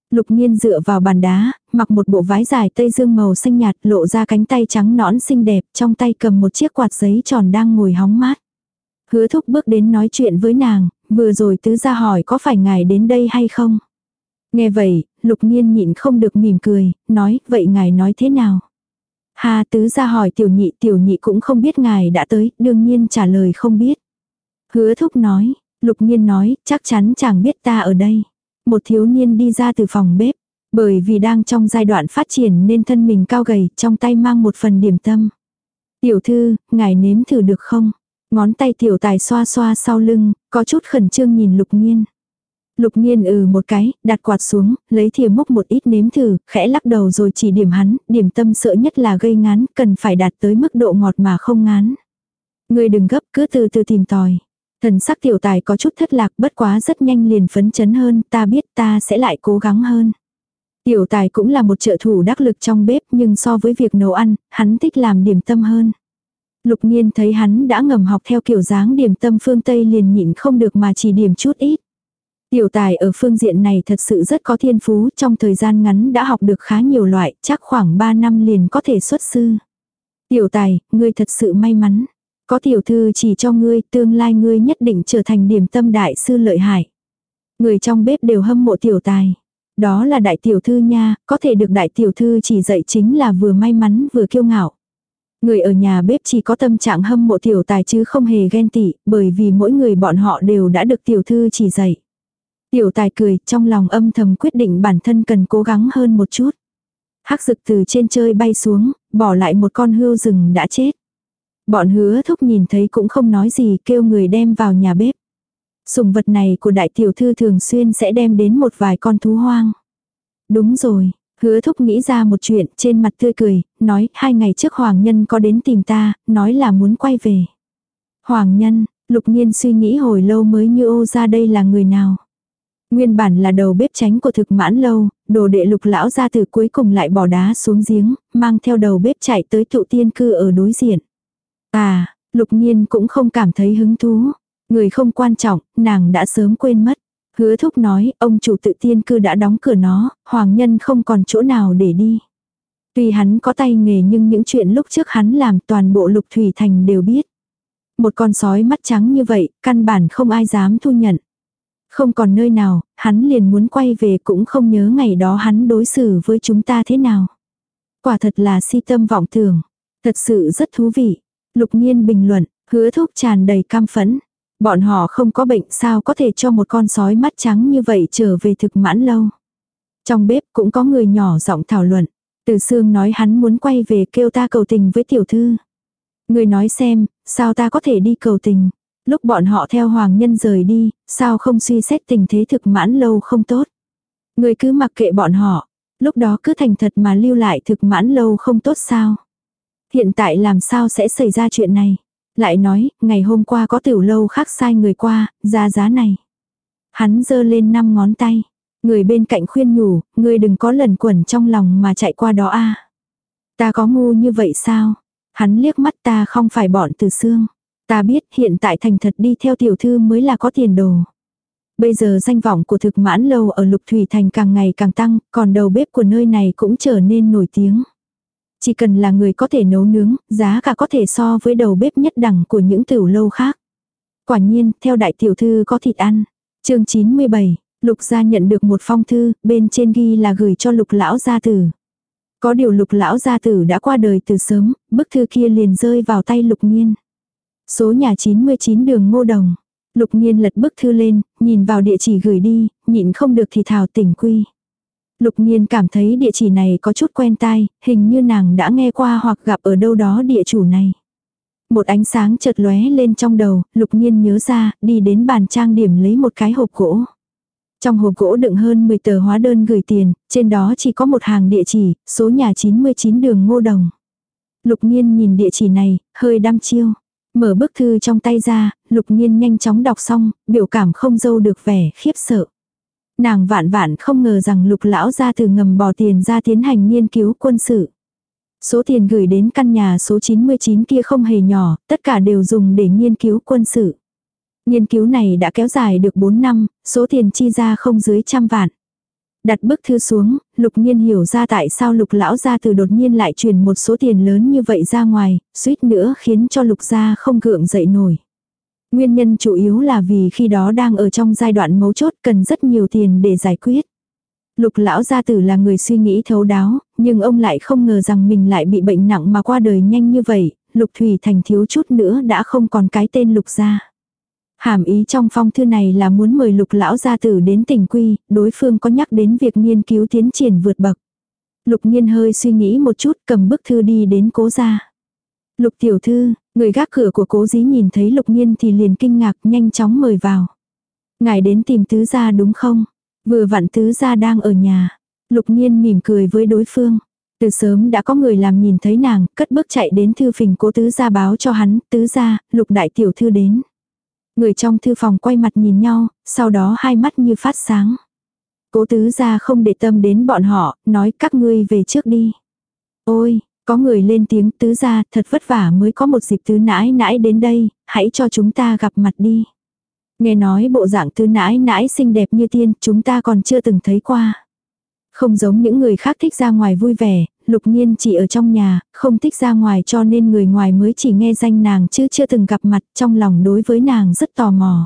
Lục nhiên dựa vào bàn đá, mặc một bộ váy dài tây dương màu xanh nhạt lộ ra cánh tay trắng nõn xinh đẹp, trong tay cầm một chiếc quạt giấy tròn đang ngồi hóng mát. Hứa thúc bước đến nói chuyện với nàng, vừa rồi tứ ra hỏi có phải ngài đến đây hay không. Nghe vậy, lục nhiên nhịn không được mỉm cười, nói, vậy ngài nói thế nào? Hà tứ ra hỏi tiểu nhị, tiểu nhị cũng không biết ngài đã tới, đương nhiên trả lời không biết. Hứa thúc nói, lục nhiên nói, chắc chắn chàng biết ta ở đây. Một thiếu niên đi ra từ phòng bếp, bởi vì đang trong giai đoạn phát triển nên thân mình cao gầy, trong tay mang một phần điểm tâm. Tiểu thư, ngài nếm thử được không? Ngón tay tiểu tài xoa xoa sau lưng, có chút khẩn trương nhìn lục nhiên. Lục nhiên ừ một cái, đặt quạt xuống, lấy thìa múc một ít nếm thử, khẽ lắc đầu rồi chỉ điểm hắn, điểm tâm sợ nhất là gây ngán, cần phải đạt tới mức độ ngọt mà không ngán. Người đừng gấp, cứ từ từ tìm tòi. Thần sắc tiểu tài có chút thất lạc bất quá rất nhanh liền phấn chấn hơn, ta biết ta sẽ lại cố gắng hơn. Tiểu tài cũng là một trợ thủ đắc lực trong bếp nhưng so với việc nấu ăn, hắn thích làm điểm tâm hơn. Lục nhiên thấy hắn đã ngầm học theo kiểu dáng điểm tâm phương Tây liền nhịn không được mà chỉ điểm chút ít. Tiểu tài ở phương diện này thật sự rất có thiên phú, trong thời gian ngắn đã học được khá nhiều loại, chắc khoảng 3 năm liền có thể xuất sư. Tiểu tài, ngươi thật sự may mắn. Có tiểu thư chỉ cho ngươi, tương lai ngươi nhất định trở thành điểm tâm đại sư lợi hại. Người trong bếp đều hâm mộ tiểu tài. Đó là đại tiểu thư nha, có thể được đại tiểu thư chỉ dạy chính là vừa may mắn vừa kiêu ngạo. Người ở nhà bếp chỉ có tâm trạng hâm mộ tiểu tài chứ không hề ghen tị, bởi vì mỗi người bọn họ đều đã được tiểu thư chỉ dạy. Tiểu tài cười, trong lòng âm thầm quyết định bản thân cần cố gắng hơn một chút. Hắc rực từ trên chơi bay xuống, bỏ lại một con hươu rừng đã chết. Bọn hứa thúc nhìn thấy cũng không nói gì kêu người đem vào nhà bếp. Sùng vật này của đại tiểu thư thường xuyên sẽ đem đến một vài con thú hoang. Đúng rồi, hứa thúc nghĩ ra một chuyện trên mặt tươi cười, nói hai ngày trước Hoàng Nhân có đến tìm ta, nói là muốn quay về. Hoàng Nhân, lục nhiên suy nghĩ hồi lâu mới như ô ra đây là người nào. Nguyên bản là đầu bếp tránh của thực mãn lâu, đồ đệ lục lão ra từ cuối cùng lại bỏ đá xuống giếng, mang theo đầu bếp chạy tới tụ tiên cư ở đối diện. À, lục nhiên cũng không cảm thấy hứng thú. Người không quan trọng, nàng đã sớm quên mất. Hứa thúc nói, ông chủ tự tiên cư đã đóng cửa nó, hoàng nhân không còn chỗ nào để đi. Tuy hắn có tay nghề nhưng những chuyện lúc trước hắn làm toàn bộ lục thủy thành đều biết. Một con sói mắt trắng như vậy, căn bản không ai dám thu nhận. Không còn nơi nào, hắn liền muốn quay về cũng không nhớ ngày đó hắn đối xử với chúng ta thế nào. Quả thật là si tâm vọng tưởng. Thật sự rất thú vị. Lục nhiên bình luận, hứa thúc tràn đầy cam phẫn. Bọn họ không có bệnh sao có thể cho một con sói mắt trắng như vậy trở về thực mãn lâu. Trong bếp cũng có người nhỏ giọng thảo luận. Từ xương nói hắn muốn quay về kêu ta cầu tình với tiểu thư. Người nói xem, sao ta có thể đi cầu tình. Lúc bọn họ theo hoàng nhân rời đi, sao không suy xét tình thế thực mãn lâu không tốt. Người cứ mặc kệ bọn họ, lúc đó cứ thành thật mà lưu lại thực mãn lâu không tốt sao. Hiện tại làm sao sẽ xảy ra chuyện này? Lại nói, ngày hôm qua có tiểu lâu khác sai người qua, ra giá này. Hắn giơ lên năm ngón tay. Người bên cạnh khuyên nhủ, người đừng có lần quẩn trong lòng mà chạy qua đó a. Ta có ngu như vậy sao? Hắn liếc mắt ta không phải bọn từ xương. Ta biết hiện tại thành thật đi theo tiểu thư mới là có tiền đồ. Bây giờ danh vọng của thực mãn lâu ở Lục Thủy Thành càng ngày càng tăng, còn đầu bếp của nơi này cũng trở nên nổi tiếng. Chỉ cần là người có thể nấu nướng, giá cả có thể so với đầu bếp nhất đẳng của những tiểu lâu khác. Quả nhiên, theo đại tiểu thư có thịt ăn. chương 97, Lục gia nhận được một phong thư, bên trên ghi là gửi cho lục lão gia tử. Có điều lục lão gia tử đã qua đời từ sớm, bức thư kia liền rơi vào tay lục nhiên. Số nhà 99 đường Ngô Đồng. Lục nhiên lật bức thư lên, nhìn vào địa chỉ gửi đi, nhịn không được thì thảo tỉnh quy. Lục nhiên cảm thấy địa chỉ này có chút quen tai, hình như nàng đã nghe qua hoặc gặp ở đâu đó địa chủ này. Một ánh sáng chợt lóe lên trong đầu, lục nhiên nhớ ra, đi đến bàn trang điểm lấy một cái hộp gỗ. Trong hộp gỗ đựng hơn 10 tờ hóa đơn gửi tiền, trên đó chỉ có một hàng địa chỉ, số nhà 99 đường Ngô Đồng. Lục nhiên nhìn địa chỉ này, hơi đăm chiêu. Mở bức thư trong tay ra, lục nhiên nhanh chóng đọc xong, biểu cảm không dâu được vẻ khiếp sợ. Nàng vạn vạn không ngờ rằng lục lão ra từ ngầm bỏ tiền ra tiến hành nghiên cứu quân sự. Số tiền gửi đến căn nhà số 99 kia không hề nhỏ, tất cả đều dùng để nghiên cứu quân sự. Nghiên cứu này đã kéo dài được 4 năm, số tiền chi ra không dưới trăm vạn. Đặt bức thư xuống, lục nhiên hiểu ra tại sao lục lão gia từ đột nhiên lại truyền một số tiền lớn như vậy ra ngoài, suýt nữa khiến cho lục gia không gượng dậy nổi. Nguyên nhân chủ yếu là vì khi đó đang ở trong giai đoạn mấu chốt cần rất nhiều tiền để giải quyết. Lục lão gia tử là người suy nghĩ thấu đáo, nhưng ông lại không ngờ rằng mình lại bị bệnh nặng mà qua đời nhanh như vậy, lục thủy thành thiếu chút nữa đã không còn cái tên lục gia. Hàm ý trong phong thư này là muốn mời lục lão gia tử đến tỉnh quy, đối phương có nhắc đến việc nghiên cứu tiến triển vượt bậc. Lục nhiên hơi suy nghĩ một chút cầm bức thư đi đến cố gia. Lục tiểu thư, người gác cửa của cố dí nhìn thấy lục nhiên thì liền kinh ngạc nhanh chóng mời vào. Ngài đến tìm tứ gia đúng không? Vừa vặn tứ gia đang ở nhà. Lục nhiên mỉm cười với đối phương. Từ sớm đã có người làm nhìn thấy nàng, cất bước chạy đến thư phình cố tứ gia báo cho hắn, tứ gia, lục đại tiểu thư đến. Người trong thư phòng quay mặt nhìn nhau, sau đó hai mắt như phát sáng. Cố tứ gia không để tâm đến bọn họ, nói các ngươi về trước đi. Ôi, có người lên tiếng tứ gia thật vất vả mới có một dịp tứ nãi nãi đến đây, hãy cho chúng ta gặp mặt đi. Nghe nói bộ dạng tứ nãi nãi xinh đẹp như tiên, chúng ta còn chưa từng thấy qua. Không giống những người khác thích ra ngoài vui vẻ, lục nhiên chỉ ở trong nhà, không thích ra ngoài cho nên người ngoài mới chỉ nghe danh nàng chứ chưa từng gặp mặt trong lòng đối với nàng rất tò mò.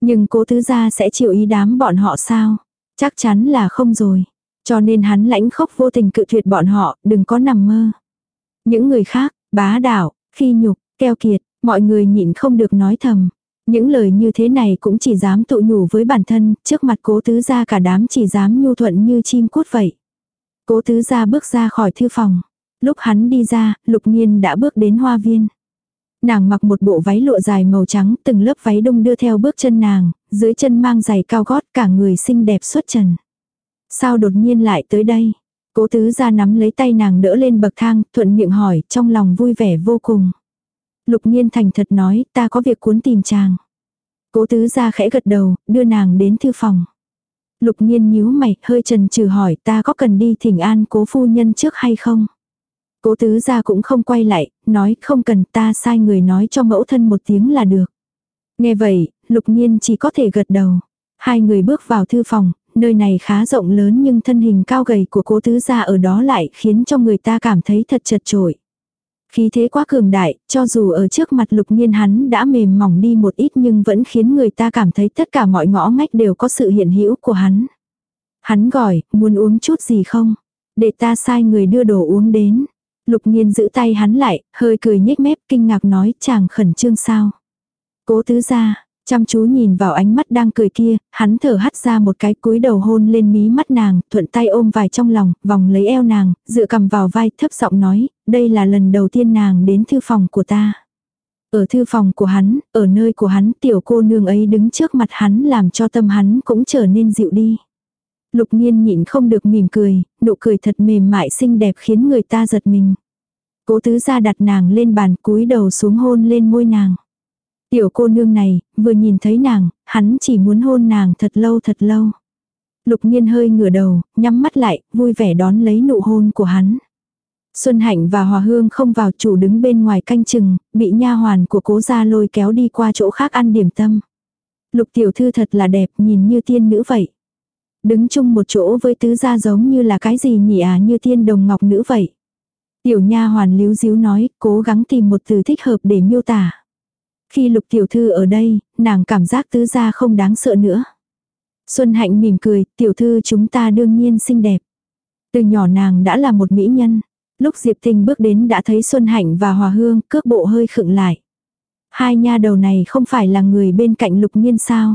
Nhưng cố tứ gia sẽ chịu ý đám bọn họ sao? Chắc chắn là không rồi. Cho nên hắn lãnh khốc vô tình cự tuyệt bọn họ, đừng có nằm mơ. Những người khác, bá đạo, khi nhục, keo kiệt, mọi người nhịn không được nói thầm. Những lời như thế này cũng chỉ dám tụ nhủ với bản thân, trước mặt cố tứ gia cả đám chỉ dám nhu thuận như chim cút vậy. Cố tứ gia bước ra khỏi thư phòng. Lúc hắn đi ra, lục nhiên đã bước đến hoa viên. Nàng mặc một bộ váy lụa dài màu trắng, từng lớp váy đông đưa theo bước chân nàng, dưới chân mang giày cao gót cả người xinh đẹp xuất trần. Sao đột nhiên lại tới đây? Cố tứ gia nắm lấy tay nàng đỡ lên bậc thang, thuận miệng hỏi, trong lòng vui vẻ vô cùng. Lục nhiên thành thật nói, ta có việc cuốn tìm chàng. Cố tứ gia khẽ gật đầu, đưa nàng đến thư phòng. Lục nhiên nhíu mày, hơi trần trừ hỏi ta có cần đi thỉnh an cố phu nhân trước hay không? Cố tứ gia cũng không quay lại, nói không cần ta sai người nói cho mẫu thân một tiếng là được. Nghe vậy, lục nhiên chỉ có thể gật đầu. Hai người bước vào thư phòng, nơi này khá rộng lớn nhưng thân hình cao gầy của cố tứ gia ở đó lại khiến cho người ta cảm thấy thật chật trội. Khí thế quá cường đại, cho dù ở trước mặt lục nhiên hắn đã mềm mỏng đi một ít nhưng vẫn khiến người ta cảm thấy tất cả mọi ngõ ngách đều có sự hiện hữu của hắn. Hắn gọi, muốn uống chút gì không? Để ta sai người đưa đồ uống đến. Lục nhiên giữ tay hắn lại, hơi cười nhếch mép kinh ngạc nói chàng khẩn trương sao. Cố tứ ra, chăm chú nhìn vào ánh mắt đang cười kia, hắn thở hắt ra một cái cúi đầu hôn lên mí mắt nàng, thuận tay ôm vài trong lòng, vòng lấy eo nàng, dựa cầm vào vai thấp giọng nói, đây là lần đầu tiên nàng đến thư phòng của ta. Ở thư phòng của hắn, ở nơi của hắn tiểu cô nương ấy đứng trước mặt hắn làm cho tâm hắn cũng trở nên dịu đi. Lục nhiên nhịn không được mỉm cười, nụ cười thật mềm mại xinh đẹp khiến người ta giật mình. Cố tứ ra đặt nàng lên bàn cúi đầu xuống hôn lên môi nàng. Tiểu cô nương này, vừa nhìn thấy nàng, hắn chỉ muốn hôn nàng thật lâu thật lâu. Lục nhiên hơi ngửa đầu, nhắm mắt lại, vui vẻ đón lấy nụ hôn của hắn. Xuân Hạnh và Hòa Hương không vào chủ đứng bên ngoài canh chừng, bị nha hoàn của cố gia lôi kéo đi qua chỗ khác ăn điểm tâm. Lục tiểu thư thật là đẹp, nhìn như tiên nữ vậy. Đứng chung một chỗ với tứ gia giống như là cái gì nhỉ à như tiên đồng ngọc nữ vậy. Tiểu nha hoàn líu díu nói, cố gắng tìm một từ thích hợp để miêu tả. Khi lục tiểu thư ở đây, nàng cảm giác tứ gia không đáng sợ nữa. Xuân hạnh mỉm cười, tiểu thư chúng ta đương nhiên xinh đẹp. Từ nhỏ nàng đã là một mỹ nhân. Lúc Diệp Tinh bước đến đã thấy Xuân Hạnh và Hòa Hương cước bộ hơi khựng lại. Hai nha đầu này không phải là người bên cạnh lục nhiên sao.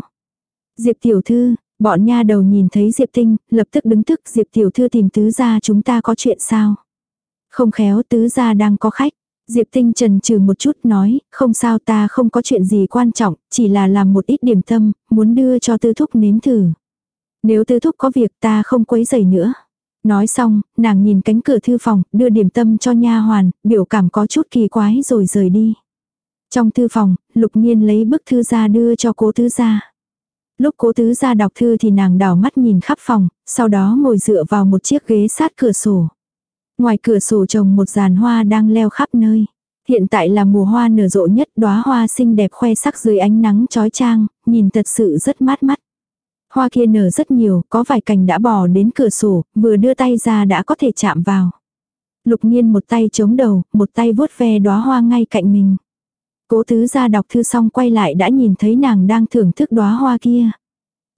Diệp tiểu thư, bọn nha đầu nhìn thấy Diệp Tinh, lập tức đứng thức Diệp tiểu thư tìm tứ gia chúng ta có chuyện sao. Không khéo tứ gia đang có khách. Diệp Tinh trần trừ một chút nói, không sao ta không có chuyện gì quan trọng, chỉ là làm một ít điểm tâm, muốn đưa cho tư thúc nếm thử. Nếu tư thúc có việc ta không quấy rầy nữa. Nói xong, nàng nhìn cánh cửa thư phòng, đưa điểm tâm cho nha hoàn, biểu cảm có chút kỳ quái rồi rời đi. Trong thư phòng, lục nhiên lấy bức thư ra đưa cho cố tứ gia. Lúc cố tứ gia đọc thư thì nàng đảo mắt nhìn khắp phòng, sau đó ngồi dựa vào một chiếc ghế sát cửa sổ. Ngoài cửa sổ trồng một giàn hoa đang leo khắp nơi. Hiện tại là mùa hoa nở rộ nhất đóa hoa xinh đẹp khoe sắc dưới ánh nắng chói chang, nhìn thật sự rất mát mắt. Hoa kia nở rất nhiều, có vài cành đã bò đến cửa sổ, vừa đưa tay ra đã có thể chạm vào. Lục nhiên một tay chống đầu, một tay vuốt ve đóa hoa ngay cạnh mình. Cố tứ ra đọc thư xong quay lại đã nhìn thấy nàng đang thưởng thức đóa hoa kia.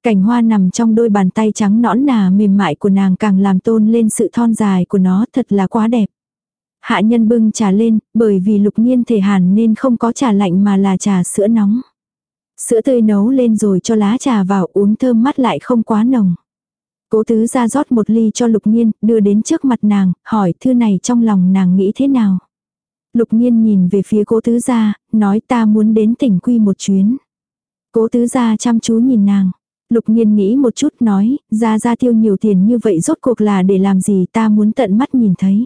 Cảnh hoa nằm trong đôi bàn tay trắng nõn nà mềm mại của nàng càng làm tôn lên sự thon dài của nó thật là quá đẹp. Hạ nhân bưng trà lên, bởi vì lục nhiên thể hàn nên không có trà lạnh mà là trà sữa nóng. Sữa tươi nấu lên rồi cho lá trà vào uống thơm mắt lại không quá nồng. Cố tứ ra rót một ly cho lục nhiên, đưa đến trước mặt nàng, hỏi thư này trong lòng nàng nghĩ thế nào. Lục nhiên nhìn về phía cố tứ gia, nói ta muốn đến tỉnh quy một chuyến. Cố tứ gia chăm chú nhìn nàng. Lục nghiên nghĩ một chút nói, ra ra tiêu nhiều tiền như vậy rốt cuộc là để làm gì ta muốn tận mắt nhìn thấy.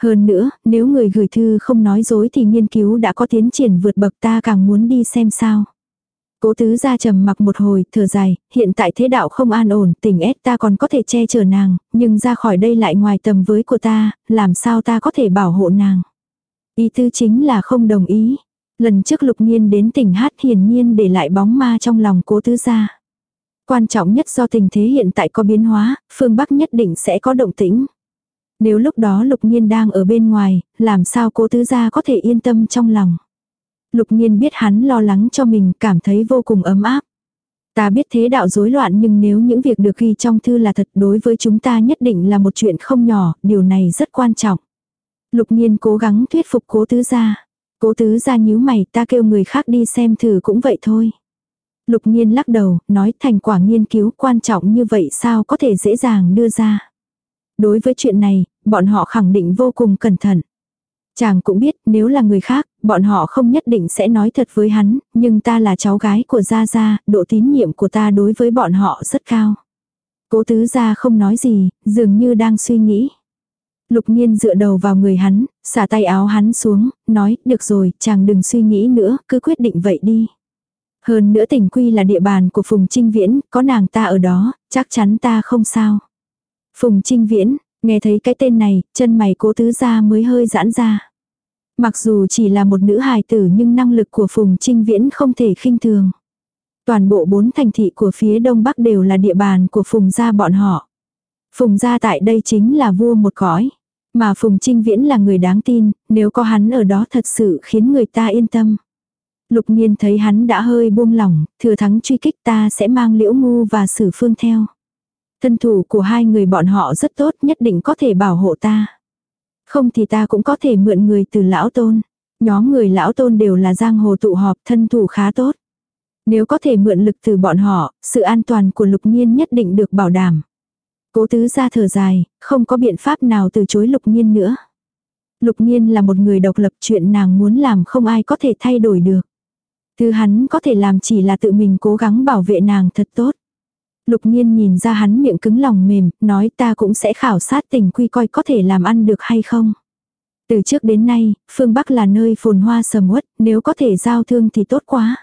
Hơn nữa, nếu người gửi thư không nói dối thì nghiên cứu đã có tiến triển vượt bậc ta càng muốn đi xem sao. Cố tứ ra trầm mặc một hồi, thở dài, hiện tại thế đạo không an ổn, tình ép ta còn có thể che chở nàng, nhưng ra khỏi đây lại ngoài tầm với của ta, làm sao ta có thể bảo hộ nàng. Ý tư chính là không đồng ý. Lần trước lục nhiên đến tỉnh hát hiển nhiên để lại bóng ma trong lòng cố tứ gia. Quan trọng nhất do tình thế hiện tại có biến hóa, phương Bắc nhất định sẽ có động tĩnh. Nếu lúc đó lục nhiên đang ở bên ngoài, làm sao cố tứ gia có thể yên tâm trong lòng. Lục nhiên biết hắn lo lắng cho mình cảm thấy vô cùng ấm áp. Ta biết thế đạo rối loạn nhưng nếu những việc được ghi trong thư là thật đối với chúng ta nhất định là một chuyện không nhỏ, điều này rất quan trọng. Lục nhiên cố gắng thuyết phục cố tứ gia. Cố tứ gia nhíu mày ta kêu người khác đi xem thử cũng vậy thôi. Lục nhiên lắc đầu, nói thành quả nghiên cứu quan trọng như vậy sao có thể dễ dàng đưa ra. Đối với chuyện này, bọn họ khẳng định vô cùng cẩn thận. Chàng cũng biết nếu là người khác, bọn họ không nhất định sẽ nói thật với hắn, nhưng ta là cháu gái của Gia Gia, độ tín nhiệm của ta đối với bọn họ rất cao. Cố tứ gia không nói gì, dường như đang suy nghĩ. Lục nhiên dựa đầu vào người hắn, xả tay áo hắn xuống, nói, được rồi, chàng đừng suy nghĩ nữa, cứ quyết định vậy đi. Hơn nữa tỉnh quy là địa bàn của Phùng Trinh Viễn, có nàng ta ở đó, chắc chắn ta không sao. Phùng Trinh Viễn, nghe thấy cái tên này, chân mày cố tứ ra mới hơi giãn ra. Mặc dù chỉ là một nữ hài tử nhưng năng lực của Phùng Trinh Viễn không thể khinh thường. Toàn bộ bốn thành thị của phía đông bắc đều là địa bàn của Phùng gia bọn họ. Phùng gia tại đây chính là vua một cõi. Mà Phùng Trinh Viễn là người đáng tin, nếu có hắn ở đó thật sự khiến người ta yên tâm. Lục nhiên thấy hắn đã hơi buông lỏng, thừa thắng truy kích ta sẽ mang liễu ngu và sử phương theo. Thân thủ của hai người bọn họ rất tốt nhất định có thể bảo hộ ta. Không thì ta cũng có thể mượn người từ lão tôn. Nhóm người lão tôn đều là giang hồ tụ họp thân thủ khá tốt. Nếu có thể mượn lực từ bọn họ, sự an toàn của lục nhiên nhất định được bảo đảm. Cố tứ ra thở dài, không có biện pháp nào từ chối lục nhiên nữa. Lục nhiên là một người độc lập chuyện nàng muốn làm không ai có thể thay đổi được. Thứ hắn có thể làm chỉ là tự mình cố gắng bảo vệ nàng thật tốt. Lục nhiên nhìn ra hắn miệng cứng lòng mềm, nói ta cũng sẽ khảo sát tình quy coi có thể làm ăn được hay không. Từ trước đến nay, phương Bắc là nơi phồn hoa sầm uất, nếu có thể giao thương thì tốt quá.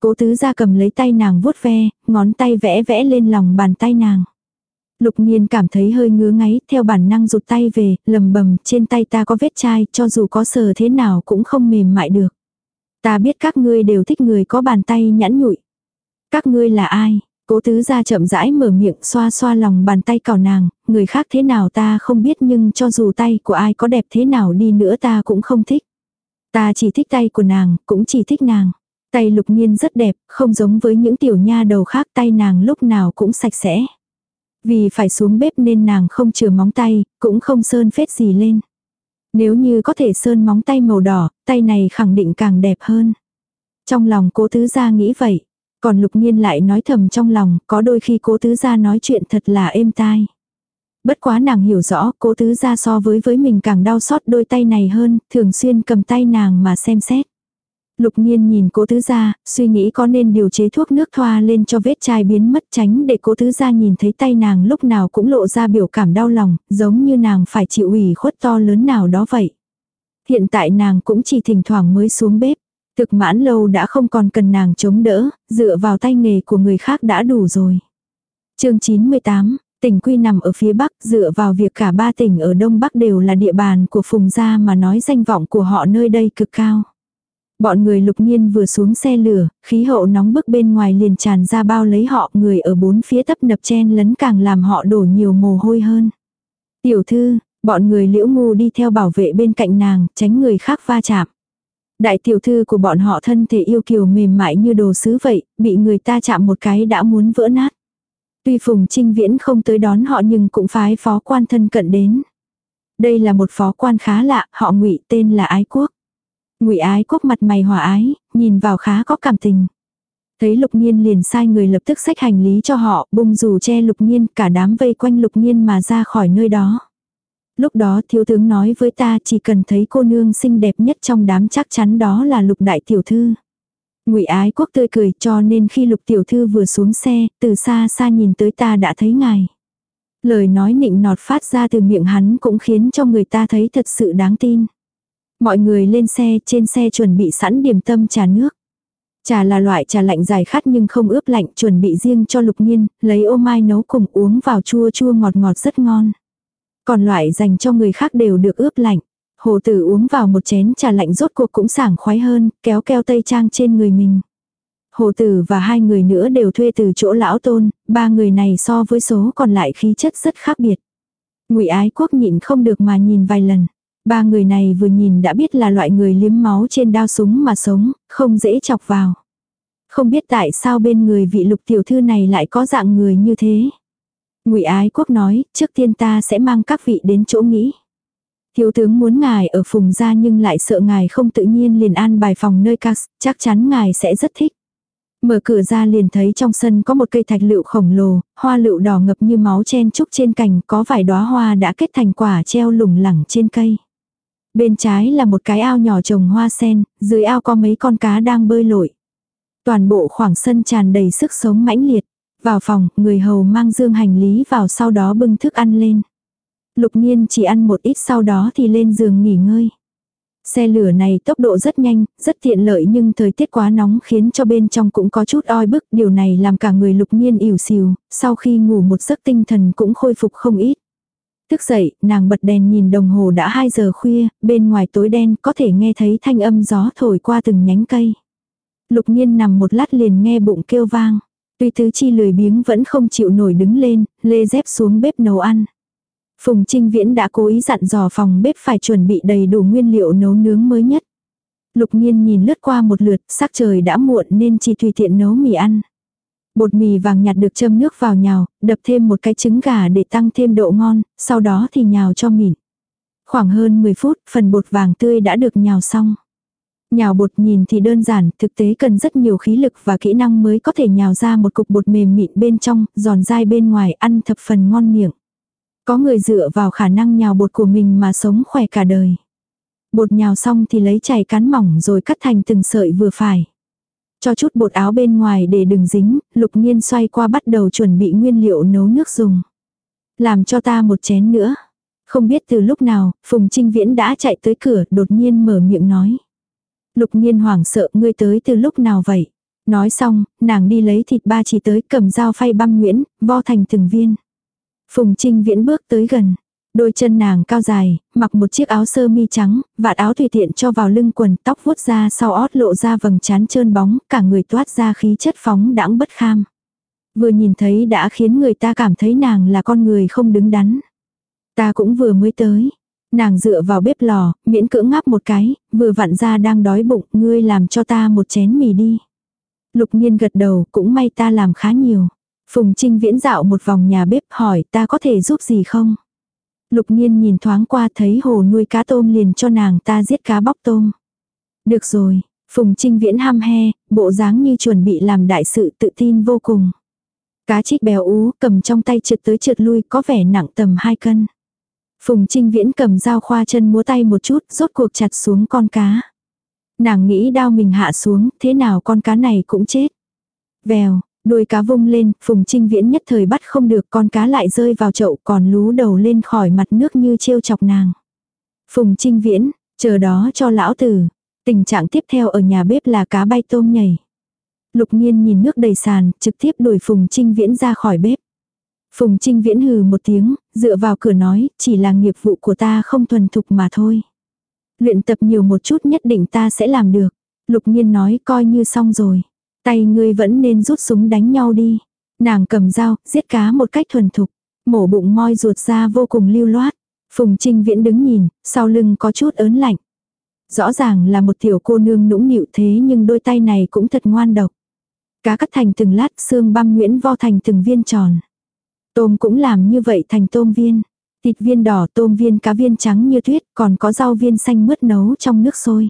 Cố tứ ra cầm lấy tay nàng vuốt ve, ngón tay vẽ vẽ lên lòng bàn tay nàng. Lục nhiên cảm thấy hơi ngứa ngáy, theo bản năng rụt tay về, lầm bầm, trên tay ta có vết chai, cho dù có sờ thế nào cũng không mềm mại được. Ta biết các ngươi đều thích người có bàn tay nhẵn nhụi. Các ngươi là ai? Cố tứ gia chậm rãi mở miệng xoa xoa lòng bàn tay cào nàng, người khác thế nào ta không biết nhưng cho dù tay của ai có đẹp thế nào đi nữa ta cũng không thích. Ta chỉ thích tay của nàng, cũng chỉ thích nàng. Tay lục nhiên rất đẹp, không giống với những tiểu nha đầu khác tay nàng lúc nào cũng sạch sẽ. Vì phải xuống bếp nên nàng không chừa móng tay, cũng không sơn phết gì lên. Nếu như có thể sơn móng tay màu đỏ, tay này khẳng định càng đẹp hơn. Trong lòng cố tứ gia nghĩ vậy. Còn lục nhiên lại nói thầm trong lòng, có đôi khi cố tứ gia nói chuyện thật là êm tai. Bất quá nàng hiểu rõ cố tứ gia so với với mình càng đau xót đôi tay này hơn, thường xuyên cầm tay nàng mà xem xét. Lục nhiên nhìn cố tứ gia, suy nghĩ có nên điều chế thuốc nước thoa lên cho vết chai biến mất tránh để cố tứ gia nhìn thấy tay nàng lúc nào cũng lộ ra biểu cảm đau lòng, giống như nàng phải chịu ủy khuất to lớn nào đó vậy. Hiện tại nàng cũng chỉ thỉnh thoảng mới xuống bếp. Thực mãn lâu đã không còn cần nàng chống đỡ, dựa vào tay nghề của người khác đã đủ rồi. chương 98, tỉnh Quy nằm ở phía Bắc, dựa vào việc cả ba tỉnh ở Đông Bắc đều là địa bàn của Phùng Gia mà nói danh vọng của họ nơi đây cực cao. Bọn người lục nhiên vừa xuống xe lửa, khí hậu nóng bức bên ngoài liền tràn ra bao lấy họ, người ở bốn phía tấp nập chen lấn càng làm họ đổ nhiều mồ hôi hơn. Tiểu thư, bọn người liễu ngu đi theo bảo vệ bên cạnh nàng, tránh người khác va chạm. Đại tiểu thư của bọn họ thân thể yêu kiều mềm mại như đồ sứ vậy, bị người ta chạm một cái đã muốn vỡ nát. Tuy Phùng Trinh Viễn không tới đón họ nhưng cũng phái phó quan thân cận đến. Đây là một phó quan khá lạ, họ ngụy tên là Ái Quốc. Ngụy Ái Quốc mặt mày hòa ái, nhìn vào khá có cảm tình. Thấy Lục Nhiên liền sai người lập tức xách hành lý cho họ, bung dù che Lục Nhiên, cả đám vây quanh Lục Nhiên mà ra khỏi nơi đó. Lúc đó thiếu tướng nói với ta chỉ cần thấy cô nương xinh đẹp nhất trong đám chắc chắn đó là Lục đại tiểu thư. Ngụy Ái Quốc tươi cười, cho nên khi Lục tiểu thư vừa xuống xe, từ xa xa nhìn tới ta đã thấy ngài. Lời nói nịnh nọt phát ra từ miệng hắn cũng khiến cho người ta thấy thật sự đáng tin. Mọi người lên xe, trên xe chuẩn bị sẵn điểm tâm trà nước. Trà là loại trà lạnh dài khát nhưng không ướp lạnh, chuẩn bị riêng cho lục nhiên, lấy ô mai nấu cùng uống vào chua chua ngọt ngọt rất ngon. Còn loại dành cho người khác đều được ướp lạnh. Hồ tử uống vào một chén trà lạnh rốt cuộc cũng sảng khoái hơn, kéo keo tây trang trên người mình. Hồ tử và hai người nữa đều thuê từ chỗ lão tôn, ba người này so với số còn lại khí chất rất khác biệt. ngụy ái quốc nhịn không được mà nhìn vài lần. Ba người này vừa nhìn đã biết là loại người liếm máu trên đao súng mà sống, không dễ chọc vào. Không biết tại sao bên người vị lục tiểu thư này lại có dạng người như thế. Ngụy Ái Quốc nói, trước tiên ta sẽ mang các vị đến chỗ nghĩ. Thiếu tướng muốn ngài ở phùng gia nhưng lại sợ ngài không tự nhiên liền an bài phòng nơi các, chắc chắn ngài sẽ rất thích. Mở cửa ra liền thấy trong sân có một cây thạch lựu khổng lồ, hoa lựu đỏ ngập như máu chen trúc trên cành, có vài đóa hoa đã kết thành quả treo lủng lẳng trên cây. Bên trái là một cái ao nhỏ trồng hoa sen, dưới ao có mấy con cá đang bơi lội. Toàn bộ khoảng sân tràn đầy sức sống mãnh liệt. Vào phòng, người hầu mang dương hành lý vào sau đó bưng thức ăn lên. Lục nhiên chỉ ăn một ít sau đó thì lên giường nghỉ ngơi. Xe lửa này tốc độ rất nhanh, rất tiện lợi nhưng thời tiết quá nóng khiến cho bên trong cũng có chút oi bức. Điều này làm cả người lục nhiên ỉu xìu, sau khi ngủ một giấc tinh thần cũng khôi phục không ít. Thức dậy, nàng bật đèn nhìn đồng hồ đã 2 giờ khuya, bên ngoài tối đen có thể nghe thấy thanh âm gió thổi qua từng nhánh cây. Lục nhiên nằm một lát liền nghe bụng kêu vang. Tuy tứ chi lười biếng vẫn không chịu nổi đứng lên, lê dép xuống bếp nấu ăn. Phùng Trinh Viễn đã cố ý dặn dò phòng bếp phải chuẩn bị đầy đủ nguyên liệu nấu nướng mới nhất. Lục nhiên nhìn lướt qua một lượt, sắc trời đã muộn nên chỉ tùy tiện nấu mì ăn. Bột mì vàng nhạt được châm nước vào nhào, đập thêm một cái trứng gà để tăng thêm độ ngon, sau đó thì nhào cho mịn. Khoảng hơn 10 phút, phần bột vàng tươi đã được nhào xong. Nhào bột nhìn thì đơn giản, thực tế cần rất nhiều khí lực và kỹ năng mới có thể nhào ra một cục bột mềm mịn bên trong, giòn dai bên ngoài ăn thập phần ngon miệng. Có người dựa vào khả năng nhào bột của mình mà sống khỏe cả đời. Bột nhào xong thì lấy chày cán mỏng rồi cắt thành từng sợi vừa phải. Cho chút bột áo bên ngoài để đừng dính, lục nhiên xoay qua bắt đầu chuẩn bị nguyên liệu nấu nước dùng. Làm cho ta một chén nữa. Không biết từ lúc nào, Phùng Trinh Viễn đã chạy tới cửa, đột nhiên mở miệng nói. Lục nhiên hoảng sợ ngươi tới từ lúc nào vậy? Nói xong, nàng đi lấy thịt ba chỉ tới cầm dao phay băm nguyễn, vo thành từng viên. Phùng Trinh Viễn bước tới gần. Đôi chân nàng cao dài, mặc một chiếc áo sơ mi trắng, vạt áo tùy tiện cho vào lưng quần, tóc vuốt ra sau ót lộ ra vầng trán trơn bóng, cả người toát ra khí chất phóng đãng bất kham. Vừa nhìn thấy đã khiến người ta cảm thấy nàng là con người không đứng đắn. Ta cũng vừa mới tới. Nàng dựa vào bếp lò, miễn cưỡng ngáp một cái, vừa vặn ra đang đói bụng, ngươi làm cho ta một chén mì đi. Lục nhiên gật đầu, cũng may ta làm khá nhiều. Phùng Trinh viễn dạo một vòng nhà bếp hỏi ta có thể giúp gì không? Lục nhiên nhìn thoáng qua thấy hồ nuôi cá tôm liền cho nàng ta giết cá bóc tôm. Được rồi, Phùng Trinh viễn ham he, bộ dáng như chuẩn bị làm đại sự tự tin vô cùng. Cá trích béo ú cầm trong tay trượt tới trượt lui có vẻ nặng tầm 2 cân. Phùng Trinh Viễn cầm dao khoa chân múa tay một chút, rốt cuộc chặt xuống con cá. Nàng nghĩ đao mình hạ xuống, thế nào con cá này cũng chết. Vèo, đuôi cá vung lên, Phùng Trinh Viễn nhất thời bắt không được con cá lại rơi vào chậu còn lú đầu lên khỏi mặt nước như trêu chọc nàng. Phùng Trinh Viễn, chờ đó cho lão tử. Tình trạng tiếp theo ở nhà bếp là cá bay tôm nhảy. Lục nhiên nhìn nước đầy sàn, trực tiếp đuổi Phùng Trinh Viễn ra khỏi bếp. Phùng Trinh Viễn hừ một tiếng, dựa vào cửa nói, chỉ là nghiệp vụ của ta không thuần thục mà thôi. Luyện tập nhiều một chút nhất định ta sẽ làm được. Lục nhiên nói coi như xong rồi. Tay ngươi vẫn nên rút súng đánh nhau đi. Nàng cầm dao, giết cá một cách thuần thục. Mổ bụng moi ruột ra vô cùng lưu loát. Phùng Trinh Viễn đứng nhìn, sau lưng có chút ớn lạnh. Rõ ràng là một tiểu cô nương nũng nịu thế nhưng đôi tay này cũng thật ngoan độc. Cá cắt thành từng lát, xương băm nguyễn vo thành từng viên tròn. Tôm cũng làm như vậy thành tôm viên. Thịt viên đỏ, tôm viên, cá viên trắng như tuyết, còn có rau viên xanh mướt nấu trong nước sôi.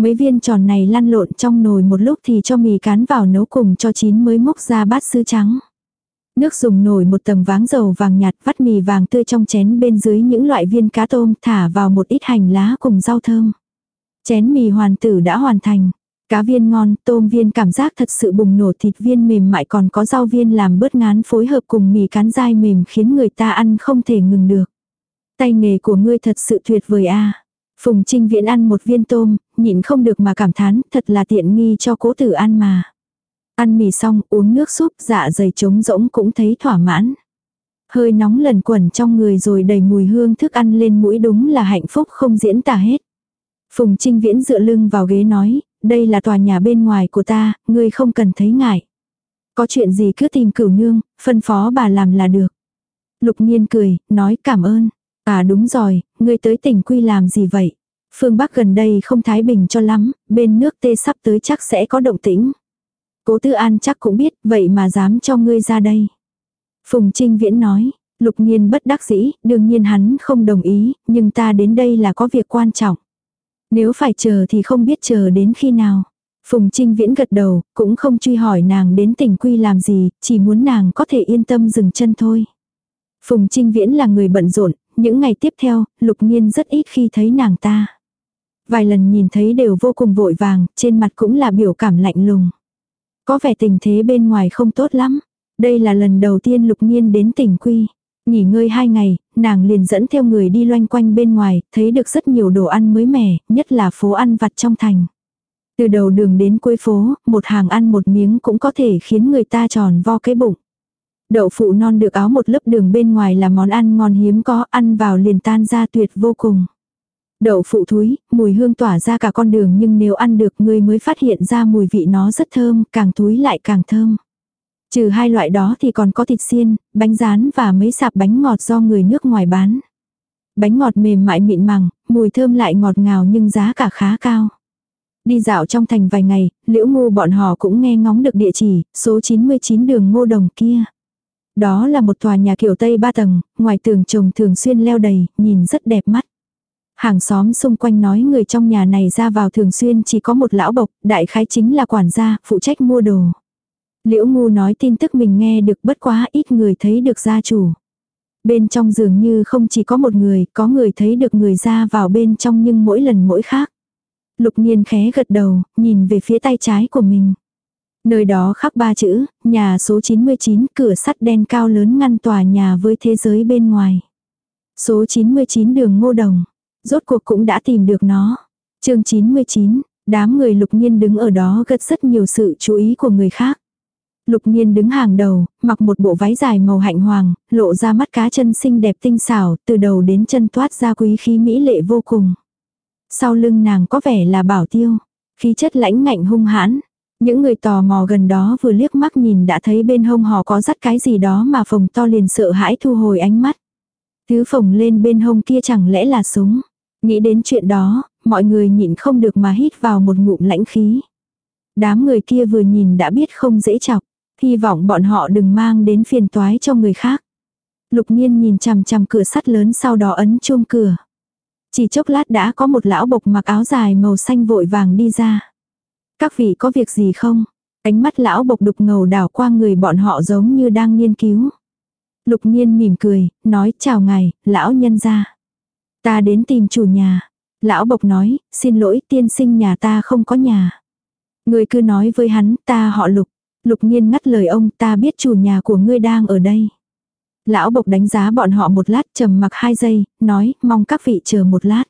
Mấy viên tròn này lăn lộn trong nồi một lúc thì cho mì cán vào nấu cùng cho chín mới múc ra bát sứ trắng. Nước dùng nồi một tầng váng dầu vàng nhạt vắt mì vàng tươi trong chén bên dưới những loại viên cá tôm thả vào một ít hành lá cùng rau thơm. Chén mì hoàn tử đã hoàn thành. Cá viên ngon, tôm viên cảm giác thật sự bùng nổ thịt viên mềm mại còn có rau viên làm bớt ngán phối hợp cùng mì cán dai mềm khiến người ta ăn không thể ngừng được. Tay nghề của ngươi thật sự tuyệt vời a. Phùng Trinh Viễn ăn một viên tôm, nhịn không được mà cảm thán, thật là tiện nghi cho cố tử ăn mà. Ăn mì xong, uống nước súp, dạ dày trống rỗng cũng thấy thỏa mãn. Hơi nóng lần quẩn trong người rồi đầy mùi hương thức ăn lên mũi đúng là hạnh phúc không diễn tả hết. Phùng Trinh Viễn dựa lưng vào ghế nói, đây là tòa nhà bên ngoài của ta, ngươi không cần thấy ngại. Có chuyện gì cứ tìm cửu nương, phân phó bà làm là được. Lục nhiên cười, nói cảm ơn. À đúng rồi, ngươi tới tỉnh quy làm gì vậy? Phương Bắc gần đây không thái bình cho lắm, bên nước tê sắp tới chắc sẽ có động tĩnh. Cố Tư An chắc cũng biết, vậy mà dám cho ngươi ra đây. Phùng Trinh Viễn nói, lục nhiên bất đắc dĩ, đương nhiên hắn không đồng ý, nhưng ta đến đây là có việc quan trọng. Nếu phải chờ thì không biết chờ đến khi nào. Phùng Trinh Viễn gật đầu, cũng không truy hỏi nàng đến tỉnh quy làm gì, chỉ muốn nàng có thể yên tâm dừng chân thôi. Phùng Trinh Viễn là người bận rộn, những ngày tiếp theo, Lục Nhiên rất ít khi thấy nàng ta. Vài lần nhìn thấy đều vô cùng vội vàng, trên mặt cũng là biểu cảm lạnh lùng. Có vẻ tình thế bên ngoài không tốt lắm. Đây là lần đầu tiên Lục Nhiên đến tỉnh Quy. Nghỉ ngơi hai ngày, nàng liền dẫn theo người đi loanh quanh bên ngoài, thấy được rất nhiều đồ ăn mới mẻ, nhất là phố ăn vặt trong thành. Từ đầu đường đến cuối phố, một hàng ăn một miếng cũng có thể khiến người ta tròn vo cái bụng. Đậu phụ non được áo một lớp đường bên ngoài là món ăn ngon hiếm có, ăn vào liền tan ra tuyệt vô cùng. Đậu phụ thúi, mùi hương tỏa ra cả con đường nhưng nếu ăn được người mới phát hiện ra mùi vị nó rất thơm, càng thúi lại càng thơm. Trừ hai loại đó thì còn có thịt xiên, bánh rán và mấy sạp bánh ngọt do người nước ngoài bán. Bánh ngọt mềm mại mịn màng, mùi thơm lại ngọt ngào nhưng giá cả khá cao. Đi dạo trong thành vài ngày, liễu ngu bọn họ cũng nghe ngóng được địa chỉ, số 99 đường ngô đồng kia. Đó là một tòa nhà kiểu Tây ba tầng, ngoài tường trồng thường xuyên leo đầy, nhìn rất đẹp mắt. Hàng xóm xung quanh nói người trong nhà này ra vào thường xuyên chỉ có một lão bộc, đại khái chính là quản gia, phụ trách mua đồ. Liễu ngu nói tin tức mình nghe được bất quá ít người thấy được gia chủ. Bên trong dường như không chỉ có một người, có người thấy được người ra vào bên trong nhưng mỗi lần mỗi khác. Lục nhiên khé gật đầu, nhìn về phía tay trái của mình. Nơi đó khắc ba chữ, nhà số 99, cửa sắt đen cao lớn ngăn tòa nhà với thế giới bên ngoài. Số 99 đường ngô đồng. Rốt cuộc cũng đã tìm được nó. chương 99, đám người lục nhiên đứng ở đó gật rất nhiều sự chú ý của người khác. Lục nhiên đứng hàng đầu, mặc một bộ váy dài màu hạnh hoàng, lộ ra mắt cá chân xinh đẹp tinh xảo, từ đầu đến chân toát ra quý khí mỹ lệ vô cùng. Sau lưng nàng có vẻ là bảo tiêu, khí chất lãnh ngạnh hung hãn. Những người tò mò gần đó vừa liếc mắt nhìn đã thấy bên hông họ có dắt cái gì đó mà phồng to liền sợ hãi thu hồi ánh mắt. Thứ phồng lên bên hông kia chẳng lẽ là súng. Nghĩ đến chuyện đó, mọi người nhịn không được mà hít vào một ngụm lãnh khí. Đám người kia vừa nhìn đã biết không dễ chọc, hy vọng bọn họ đừng mang đến phiền toái cho người khác. Lục nhiên nhìn chằm chằm cửa sắt lớn sau đó ấn chuông cửa. Chỉ chốc lát đã có một lão bộc mặc áo dài màu xanh vội vàng đi ra. Các vị có việc gì không? Ánh mắt lão bộc đục ngầu đảo qua người bọn họ giống như đang nghiên cứu. Lục nhiên mỉm cười, nói chào ngài, lão nhân gia. Ta đến tìm chủ nhà. Lão bộc nói, xin lỗi tiên sinh nhà ta không có nhà. Người cứ nói với hắn, ta họ lục. Lục nhiên ngắt lời ông, ta biết chủ nhà của ngươi đang ở đây. Lão bộc đánh giá bọn họ một lát trầm mặc hai giây, nói, mong các vị chờ một lát.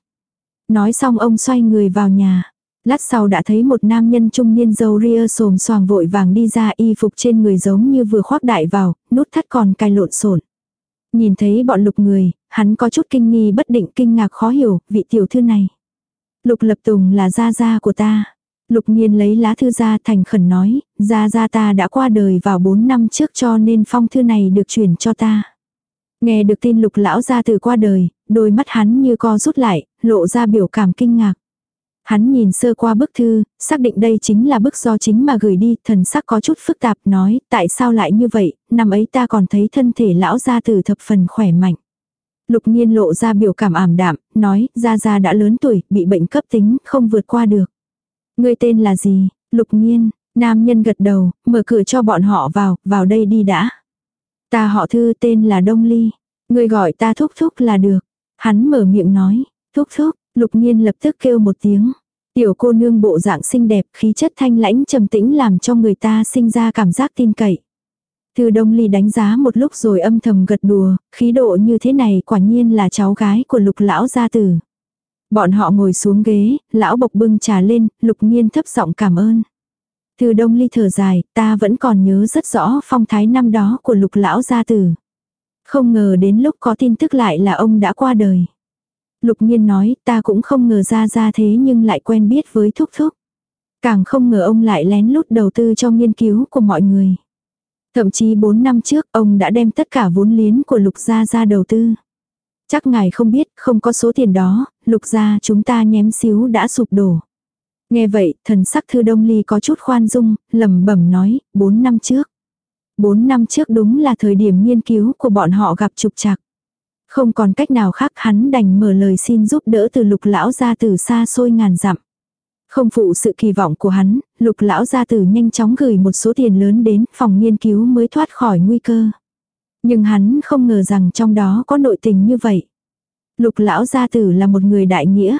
Nói xong ông xoay người vào nhà. Lát sau đã thấy một nam nhân trung niên dâu ria xồm xoàng vội vàng đi ra y phục trên người giống như vừa khoác đại vào, nút thắt còn cài lộn xộn. Nhìn thấy bọn lục người, hắn có chút kinh nghi bất định kinh ngạc khó hiểu, vị tiểu thư này. Lục lập tùng là gia gia của ta. Lục nghiên lấy lá thư ra thành khẩn nói, gia gia ta đã qua đời vào 4 năm trước cho nên phong thư này được chuyển cho ta. Nghe được tin lục lão gia từ qua đời, đôi mắt hắn như co rút lại, lộ ra biểu cảm kinh ngạc. Hắn nhìn sơ qua bức thư, xác định đây chính là bức do chính mà gửi đi, thần sắc có chút phức tạp nói, tại sao lại như vậy, năm ấy ta còn thấy thân thể lão gia từ thập phần khỏe mạnh. Lục nhiên lộ ra biểu cảm ảm đạm, nói, gia gia đã lớn tuổi, bị bệnh cấp tính, không vượt qua được. Người tên là gì? Lục nhiên, nam nhân gật đầu, mở cửa cho bọn họ vào, vào đây đi đã. Ta họ thư tên là Đông Ly. Người gọi ta thúc thúc là được. Hắn mở miệng nói, thúc thúc, lục nhiên lập tức kêu một tiếng. Tiểu cô nương bộ dạng xinh đẹp, khí chất thanh lãnh trầm tĩnh làm cho người ta sinh ra cảm giác tin cậy. Thư Đông Ly đánh giá một lúc rồi âm thầm gật đùa, khí độ như thế này quả nhiên là cháu gái của lục lão gia tử. Bọn họ ngồi xuống ghế, lão bộc bưng trà lên, lục nhiên thấp giọng cảm ơn. Thư Đông Ly thở dài, ta vẫn còn nhớ rất rõ phong thái năm đó của lục lão gia tử. Không ngờ đến lúc có tin tức lại là ông đã qua đời. Lục nhiên nói, ta cũng không ngờ ra ra thế nhưng lại quen biết với thúc thúc. Càng không ngờ ông lại lén lút đầu tư cho nghiên cứu của mọi người. Thậm chí 4 năm trước ông đã đem tất cả vốn liếng của lục gia ra đầu tư. Chắc ngài không biết, không có số tiền đó, lục gia chúng ta nhém xíu đã sụp đổ. Nghe vậy, thần sắc thư đông ly có chút khoan dung, lẩm bẩm nói, 4 năm trước. 4 năm trước đúng là thời điểm nghiên cứu của bọn họ gặp trục trặc. Không còn cách nào khác hắn đành mở lời xin giúp đỡ từ lục lão gia từ xa xôi ngàn dặm. Không phụ sự kỳ vọng của hắn, lục lão gia tử nhanh chóng gửi một số tiền lớn đến phòng nghiên cứu mới thoát khỏi nguy cơ. Nhưng hắn không ngờ rằng trong đó có nội tình như vậy. Lục lão gia tử là một người đại nghĩa.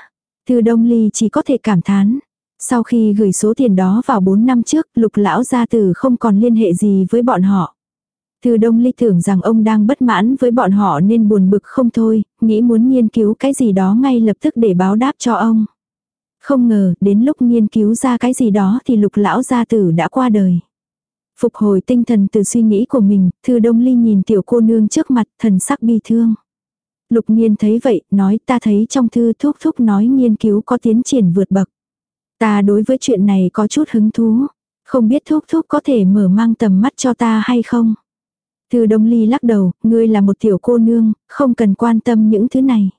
Thư Đông Ly chỉ có thể cảm thán. Sau khi gửi số tiền đó vào 4 năm trước, lục lão gia tử không còn liên hệ gì với bọn họ. Thư Đông Ly tưởng rằng ông đang bất mãn với bọn họ nên buồn bực không thôi, nghĩ muốn nghiên cứu cái gì đó ngay lập tức để báo đáp cho ông. Không ngờ, đến lúc nghiên cứu ra cái gì đó thì lục lão gia tử đã qua đời. Phục hồi tinh thần từ suy nghĩ của mình, Thư Đông Ly nhìn tiểu cô nương trước mặt, thần sắc bi thương. Lục nghiên thấy vậy, nói ta thấy trong thư thúc thúc nói nghiên cứu có tiến triển vượt bậc. Ta đối với chuyện này có chút hứng thú. Không biết thúc thúc có thể mở mang tầm mắt cho ta hay không? Thư Đông Ly lắc đầu, ngươi là một tiểu cô nương, không cần quan tâm những thứ này.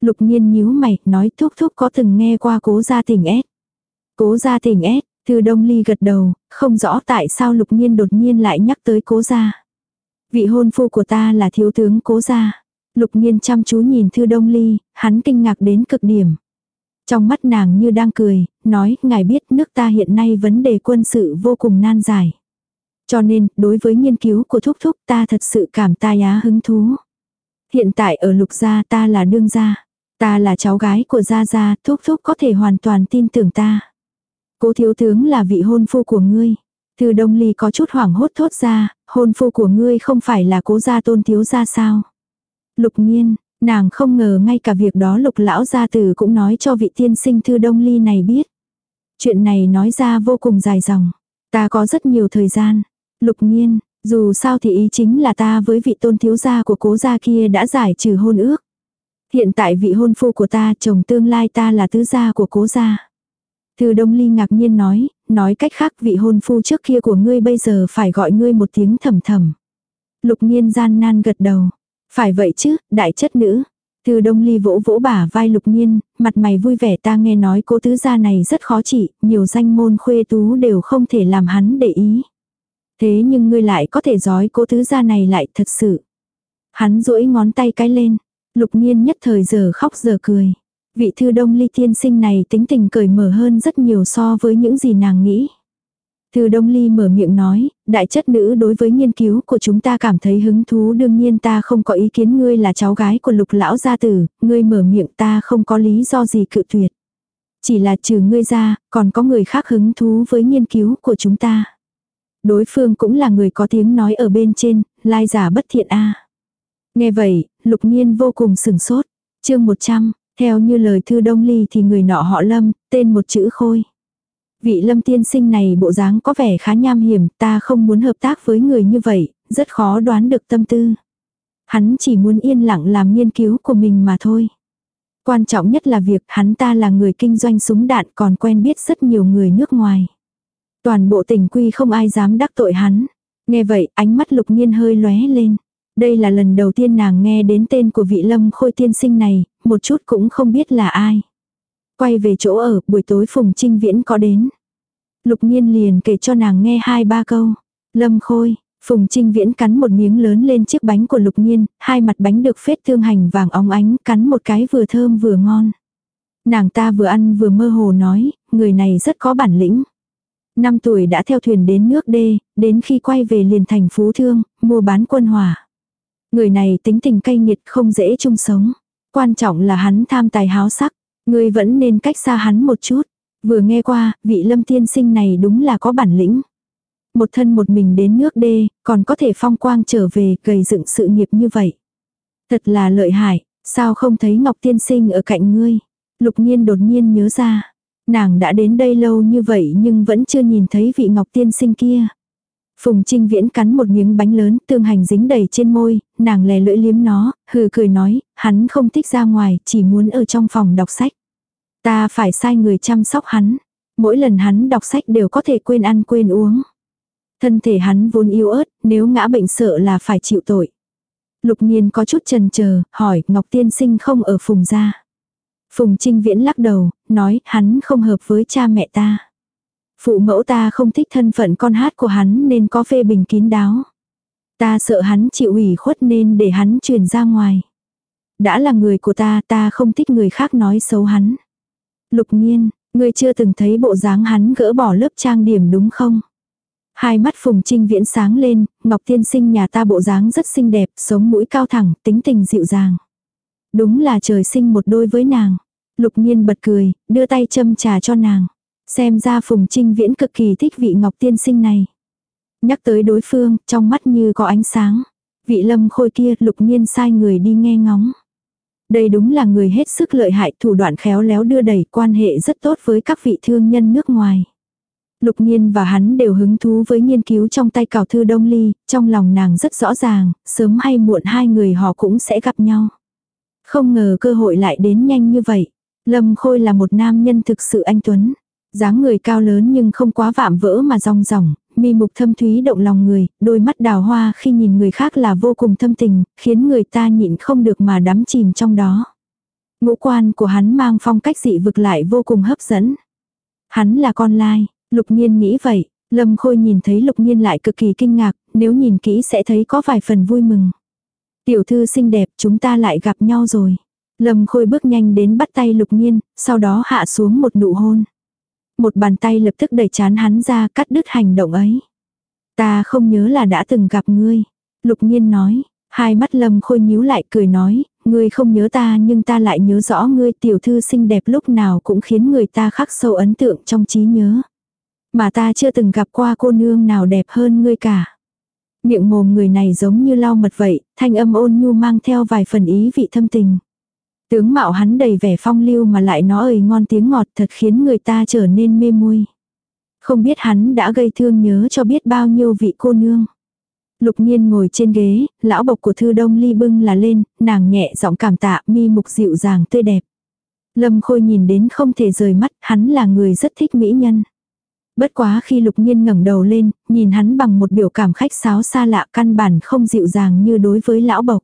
Lục nhiên nhíu mày, nói thúc thúc có từng nghe qua cố gia tỉnh ép, Cố gia tỉnh ép. Thư Đông Ly gật đầu, không rõ tại sao lục nhiên đột nhiên lại nhắc tới cố gia. Vị hôn phu của ta là thiếu tướng cố gia. Lục nhiên chăm chú nhìn Thư Đông Ly, hắn kinh ngạc đến cực điểm. Trong mắt nàng như đang cười, nói, ngài biết nước ta hiện nay vấn đề quân sự vô cùng nan giải. Cho nên, đối với nghiên cứu của thúc thúc ta thật sự cảm ta á hứng thú. Hiện tại ở lục gia ta là đương gia. Ta là cháu gái của Gia Gia, thúc thúc có thể hoàn toàn tin tưởng ta. Cố thiếu tướng là vị hôn phu của ngươi. Thư Đông Ly có chút hoảng hốt thốt ra, hôn phu của ngươi không phải là cố gia tôn thiếu gia sao. Lục nhiên, nàng không ngờ ngay cả việc đó lục lão gia tử cũng nói cho vị tiên sinh Thư Đông Ly này biết. Chuyện này nói ra vô cùng dài dòng. Ta có rất nhiều thời gian. Lục nhiên, dù sao thì ý chính là ta với vị tôn thiếu gia của cố gia kia đã giải trừ hôn ước. Hiện tại vị hôn phu của ta, chồng tương lai ta là tứ gia của cố gia. Thư Đông Ly ngạc nhiên nói, nói cách khác vị hôn phu trước kia của ngươi bây giờ phải gọi ngươi một tiếng thầm thầm. Lục nhiên gian nan gật đầu. Phải vậy chứ, đại chất nữ. Thư Đông Ly vỗ vỗ bả vai lục nhiên, mặt mày vui vẻ ta nghe nói cô tứ gia này rất khó trị, nhiều danh môn khuê tú đều không thể làm hắn để ý. Thế nhưng ngươi lại có thể giói cô tứ gia này lại thật sự. Hắn duỗi ngón tay cái lên, lục nhiên nhất thời giờ khóc giờ cười. Vị thư đông ly tiên sinh này tính tình cởi mở hơn rất nhiều so với những gì nàng nghĩ. Thư Đông Ly mở miệng nói, đại chất nữ đối với nghiên cứu của chúng ta cảm thấy hứng thú đương nhiên ta không có ý kiến ngươi là cháu gái của lục lão gia tử, ngươi mở miệng ta không có lý do gì cự tuyệt. Chỉ là trừ ngươi ra, còn có người khác hứng thú với nghiên cứu của chúng ta. Đối phương cũng là người có tiếng nói ở bên trên, lai giả bất thiện a Nghe vậy, lục nhiên vô cùng sừng sốt. chương 100, theo như lời thư đông ly thì người nọ họ lâm, tên một chữ khôi. Vị lâm tiên sinh này bộ dáng có vẻ khá nham hiểm, ta không muốn hợp tác với người như vậy, rất khó đoán được tâm tư. Hắn chỉ muốn yên lặng làm nghiên cứu của mình mà thôi. Quan trọng nhất là việc hắn ta là người kinh doanh súng đạn còn quen biết rất nhiều người nước ngoài. Toàn bộ tỉnh quy không ai dám đắc tội hắn. Nghe vậy ánh mắt lục nhiên hơi lóe lên. Đây là lần đầu tiên nàng nghe đến tên của vị lâm khôi tiên sinh này, một chút cũng không biết là ai. Quay về chỗ ở, buổi tối Phùng Trinh Viễn có đến. Lục Nhiên liền kể cho nàng nghe hai ba câu. Lâm Khôi, Phùng Trinh Viễn cắn một miếng lớn lên chiếc bánh của Lục Nhiên, hai mặt bánh được phết thương hành vàng óng ánh, cắn một cái vừa thơm vừa ngon. Nàng ta vừa ăn vừa mơ hồ nói, người này rất có bản lĩnh. Năm tuổi đã theo thuyền đến nước đê, đến khi quay về liền thành phú thương, mua bán quân hỏa. Người này tính tình cay nghiệt không dễ chung sống. Quan trọng là hắn tham tài háo sắc. Người vẫn nên cách xa hắn một chút. Vừa nghe qua, vị lâm tiên sinh này đúng là có bản lĩnh. Một thân một mình đến nước đê, còn có thể phong quang trở về gầy dựng sự nghiệp như vậy. Thật là lợi hại, sao không thấy Ngọc tiên sinh ở cạnh ngươi. Lục nhiên đột nhiên nhớ ra. Nàng đã đến đây lâu như vậy nhưng vẫn chưa nhìn thấy vị Ngọc tiên sinh kia. Phùng Trinh Viễn cắn một miếng bánh lớn, tương hành dính đầy trên môi, nàng lè lưỡi liếm nó, hừ cười nói, hắn không thích ra ngoài, chỉ muốn ở trong phòng đọc sách. Ta phải sai người chăm sóc hắn. Mỗi lần hắn đọc sách đều có thể quên ăn quên uống. Thân thể hắn vốn yếu ớt, nếu ngã bệnh sợ là phải chịu tội. Lục nhiên có chút chần chờ, hỏi Ngọc Tiên Sinh không ở Phùng gia. Phùng Trinh Viễn lắc đầu, nói hắn không hợp với cha mẹ ta. Phụ mẫu ta không thích thân phận con hát của hắn nên có phê bình kín đáo. Ta sợ hắn chịu ủy khuất nên để hắn truyền ra ngoài. Đã là người của ta, ta không thích người khác nói xấu hắn. Lục nhiên, ngươi chưa từng thấy bộ dáng hắn gỡ bỏ lớp trang điểm đúng không? Hai mắt Phùng Trinh Viễn sáng lên, Ngọc Tiên Sinh nhà ta bộ dáng rất xinh đẹp, sống mũi cao thẳng, tính tình dịu dàng. Đúng là trời sinh một đôi với nàng. Lục nhiên bật cười, đưa tay châm trà cho nàng. Xem ra Phùng Trinh Viễn cực kỳ thích vị Ngọc Tiên Sinh này. Nhắc tới đối phương, trong mắt như có ánh sáng. Vị lâm khôi kia lục nhiên sai người đi nghe ngóng. Đây đúng là người hết sức lợi hại thủ đoạn khéo léo đưa đẩy quan hệ rất tốt với các vị thương nhân nước ngoài. Lục nhiên và hắn đều hứng thú với nghiên cứu trong tay cào thư đông ly, trong lòng nàng rất rõ ràng, sớm hay muộn hai người họ cũng sẽ gặp nhau. Không ngờ cơ hội lại đến nhanh như vậy. Lâm Khôi là một nam nhân thực sự anh Tuấn. dáng người cao lớn nhưng không quá vạm vỡ mà rong ròng, mi mục thâm thúy động lòng người, đôi mắt đào hoa khi nhìn người khác là vô cùng thâm tình, khiến người ta nhịn không được mà đắm chìm trong đó. Ngũ quan của hắn mang phong cách dị vực lại vô cùng hấp dẫn. Hắn là con lai, lục nhiên nghĩ vậy, lâm khôi nhìn thấy lục nhiên lại cực kỳ kinh ngạc, nếu nhìn kỹ sẽ thấy có vài phần vui mừng. Tiểu thư xinh đẹp chúng ta lại gặp nhau rồi. Lâm khôi bước nhanh đến bắt tay lục nhiên, sau đó hạ xuống một nụ hôn một bàn tay lập tức đẩy chán hắn ra cắt đứt hành động ấy. Ta không nhớ là đã từng gặp ngươi. Lục nhiên nói, hai mắt lâm khôi nhíu lại cười nói, ngươi không nhớ ta nhưng ta lại nhớ rõ ngươi tiểu thư xinh đẹp lúc nào cũng khiến người ta khắc sâu ấn tượng trong trí nhớ. Mà ta chưa từng gặp qua cô nương nào đẹp hơn ngươi cả. Miệng mồm người này giống như lau mật vậy, thanh âm ôn nhu mang theo vài phần ý vị thâm tình. Tướng mạo hắn đầy vẻ phong lưu mà lại nó ơi ngon tiếng ngọt thật khiến người ta trở nên mê muôi. Không biết hắn đã gây thương nhớ cho biết bao nhiêu vị cô nương. Lục nhiên ngồi trên ghế, lão bộc của thư đông ly bưng là lên, nàng nhẹ giọng cảm tạ mi mục dịu dàng tươi đẹp. Lâm Khôi nhìn đến không thể rời mắt, hắn là người rất thích mỹ nhân. Bất quá khi lục nhiên ngẩng đầu lên, nhìn hắn bằng một biểu cảm khách sáo xa lạ căn bản không dịu dàng như đối với lão bộc.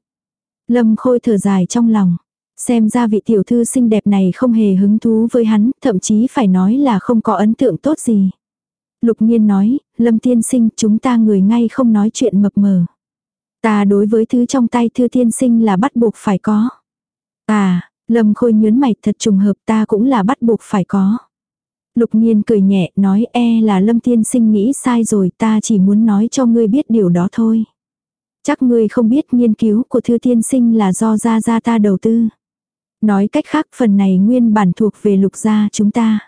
Lâm Khôi thở dài trong lòng. Xem ra vị tiểu thư xinh đẹp này không hề hứng thú với hắn, thậm chí phải nói là không có ấn tượng tốt gì. Lục nhiên nói, Lâm tiên sinh chúng ta người ngay không nói chuyện mập mờ. Ta đối với thứ trong tay thư tiên sinh là bắt buộc phải có. À, Lâm khôi nhớn mày thật trùng hợp ta cũng là bắt buộc phải có. Lục nhiên cười nhẹ nói e là Lâm tiên sinh nghĩ sai rồi ta chỉ muốn nói cho ngươi biết điều đó thôi. Chắc ngươi không biết nghiên cứu của thư tiên sinh là do gia gia ta đầu tư. Nói cách khác phần này nguyên bản thuộc về lục gia chúng ta.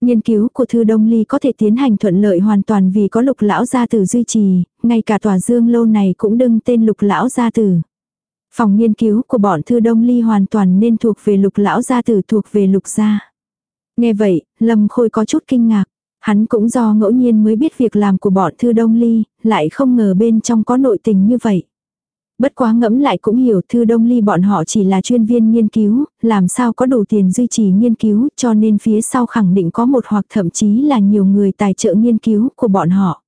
Nghiên cứu của Thư Đông Ly có thể tiến hành thuận lợi hoàn toàn vì có lục lão gia tử duy trì, ngay cả tòa dương lâu này cũng đưng tên lục lão gia tử. Phòng nghiên cứu của bọn Thư Đông Ly hoàn toàn nên thuộc về lục lão gia tử thuộc về lục gia. Nghe vậy, Lâm Khôi có chút kinh ngạc. Hắn cũng do ngẫu nhiên mới biết việc làm của bọn Thư Đông Ly, lại không ngờ bên trong có nội tình như vậy. Bất quá ngẫm lại cũng hiểu thư đông ly bọn họ chỉ là chuyên viên nghiên cứu, làm sao có đủ tiền duy trì nghiên cứu cho nên phía sau khẳng định có một hoặc thậm chí là nhiều người tài trợ nghiên cứu của bọn họ.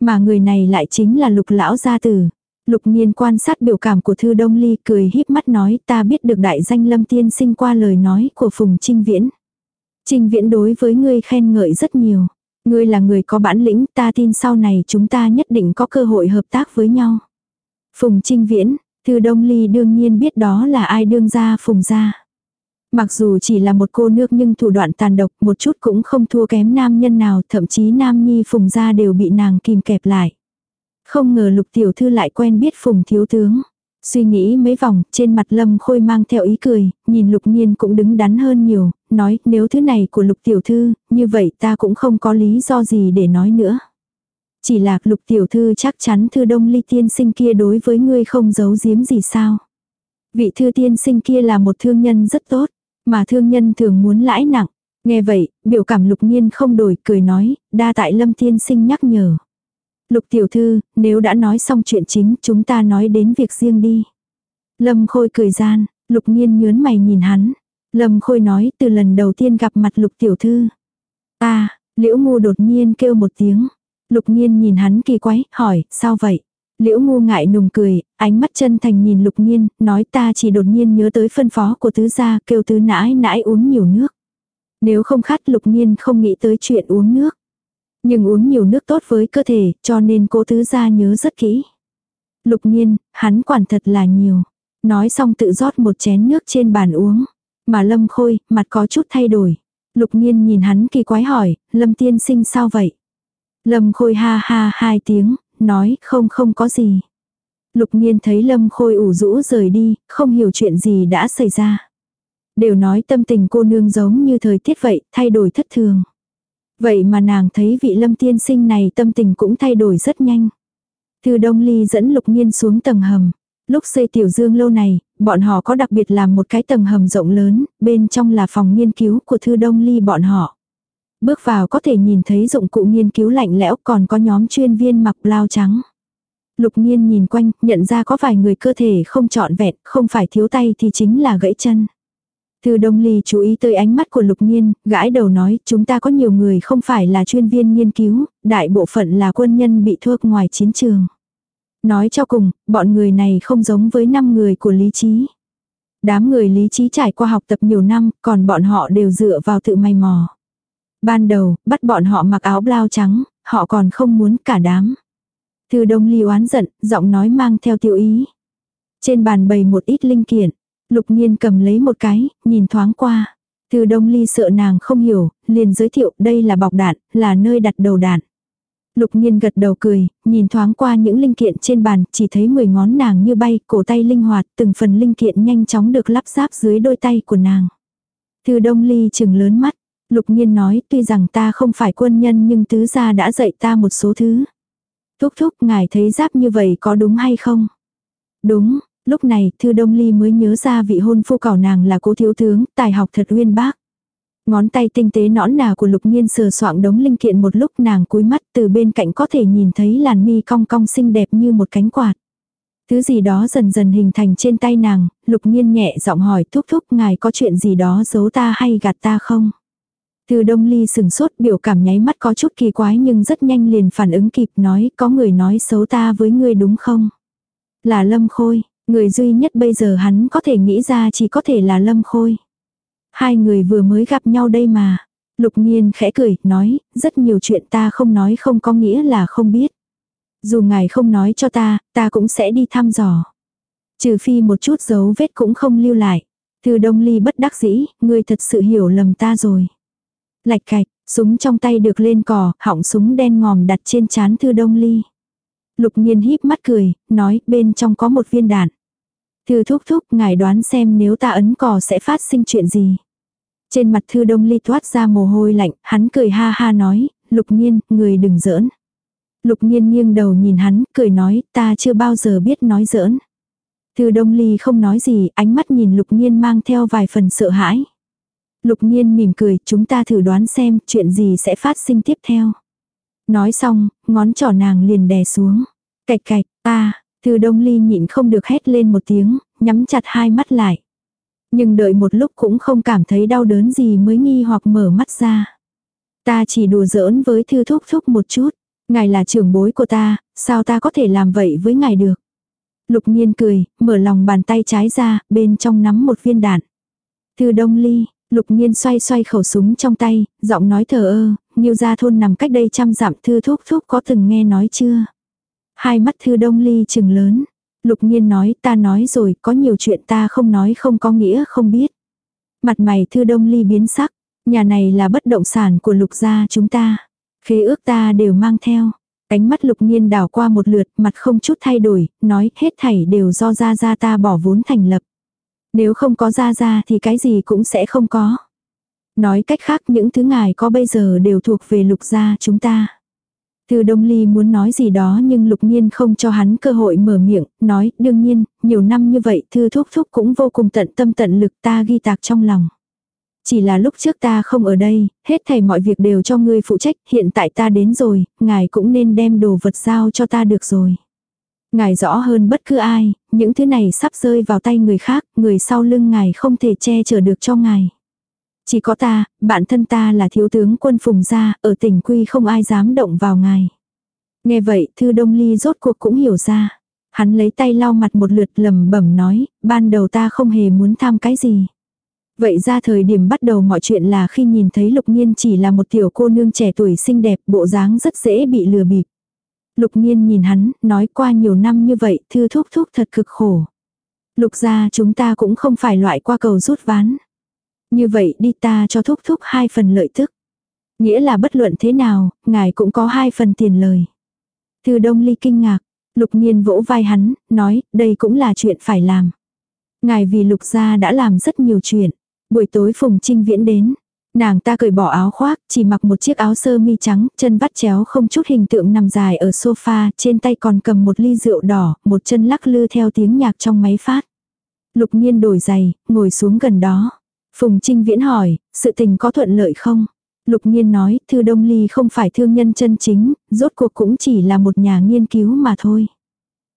Mà người này lại chính là lục lão gia tử. Lục nhiên quan sát biểu cảm của thư đông ly cười híp mắt nói ta biết được đại danh lâm tiên sinh qua lời nói của Phùng Trinh Viễn. Trinh Viễn đối với ngươi khen ngợi rất nhiều. Ngươi là người có bản lĩnh ta tin sau này chúng ta nhất định có cơ hội hợp tác với nhau. Phùng Trinh Viễn, Thư Đông Ly đương nhiên biết đó là ai đương ra Phùng gia. Mặc dù chỉ là một cô nước nhưng thủ đoạn tàn độc một chút cũng không thua kém nam nhân nào, thậm chí nam nhi Phùng gia đều bị nàng kìm kẹp lại. Không ngờ lục tiểu thư lại quen biết Phùng thiếu tướng. Suy nghĩ mấy vòng, trên mặt lâm khôi mang theo ý cười, nhìn lục nhiên cũng đứng đắn hơn nhiều, nói nếu thứ này của lục tiểu thư, như vậy ta cũng không có lý do gì để nói nữa. Chỉ là lục tiểu thư chắc chắn thư đông ly tiên sinh kia đối với ngươi không giấu giếm gì sao. Vị thư tiên sinh kia là một thương nhân rất tốt, mà thương nhân thường muốn lãi nặng. Nghe vậy, biểu cảm lục nhiên không đổi, cười nói, đa tại lâm tiên sinh nhắc nhở. Lục tiểu thư, nếu đã nói xong chuyện chính, chúng ta nói đến việc riêng đi. Lâm khôi cười gian, lục nhiên nhớn mày nhìn hắn. Lâm khôi nói từ lần đầu tiên gặp mặt lục tiểu thư. Ta, liễu ngu đột nhiên kêu một tiếng. Lục nhiên nhìn hắn kỳ quái, hỏi, sao vậy? Liễu ngu ngại nùng cười, ánh mắt chân thành nhìn lục nhiên, nói ta chỉ đột nhiên nhớ tới phân phó của tứ gia, kêu tứ nãi nãi uống nhiều nước. Nếu không khát lục nhiên không nghĩ tới chuyện uống nước. Nhưng uống nhiều nước tốt với cơ thể, cho nên cô tứ gia nhớ rất kỹ. Lục nhiên, hắn quản thật là nhiều. Nói xong tự rót một chén nước trên bàn uống. Mà lâm khôi, mặt có chút thay đổi. Lục nhiên nhìn hắn kỳ quái hỏi, lâm tiên sinh sao vậy? Lâm Khôi ha ha hai tiếng, nói không không có gì. Lục nhiên thấy Lâm Khôi ủ rũ rời đi, không hiểu chuyện gì đã xảy ra. Đều nói tâm tình cô nương giống như thời tiết vậy, thay đổi thất thường. Vậy mà nàng thấy vị lâm tiên sinh này tâm tình cũng thay đổi rất nhanh. Thư Đông Ly dẫn Lục Nhiên xuống tầng hầm. Lúc xây tiểu dương lâu này, bọn họ có đặc biệt làm một cái tầng hầm rộng lớn, bên trong là phòng nghiên cứu của Thư Đông Ly bọn họ. Bước vào có thể nhìn thấy dụng cụ nghiên cứu lạnh lẽo còn có nhóm chuyên viên mặc blau trắng. Lục nhiên nhìn quanh, nhận ra có vài người cơ thể không trọn vẹn, không phải thiếu tay thì chính là gãy chân. Từ Đông Ly chú ý tới ánh mắt của Lục Nhiên, gãi đầu nói, chúng ta có nhiều người không phải là chuyên viên nghiên cứu, đại bộ phận là quân nhân bị thuốc ngoài chiến trường. Nói cho cùng, bọn người này không giống với năm người của lý trí. Đám người lý trí trải qua học tập nhiều năm, còn bọn họ đều dựa vào tự may mò. Ban đầu, bắt bọn họ mặc áo blau trắng, họ còn không muốn cả đám. Thư đông ly oán giận, giọng nói mang theo tiêu ý. Trên bàn bày một ít linh kiện, lục nhiên cầm lấy một cái, nhìn thoáng qua. Thư đông ly sợ nàng không hiểu, liền giới thiệu đây là bọc đạn, là nơi đặt đầu đạn. Lục nhiên gật đầu cười, nhìn thoáng qua những linh kiện trên bàn, chỉ thấy 10 ngón nàng như bay, cổ tay linh hoạt, từng phần linh kiện nhanh chóng được lắp ráp dưới đôi tay của nàng. Thư đông ly chừng lớn mắt, Lục nhiên nói tuy rằng ta không phải quân nhân nhưng tứ gia đã dạy ta một số thứ. Thúc thúc ngài thấy giáp như vậy có đúng hay không? Đúng, lúc này Thư Đông Ly mới nhớ ra vị hôn phu cảo nàng là cố thiếu tướng, tài học thật uyên bác. Ngón tay tinh tế nõn nà của lục nhiên sờ soạng đống linh kiện một lúc nàng cúi mắt từ bên cạnh có thể nhìn thấy làn mi cong cong xinh đẹp như một cánh quạt. Thứ gì đó dần dần hình thành trên tay nàng, lục nhiên nhẹ giọng hỏi thúc thúc ngài có chuyện gì đó giấu ta hay gạt ta không? Từ đông ly sừng sốt biểu cảm nháy mắt có chút kỳ quái nhưng rất nhanh liền phản ứng kịp nói có người nói xấu ta với ngươi đúng không? Là lâm khôi, người duy nhất bây giờ hắn có thể nghĩ ra chỉ có thể là lâm khôi. Hai người vừa mới gặp nhau đây mà. Lục nhiên khẽ cười, nói, rất nhiều chuyện ta không nói không có nghĩa là không biết. Dù ngài không nói cho ta, ta cũng sẽ đi thăm dò. Trừ phi một chút dấu vết cũng không lưu lại. Từ đông ly bất đắc dĩ, ngươi thật sự hiểu lầm ta rồi. Lạch cạch, súng trong tay được lên cò, họng súng đen ngòm đặt trên chán thư đông ly. Lục nhiên híp mắt cười, nói bên trong có một viên đạn. Thư thúc thúc, ngài đoán xem nếu ta ấn cò sẽ phát sinh chuyện gì. Trên mặt thư đông ly thoát ra mồ hôi lạnh, hắn cười ha ha nói, lục nhiên, người đừng giỡn. Lục nhiên nghiêng đầu nhìn hắn, cười nói, ta chưa bao giờ biết nói giỡn. Thư đông ly không nói gì, ánh mắt nhìn lục nhiên mang theo vài phần sợ hãi. Lục nhiên mỉm cười, chúng ta thử đoán xem chuyện gì sẽ phát sinh tiếp theo. Nói xong, ngón trỏ nàng liền đè xuống. Cạch cạch, ta, thư đông ly nhịn không được hét lên một tiếng, nhắm chặt hai mắt lại. Nhưng đợi một lúc cũng không cảm thấy đau đớn gì mới nghi hoặc mở mắt ra. Ta chỉ đùa giỡn với thư thúc thúc một chút. Ngài là trưởng bối của ta, sao ta có thể làm vậy với ngài được? Lục nhiên cười, mở lòng bàn tay trái ra, bên trong nắm một viên đạn. Thư đông ly, lục nhiên xoay xoay khẩu súng trong tay, giọng nói thờ ơ, như gia thôn nằm cách đây trăm dặm thư thúc thúc có từng nghe nói chưa? Hai mắt thư đông ly chừng lớn. Lục nhiên nói ta nói rồi có nhiều chuyện ta không nói không có nghĩa không biết. Mặt mày thư đông ly biến sắc. Nhà này là bất động sản của lục gia chúng ta. Khế ước ta đều mang theo. Cánh mắt lục nhiên đảo qua một lượt mặt không chút thay đổi, nói hết thảy đều do gia gia ta bỏ vốn thành lập. Nếu không có gia gia thì cái gì cũng sẽ không có. Nói cách khác những thứ ngài có bây giờ đều thuộc về lục gia chúng ta. Từ Đông Ly muốn nói gì đó nhưng lục nhiên không cho hắn cơ hội mở miệng, nói, đương nhiên, nhiều năm như vậy thư thúc thúc cũng vô cùng tận tâm tận lực ta ghi tạc trong lòng. Chỉ là lúc trước ta không ở đây, hết thầy mọi việc đều cho ngươi phụ trách, hiện tại ta đến rồi, ngài cũng nên đem đồ vật giao cho ta được rồi. Ngài rõ hơn bất cứ ai, những thứ này sắp rơi vào tay người khác, người sau lưng ngài không thể che chở được cho ngài. Chỉ có ta, bản thân ta là thiếu tướng quân phùng gia, ở tỉnh quy không ai dám động vào ngài. Nghe vậy, Thư Đông Ly rốt cuộc cũng hiểu ra. Hắn lấy tay lau mặt một lượt lầm bẩm nói, ban đầu ta không hề muốn tham cái gì. Vậy ra thời điểm bắt đầu mọi chuyện là khi nhìn thấy Lục Nhiên chỉ là một tiểu cô nương trẻ tuổi xinh đẹp, bộ dáng rất dễ bị lừa bịp. Lục Nhiên nhìn hắn, nói qua nhiều năm như vậy, thư thúc thúc thật cực khổ. Lục gia chúng ta cũng không phải loại qua cầu rút ván. Như vậy đi ta cho thúc thúc hai phần lợi tức. Nghĩa là bất luận thế nào, ngài cũng có hai phần tiền lời. Thư Đông Ly kinh ngạc, Lục Nhiên vỗ vai hắn, nói, đây cũng là chuyện phải làm. Ngài vì Lục gia đã làm rất nhiều chuyện. Buổi tối Phùng Trinh Viễn đến. Nàng ta cởi bỏ áo khoác, chỉ mặc một chiếc áo sơ mi trắng, chân vắt chéo không chút hình tượng nằm dài ở sofa, trên tay còn cầm một ly rượu đỏ, một chân lắc lư theo tiếng nhạc trong máy phát. Lục nhiên đổi giày, ngồi xuống gần đó. Phùng Trinh Viễn hỏi, sự tình có thuận lợi không? Lục nhiên nói, Thư Đông Ly không phải thương nhân chân chính, rốt cuộc cũng chỉ là một nhà nghiên cứu mà thôi.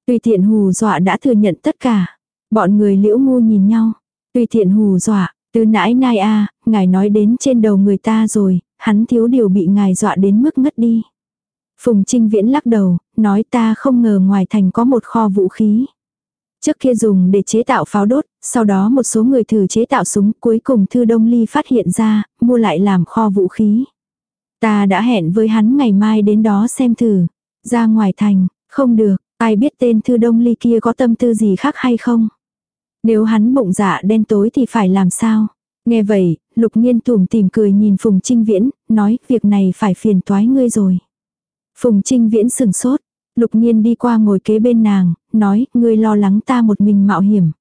Tùy tiện hù dọa đã thừa nhận tất cả. Bọn người liễu ngu nhìn nhau. Tùy tiện hù dọa, từ nãi nai a à, ngài nói đến trên đầu người ta rồi, hắn thiếu điều bị ngài dọa đến mức ngất đi. Phùng Trinh Viễn lắc đầu, nói ta không ngờ ngoài thành có một kho vũ khí. Trước kia dùng để chế tạo pháo đốt, sau đó một số người thử chế tạo súng, cuối cùng Thư Đông Ly phát hiện ra, mua lại làm kho vũ khí. Ta đã hẹn với hắn ngày mai đến đó xem thử. Ra ngoài thành, không được, ai biết tên Thư Đông Ly kia có tâm tư gì khác hay không. Nếu hắn bụng dạ đen tối thì phải làm sao? Nghe vậy, lục nghiên tùm tìm cười nhìn Phùng Trinh Viễn, nói việc này phải phiền toái ngươi rồi. Phùng Trinh Viễn sừng sốt, lục nghiên đi qua ngồi kế bên nàng, nói, ngươi lo lắng ta một mình mạo hiểm.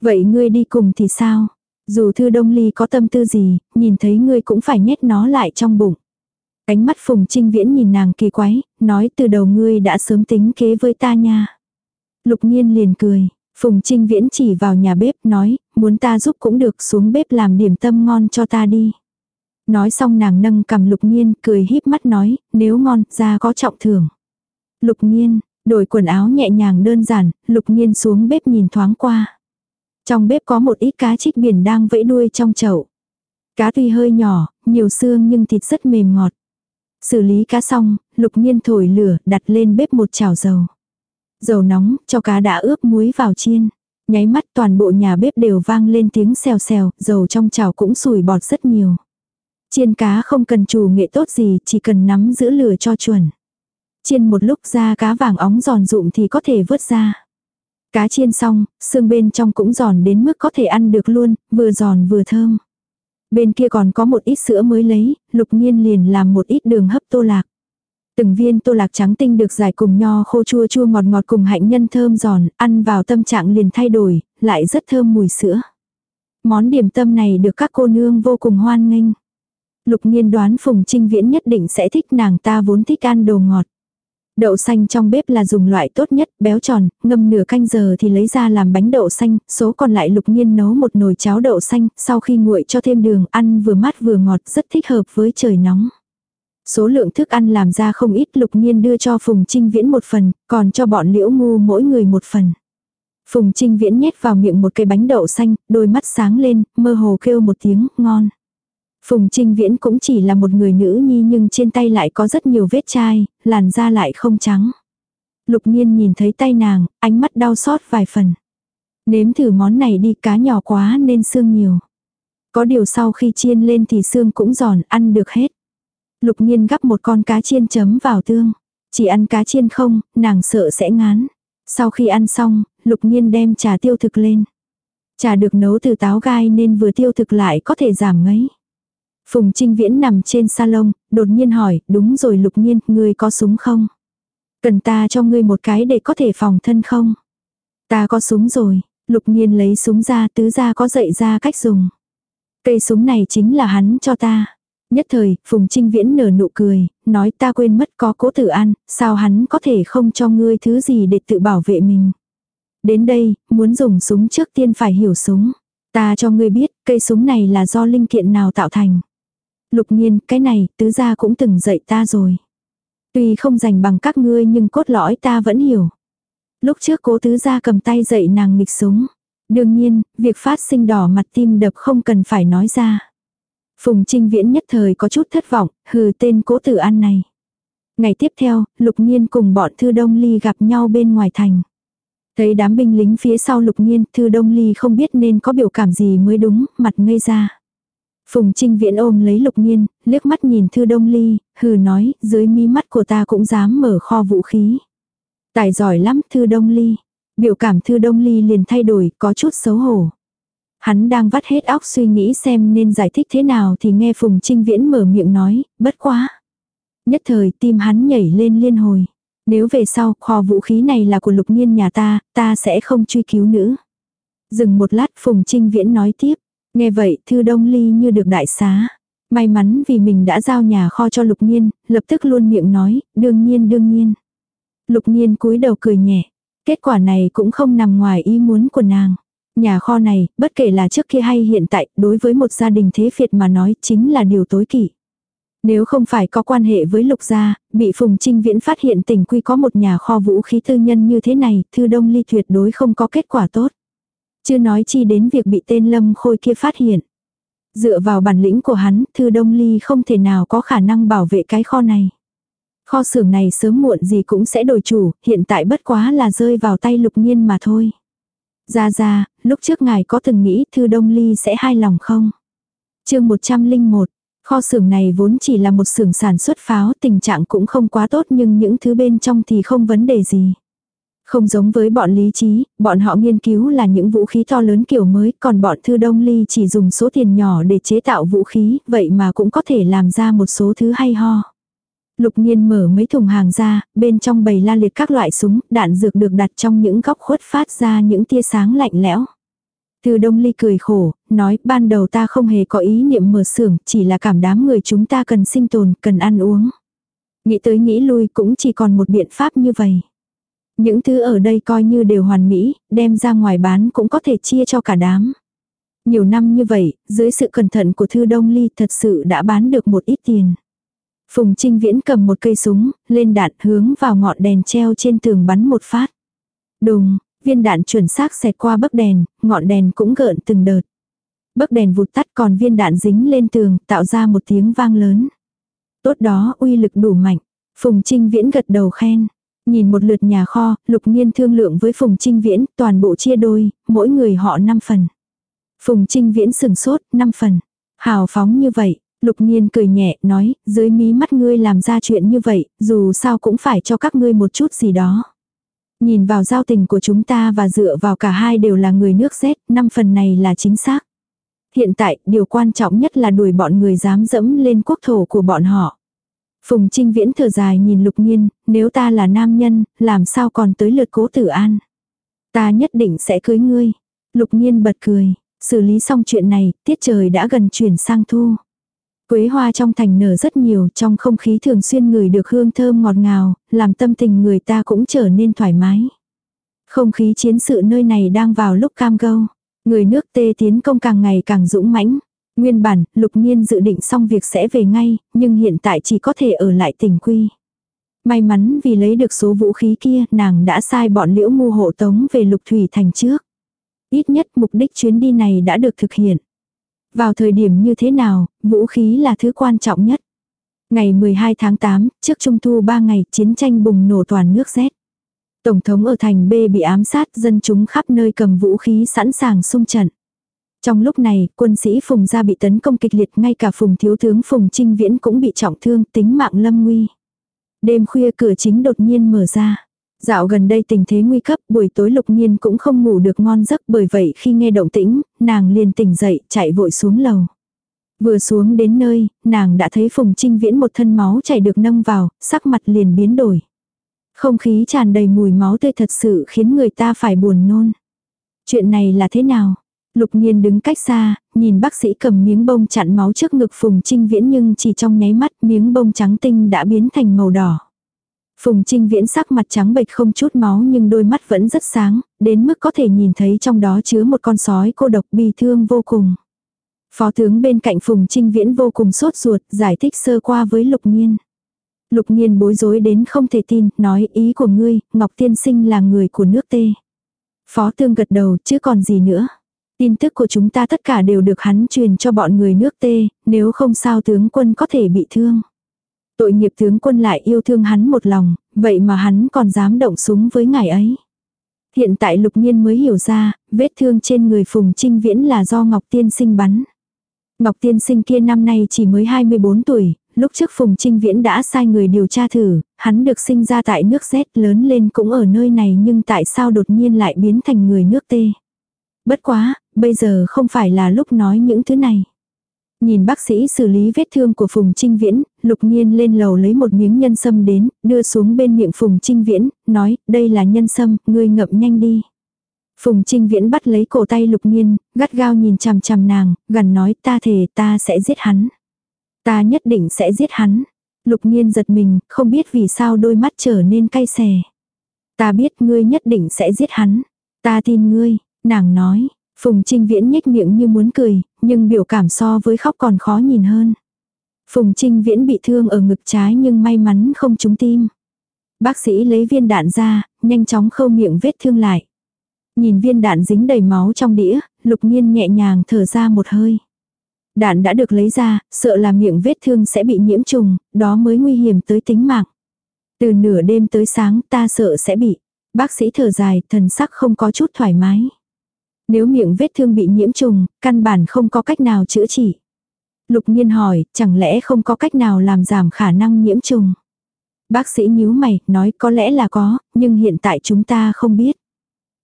Vậy ngươi đi cùng thì sao? Dù thư đông ly có tâm tư gì, nhìn thấy ngươi cũng phải nhét nó lại trong bụng. Ánh mắt Phùng Trinh Viễn nhìn nàng kỳ quái, nói từ đầu ngươi đã sớm tính kế với ta nha. Lục nhiên liền cười, Phùng Trinh Viễn chỉ vào nhà bếp nói, muốn ta giúp cũng được xuống bếp làm điểm tâm ngon cho ta đi. Nói xong nàng nâng cầm lục nhiên, cười híp mắt nói, nếu ngon, ra có trọng thưởng. Lục nhiên, đổi quần áo nhẹ nhàng đơn giản, lục nhiên xuống bếp nhìn thoáng qua. Trong bếp có một ít cá trích biển đang vẫy đuôi trong chậu. Cá tuy hơi nhỏ, nhiều xương nhưng thịt rất mềm ngọt. Xử lý cá xong, lục nhiên thổi lửa, đặt lên bếp một chảo dầu. Dầu nóng, cho cá đã ướp muối vào chiên. Nháy mắt toàn bộ nhà bếp đều vang lên tiếng xèo xèo, dầu trong chảo cũng sủi bọt rất nhiều. Chiên cá không cần chủ nghệ tốt gì, chỉ cần nắm giữ lửa cho chuẩn. Chiên một lúc ra cá vàng óng giòn rụm thì có thể vớt ra. Cá chiên xong, xương bên trong cũng giòn đến mức có thể ăn được luôn, vừa giòn vừa thơm. Bên kia còn có một ít sữa mới lấy, lục nhiên liền làm một ít đường hấp tô lạc. Từng viên tô lạc trắng tinh được giải cùng nho khô chua chua ngọt ngọt cùng hạnh nhân thơm giòn, ăn vào tâm trạng liền thay đổi, lại rất thơm mùi sữa. Món điểm tâm này được các cô nương vô cùng hoan nghênh. Lục nhiên đoán Phùng Trinh Viễn nhất định sẽ thích nàng ta vốn thích ăn đồ ngọt. Đậu xanh trong bếp là dùng loại tốt nhất, béo tròn, ngâm nửa canh giờ thì lấy ra làm bánh đậu xanh, số còn lại lục nhiên nấu một nồi cháo đậu xanh, sau khi nguội cho thêm đường, ăn vừa mát vừa ngọt, rất thích hợp với trời nóng. Số lượng thức ăn làm ra không ít lục nhiên đưa cho Phùng Trinh Viễn một phần, còn cho bọn liễu ngu mỗi người một phần. Phùng Trinh Viễn nhét vào miệng một cây bánh đậu xanh, đôi mắt sáng lên, mơ hồ kêu một tiếng, ngon. Phùng Trinh Viễn cũng chỉ là một người nữ nhi nhưng trên tay lại có rất nhiều vết chai, làn da lại không trắng. Lục nhiên nhìn thấy tay nàng, ánh mắt đau xót vài phần. Nếm thử món này đi cá nhỏ quá nên xương nhiều. Có điều sau khi chiên lên thì xương cũng giòn, ăn được hết. Lục nhiên gắp một con cá chiên chấm vào tương. Chỉ ăn cá chiên không, nàng sợ sẽ ngán. Sau khi ăn xong, lục nhiên đem trà tiêu thực lên. Trà được nấu từ táo gai nên vừa tiêu thực lại có thể giảm ngấy. Phùng Trinh Viễn nằm trên salon, đột nhiên hỏi, đúng rồi lục nhiên, ngươi có súng không? Cần ta cho ngươi một cái để có thể phòng thân không? Ta có súng rồi, lục nhiên lấy súng ra tứ ra có dạy ra cách dùng. Cây súng này chính là hắn cho ta. Nhất thời, Phùng Trinh Viễn nở nụ cười, nói ta quên mất có cố tử an, sao hắn có thể không cho ngươi thứ gì để tự bảo vệ mình. Đến đây, muốn dùng súng trước tiên phải hiểu súng. Ta cho ngươi biết, cây súng này là do linh kiện nào tạo thành. Lục nhiên, cái này, tứ gia cũng từng dạy ta rồi. Tuy không dành bằng các ngươi nhưng cốt lõi ta vẫn hiểu. Lúc trước cố tứ gia cầm tay dạy nàng nghịch súng. Đương nhiên, việc phát sinh đỏ mặt tim đập không cần phải nói ra. Phùng Trinh Viễn nhất thời có chút thất vọng, hừ tên cố tử ăn này. Ngày tiếp theo, Lục Nhiên cùng bọn Thư Đông Ly gặp nhau bên ngoài thành. Thấy đám binh lính phía sau Lục Nhiên, Thư Đông Ly không biết nên có biểu cảm gì mới đúng, mặt ngây ra. Phùng Trinh Viễn ôm lấy Lục Nhiên, liếc mắt nhìn Thư Đông Ly, hừ nói, dưới mí mắt của ta cũng dám mở kho vũ khí. Tài giỏi lắm Thư Đông Ly. Biểu cảm Thư Đông Ly liền thay đổi, có chút xấu hổ. Hắn đang vắt hết óc suy nghĩ xem nên giải thích thế nào thì nghe Phùng Trinh Viễn mở miệng nói, bất quá. Nhất thời tim hắn nhảy lên liên hồi. Nếu về sau kho vũ khí này là của lục nhiên nhà ta, ta sẽ không truy cứu nữa. Dừng một lát Phùng Trinh Viễn nói tiếp. Nghe vậy Thư Đông Ly như được đại xá. May mắn vì mình đã giao nhà kho cho lục nhiên, lập tức luôn miệng nói, đương nhiên đương nhiên. Lục nhiên cúi đầu cười nhẹ. Kết quả này cũng không nằm ngoài ý muốn của nàng. Nhà kho này, bất kể là trước kia hay hiện tại, đối với một gia đình thế phiệt mà nói chính là điều tối kỵ. Nếu không phải có quan hệ với lục gia, bị Phùng Trinh Viễn phát hiện tỉnh quy có một nhà kho vũ khí tư nhân như thế này, Thư Đông Ly tuyệt đối không có kết quả tốt. Chưa nói chi đến việc bị tên Lâm Khôi kia phát hiện. Dựa vào bản lĩnh của hắn, Thư Đông Ly không thể nào có khả năng bảo vệ cái kho này. Kho xưởng này sớm muộn gì cũng sẽ đổi chủ, hiện tại bất quá là rơi vào tay lục nhiên mà thôi. Ra ra, lúc trước ngài có từng nghĩ Thư Đông Ly sẽ hài lòng không? chương 101, kho xưởng này vốn chỉ là một xưởng sản xuất pháo, tình trạng cũng không quá tốt nhưng những thứ bên trong thì không vấn đề gì. Không giống với bọn lý trí, bọn họ nghiên cứu là những vũ khí to lớn kiểu mới, còn bọn Thư Đông Ly chỉ dùng số tiền nhỏ để chế tạo vũ khí, vậy mà cũng có thể làm ra một số thứ hay ho. Lục nhiên mở mấy thùng hàng ra, bên trong bầy la liệt các loại súng, đạn dược được đặt trong những góc khuất phát ra những tia sáng lạnh lẽo. Từ đông ly cười khổ, nói ban đầu ta không hề có ý niệm mở xưởng, chỉ là cảm đám người chúng ta cần sinh tồn, cần ăn uống. Nghĩ tới nghĩ lui cũng chỉ còn một biện pháp như vậy. Những thứ ở đây coi như đều hoàn mỹ, đem ra ngoài bán cũng có thể chia cho cả đám. Nhiều năm như vậy, dưới sự cẩn thận của Thư Đông Ly thật sự đã bán được một ít tiền. Phùng Trinh Viễn cầm một cây súng, lên đạn hướng vào ngọn đèn treo trên tường bắn một phát. Đùng, viên đạn chuẩn xác xẹt qua bấc đèn, ngọn đèn cũng gợn từng đợt. Bấc đèn vụt tắt còn viên đạn dính lên tường, tạo ra một tiếng vang lớn. Tốt đó, uy lực đủ mạnh. Phùng Trinh Viễn gật đầu khen. Nhìn một lượt nhà kho, Lục Nhiên thương lượng với Phùng Trinh Viễn, toàn bộ chia đôi, mỗi người họ 5 phần. Phùng Trinh Viễn sừng sốt, 5 phần. Hào phóng như vậy, Lục Nhiên cười nhẹ, nói, dưới mí mắt ngươi làm ra chuyện như vậy, dù sao cũng phải cho các ngươi một chút gì đó. Nhìn vào giao tình của chúng ta và dựa vào cả hai đều là người nước rét, năm phần này là chính xác. Hiện tại, điều quan trọng nhất là đuổi bọn người dám dẫm lên quốc thổ của bọn họ. Phùng Trinh Viễn thở dài nhìn Lục Nhiên, nếu ta là nam nhân, làm sao còn tới lượt cố tử an. Ta nhất định sẽ cưới ngươi. Lục Nhiên bật cười, xử lý xong chuyện này, tiết trời đã gần chuyển sang thu. Quế hoa trong thành nở rất nhiều, trong không khí thường xuyên ngửi được hương thơm ngọt ngào, làm tâm tình người ta cũng trở nên thoải mái. Không khí chiến sự nơi này đang vào lúc cam go. Người nước tê tiến công càng ngày càng dũng mãnh. Nguyên bản, lục nhiên dự định xong việc sẽ về ngay, nhưng hiện tại chỉ có thể ở lại tỉnh quy. May mắn vì lấy được số vũ khí kia, nàng đã sai bọn liễu ngu hộ tống về lục thủy thành trước. Ít nhất mục đích chuyến đi này đã được thực hiện. Vào thời điểm như thế nào, vũ khí là thứ quan trọng nhất. Ngày 12 tháng 8, trước trung thu 3 ngày, chiến tranh bùng nổ toàn nước Z. Tổng thống ở thành B bị ám sát, dân chúng khắp nơi cầm vũ khí sẵn sàng xung trận. Trong lúc này, quân sĩ Phùng gia bị tấn công kịch liệt, ngay cả Phùng thiếu tướng Phùng Trinh Viễn cũng bị trọng thương, tính mạng lâm nguy. Đêm khuya cửa chính đột nhiên mở ra. Dạo gần đây tình thế nguy cấp, buổi tối lục nhiên cũng không ngủ được ngon giấc bởi vậy khi nghe động tĩnh, nàng liền tỉnh dậy, chạy vội xuống lầu. Vừa xuống đến nơi, nàng đã thấy Phùng Trinh Viễn một thân máu chảy được nâng vào, sắc mặt liền biến đổi. Không khí tràn đầy mùi máu tươi thật sự khiến người ta phải buồn nôn. Chuyện này là thế nào? Lục nhiên đứng cách xa, nhìn bác sĩ cầm miếng bông chặn máu trước ngực Phùng Trinh Viễn nhưng chỉ trong nháy mắt miếng bông trắng tinh đã biến thành màu đỏ. Phùng Trinh Viễn sắc mặt trắng bệch không chút máu nhưng đôi mắt vẫn rất sáng, đến mức có thể nhìn thấy trong đó chứa một con sói cô độc bi thương vô cùng. Phó tướng bên cạnh Phùng Trinh Viễn vô cùng sốt ruột, giải thích sơ qua với Lục Nhiên. Lục Nhiên bối rối đến không thể tin, nói ý của ngươi, Ngọc Tiên Sinh là người của nước tê. Phó tướng gật đầu, chứ còn gì nữa. Tin tức của chúng ta tất cả đều được hắn truyền cho bọn người nước tê, nếu không sao tướng quân có thể bị thương. Tội nghiệp tướng quân lại yêu thương hắn một lòng, vậy mà hắn còn dám động súng với ngài ấy. Hiện tại lục nhiên mới hiểu ra, vết thương trên người Phùng Trinh Viễn là do Ngọc Tiên sinh bắn. Ngọc Tiên sinh kia năm nay chỉ mới 24 tuổi, lúc trước Phùng Trinh Viễn đã sai người điều tra thử, hắn được sinh ra tại nước Z lớn lên cũng ở nơi này nhưng tại sao đột nhiên lại biến thành người nước tê. Bất quá, bây giờ không phải là lúc nói những thứ này. Nhìn bác sĩ xử lý vết thương của Phùng Trinh Viễn, Lục Nhiên lên lầu lấy một miếng nhân sâm đến, đưa xuống bên miệng Phùng Trinh Viễn, nói, đây là nhân sâm, ngươi ngậm nhanh đi. Phùng Trinh Viễn bắt lấy cổ tay Lục Nhiên, gắt gao nhìn chằm chằm nàng, gần nói ta thề ta sẽ giết hắn. Ta nhất định sẽ giết hắn. Lục Nhiên giật mình, không biết vì sao đôi mắt trở nên cay xè. Ta biết ngươi nhất định sẽ giết hắn. Ta tin ngươi, nàng nói. Phùng Trinh Viễn nhếch miệng như muốn cười, nhưng biểu cảm so với khóc còn khó nhìn hơn. Phùng Trinh Viễn bị thương ở ngực trái nhưng may mắn không trúng tim. Bác sĩ lấy viên đạn ra, nhanh chóng khâu miệng vết thương lại. Nhìn viên đạn dính đầy máu trong đĩa, lục nhiên nhẹ nhàng thở ra một hơi. Đạn đã được lấy ra, sợ là miệng vết thương sẽ bị nhiễm trùng, đó mới nguy hiểm tới tính mạng. Từ nửa đêm tới sáng ta sợ sẽ bị. Bác sĩ thở dài, thần sắc không có chút thoải mái. Nếu miệng vết thương bị nhiễm trùng, căn bản không có cách nào chữa trị. Lục nhiên hỏi, chẳng lẽ không có cách nào làm giảm khả năng nhiễm trùng? Bác sĩ nhíu mày, nói có lẽ là có, nhưng hiện tại chúng ta không biết.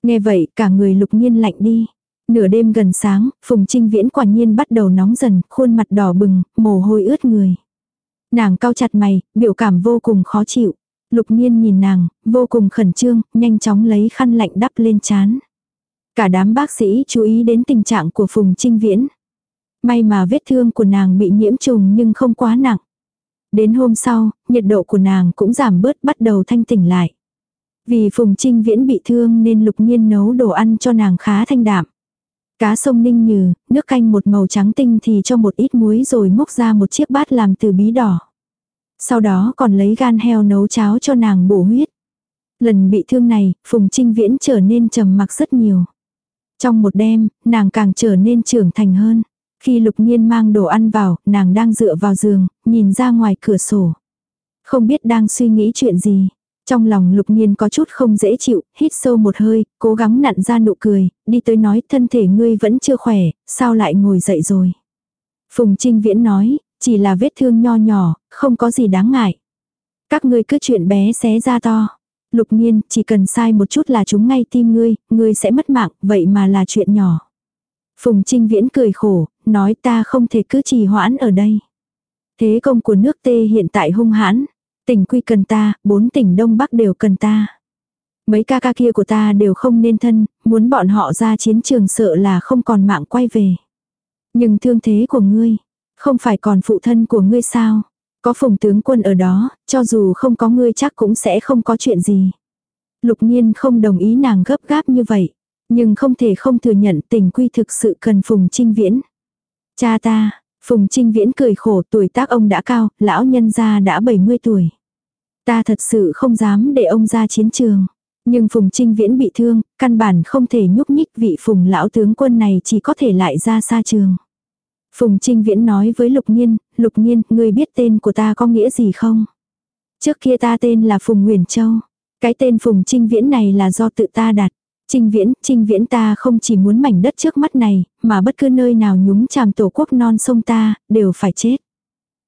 Nghe vậy, cả người lục nhiên lạnh đi. Nửa đêm gần sáng, Phùng Trinh Viễn quả nhiên bắt đầu nóng dần, khuôn mặt đỏ bừng, mồ hôi ướt người. Nàng cao chặt mày, biểu cảm vô cùng khó chịu. Lục nhiên nhìn nàng, vô cùng khẩn trương, nhanh chóng lấy khăn lạnh đắp lên chán. Cả đám bác sĩ chú ý đến tình trạng của Phùng Trinh Viễn. May mà vết thương của nàng bị nhiễm trùng nhưng không quá nặng. Đến hôm sau, nhiệt độ của nàng cũng giảm bớt bắt đầu thanh tỉnh lại. Vì Phùng Trinh Viễn bị thương nên Lục Nhiên nấu đồ ăn cho nàng khá thanh đạm. Cá sông ninh nhừ, nước canh một màu trắng tinh thì cho một ít muối rồi múc ra một chiếc bát làm từ bí đỏ. Sau đó còn lấy gan heo nấu cháo cho nàng bổ huyết. Lần bị thương này, Phùng Trinh Viễn trở nên trầm mặc rất nhiều. Trong một đêm, nàng càng trở nên trưởng thành hơn. Khi lục nhiên mang đồ ăn vào, nàng đang dựa vào giường, nhìn ra ngoài cửa sổ. Không biết đang suy nghĩ chuyện gì. Trong lòng lục nhiên có chút không dễ chịu, hít sâu một hơi, cố gắng nặn ra nụ cười, đi tới nói thân thể ngươi vẫn chưa khỏe, sao lại ngồi dậy rồi. Phùng Trinh Viễn nói, chỉ là vết thương nho nhỏ, không có gì đáng ngại. Các ngươi cứ chuyện bé xé ra to. Lục nhiên, chỉ cần sai một chút là chúng ngay tim ngươi, ngươi sẽ mất mạng, vậy mà là chuyện nhỏ. Phùng Trinh Viễn cười khổ, nói ta không thể cứ trì hoãn ở đây. Thế công của nước tê hiện tại hung hãn. Tỉnh quy cần ta, bốn tỉnh Đông Bắc đều cần ta. Mấy ca ca kia của ta đều không nên thân, muốn bọn họ ra chiến trường sợ là không còn mạng quay về. Nhưng thương thế của ngươi, không phải còn phụ thân của ngươi sao? Có phùng tướng quân ở đó, cho dù không có ngươi chắc cũng sẽ không có chuyện gì. Lục nhiên không đồng ý nàng gấp gáp như vậy. Nhưng không thể không thừa nhận tình quy thực sự cần phùng trinh viễn. Cha ta, phùng trinh viễn cười khổ tuổi tác ông đã cao, lão nhân gia đã 70 tuổi. Ta thật sự không dám để ông ra chiến trường. Nhưng Phùng Trinh Viễn bị thương, căn bản không thể nhúc nhích vị Phùng lão tướng quân này chỉ có thể lại ra xa trường. Phùng Trinh Viễn nói với Lục Nhiên, Lục Nhiên, ngươi biết tên của ta có nghĩa gì không? Trước kia ta tên là Phùng Nguyễn Châu. Cái tên Phùng Trinh Viễn này là do tự ta đặt. Trinh Viễn, Trinh Viễn ta không chỉ muốn mảnh đất trước mắt này, mà bất cứ nơi nào nhúng chàm tổ quốc non sông ta, đều phải chết.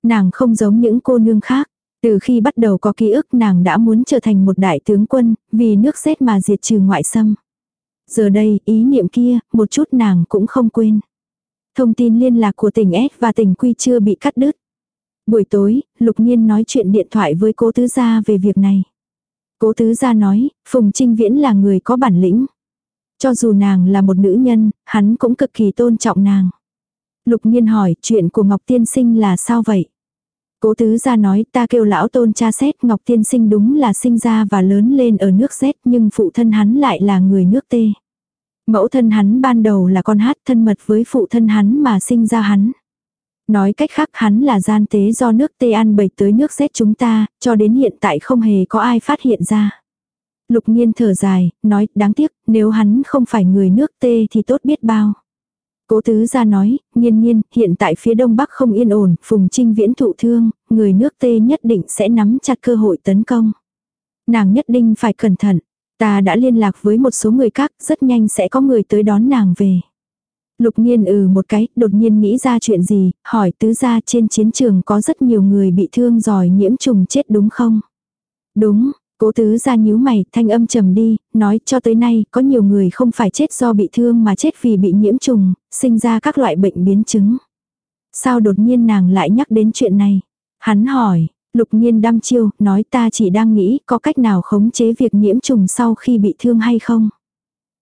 Nàng không giống những cô nương khác. Từ khi bắt đầu có ký ức nàng đã muốn trở thành một đại tướng quân, vì nước xét mà diệt trừ ngoại xâm. Giờ đây, ý niệm kia, một chút nàng cũng không quên. Thông tin liên lạc của tỉnh S và tỉnh Quy chưa bị cắt đứt. Buổi tối, Lục Nhiên nói chuyện điện thoại với cố tứ gia về việc này. Cố tứ gia nói, Phùng Trinh Viễn là người có bản lĩnh. Cho dù nàng là một nữ nhân, hắn cũng cực kỳ tôn trọng nàng. Lục Nhiên hỏi, chuyện của Ngọc Tiên Sinh là sao vậy? Cố tứ gia nói ta kêu lão tôn cha xét Ngọc Tiên Sinh đúng là sinh ra và lớn lên ở nước xét nhưng phụ thân hắn lại là người nước tê. Mẫu thân hắn ban đầu là con hát thân mật với phụ thân hắn mà sinh ra hắn. Nói cách khác hắn là gian tế do nước tê ăn bầy tới nước Z chúng ta, cho đến hiện tại không hề có ai phát hiện ra. Lục nhiên thở dài, nói đáng tiếc nếu hắn không phải người nước tê thì tốt biết bao. Cố tứ ra nói, nhiên nhiên, hiện tại phía đông bắc không yên ổn, phùng trinh viễn thụ thương, người nước tê nhất định sẽ nắm chặt cơ hội tấn công. Nàng nhất định phải cẩn thận, ta đã liên lạc với một số người khác, rất nhanh sẽ có người tới đón nàng về. Lục nhiên ừ một cái, đột nhiên nghĩ ra chuyện gì, hỏi tứ gia trên chiến trường có rất nhiều người bị thương giỏi nhiễm trùng chết đúng không? Đúng, Cố tứ ra nhíu mày, thanh âm trầm đi, nói cho tới nay có nhiều người không phải chết do bị thương mà chết vì bị nhiễm trùng, sinh ra các loại bệnh biến chứng. Sao đột nhiên nàng lại nhắc đến chuyện này? Hắn hỏi, lục nhiên đăm chiêu, nói ta chỉ đang nghĩ có cách nào khống chế việc nhiễm trùng sau khi bị thương hay không?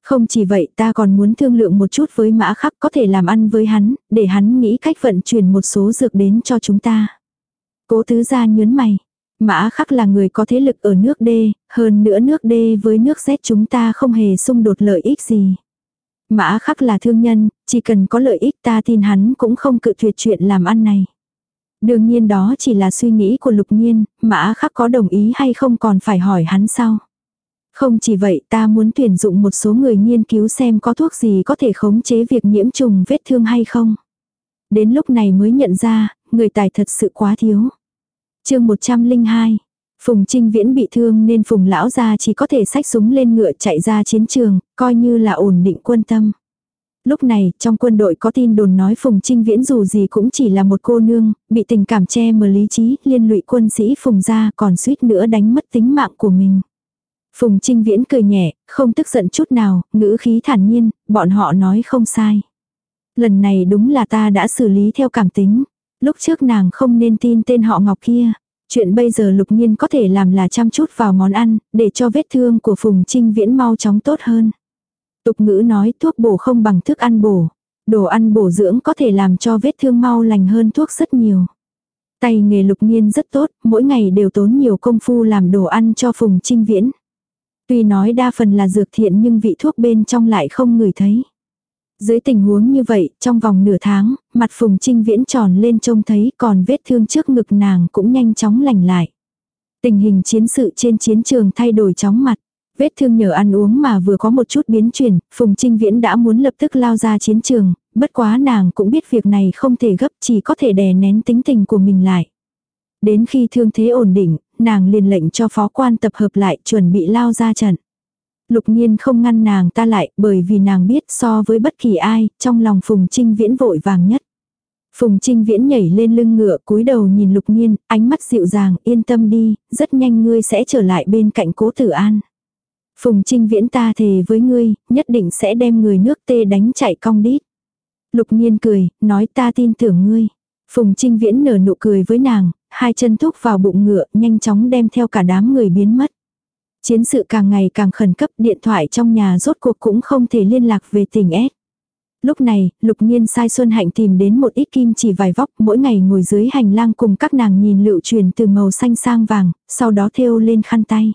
Không chỉ vậy ta còn muốn thương lượng một chút với mã khắc có thể làm ăn với hắn, để hắn nghĩ cách vận chuyển một số dược đến cho chúng ta. Cố tứ gia nhớn mày, Mã khắc là người có thế lực ở nước D, hơn nữa nước D với nước Z chúng ta không hề xung đột lợi ích gì. Mã khắc là thương nhân, chỉ cần có lợi ích ta tin hắn cũng không cự tuyệt chuyện làm ăn này. Đương nhiên đó chỉ là suy nghĩ của lục nhiên, mã khắc có đồng ý hay không còn phải hỏi hắn sau. Không chỉ vậy ta muốn tuyển dụng một số người nghiên cứu xem có thuốc gì có thể khống chế việc nhiễm trùng vết thương hay không. Đến lúc này mới nhận ra, người tài thật sự quá thiếu chương 102 Phùng Trinh Viễn bị thương nên Phùng lão gia chỉ có thể xách súng lên ngựa chạy ra chiến trường, coi như là ổn định quân tâm. Lúc này, trong quân đội có tin đồn nói Phùng Trinh Viễn dù gì cũng chỉ là một cô nương, bị tình cảm che mờ lý trí, liên lụy quân sĩ Phùng gia còn suýt nữa đánh mất tính mạng của mình. Phùng Trinh Viễn cười nhẹ, không tức giận chút nào, ngữ khí thản nhiên, bọn họ nói không sai. Lần này đúng là ta đã xử lý theo cảm tính. Lúc trước nàng không nên tin tên họ Ngọc kia. Chuyện bây giờ lục nhiên có thể làm là chăm chút vào món ăn, để cho vết thương của Phùng Trinh Viễn mau chóng tốt hơn. Tục ngữ nói thuốc bổ không bằng thức ăn bổ. Đồ ăn bổ dưỡng có thể làm cho vết thương mau lành hơn thuốc rất nhiều. Tay nghề lục niên rất tốt, mỗi ngày đều tốn nhiều công phu làm đồ ăn cho Phùng Trinh Viễn. Tuy nói đa phần là dược thiện nhưng vị thuốc bên trong lại không ngửi thấy. Dưới tình huống như vậy, trong vòng nửa tháng, mặt Phùng Trinh Viễn tròn lên trông thấy còn vết thương trước ngực nàng cũng nhanh chóng lành lại. Tình hình chiến sự trên chiến trường thay đổi chóng mặt. Vết thương nhờ ăn uống mà vừa có một chút biến chuyển, Phùng Trinh Viễn đã muốn lập tức lao ra chiến trường, bất quá nàng cũng biết việc này không thể gấp chỉ có thể đè nén tính tình của mình lại. Đến khi thương thế ổn định, nàng liền lệnh cho phó quan tập hợp lại chuẩn bị lao ra trận. Lục nhiên không ngăn nàng ta lại bởi vì nàng biết so với bất kỳ ai, trong lòng Phùng Trinh Viễn vội vàng nhất. Phùng Trinh Viễn nhảy lên lưng ngựa cúi đầu nhìn Lục Nhiên, ánh mắt dịu dàng, yên tâm đi, rất nhanh ngươi sẽ trở lại bên cạnh cố tử an. Phùng Trinh Viễn ta thề với ngươi, nhất định sẽ đem người nước tê đánh chạy cong đít. Lục Nhiên cười, nói ta tin tưởng ngươi. Phùng Trinh Viễn nở nụ cười với nàng, hai chân thúc vào bụng ngựa, nhanh chóng đem theo cả đám người biến mất. Chiến sự càng ngày càng khẩn cấp, điện thoại trong nhà rốt cuộc cũng không thể liên lạc về tỉnh S. Lúc này, lục nhiên sai Xuân Hạnh tìm đến một ít kim chỉ vài vóc, mỗi ngày ngồi dưới hành lang cùng các nàng nhìn lựu truyền từ màu xanh sang vàng, sau đó thêu lên khăn tay.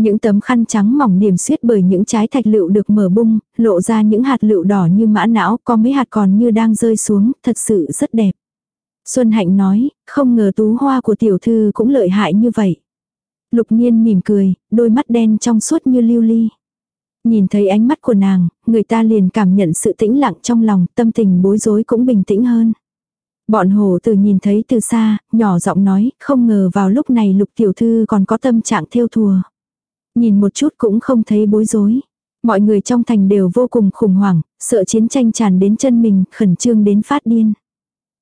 Những tấm khăn trắng mỏng điểm xuyết bởi những trái thạch lựu được mở bung, lộ ra những hạt lựu đỏ như mã não, có mấy hạt còn như đang rơi xuống, thật sự rất đẹp. Xuân Hạnh nói, không ngờ tú hoa của tiểu thư cũng lợi hại như vậy. Lục nhiên mỉm cười, đôi mắt đen trong suốt như lưu ly. Nhìn thấy ánh mắt của nàng, người ta liền cảm nhận sự tĩnh lặng trong lòng, tâm tình bối rối cũng bình tĩnh hơn. Bọn hồ từ nhìn thấy từ xa, nhỏ giọng nói, không ngờ vào lúc này lục tiểu thư còn có tâm trạng theo thùa. Nhìn một chút cũng không thấy bối rối. Mọi người trong thành đều vô cùng khủng hoảng, sợ chiến tranh tràn đến chân mình, khẩn trương đến phát điên.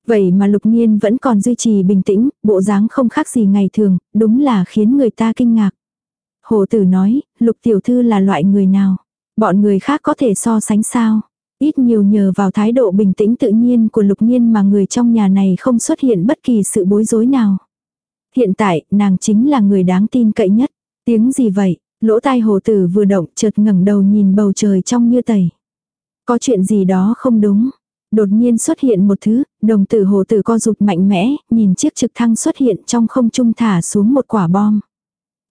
Vậy mà lục nhiên vẫn còn duy trì bình tĩnh, bộ dáng không khác gì ngày thường, đúng là khiến người ta kinh ngạc. Hồ tử nói, lục tiểu thư là loại người nào? Bọn người khác có thể so sánh sao? Ít nhiều nhờ vào thái độ bình tĩnh tự nhiên của lục nhiên mà người trong nhà này không xuất hiện bất kỳ sự bối rối nào. Hiện tại, nàng chính là người đáng tin cậy nhất. Tiếng gì vậy? Lỗ tai hồ tử vừa động chợt ngẩng đầu nhìn bầu trời trong như tẩy. Có chuyện gì đó không đúng. Đột nhiên xuất hiện một thứ, đồng tử hồ tử co rụt mạnh mẽ, nhìn chiếc trực thăng xuất hiện trong không trung thả xuống một quả bom.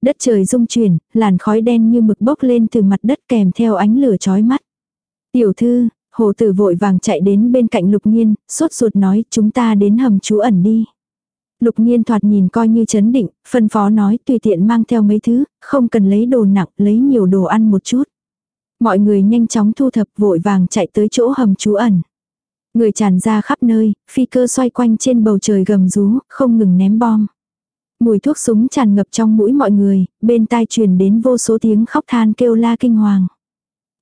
Đất trời rung chuyển, làn khói đen như mực bốc lên từ mặt đất kèm theo ánh lửa chói mắt. Tiểu thư, hồ tử vội vàng chạy đến bên cạnh lục nghiên, sốt ruột nói chúng ta đến hầm trú ẩn đi. Lục nghiên thoạt nhìn coi như chấn định, phân phó nói tùy tiện mang theo mấy thứ, không cần lấy đồ nặng, lấy nhiều đồ ăn một chút. Mọi người nhanh chóng thu thập vội vàng chạy tới chỗ hầm trú ẩn. Người tràn ra khắp nơi, phi cơ xoay quanh trên bầu trời gầm rú, không ngừng ném bom. Mùi thuốc súng tràn ngập trong mũi mọi người, bên tai truyền đến vô số tiếng khóc than kêu la kinh hoàng.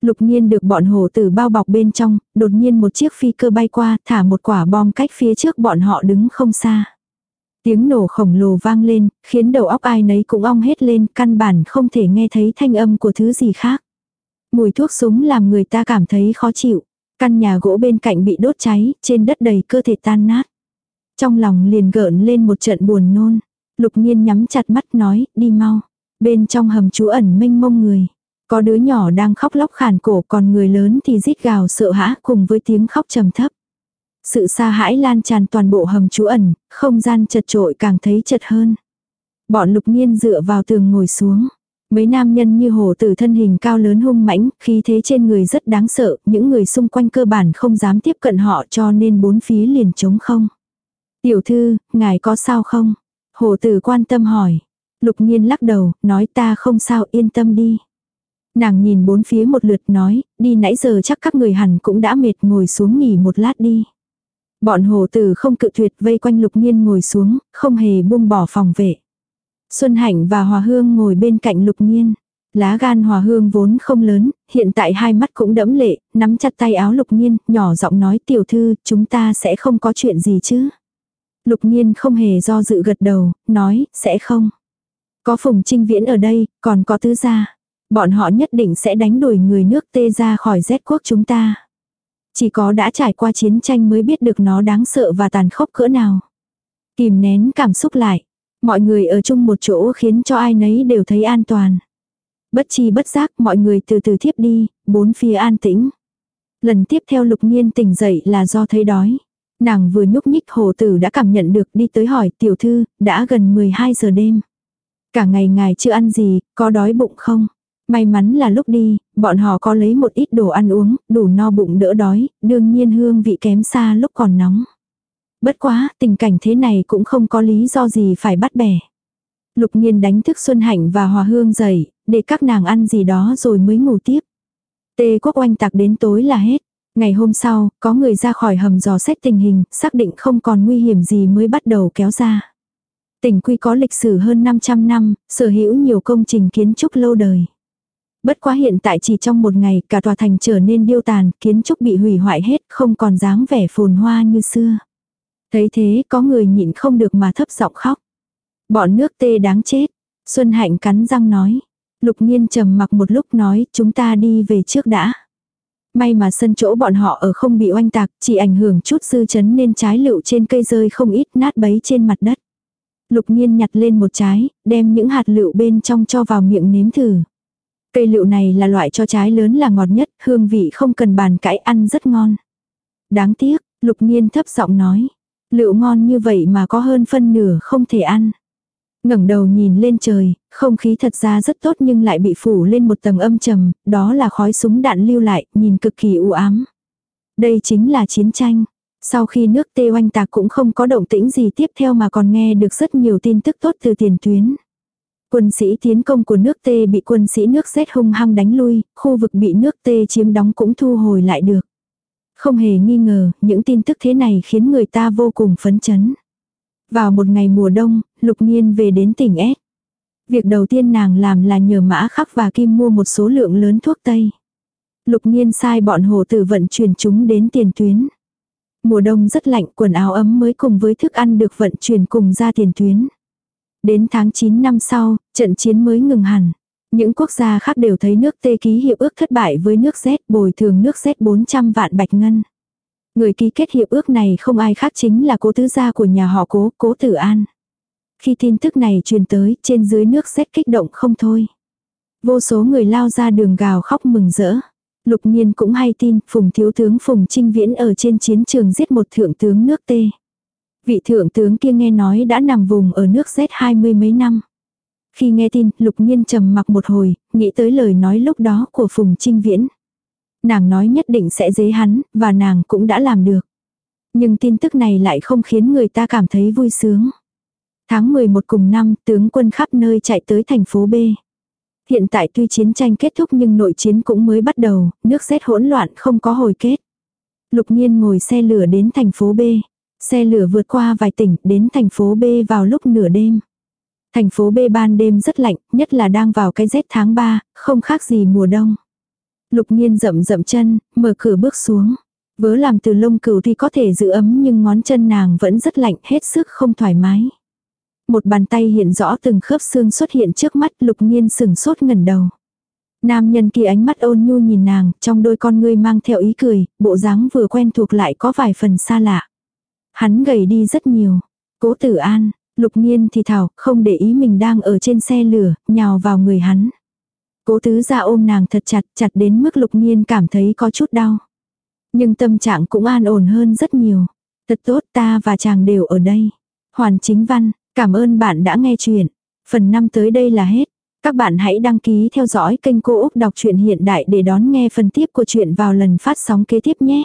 Lục nhiên được bọn hổ tử bao bọc bên trong, đột nhiên một chiếc phi cơ bay qua, thả một quả bom cách phía trước bọn họ đứng không xa. Tiếng nổ khổng lồ vang lên, khiến đầu óc ai nấy cũng ong hết lên, căn bản không thể nghe thấy thanh âm của thứ gì khác. Mùi thuốc súng làm người ta cảm thấy khó chịu. Căn nhà gỗ bên cạnh bị đốt cháy, trên đất đầy cơ thể tan nát. Trong lòng liền gợn lên một trận buồn nôn. Lục nhiên nhắm chặt mắt nói, đi mau. Bên trong hầm trú ẩn mênh mông người. Có đứa nhỏ đang khóc lóc khàn cổ còn người lớn thì rít gào sợ hãi cùng với tiếng khóc trầm thấp. Sự xa hãi lan tràn toàn bộ hầm trú ẩn, không gian chật trội càng thấy chật hơn. Bọn lục nghiên dựa vào tường ngồi xuống. Mấy nam nhân như hồ tử thân hình cao lớn hung mãnh, khí thế trên người rất đáng sợ, những người xung quanh cơ bản không dám tiếp cận họ cho nên bốn phía liền trống không. Tiểu thư, ngài có sao không? Hồ tử quan tâm hỏi. Lục nhiên lắc đầu, nói ta không sao yên tâm đi. Nàng nhìn bốn phía một lượt nói, đi nãy giờ chắc các người hẳn cũng đã mệt ngồi xuống nghỉ một lát đi. Bọn hồ tử không cự tuyệt vây quanh lục nhiên ngồi xuống, không hề buông bỏ phòng vệ. Xuân Hạnh và Hòa Hương ngồi bên cạnh Lục Nhiên. Lá gan Hòa Hương vốn không lớn, hiện tại hai mắt cũng đẫm lệ, nắm chặt tay áo Lục Nhiên, nhỏ giọng nói tiểu thư, chúng ta sẽ không có chuyện gì chứ. Lục Nhiên không hề do dự gật đầu, nói, sẽ không. Có Phùng Trinh Viễn ở đây, còn có tứ gia. Bọn họ nhất định sẽ đánh đuổi người nước tê ra khỏi rét quốc chúng ta. Chỉ có đã trải qua chiến tranh mới biết được nó đáng sợ và tàn khốc cỡ nào. Kìm nén cảm xúc lại, Mọi người ở chung một chỗ khiến cho ai nấy đều thấy an toàn. Bất chi bất giác mọi người từ từ thiếp đi, bốn phía an tĩnh. Lần tiếp theo lục nhiên tỉnh dậy là do thấy đói. Nàng vừa nhúc nhích hồ tử đã cảm nhận được đi tới hỏi tiểu thư, đã gần 12 giờ đêm. Cả ngày ngài chưa ăn gì, có đói bụng không? May mắn là lúc đi, bọn họ có lấy một ít đồ ăn uống, đủ no bụng đỡ đói, đương nhiên hương vị kém xa lúc còn nóng. Bất quá, tình cảnh thế này cũng không có lý do gì phải bắt bẻ. Lục nhiên đánh thức Xuân Hạnh và Hòa Hương dậy, để các nàng ăn gì đó rồi mới ngủ tiếp. Tê quốc oanh tạc đến tối là hết. Ngày hôm sau, có người ra khỏi hầm dò xét tình hình, xác định không còn nguy hiểm gì mới bắt đầu kéo ra. Tỉnh quy có lịch sử hơn 500 năm, sở hữu nhiều công trình kiến trúc lâu đời. Bất quá hiện tại chỉ trong một ngày cả tòa thành trở nên điêu tàn, kiến trúc bị hủy hoại hết, không còn dáng vẻ phồn hoa như xưa. Thấy thế có người nhịn không được mà thấp giọng khóc. Bọn nước tê đáng chết. Xuân Hạnh cắn răng nói. Lục nhiên trầm mặc một lúc nói chúng ta đi về trước đã. May mà sân chỗ bọn họ ở không bị oanh tạc, chỉ ảnh hưởng chút dư chấn nên trái lựu trên cây rơi không ít nát bấy trên mặt đất. Lục nhiên nhặt lên một trái, đem những hạt lựu bên trong cho vào miệng nếm thử. Cây lựu này là loại cho trái lớn là ngọt nhất, hương vị không cần bàn cãi ăn rất ngon. Đáng tiếc, lục nhiên thấp giọng nói. Lựu ngon như vậy mà có hơn phân nửa không thể ăn ngẩng đầu nhìn lên trời, không khí thật ra rất tốt nhưng lại bị phủ lên một tầng âm trầm, đó là khói súng đạn lưu lại, nhìn cực kỳ u ám. Đây chính là chiến tranh. Sau khi nước tê oanh tạc cũng không có động tĩnh gì tiếp theo mà còn nghe được rất nhiều tin tức tốt từ tiền tuyến. Quân sĩ tiến công của nước tê bị quân sĩ nước Z hung hăng đánh lui, khu vực bị nước tê chiếm đóng cũng thu hồi lại được. Không hề nghi ngờ, những tin tức thế này khiến người ta vô cùng phấn chấn. Vào một ngày mùa đông, Lục Nhiên về đến tỉnh S. Việc đầu tiên nàng làm là nhờ mã khắc và kim mua một số lượng lớn thuốc tây. Lục Nhiên sai bọn hồ tử vận chuyển chúng đến tiền tuyến. Mùa đông rất lạnh, quần áo ấm mới cùng với thức ăn được vận chuyển cùng ra tiền tuyến. Đến tháng 9 năm sau, trận chiến mới ngừng hẳn. Những quốc gia khác đều thấy nước Tê ký hiệp ước thất bại với nước Z bồi thường nước Z 400 vạn bạch ngân. Người ký kết hiệp ước này không ai khác chính là cố tứ gia của nhà họ cố, cố tử an. Khi tin tức này truyền tới, trên dưới nước Z kích động không thôi. Vô số người lao ra đường gào khóc mừng rỡ. Lục nhiên cũng hay tin, Phùng Thiếu tướng Phùng Trinh Viễn ở trên chiến trường giết một thượng tướng nước tê. Vị thượng tướng kia nghe nói đã nằm vùng ở nước rét hai mươi mấy năm. Khi nghe tin, lục nhiên trầm mặc một hồi, nghĩ tới lời nói lúc đó của Phùng Trinh Viễn. Nàng nói nhất định sẽ dế hắn, và nàng cũng đã làm được. Nhưng tin tức này lại không khiến người ta cảm thấy vui sướng. Tháng 11 cùng năm, tướng quân khắp nơi chạy tới thành phố B. Hiện tại tuy chiến tranh kết thúc nhưng nội chiến cũng mới bắt đầu, nước xét hỗn loạn không có hồi kết. Lục nhiên ngồi xe lửa đến thành phố B. Xe lửa vượt qua vài tỉnh đến thành phố B vào lúc nửa đêm. Thành phố B ban đêm rất lạnh, nhất là đang vào cái rét tháng 3, không khác gì mùa đông. Lục nhiên rậm rậm chân, mở cửa bước xuống. Vớ làm từ lông cừu thì có thể giữ ấm nhưng ngón chân nàng vẫn rất lạnh hết sức không thoải mái. Một bàn tay hiện rõ từng khớp xương xuất hiện trước mắt lục nghiên sừng sốt ngẩn đầu. Nam nhân kia ánh mắt ôn nhu nhìn nàng, trong đôi con ngươi mang theo ý cười, bộ dáng vừa quen thuộc lại có vài phần xa lạ. Hắn gầy đi rất nhiều. Cố tử an, lục nhiên thì thảo, không để ý mình đang ở trên xe lửa, nhào vào người hắn. Cố tứ ra ôm nàng thật chặt, chặt đến mức lục nhiên cảm thấy có chút đau. Nhưng tâm trạng cũng an ổn hơn rất nhiều. Thật tốt ta và chàng đều ở đây. Hoàn chính văn, cảm ơn bạn đã nghe chuyện. Phần năm tới đây là hết. Các bạn hãy đăng ký theo dõi kênh Cô Úc Đọc truyện Hiện Đại để đón nghe phần tiếp của chuyện vào lần phát sóng kế tiếp nhé.